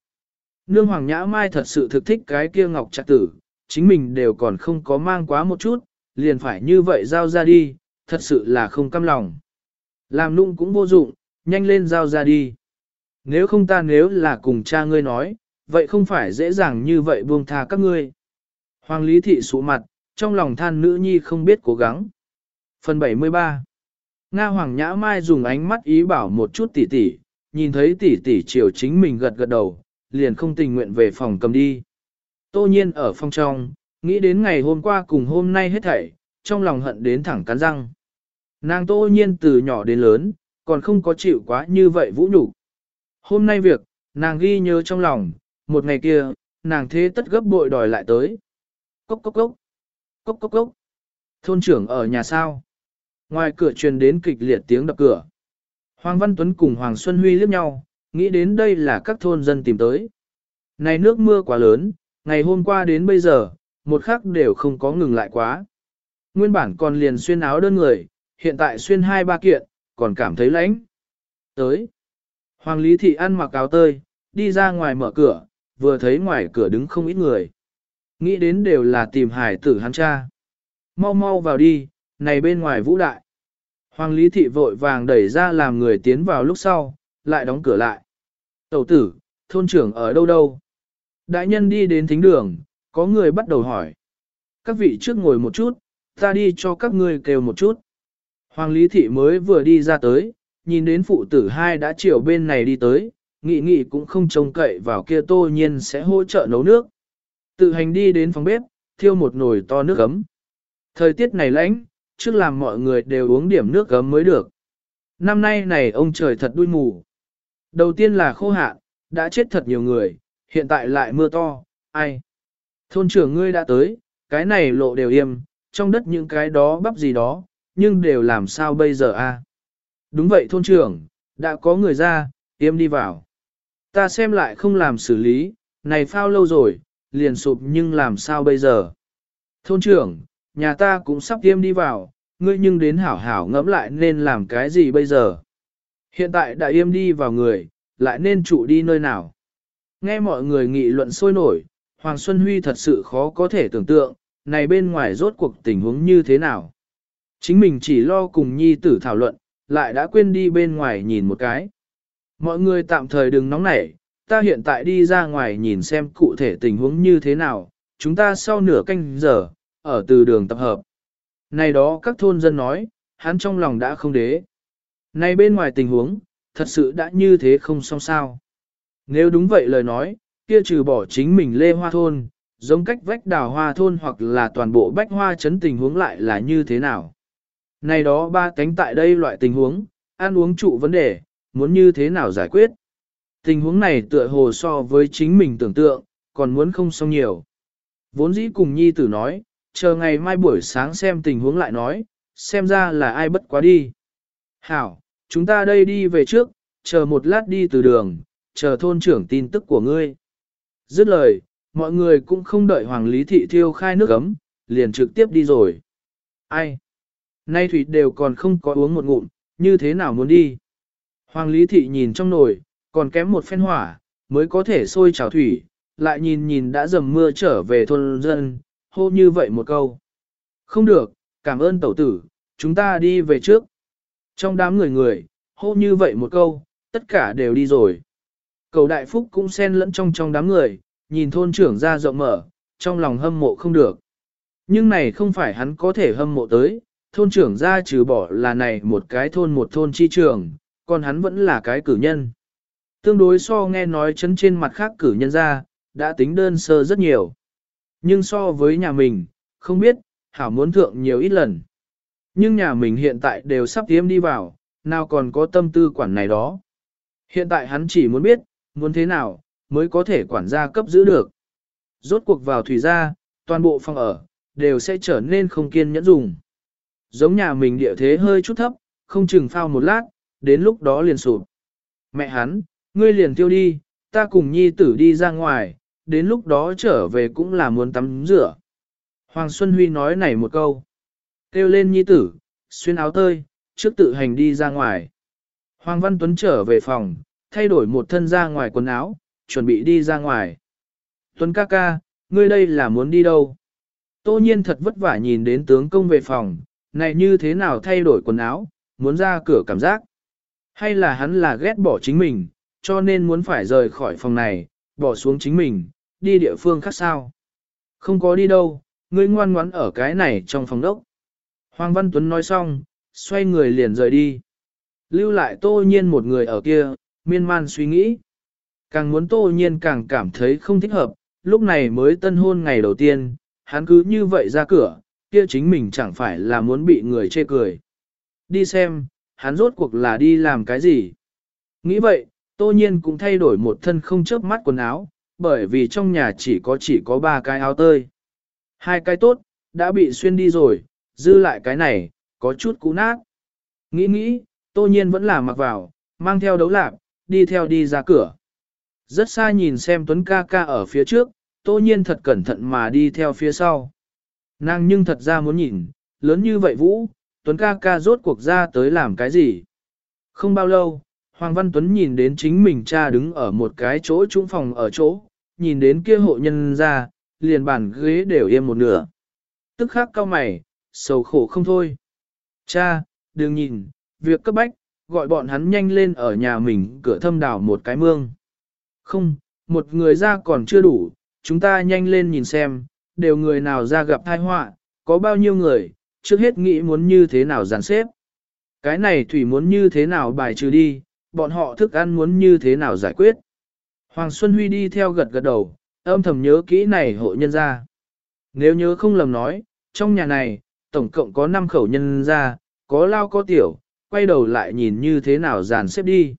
Speaker 1: Nương Hoàng Nhã Mai thật sự thực thích cái kia ngọc trạc tử, chính mình đều còn không có mang quá một chút, liền phải như vậy giao ra đi, thật sự là không căm lòng. Làm nung cũng vô dụng, nhanh lên giao ra đi. Nếu không ta nếu là cùng cha ngươi nói, vậy không phải dễ dàng như vậy buông tha các ngươi. Hoàng Lý Thị sụ mặt, trong lòng than nữ nhi không biết cố gắng. Phần 73 Nga Hoàng Nhã Mai dùng ánh mắt ý bảo một chút tỉ tỉ, nhìn thấy tỉ tỉ chiều chính mình gật gật đầu, liền không tình nguyện về phòng cầm đi. Tô nhiên ở phòng trong, nghĩ đến ngày hôm qua cùng hôm nay hết thảy, trong lòng hận đến thẳng cắn răng. Nàng tô nhiên từ nhỏ đến lớn, còn không có chịu quá như vậy vũ nhục. Hôm nay việc, nàng ghi nhớ trong lòng, một ngày kia, nàng thế tất gấp bội đòi lại tới. Cốc cốc cốc, cốc cốc cốc. Thôn trưởng ở nhà sao? Ngoài cửa truyền đến kịch liệt tiếng đập cửa. Hoàng Văn Tuấn cùng Hoàng Xuân Huy liếc nhau, nghĩ đến đây là các thôn dân tìm tới. Này nước mưa quá lớn, ngày hôm qua đến bây giờ, một khắc đều không có ngừng lại quá. Nguyên bản còn liền xuyên áo đơn người, hiện tại xuyên hai ba kiện, còn cảm thấy lạnh. Tới. Hoàng Lý Thị ăn mặc áo tơi, đi ra ngoài mở cửa, vừa thấy ngoài cửa đứng không ít người. Nghĩ đến đều là tìm hải tử hắn cha. Mau mau vào đi, này bên ngoài vũ đại. Hoàng Lý Thị vội vàng đẩy ra làm người tiến vào lúc sau, lại đóng cửa lại. Tẩu tử, thôn trưởng ở đâu đâu? Đại nhân đi đến thính đường, có người bắt đầu hỏi. Các vị trước ngồi một chút, ta đi cho các ngươi kêu một chút. Hoàng Lý Thị mới vừa đi ra tới, nhìn đến phụ tử hai đã chiều bên này đi tới, nghị nghị cũng không trông cậy vào kia tô nhiên sẽ hỗ trợ nấu nước. Tự hành đi đến phòng bếp, thiêu một nồi to nước ấm. Thời tiết này lạnh, trước làm mọi người đều uống điểm nước ấm mới được. Năm nay này ông trời thật đuôi mù. Đầu tiên là khô hạn, đã chết thật nhiều người, hiện tại lại mưa to, ai? Thôn trưởng ngươi đã tới, cái này lộ đều im, trong đất những cái đó bắp gì đó, nhưng đều làm sao bây giờ a? Đúng vậy thôn trưởng, đã có người ra, im đi vào. Ta xem lại không làm xử lý, này phao lâu rồi, liền sụp nhưng làm sao bây giờ? Thôn trưởng, nhà ta cũng sắp tiêm đi vào, ngươi nhưng đến hảo hảo ngẫm lại nên làm cái gì bây giờ. Hiện tại đã yêm đi vào người, lại nên trụ đi nơi nào. Nghe mọi người nghị luận sôi nổi, Hoàng Xuân Huy thật sự khó có thể tưởng tượng, này bên ngoài rốt cuộc tình huống như thế nào. Chính mình chỉ lo cùng nhi tử thảo luận, lại đã quên đi bên ngoài nhìn một cái. Mọi người tạm thời đừng nóng nảy, ta hiện tại đi ra ngoài nhìn xem cụ thể tình huống như thế nào, chúng ta sau nửa canh giờ, ở từ đường tập hợp. Này đó các thôn dân nói, hắn trong lòng đã không đế. Này bên ngoài tình huống, thật sự đã như thế không xong sao. Nếu đúng vậy lời nói, kia trừ bỏ chính mình lê hoa thôn, giống cách vách đào hoa thôn hoặc là toàn bộ bách hoa chấn tình huống lại là như thế nào. Này đó ba cánh tại đây loại tình huống, ăn uống trụ vấn đề, muốn như thế nào giải quyết. Tình huống này tựa hồ so với chính mình tưởng tượng, còn muốn không xong nhiều. Vốn dĩ cùng nhi tử nói, chờ ngày mai buổi sáng xem tình huống lại nói, xem ra là ai bất quá đi. Hảo, chúng ta đây đi về trước, chờ một lát đi từ đường, chờ thôn trưởng tin tức của ngươi. Dứt lời, mọi người cũng không đợi Hoàng Lý Thị Thiêu khai nước ấm, liền trực tiếp đi rồi. Ai? Nay thủy đều còn không có uống một ngụm, như thế nào muốn đi? Hoàng Lý Thị nhìn trong nồi, còn kém một phen hỏa, mới có thể sôi trào thủy, lại nhìn nhìn đã dầm mưa trở về thôn dân, hô như vậy một câu. Không được, cảm ơn tẩu tử, chúng ta đi về trước. Trong đám người người, hô như vậy một câu, tất cả đều đi rồi. Cầu đại phúc cũng xen lẫn trong trong đám người, nhìn thôn trưởng ra rộng mở, trong lòng hâm mộ không được. Nhưng này không phải hắn có thể hâm mộ tới, thôn trưởng ra trừ bỏ là này một cái thôn một thôn chi trường, còn hắn vẫn là cái cử nhân. Tương đối so nghe nói chấn trên mặt khác cử nhân ra, đã tính đơn sơ rất nhiều. Nhưng so với nhà mình, không biết, hảo muốn thượng nhiều ít lần. Nhưng nhà mình hiện tại đều sắp tiêm đi vào, nào còn có tâm tư quản này đó. Hiện tại hắn chỉ muốn biết, muốn thế nào, mới có thể quản gia cấp giữ được. Rốt cuộc vào thủy gia, toàn bộ phòng ở, đều sẽ trở nên không kiên nhẫn dùng. Giống nhà mình địa thế hơi chút thấp, không chừng phao một lát, đến lúc đó liền sụp. Mẹ hắn, ngươi liền tiêu đi, ta cùng nhi tử đi ra ngoài, đến lúc đó trở về cũng là muốn tắm rửa. Hoàng Xuân Huy nói này một câu. Kêu lên nhi tử, xuyên áo tơi, trước tự hành đi ra ngoài. Hoàng Văn Tuấn trở về phòng, thay đổi một thân ra ngoài quần áo, chuẩn bị đi ra ngoài. Tuấn ca ca, ngươi đây là muốn đi đâu? Tô nhiên thật vất vả nhìn đến tướng công về phòng, này như thế nào thay đổi quần áo, muốn ra cửa cảm giác. Hay là hắn là ghét bỏ chính mình, cho nên muốn phải rời khỏi phòng này, bỏ xuống chính mình, đi địa phương khác sao. Không có đi đâu, ngươi ngoan ngoãn ở cái này trong phòng đốc. Hoàng Văn Tuấn nói xong, xoay người liền rời đi. Lưu lại tô nhiên một người ở kia, miên man suy nghĩ. Càng muốn tô nhiên càng cảm thấy không thích hợp, lúc này mới tân hôn ngày đầu tiên, hắn cứ như vậy ra cửa, kia chính mình chẳng phải là muốn bị người chê cười. Đi xem, hắn rốt cuộc là đi làm cái gì. Nghĩ vậy, tô nhiên cũng thay đổi một thân không chớp mắt quần áo, bởi vì trong nhà chỉ có chỉ có ba cái áo tơi. Hai cái tốt, đã bị xuyên đi rồi, dư lại cái này, có chút cũ nát. Nghĩ nghĩ, tô nhiên vẫn là mặc vào, mang theo đấu lạc, đi theo đi ra cửa. Rất xa nhìn xem Tuấn ca ca ở phía trước, tô nhiên thật cẩn thận mà đi theo phía sau. Nàng nhưng thật ra muốn nhìn, lớn như vậy Vũ, Tuấn ca ca rốt cuộc ra tới làm cái gì. Không bao lâu, Hoàng Văn Tuấn nhìn đến chính mình cha đứng ở một cái chỗ trung phòng ở chỗ, nhìn đến kia hộ nhân ra, liền bàn ghế đều yên một nửa. Tức khắc cao mày, sầu khổ không thôi. Cha, đừng nhìn, việc cấp bách, gọi bọn hắn nhanh lên ở nhà mình cửa thâm đảo một cái mương. Không, một người ra còn chưa đủ, chúng ta nhanh lên nhìn xem, đều người nào ra gặp tai họa, có bao nhiêu người, trước hết nghĩ muốn như thế nào giàn xếp. Cái này thủy muốn như thế nào bài trừ đi, bọn họ thức ăn muốn như thế nào giải quyết. Hoàng Xuân Huy đi theo gật gật đầu, âm thầm nhớ kỹ này hộ nhân ra. Nếu nhớ không lầm nói, trong nhà này, tổng cộng có 5 khẩu nhân ra, có lao có tiểu, quay đầu lại nhìn như thế nào dàn xếp đi.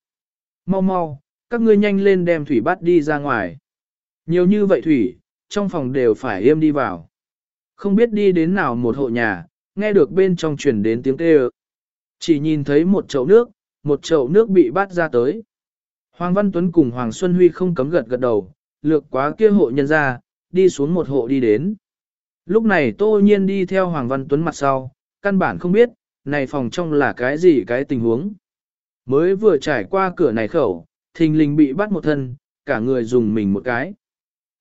Speaker 1: Mau mau, các ngươi nhanh lên đem thủy bắt đi ra ngoài. Nhiều như vậy thủy, trong phòng đều phải im đi vào. Không biết đi đến nào một hộ nhà, nghe được bên trong truyền đến tiếng kêu. Chỉ nhìn thấy một chậu nước, một chậu nước bị bắt ra tới. Hoàng Văn Tuấn cùng Hoàng Xuân Huy không cấm gật gật đầu, lược quá kia hộ nhân ra, đi xuống một hộ đi đến. Lúc này Tô Nhiên đi theo Hoàng Văn Tuấn mặt sau, căn bản không biết, này phòng trong là cái gì cái tình huống. Mới vừa trải qua cửa này khẩu, thình lình bị bắt một thân, cả người dùng mình một cái.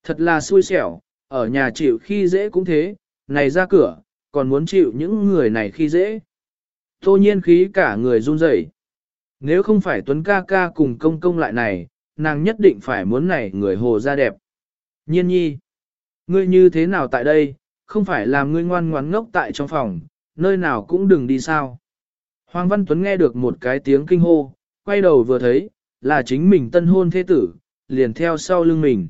Speaker 1: Thật là xui xẻo, ở nhà chịu khi dễ cũng thế, này ra cửa, còn muốn chịu những người này khi dễ. Tô nhiên khí cả người run rẩy. Nếu không phải Tuấn ca ca cùng công công lại này, nàng nhất định phải muốn này người hồ ra đẹp. Nhiên nhi, ngươi như thế nào tại đây, không phải làm ngươi ngoan ngoãn ngốc tại trong phòng, nơi nào cũng đừng đi sao. Hoàng Văn Tuấn nghe được một cái tiếng kinh hô, quay đầu vừa thấy, là chính mình tân hôn thế tử, liền theo sau lưng mình.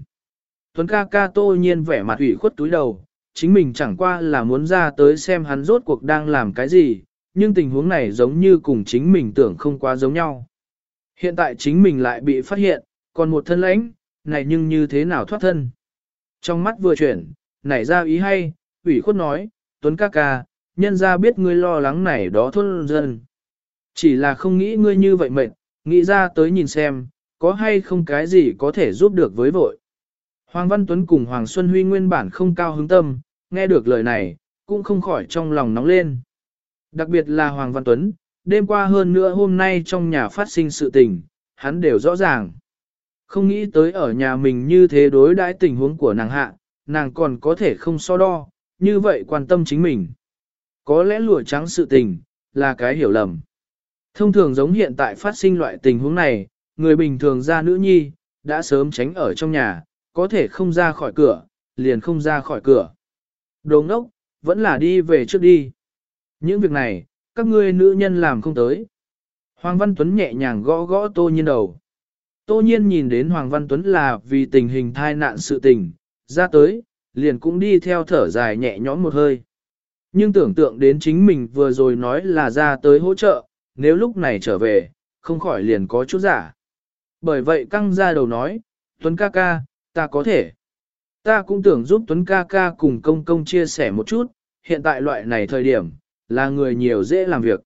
Speaker 1: Tuấn ca ca tô nhiên vẻ mặt ủy khuất túi đầu, chính mình chẳng qua là muốn ra tới xem hắn rốt cuộc đang làm cái gì, nhưng tình huống này giống như cùng chính mình tưởng không quá giống nhau. Hiện tại chính mình lại bị phát hiện, còn một thân lãnh, này nhưng như thế nào thoát thân. Trong mắt vừa chuyển, nảy ra ý hay, ủy khuất nói, Tuấn ca ca, nhân ra biết ngươi lo lắng này đó thôn dân. Chỉ là không nghĩ ngươi như vậy mệt, nghĩ ra tới nhìn xem, có hay không cái gì có thể giúp được với vội. Hoàng Văn Tuấn cùng Hoàng Xuân Huy nguyên bản không cao hứng tâm, nghe được lời này, cũng không khỏi trong lòng nóng lên. Đặc biệt là Hoàng Văn Tuấn, đêm qua hơn nữa hôm nay trong nhà phát sinh sự tình, hắn đều rõ ràng. Không nghĩ tới ở nhà mình như thế đối đãi tình huống của nàng hạ, nàng còn có thể không so đo, như vậy quan tâm chính mình. Có lẽ lụa trắng sự tình, là cái hiểu lầm. Thông thường giống hiện tại phát sinh loại tình huống này, người bình thường ra nữ nhi, đã sớm tránh ở trong nhà, có thể không ra khỏi cửa, liền không ra khỏi cửa. Đồ ngốc, vẫn là đi về trước đi. Những việc này, các ngươi nữ nhân làm không tới. Hoàng Văn Tuấn nhẹ nhàng gõ gõ tô nhiên đầu. Tô nhiên nhìn đến Hoàng Văn Tuấn là vì tình hình thai nạn sự tình, ra tới, liền cũng đi theo thở dài nhẹ nhõm một hơi. Nhưng tưởng tượng đến chính mình vừa rồi nói là ra tới hỗ trợ, nếu lúc này trở về, không khỏi liền có chút giả. Bởi vậy căng ra đầu nói, Tuấn ca ca, ta có thể. Ta cũng tưởng giúp Tuấn ca ca cùng công công chia sẻ một chút, hiện tại loại này thời điểm, là người nhiều dễ làm việc.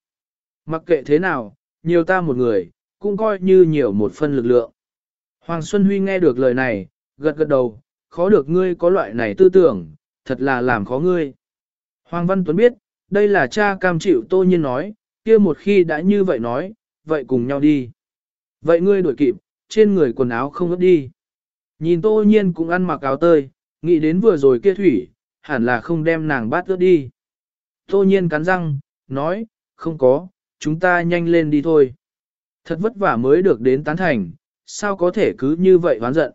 Speaker 1: Mặc kệ thế nào, nhiều ta một người, cũng coi như nhiều một phân lực lượng. Hoàng Xuân Huy nghe được lời này, gật gật đầu, khó được ngươi có loại này tư tưởng, thật là làm khó ngươi. Hoàng Văn Tuấn biết, đây là cha cam chịu tô nhiên nói, kia một khi đã như vậy nói, vậy cùng nhau đi. Vậy ngươi đuổi kịp, trên người quần áo không ướt đi. Nhìn tô nhiên cũng ăn mặc áo tơi, nghĩ đến vừa rồi kia thủy, hẳn là không đem nàng bát ướt đi. Tô nhiên cắn răng, nói, không có, chúng ta nhanh lên đi thôi. Thật vất vả mới được đến tán thành, sao có thể cứ như vậy hoán giận.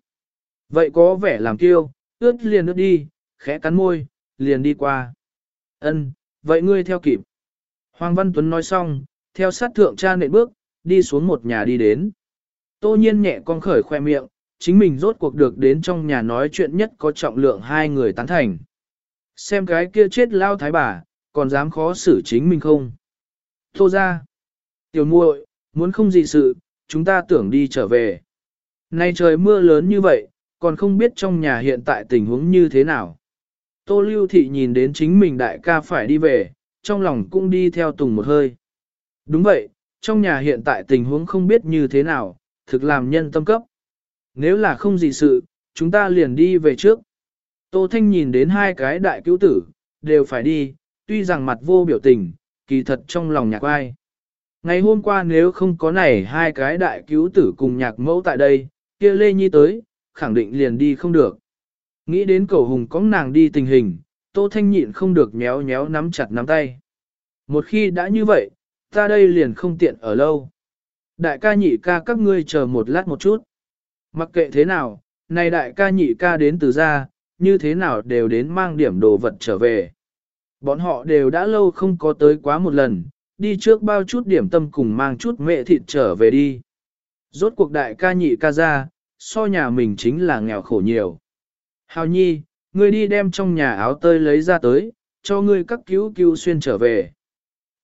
Speaker 1: Vậy có vẻ làm kiêu, ướt liền ướt đi, khẽ cắn môi, liền đi qua. Ân, vậy ngươi theo kịp. Hoàng Văn Tuấn nói xong, theo sát thượng cha nệ bước, đi xuống một nhà đi đến. Tô nhiên nhẹ con khởi khoe miệng, chính mình rốt cuộc được đến trong nhà nói chuyện nhất có trọng lượng hai người tán thành. Xem cái kia chết lao thái bà, còn dám khó xử chính mình không? Tô ra. Tiểu muội, muốn không gì sự, chúng ta tưởng đi trở về. Nay trời mưa lớn như vậy, còn không biết trong nhà hiện tại tình huống như thế nào. Tô lưu thị nhìn đến chính mình đại ca phải đi về, trong lòng cũng đi theo tùng một hơi. Đúng vậy, trong nhà hiện tại tình huống không biết như thế nào, thực làm nhân tâm cấp. Nếu là không gì sự, chúng ta liền đi về trước. Tô Thanh nhìn đến hai cái đại cứu tử, đều phải đi, tuy rằng mặt vô biểu tình, kỳ thật trong lòng nhạc ai. Ngày hôm qua nếu không có này hai cái đại cứu tử cùng nhạc mẫu tại đây, kia Lê Nhi tới, khẳng định liền đi không được. Nghĩ đến cầu hùng có nàng đi tình hình, Tô Thanh nhịn không được nhéo nhéo nắm chặt nắm tay. Một khi đã như vậy, ta đây liền không tiện ở lâu. Đại ca nhị ca các ngươi chờ một lát một chút. Mặc kệ thế nào, này đại ca nhị ca đến từ ra, như thế nào đều đến mang điểm đồ vật trở về. Bọn họ đều đã lâu không có tới quá một lần, đi trước bao chút điểm tâm cùng mang chút mẹ thịt trở về đi. Rốt cuộc đại ca nhị ca ra, so nhà mình chính là nghèo khổ nhiều. Hào nhi, ngươi đi đem trong nhà áo tơi lấy ra tới, cho ngươi các cứu cứu xuyên trở về.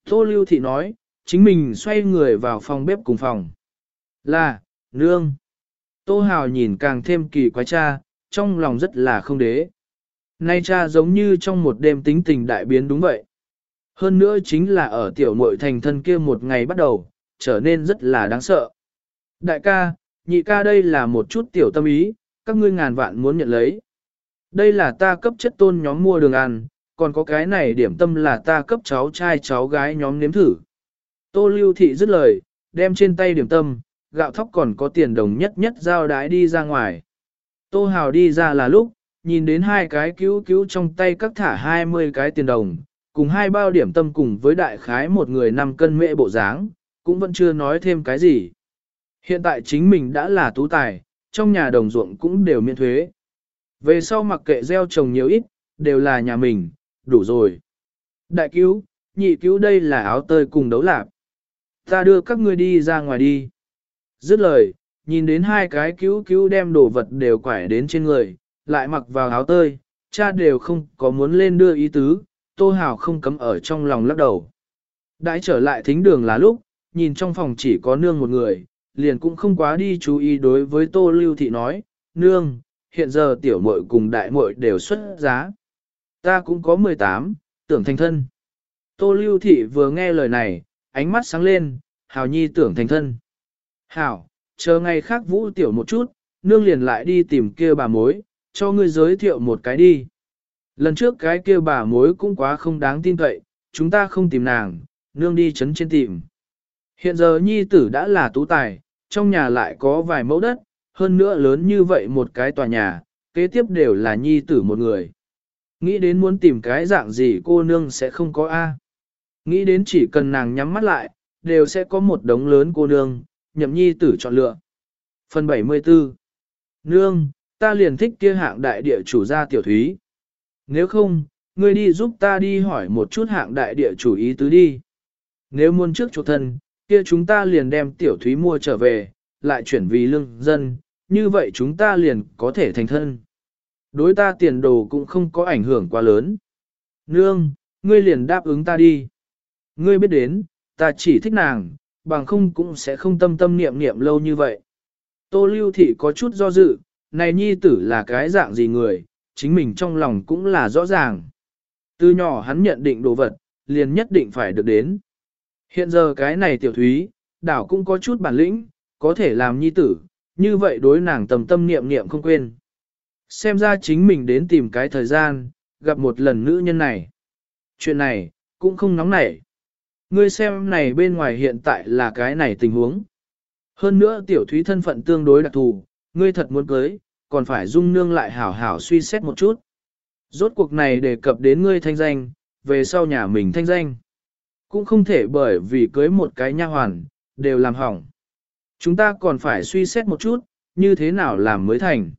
Speaker 1: Tô Lưu Thị nói, chính mình xoay người vào phòng bếp cùng phòng. Là, nương. Tô Hào nhìn càng thêm kỳ quái cha, trong lòng rất là không đế. Nay cha giống như trong một đêm tính tình đại biến đúng vậy. Hơn nữa chính là ở tiểu muội thành thân kia một ngày bắt đầu, trở nên rất là đáng sợ. Đại ca, nhị ca đây là một chút tiểu tâm ý, các ngươi ngàn vạn muốn nhận lấy. Đây là ta cấp chất tôn nhóm mua đường ăn, còn có cái này điểm tâm là ta cấp cháu trai cháu gái nhóm nếm thử. Tô lưu thị dứt lời, đem trên tay điểm tâm, gạo thóc còn có tiền đồng nhất nhất giao đái đi ra ngoài. Tô hào đi ra là lúc, nhìn đến hai cái cứu cứu trong tay các thả 20 cái tiền đồng, cùng hai bao điểm tâm cùng với đại khái một người năm cân mễ bộ dáng, cũng vẫn chưa nói thêm cái gì. Hiện tại chính mình đã là tú tài, trong nhà đồng ruộng cũng đều miễn thuế. Về sau mặc kệ gieo trồng nhiều ít, đều là nhà mình, đủ rồi. Đại cứu, nhị cứu đây là áo tơi cùng đấu lạc. Ta đưa các ngươi đi ra ngoài đi. Dứt lời, nhìn đến hai cái cứu cứu đem đồ vật đều quải đến trên người, lại mặc vào áo tơi, cha đều không có muốn lên đưa ý tứ, Tô Hào không cấm ở trong lòng lắc đầu. Đãi trở lại thính đường là lúc, nhìn trong phòng chỉ có nương một người, liền cũng không quá đi chú ý đối với Tô Lưu Thị nói, nương, hiện giờ tiểu muội cùng đại muội đều xuất giá. Ta cũng có 18, tưởng thành thân. Tô Lưu Thị vừa nghe lời này, ánh mắt sáng lên, Hào Nhi tưởng thành thân. Hảo, chờ ngày khác vũ tiểu một chút, nương liền lại đi tìm kia bà mối, cho ngươi giới thiệu một cái đi. Lần trước cái kia bà mối cũng quá không đáng tin cậy, chúng ta không tìm nàng, nương đi chấn trên tìm. Hiện giờ nhi tử đã là tú tài, trong nhà lại có vài mẫu đất, hơn nữa lớn như vậy một cái tòa nhà, kế tiếp đều là nhi tử một người. Nghĩ đến muốn tìm cái dạng gì cô nương sẽ không có A. Nghĩ đến chỉ cần nàng nhắm mắt lại, đều sẽ có một đống lớn cô nương, nhậm nhi tử chọn lựa. Phần 74 Nương, ta liền thích kia hạng đại địa chủ gia tiểu thúy. Nếu không, ngươi đi giúp ta đi hỏi một chút hạng đại địa chủ ý tứ đi. Nếu muốn trước chỗ thân, kia chúng ta liền đem tiểu thúy mua trở về, lại chuyển vì lương dân, như vậy chúng ta liền có thể thành thân. Đối ta tiền đồ cũng không có ảnh hưởng quá lớn. Nương, ngươi liền đáp ứng ta đi. Ngươi biết đến, ta chỉ thích nàng, bằng không cũng sẽ không tâm tâm niệm niệm lâu như vậy. Tô lưu thị có chút do dự, này nhi tử là cái dạng gì người, chính mình trong lòng cũng là rõ ràng. Từ nhỏ hắn nhận định đồ vật, liền nhất định phải được đến. Hiện giờ cái này tiểu thúy, đảo cũng có chút bản lĩnh, có thể làm nhi tử, như vậy đối nàng tầm tâm niệm niệm không quên. Xem ra chính mình đến tìm cái thời gian, gặp một lần nữ nhân này. Chuyện này, cũng không nóng nảy. Ngươi xem này bên ngoài hiện tại là cái này tình huống. Hơn nữa tiểu thúy thân phận tương đối đặc thù, ngươi thật muốn cưới, còn phải dung nương lại hảo hảo suy xét một chút. Rốt cuộc này đề cập đến ngươi thanh danh, về sau nhà mình thanh danh. Cũng không thể bởi vì cưới một cái nha hoàn, đều làm hỏng. Chúng ta còn phải suy xét một chút, như thế nào làm mới thành.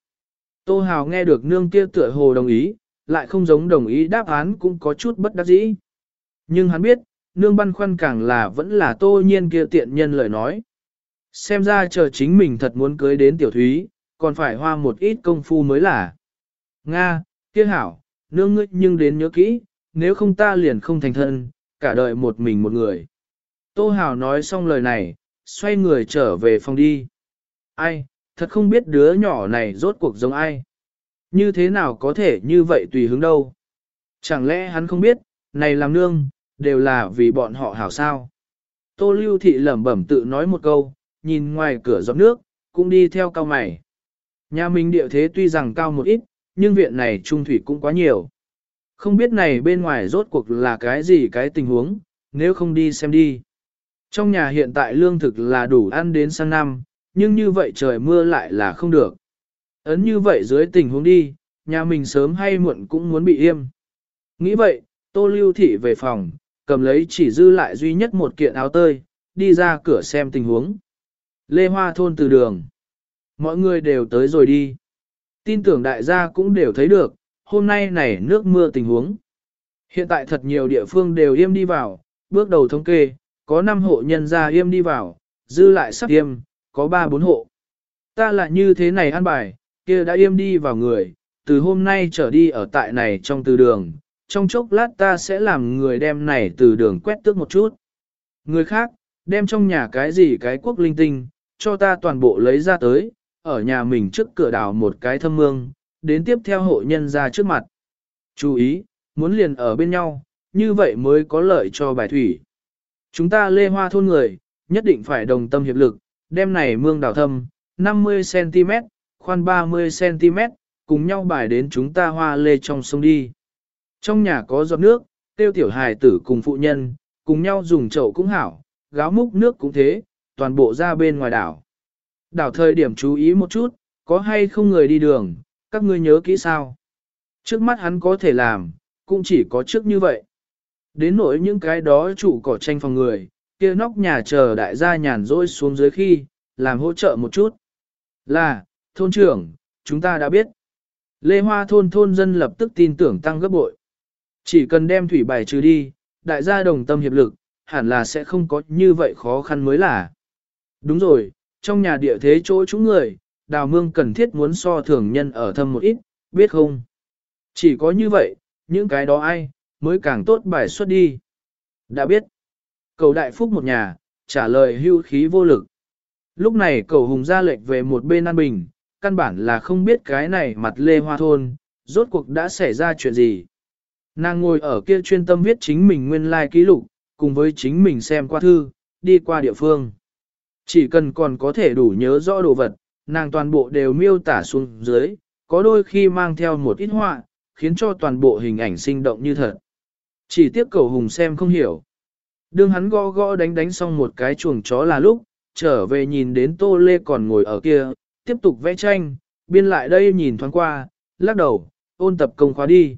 Speaker 1: Tô Hào nghe được nương kia tựa hồ đồng ý, lại không giống đồng ý đáp án cũng có chút bất đắc dĩ. Nhưng hắn biết, nương băn khoăn càng là vẫn là tô nhiên kia tiện nhân lời nói. Xem ra chờ chính mình thật muốn cưới đến tiểu thúy, còn phải hoa một ít công phu mới là. Nga, kia hảo, nương ngươi nhưng đến nhớ kỹ, nếu không ta liền không thành thân, cả đời một mình một người. Tô Hảo nói xong lời này, xoay người trở về phòng đi. Ai, thật không biết đứa nhỏ này rốt cuộc giống ai. Như thế nào có thể như vậy tùy hướng đâu. Chẳng lẽ hắn không biết, này làm nương, đều là vì bọn họ hảo sao. Tô Lưu Thị lẩm bẩm tự nói một câu, nhìn ngoài cửa giọt nước, cũng đi theo cao mày. Nhà mình địa thế tuy rằng cao một ít, nhưng viện này trung thủy cũng quá nhiều. Không biết này bên ngoài rốt cuộc là cái gì cái tình huống, nếu không đi xem đi. Trong nhà hiện tại lương thực là đủ ăn đến sang năm, nhưng như vậy trời mưa lại là không được. Ấn như vậy dưới tình huống đi, nhà mình sớm hay muộn cũng muốn bị im. Nghĩ vậy, tô lưu thị về phòng, cầm lấy chỉ dư lại duy nhất một kiện áo tơi, đi ra cửa xem tình huống. Lê Hoa thôn từ đường. Mọi người đều tới rồi đi. Tin tưởng đại gia cũng đều thấy được, hôm nay này nước mưa tình huống. Hiện tại thật nhiều địa phương đều yêm đi vào, bước đầu thống kê, có 5 hộ nhân gia yêm đi vào, dư lại sắp yêm, có 3-4 hộ. Ta lại như thế này ăn bài, kia đã yêm đi vào người, từ hôm nay trở đi ở tại này trong từ đường, trong chốc lát ta sẽ làm người đem này từ đường quét tước một chút. Người khác, đem trong nhà cái gì cái quốc linh tinh, cho ta toàn bộ lấy ra tới, ở nhà mình trước cửa đào một cái thâm mương, đến tiếp theo hộ nhân ra trước mặt. Chú ý, muốn liền ở bên nhau, như vậy mới có lợi cho bài thủy. Chúng ta lê hoa thôn người, nhất định phải đồng tâm hiệp lực, đem này mương đào thâm, 50cm, khoan 30cm, cùng nhau bài đến chúng ta hoa lê trong sông đi. Trong nhà có giọt nước, tiêu tiểu hài tử cùng phụ nhân, cùng nhau dùng chậu cũng hảo, gáo múc nước cũng thế, toàn bộ ra bên ngoài đảo. Đảo thời điểm chú ý một chút, có hay không người đi đường, các ngươi nhớ kỹ sao. Trước mắt hắn có thể làm, cũng chỉ có trước như vậy. Đến nỗi những cái đó chủ cỏ tranh phòng người, kia nóc nhà chờ đại gia nhàn rỗi xuống dưới khi, làm hỗ trợ một chút. Là, thôn trưởng, chúng ta đã biết. Lê Hoa thôn thôn dân lập tức tin tưởng tăng gấp bội. Chỉ cần đem thủy bài trừ đi, đại gia đồng tâm hiệp lực, hẳn là sẽ không có như vậy khó khăn mới là. Đúng rồi, trong nhà địa thế chỗ chúng người, đào mương cần thiết muốn so thường nhân ở thâm một ít, biết không? Chỉ có như vậy, những cái đó ai, mới càng tốt bài xuất đi. Đã biết. Cầu đại phúc một nhà, trả lời hưu khí vô lực. Lúc này cầu hùng ra lệnh về một bên an bình, căn bản là không biết cái này mặt lê hoa thôn, rốt cuộc đã xảy ra chuyện gì. Nàng ngồi ở kia chuyên tâm viết chính mình nguyên lai like ký lục, cùng với chính mình xem qua thư, đi qua địa phương. Chỉ cần còn có thể đủ nhớ rõ đồ vật, nàng toàn bộ đều miêu tả xuống dưới, có đôi khi mang theo một ít họa, khiến cho toàn bộ hình ảnh sinh động như thật. Chỉ tiếc cầu hùng xem không hiểu. Đương hắn gõ gõ đánh đánh xong một cái chuồng chó là lúc, trở về nhìn đến Tô Lê còn ngồi ở kia, tiếp tục vẽ tranh, biên lại đây nhìn thoáng qua, lắc đầu, ôn tập công khóa đi.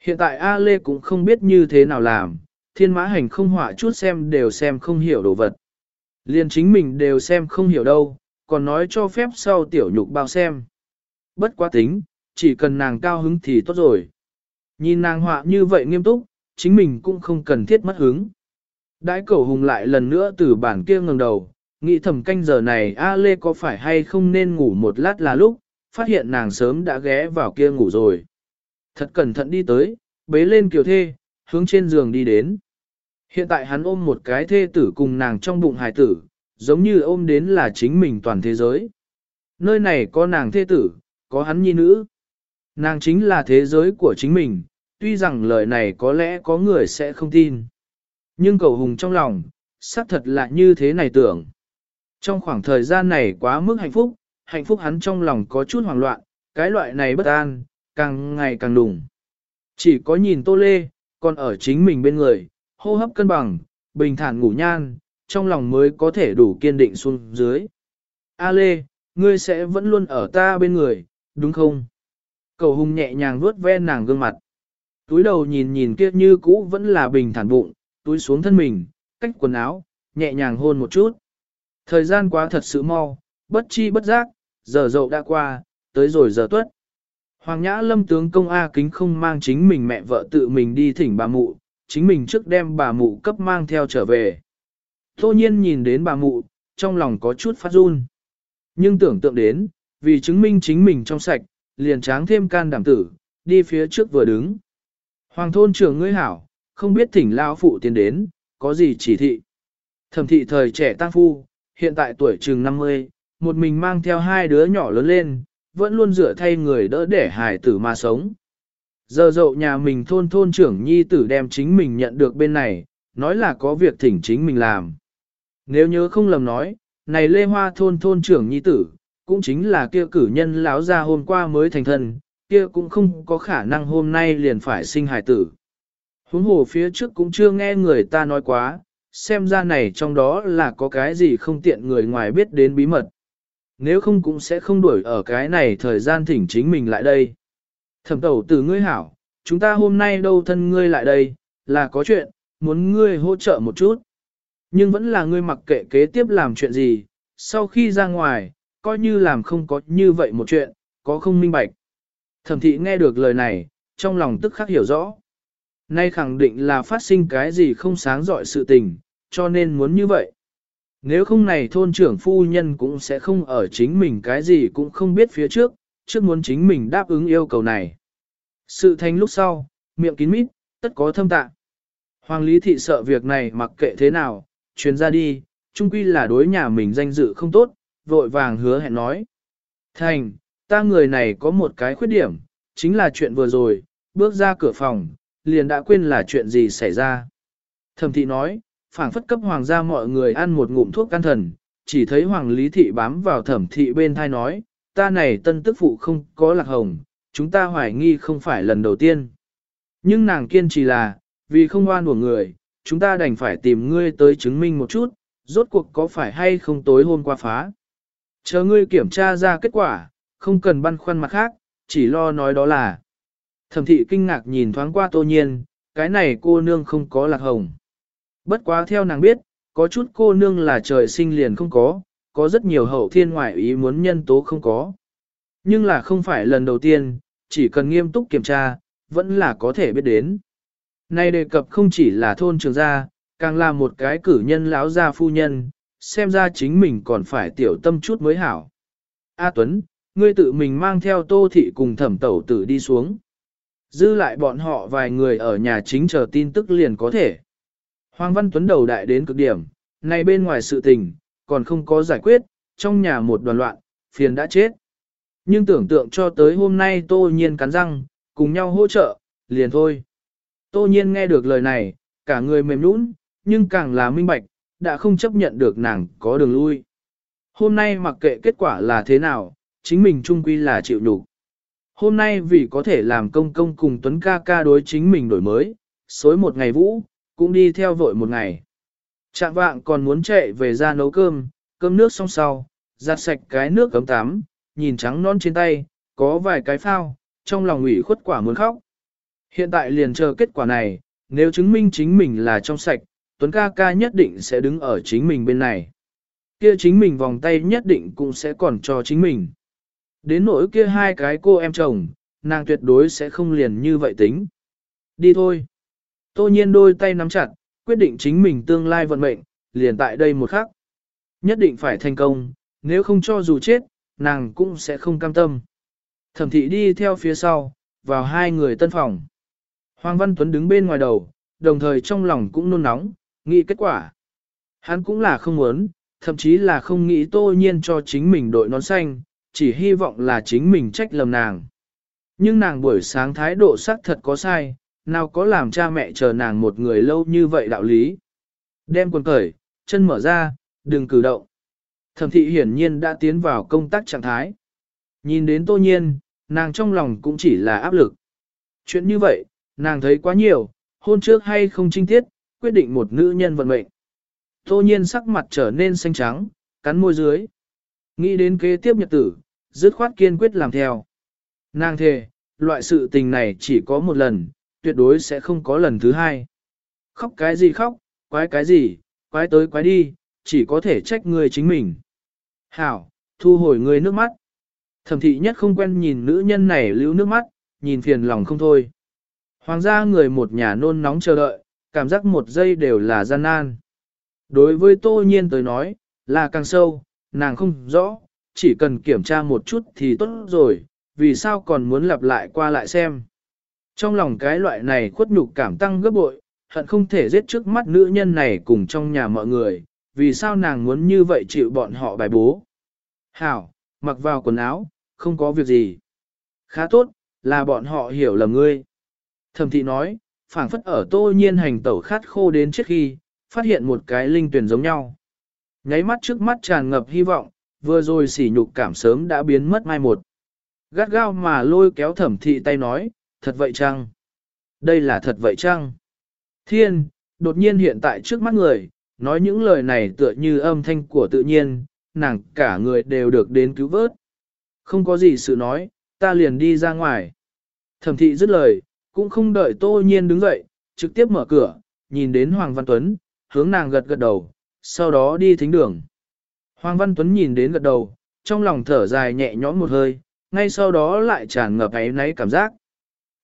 Speaker 1: Hiện tại A Lê cũng không biết như thế nào làm, thiên mã hành không họa chút xem đều xem không hiểu đồ vật liền chính mình đều xem không hiểu đâu, còn nói cho phép sau tiểu nhục bao xem. Bất quá tính, chỉ cần nàng cao hứng thì tốt rồi. Nhìn nàng họa như vậy nghiêm túc, chính mình cũng không cần thiết mất hứng. Đãi cầu hùng lại lần nữa từ bản kia ngẩng đầu, nghĩ thầm canh giờ này A Lê có phải hay không nên ngủ một lát là lúc, phát hiện nàng sớm đã ghé vào kia ngủ rồi. Thật cẩn thận đi tới, bế lên kiều thê, hướng trên giường đi đến. Hiện tại hắn ôm một cái thê tử cùng nàng trong bụng hài tử, giống như ôm đến là chính mình toàn thế giới. Nơi này có nàng thê tử, có hắn nhi nữ. Nàng chính là thế giới của chính mình, tuy rằng lời này có lẽ có người sẽ không tin. Nhưng cầu hùng trong lòng, xác thật là như thế này tưởng. Trong khoảng thời gian này quá mức hạnh phúc, hạnh phúc hắn trong lòng có chút hoảng loạn, cái loại này bất an, càng ngày càng đùng. Chỉ có nhìn Tô Lê, còn ở chính mình bên người, hô hấp cân bằng, bình thản ngủ nhan, trong lòng mới có thể đủ kiên định xuống dưới. A Lê, ngươi sẽ vẫn luôn ở ta bên người, đúng không? Cầu hùng nhẹ nhàng vuốt ve nàng gương mặt. Túi đầu nhìn nhìn kia như cũ vẫn là bình thản bụng, túi xuống thân mình, cách quần áo, nhẹ nhàng hôn một chút. Thời gian quá thật sự mau, bất chi bất giác, giờ dậu đã qua, tới rồi giờ tuất. Hoàng Nhã Lâm tướng công A Kính không mang chính mình mẹ vợ tự mình đi thỉnh bà mụ, chính mình trước đem bà mụ cấp mang theo trở về. Tô nhiên nhìn đến bà mụ, trong lòng có chút phát run. Nhưng tưởng tượng đến, vì chứng minh chính mình trong sạch, liền tráng thêm can đảm tử, đi phía trước vừa đứng. Hoàng thôn trưởng ngươi hảo, không biết thỉnh lao phụ tiến đến, có gì chỉ thị. Thẩm thị thời trẻ tăng phu, hiện tại tuổi chừng 50, một mình mang theo hai đứa nhỏ lớn lên, vẫn luôn dựa thay người đỡ để hài tử mà sống. Giờ dậu nhà mình thôn thôn trưởng nhi tử đem chính mình nhận được bên này, nói là có việc thỉnh chính mình làm. Nếu nhớ không lầm nói, này Lê Hoa thôn thôn trưởng nhi tử, cũng chính là kia cử nhân lão ra hôm qua mới thành thân, kia cũng không có khả năng hôm nay liền phải sinh hài tử. Huống hồ phía trước cũng chưa nghe người ta nói quá, xem ra này trong đó là có cái gì không tiện người ngoài biết đến bí mật. Nếu không cũng sẽ không đuổi ở cái này thời gian thỉnh chính mình lại đây. Thẩm tẩu từ ngươi hảo, chúng ta hôm nay đâu thân ngươi lại đây, là có chuyện, muốn ngươi hỗ trợ một chút. Nhưng vẫn là ngươi mặc kệ kế tiếp làm chuyện gì, sau khi ra ngoài, coi như làm không có như vậy một chuyện, có không minh bạch. Thẩm thị nghe được lời này, trong lòng tức khắc hiểu rõ. Nay khẳng định là phát sinh cái gì không sáng dọi sự tình, cho nên muốn như vậy. Nếu không này thôn trưởng phu nhân cũng sẽ không ở chính mình cái gì cũng không biết phía trước, trước muốn chính mình đáp ứng yêu cầu này. Sự thành lúc sau, miệng kín mít, tất có thâm tạ. Hoàng Lý Thị sợ việc này mặc kệ thế nào, truyền ra đi, chung quy là đối nhà mình danh dự không tốt, vội vàng hứa hẹn nói. Thành, ta người này có một cái khuyết điểm, chính là chuyện vừa rồi, bước ra cửa phòng, liền đã quên là chuyện gì xảy ra. Thẩm thị nói, phảng phất cấp hoàng gia mọi người ăn một ngụm thuốc can thần, chỉ thấy hoàng lý thị bám vào thẩm thị bên thai nói, ta này tân tức phụ không có lạc hồng, chúng ta hoài nghi không phải lần đầu tiên. Nhưng nàng kiên trì là, vì không oan của người, chúng ta đành phải tìm ngươi tới chứng minh một chút, rốt cuộc có phải hay không tối hôm qua phá. Chờ ngươi kiểm tra ra kết quả, không cần băn khoăn mặt khác, chỉ lo nói đó là. Thẩm thị kinh ngạc nhìn thoáng qua tô nhiên, cái này cô nương không có lạc hồng. Bất quá theo nàng biết, có chút cô nương là trời sinh liền không có, có rất nhiều hậu thiên ngoại ý muốn nhân tố không có. Nhưng là không phải lần đầu tiên, chỉ cần nghiêm túc kiểm tra, vẫn là có thể biết đến. Này đề cập không chỉ là thôn trường gia, càng là một cái cử nhân lão gia phu nhân, xem ra chính mình còn phải tiểu tâm chút mới hảo. A Tuấn, ngươi tự mình mang theo tô thị cùng thẩm tẩu tử đi xuống. Dư lại bọn họ vài người ở nhà chính chờ tin tức liền có thể. Hoàng Văn Tuấn đầu đại đến cực điểm, này bên ngoài sự tình, còn không có giải quyết, trong nhà một đoàn loạn, phiền đã chết. Nhưng tưởng tượng cho tới hôm nay tô nhiên cắn răng, cùng nhau hỗ trợ, liền thôi. Tô nhiên nghe được lời này, cả người mềm nũng, nhưng càng là minh bạch, đã không chấp nhận được nàng có đường lui. Hôm nay mặc kệ kết quả là thế nào, chính mình trung quy là chịu đủ. Hôm nay vì có thể làm công công cùng Tuấn ca ca đối chính mình đổi mới, xối một ngày vũ, cũng đi theo vội một ngày. Trạng vạng còn muốn chạy về ra nấu cơm, cơm nước xong sau, giặt sạch cái nước cấm tắm, nhìn trắng non trên tay, có vài cái phao, trong lòng ủy khuất quả muốn khóc. Hiện tại liền chờ kết quả này, nếu chứng minh chính mình là trong sạch, Tuấn ca ca nhất định sẽ đứng ở chính mình bên này. Kia chính mình vòng tay nhất định cũng sẽ còn cho chính mình. Đến nỗi kia hai cái cô em chồng, nàng tuyệt đối sẽ không liền như vậy tính. Đi thôi. Tô nhiên đôi tay nắm chặt, quyết định chính mình tương lai vận mệnh, liền tại đây một khắc. Nhất định phải thành công, nếu không cho dù chết, nàng cũng sẽ không cam tâm. Thẩm thị đi theo phía sau, vào hai người tân phòng. Hoàng Văn Tuấn đứng bên ngoài đầu, đồng thời trong lòng cũng nôn nóng, nghĩ kết quả. Hắn cũng là không muốn, thậm chí là không nghĩ tô nhiên cho chính mình đội nón xanh, chỉ hy vọng là chính mình trách lầm nàng. Nhưng nàng buổi sáng thái độ xác thật có sai, nào có làm cha mẹ chờ nàng một người lâu như vậy đạo lý. Đem quần cởi, chân mở ra, đừng cử động. Thẩm thị hiển nhiên đã tiến vào công tác trạng thái. Nhìn đến tô nhiên, nàng trong lòng cũng chỉ là áp lực. Chuyện như vậy, nàng thấy quá nhiều, hôn trước hay không trinh tiết, quyết định một nữ nhân vận mệnh. Tô nhiên sắc mặt trở nên xanh trắng, cắn môi dưới. Nghĩ đến kế tiếp nhật tử, dứt khoát kiên quyết làm theo. Nàng thề, loại sự tình này chỉ có một lần, tuyệt đối sẽ không có lần thứ hai. Khóc cái gì khóc, quái cái gì, quái tới quái đi, chỉ có thể trách người chính mình. Hảo, thu hồi người nước mắt. Thẩm thị nhất không quen nhìn nữ nhân này lưu nước mắt, nhìn phiền lòng không thôi. Hoàng gia người một nhà nôn nóng chờ đợi, cảm giác một giây đều là gian nan. Đối với tô nhiên tới nói, là càng sâu, nàng không rõ, chỉ cần kiểm tra một chút thì tốt rồi, vì sao còn muốn lặp lại qua lại xem. Trong lòng cái loại này khuất nhục cảm tăng gấp bội, hận không thể giết trước mắt nữ nhân này cùng trong nhà mọi người, vì sao nàng muốn như vậy chịu bọn họ bài bố. Hảo, mặc vào quần áo, không có việc gì. Khá tốt, là bọn họ hiểu lầm ngươi. Thẩm thị nói, phảng phất ở tô nhiên hành tẩu khát khô đến trước khi, phát hiện một cái linh tuyển giống nhau. Nháy mắt trước mắt tràn ngập hy vọng, vừa rồi sỉ nhục cảm sớm đã biến mất mai một. Gắt gao mà lôi kéo thẩm thị tay nói, thật vậy chăng? Đây là thật vậy chăng? Thiên, đột nhiên hiện tại trước mắt người, nói những lời này tựa như âm thanh của tự nhiên, nàng cả người đều được đến cứu vớt. Không có gì sự nói, ta liền đi ra ngoài. Thẩm thị dứt lời, cũng không đợi tô nhiên đứng dậy, trực tiếp mở cửa, nhìn đến Hoàng Văn Tuấn, hướng nàng gật gật đầu, sau đó đi thính đường. Hoàng Văn Tuấn nhìn đến gật đầu, trong lòng thở dài nhẹ nhõm một hơi, ngay sau đó lại tràn ngập ấy náy cảm giác.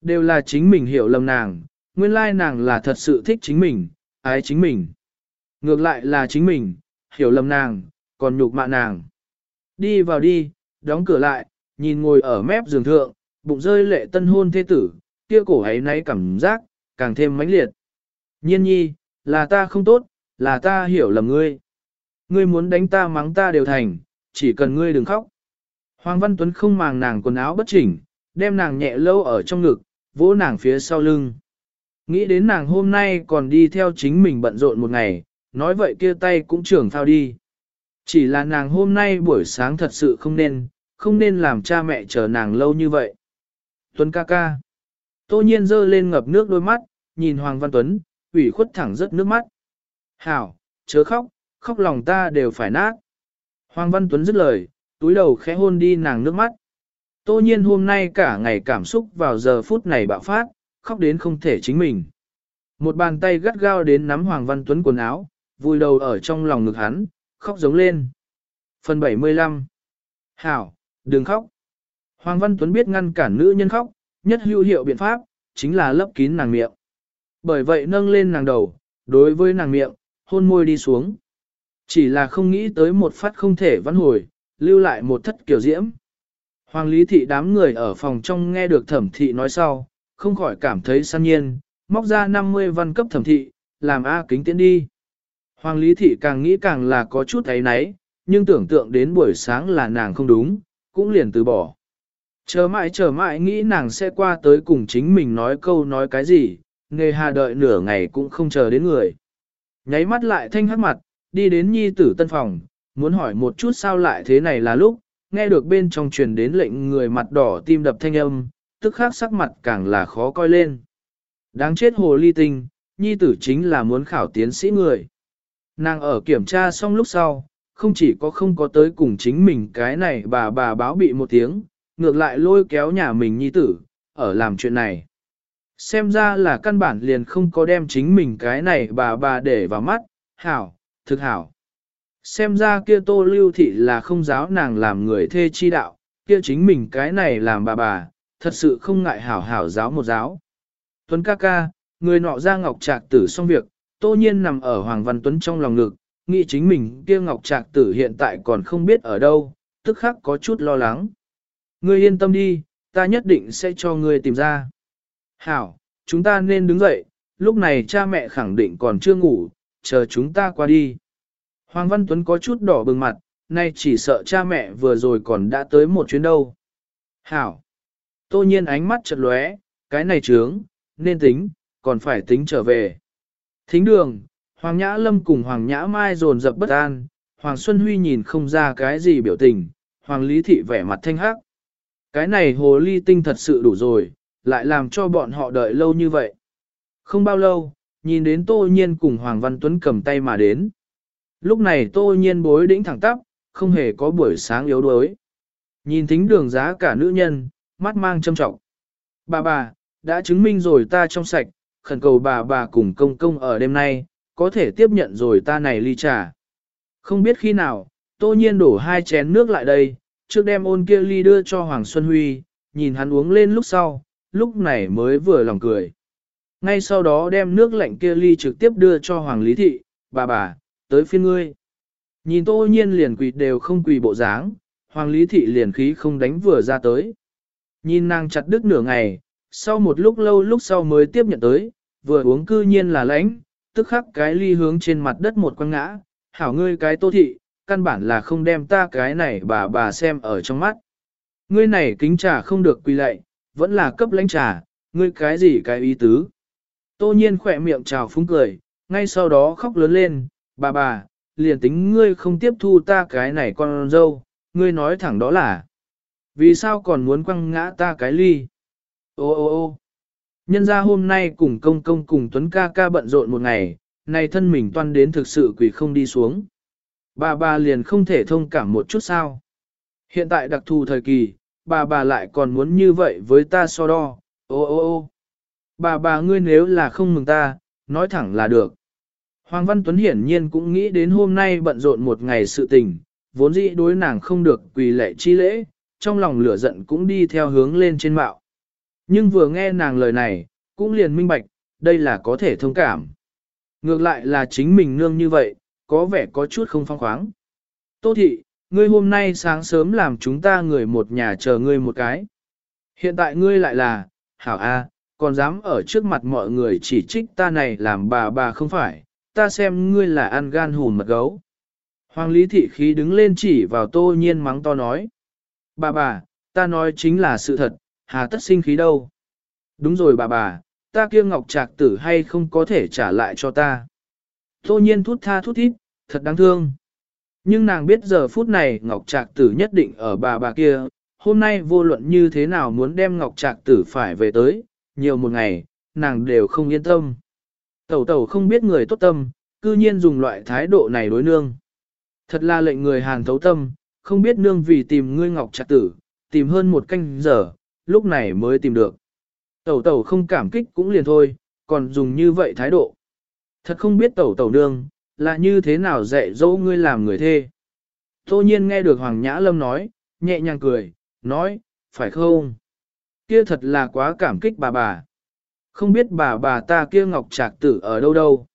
Speaker 1: Đều là chính mình hiểu lầm nàng, nguyên lai nàng là thật sự thích chính mình, ái chính mình. Ngược lại là chính mình, hiểu lầm nàng, còn nhục mạ nàng. Đi vào đi, đóng cửa lại, nhìn ngồi ở mép giường thượng, bụng rơi lệ tân hôn thế tử, kia cổ ấy nay cảm giác, càng thêm mãnh liệt. Nhiên nhi, là ta không tốt, là ta hiểu lầm ngươi. Ngươi muốn đánh ta mắng ta đều thành, chỉ cần ngươi đừng khóc. Hoàng Văn Tuấn không màng nàng quần áo bất chỉnh, đem nàng nhẹ lâu ở trong ngực, vỗ nàng phía sau lưng. Nghĩ đến nàng hôm nay còn đi theo chính mình bận rộn một ngày, nói vậy kia tay cũng trưởng thao đi. Chỉ là nàng hôm nay buổi sáng thật sự không nên, không nên làm cha mẹ chờ nàng lâu như vậy. Tuấn ca ca. Tô nhiên dơ lên ngập nước đôi mắt, nhìn Hoàng Văn Tuấn, ủy khuất thẳng rớt nước mắt. Hảo, chớ khóc, khóc lòng ta đều phải nát. Hoàng Văn Tuấn dứt lời, túi đầu khẽ hôn đi nàng nước mắt. Tô nhiên hôm nay cả ngày cảm xúc vào giờ phút này bạo phát, khóc đến không thể chính mình. Một bàn tay gắt gao đến nắm Hoàng Văn Tuấn quần áo, vùi đầu ở trong lòng ngực hắn, khóc giống lên. Phần 75 Hảo, đừng khóc. Hoàng Văn Tuấn biết ngăn cản nữ nhân khóc, nhất hữu hiệu biện pháp, chính là lấp kín nàng miệng. Bởi vậy nâng lên nàng đầu, đối với nàng miệng, hôn môi đi xuống. Chỉ là không nghĩ tới một phát không thể văn hồi, lưu lại một thất kiểu diễm. Hoàng lý thị đám người ở phòng trong nghe được thẩm thị nói sau, không khỏi cảm thấy săn nhiên, móc ra 50 văn cấp thẩm thị, làm A kính tiễn đi. Hoàng lý thị càng nghĩ càng là có chút ấy náy, nhưng tưởng tượng đến buổi sáng là nàng không đúng, cũng liền từ bỏ. Chờ mãi chờ mãi nghĩ nàng sẽ qua tới cùng chính mình nói câu nói cái gì, nghề hà đợi nửa ngày cũng không chờ đến người. Nháy mắt lại thanh hắc mặt, đi đến nhi tử tân phòng, muốn hỏi một chút sao lại thế này là lúc, nghe được bên trong truyền đến lệnh người mặt đỏ tim đập thanh âm, tức khắc sắc mặt càng là khó coi lên. Đáng chết hồ ly tinh, nhi tử chính là muốn khảo tiến sĩ người. Nàng ở kiểm tra xong lúc sau, không chỉ có không có tới cùng chính mình cái này bà bà báo bị một tiếng, ngược lại lôi kéo nhà mình nhi tử, ở làm chuyện này. Xem ra là căn bản liền không có đem chính mình cái này bà bà để vào mắt, hảo, thực hảo. Xem ra kia tô lưu thị là không giáo nàng làm người thê chi đạo, kia chính mình cái này làm bà bà, thật sự không ngại hảo hảo giáo một giáo. Tuấn ca ca, người nọ ra ngọc trạc tử xong việc, tô nhiên nằm ở Hoàng Văn Tuấn trong lòng ngực, nghĩ chính mình kia ngọc trạc tử hiện tại còn không biết ở đâu, tức khắc có chút lo lắng. Ngươi yên tâm đi, ta nhất định sẽ cho ngươi tìm ra. Hảo, chúng ta nên đứng dậy, lúc này cha mẹ khẳng định còn chưa ngủ, chờ chúng ta qua đi. Hoàng Văn Tuấn có chút đỏ bừng mặt, nay chỉ sợ cha mẹ vừa rồi còn đã tới một chuyến đâu. Hảo. Tô nhiên ánh mắt chật lóe, cái này trướng, nên tính, còn phải tính trở về. Thính đường, Hoàng Nhã Lâm cùng Hoàng Nhã Mai dồn dập bất an, Hoàng Xuân Huy nhìn không ra cái gì biểu tình, Hoàng Lý Thị vẻ mặt thanh hắc. Cái này hồ ly tinh thật sự đủ rồi, lại làm cho bọn họ đợi lâu như vậy. Không bao lâu, nhìn đến Tô Nhiên cùng Hoàng Văn Tuấn cầm tay mà đến. Lúc này Tô Nhiên bối đĩnh thẳng tắp, không hề có buổi sáng yếu đuối. Nhìn thính đường giá cả nữ nhân, mắt mang châm trọng. Bà bà, đã chứng minh rồi ta trong sạch, khẩn cầu bà bà cùng công công ở đêm nay, có thể tiếp nhận rồi ta này ly trà. Không biết khi nào, Tô Nhiên đổ hai chén nước lại đây, trước đem ôn kia ly đưa cho Hoàng Xuân Huy, nhìn hắn uống lên lúc sau, lúc này mới vừa lòng cười. Ngay sau đó đem nước lạnh kia ly trực tiếp đưa cho Hoàng Lý Thị, bà bà, tới phiên ngươi. Nhìn tô nhiên liền quỳ đều không quỳ bộ dáng, Hoàng Lý Thị liền khí không đánh vừa ra tới. Nhìn nàng chặt đứt nửa ngày, sau một lúc lâu lúc sau mới tiếp nhận tới, vừa uống cư nhiên là lãnh, tức khắc cái ly hướng trên mặt đất một quăng ngã, hảo ngươi cái tô thị, căn bản là không đem ta cái này bà bà xem ở trong mắt. Ngươi này kính trà không được quỳ lạy, vẫn là cấp lãnh trà, ngươi cái gì cái ý tứ. Tô nhiên khỏe miệng trào phúng cười, ngay sau đó khóc lớn lên, bà bà, liền tính ngươi không tiếp thu ta cái này con dâu, ngươi nói thẳng đó là, vì sao còn muốn quăng ngã ta cái ly? Ô ô ô nhân ra hôm nay cùng công công cùng Tuấn ca ca bận rộn một ngày, này thân mình toan đến thực sự quỷ không đi xuống. Bà bà liền không thể thông cảm một chút sao. Hiện tại đặc thù thời kỳ, bà bà lại còn muốn như vậy với ta so đo, ô ô ô. Bà bà ngươi nếu là không mừng ta, nói thẳng là được. Hoàng Văn Tuấn hiển nhiên cũng nghĩ đến hôm nay bận rộn một ngày sự tình, vốn dĩ đối nàng không được quỳ lệ chi lễ, trong lòng lửa giận cũng đi theo hướng lên trên mạo. Nhưng vừa nghe nàng lời này, cũng liền minh bạch, đây là có thể thông cảm. Ngược lại là chính mình nương như vậy, có vẻ có chút không phong khoáng. Tô thị, ngươi hôm nay sáng sớm làm chúng ta người một nhà chờ ngươi một cái. Hiện tại ngươi lại là, hảo a, còn dám ở trước mặt mọi người chỉ trích ta này làm bà bà không phải, ta xem ngươi là ăn gan hùn mật gấu. Hoàng Lý Thị Khí đứng lên chỉ vào tô nhiên mắng to nói. Bà bà, ta nói chính là sự thật, hà tất sinh khí đâu. Đúng rồi bà bà, ta kia ngọc trạc tử hay không có thể trả lại cho ta. Tô nhiên thút tha thút thít, thật đáng thương. Nhưng nàng biết giờ phút này ngọc trạc tử nhất định ở bà bà kia, hôm nay vô luận như thế nào muốn đem ngọc trạc tử phải về tới, nhiều một ngày, nàng đều không yên tâm. Tẩu tẩu không biết người tốt tâm, cư nhiên dùng loại thái độ này đối nương. Thật là lệnh người hàn thấu tâm, không biết nương vì tìm ngươi ngọc trạc tử, tìm hơn một canh giờ, lúc này mới tìm được. Tẩu tẩu không cảm kích cũng liền thôi, còn dùng như vậy thái độ. Thật không biết tẩu tẩu nương, là như thế nào dạy dỗ ngươi làm người thê. Tô nhiên nghe được Hoàng Nhã Lâm nói, nhẹ nhàng cười, nói, phải không? Kia thật là quá cảm kích bà bà. Không biết bà bà ta kia ngọc trạc tử ở đâu đâu.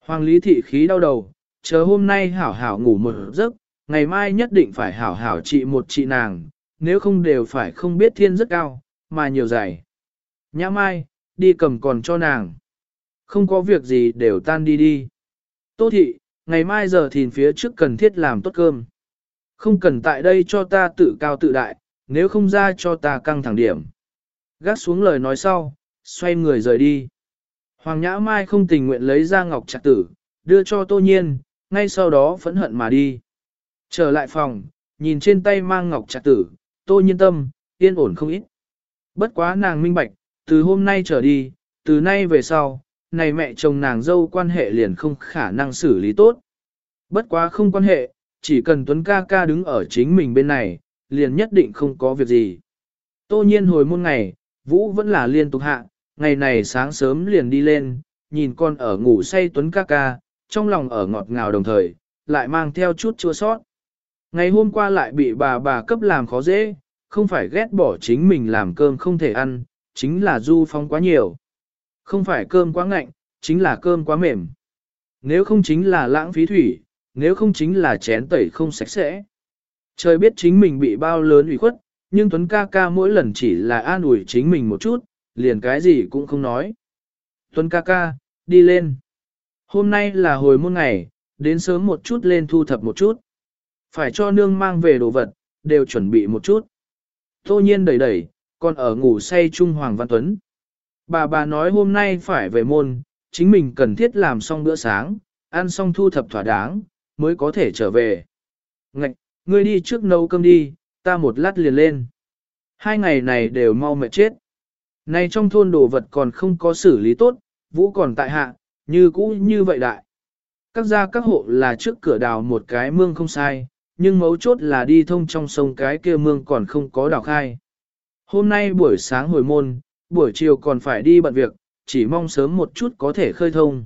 Speaker 1: Hoàng Lý Thị khí đau đầu, chờ hôm nay hảo hảo ngủ một giấc, ngày mai nhất định phải hảo hảo trị một trị nàng, nếu không đều phải không biết thiên rất cao, mà nhiều dày. Nhã mai, đi cầm còn cho nàng. Không có việc gì đều tan đi đi. Tô thị, ngày mai giờ thìn phía trước cần thiết làm tốt cơm. Không cần tại đây cho ta tự cao tự đại, nếu không ra cho ta căng thẳng điểm. Gác xuống lời nói sau, xoay người rời đi. Hoàng Nhã Mai không tình nguyện lấy ra ngọc trạc tử, đưa cho Tô Nhiên, ngay sau đó phẫn hận mà đi. Trở lại phòng, nhìn trên tay mang ngọc trạc tử, Tô Nhiên tâm, yên ổn không ít. Bất quá nàng minh bạch, từ hôm nay trở đi, từ nay về sau, này mẹ chồng nàng dâu quan hệ liền không khả năng xử lý tốt. Bất quá không quan hệ, chỉ cần Tuấn ca ca đứng ở chính mình bên này, liền nhất định không có việc gì. Tô nhiên hồi môn ngày, Vũ vẫn là liên tục hạ, ngày này sáng sớm liền đi lên, nhìn con ở ngủ say Tuấn ca ca, trong lòng ở ngọt ngào đồng thời, lại mang theo chút chua sót. Ngày hôm qua lại bị bà bà cấp làm khó dễ, không phải ghét bỏ chính mình làm cơm không thể ăn, chính là du phong quá nhiều. Không phải cơm quá ngạnh, chính là cơm quá mềm. Nếu không chính là lãng phí thủy, nếu không chính là chén tẩy không sạch sẽ. Trời biết chính mình bị bao lớn ủy khuất, nhưng Tuấn ca ca mỗi lần chỉ là an ủi chính mình một chút, liền cái gì cũng không nói. Tuấn ca ca, đi lên. Hôm nay là hồi môn ngày, đến sớm một chút lên thu thập một chút. Phải cho nương mang về đồ vật, đều chuẩn bị một chút. Tô nhiên đẩy đẩy, còn ở ngủ say chung Hoàng Văn Tuấn. Bà bà nói hôm nay phải về môn, chính mình cần thiết làm xong bữa sáng, ăn xong thu thập thỏa đáng, mới có thể trở về. Ngạch, ngươi đi trước nấu cơm đi, ta một lát liền lên. Hai ngày này đều mau mệt chết. Này trong thôn đồ vật còn không có xử lý tốt, vũ còn tại hạ, như cũ như vậy đại. Các gia các hộ là trước cửa đào một cái mương không sai, nhưng mấu chốt là đi thông trong sông cái kia mương còn không có đào khai. Hôm nay buổi sáng hồi môn, buổi chiều còn phải đi bận việc, chỉ mong sớm một chút có thể khơi thông.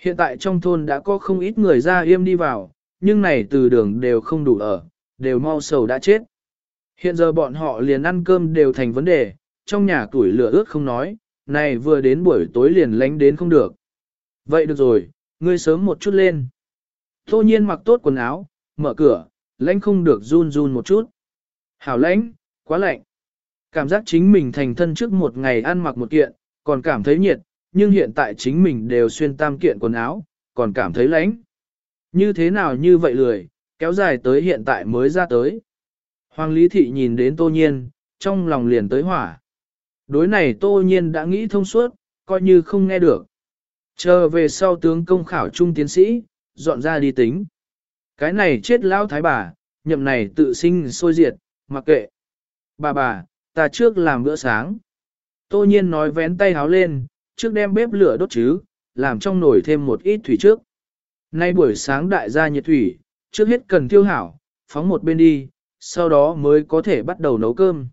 Speaker 1: Hiện tại trong thôn đã có không ít người ra yêm đi vào, nhưng này từ đường đều không đủ ở, đều mau sầu đã chết. Hiện giờ bọn họ liền ăn cơm đều thành vấn đề, trong nhà tuổi lửa ướt không nói, này vừa đến buổi tối liền lánh đến không được. Vậy được rồi, ngươi sớm một chút lên. Tô nhiên mặc tốt quần áo, mở cửa, lãnh không được run run một chút. Hảo lãnh, quá lạnh. Cảm giác chính mình thành thân trước một ngày ăn mặc một kiện, còn cảm thấy nhiệt, nhưng hiện tại chính mình đều xuyên tam kiện quần áo, còn cảm thấy lạnh. Như thế nào như vậy lười, kéo dài tới hiện tại mới ra tới. Hoàng Lý Thị nhìn đến Tô Nhiên, trong lòng liền tới hỏa. Đối này Tô Nhiên đã nghĩ thông suốt, coi như không nghe được. Chờ về sau tướng công khảo trung tiến sĩ, dọn ra đi tính. Cái này chết lão thái bà, nhậm này tự sinh sôi diệt, mặc kệ. Bà bà, ta trước làm bữa sáng. Tô nhiên nói vén tay háo lên, trước đem bếp lửa đốt chứ, làm trong nồi thêm một ít thủy trước. Nay buổi sáng đại gia nhiệt thủy, trước hết cần thiêu hảo, phóng một bên đi, sau đó mới có thể bắt đầu nấu cơm.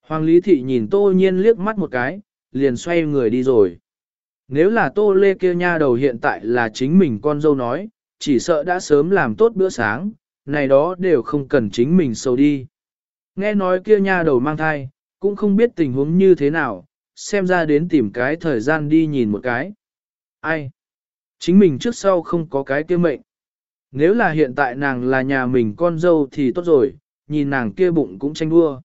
Speaker 1: Hoàng Lý Thị nhìn Tô Nhiên liếc mắt một cái, liền xoay người đi rồi. Nếu là Tô Lê kia nha đầu hiện tại là chính mình con dâu nói, chỉ sợ đã sớm làm tốt bữa sáng, này đó đều không cần chính mình sâu đi. Nghe nói kia nha đầu mang thai, cũng không biết tình huống như thế nào, xem ra đến tìm cái thời gian đi nhìn một cái. Ai? Chính mình trước sau không có cái kia mệnh. Nếu là hiện tại nàng là nhà mình con dâu thì tốt rồi, nhìn nàng kia bụng cũng tranh đua.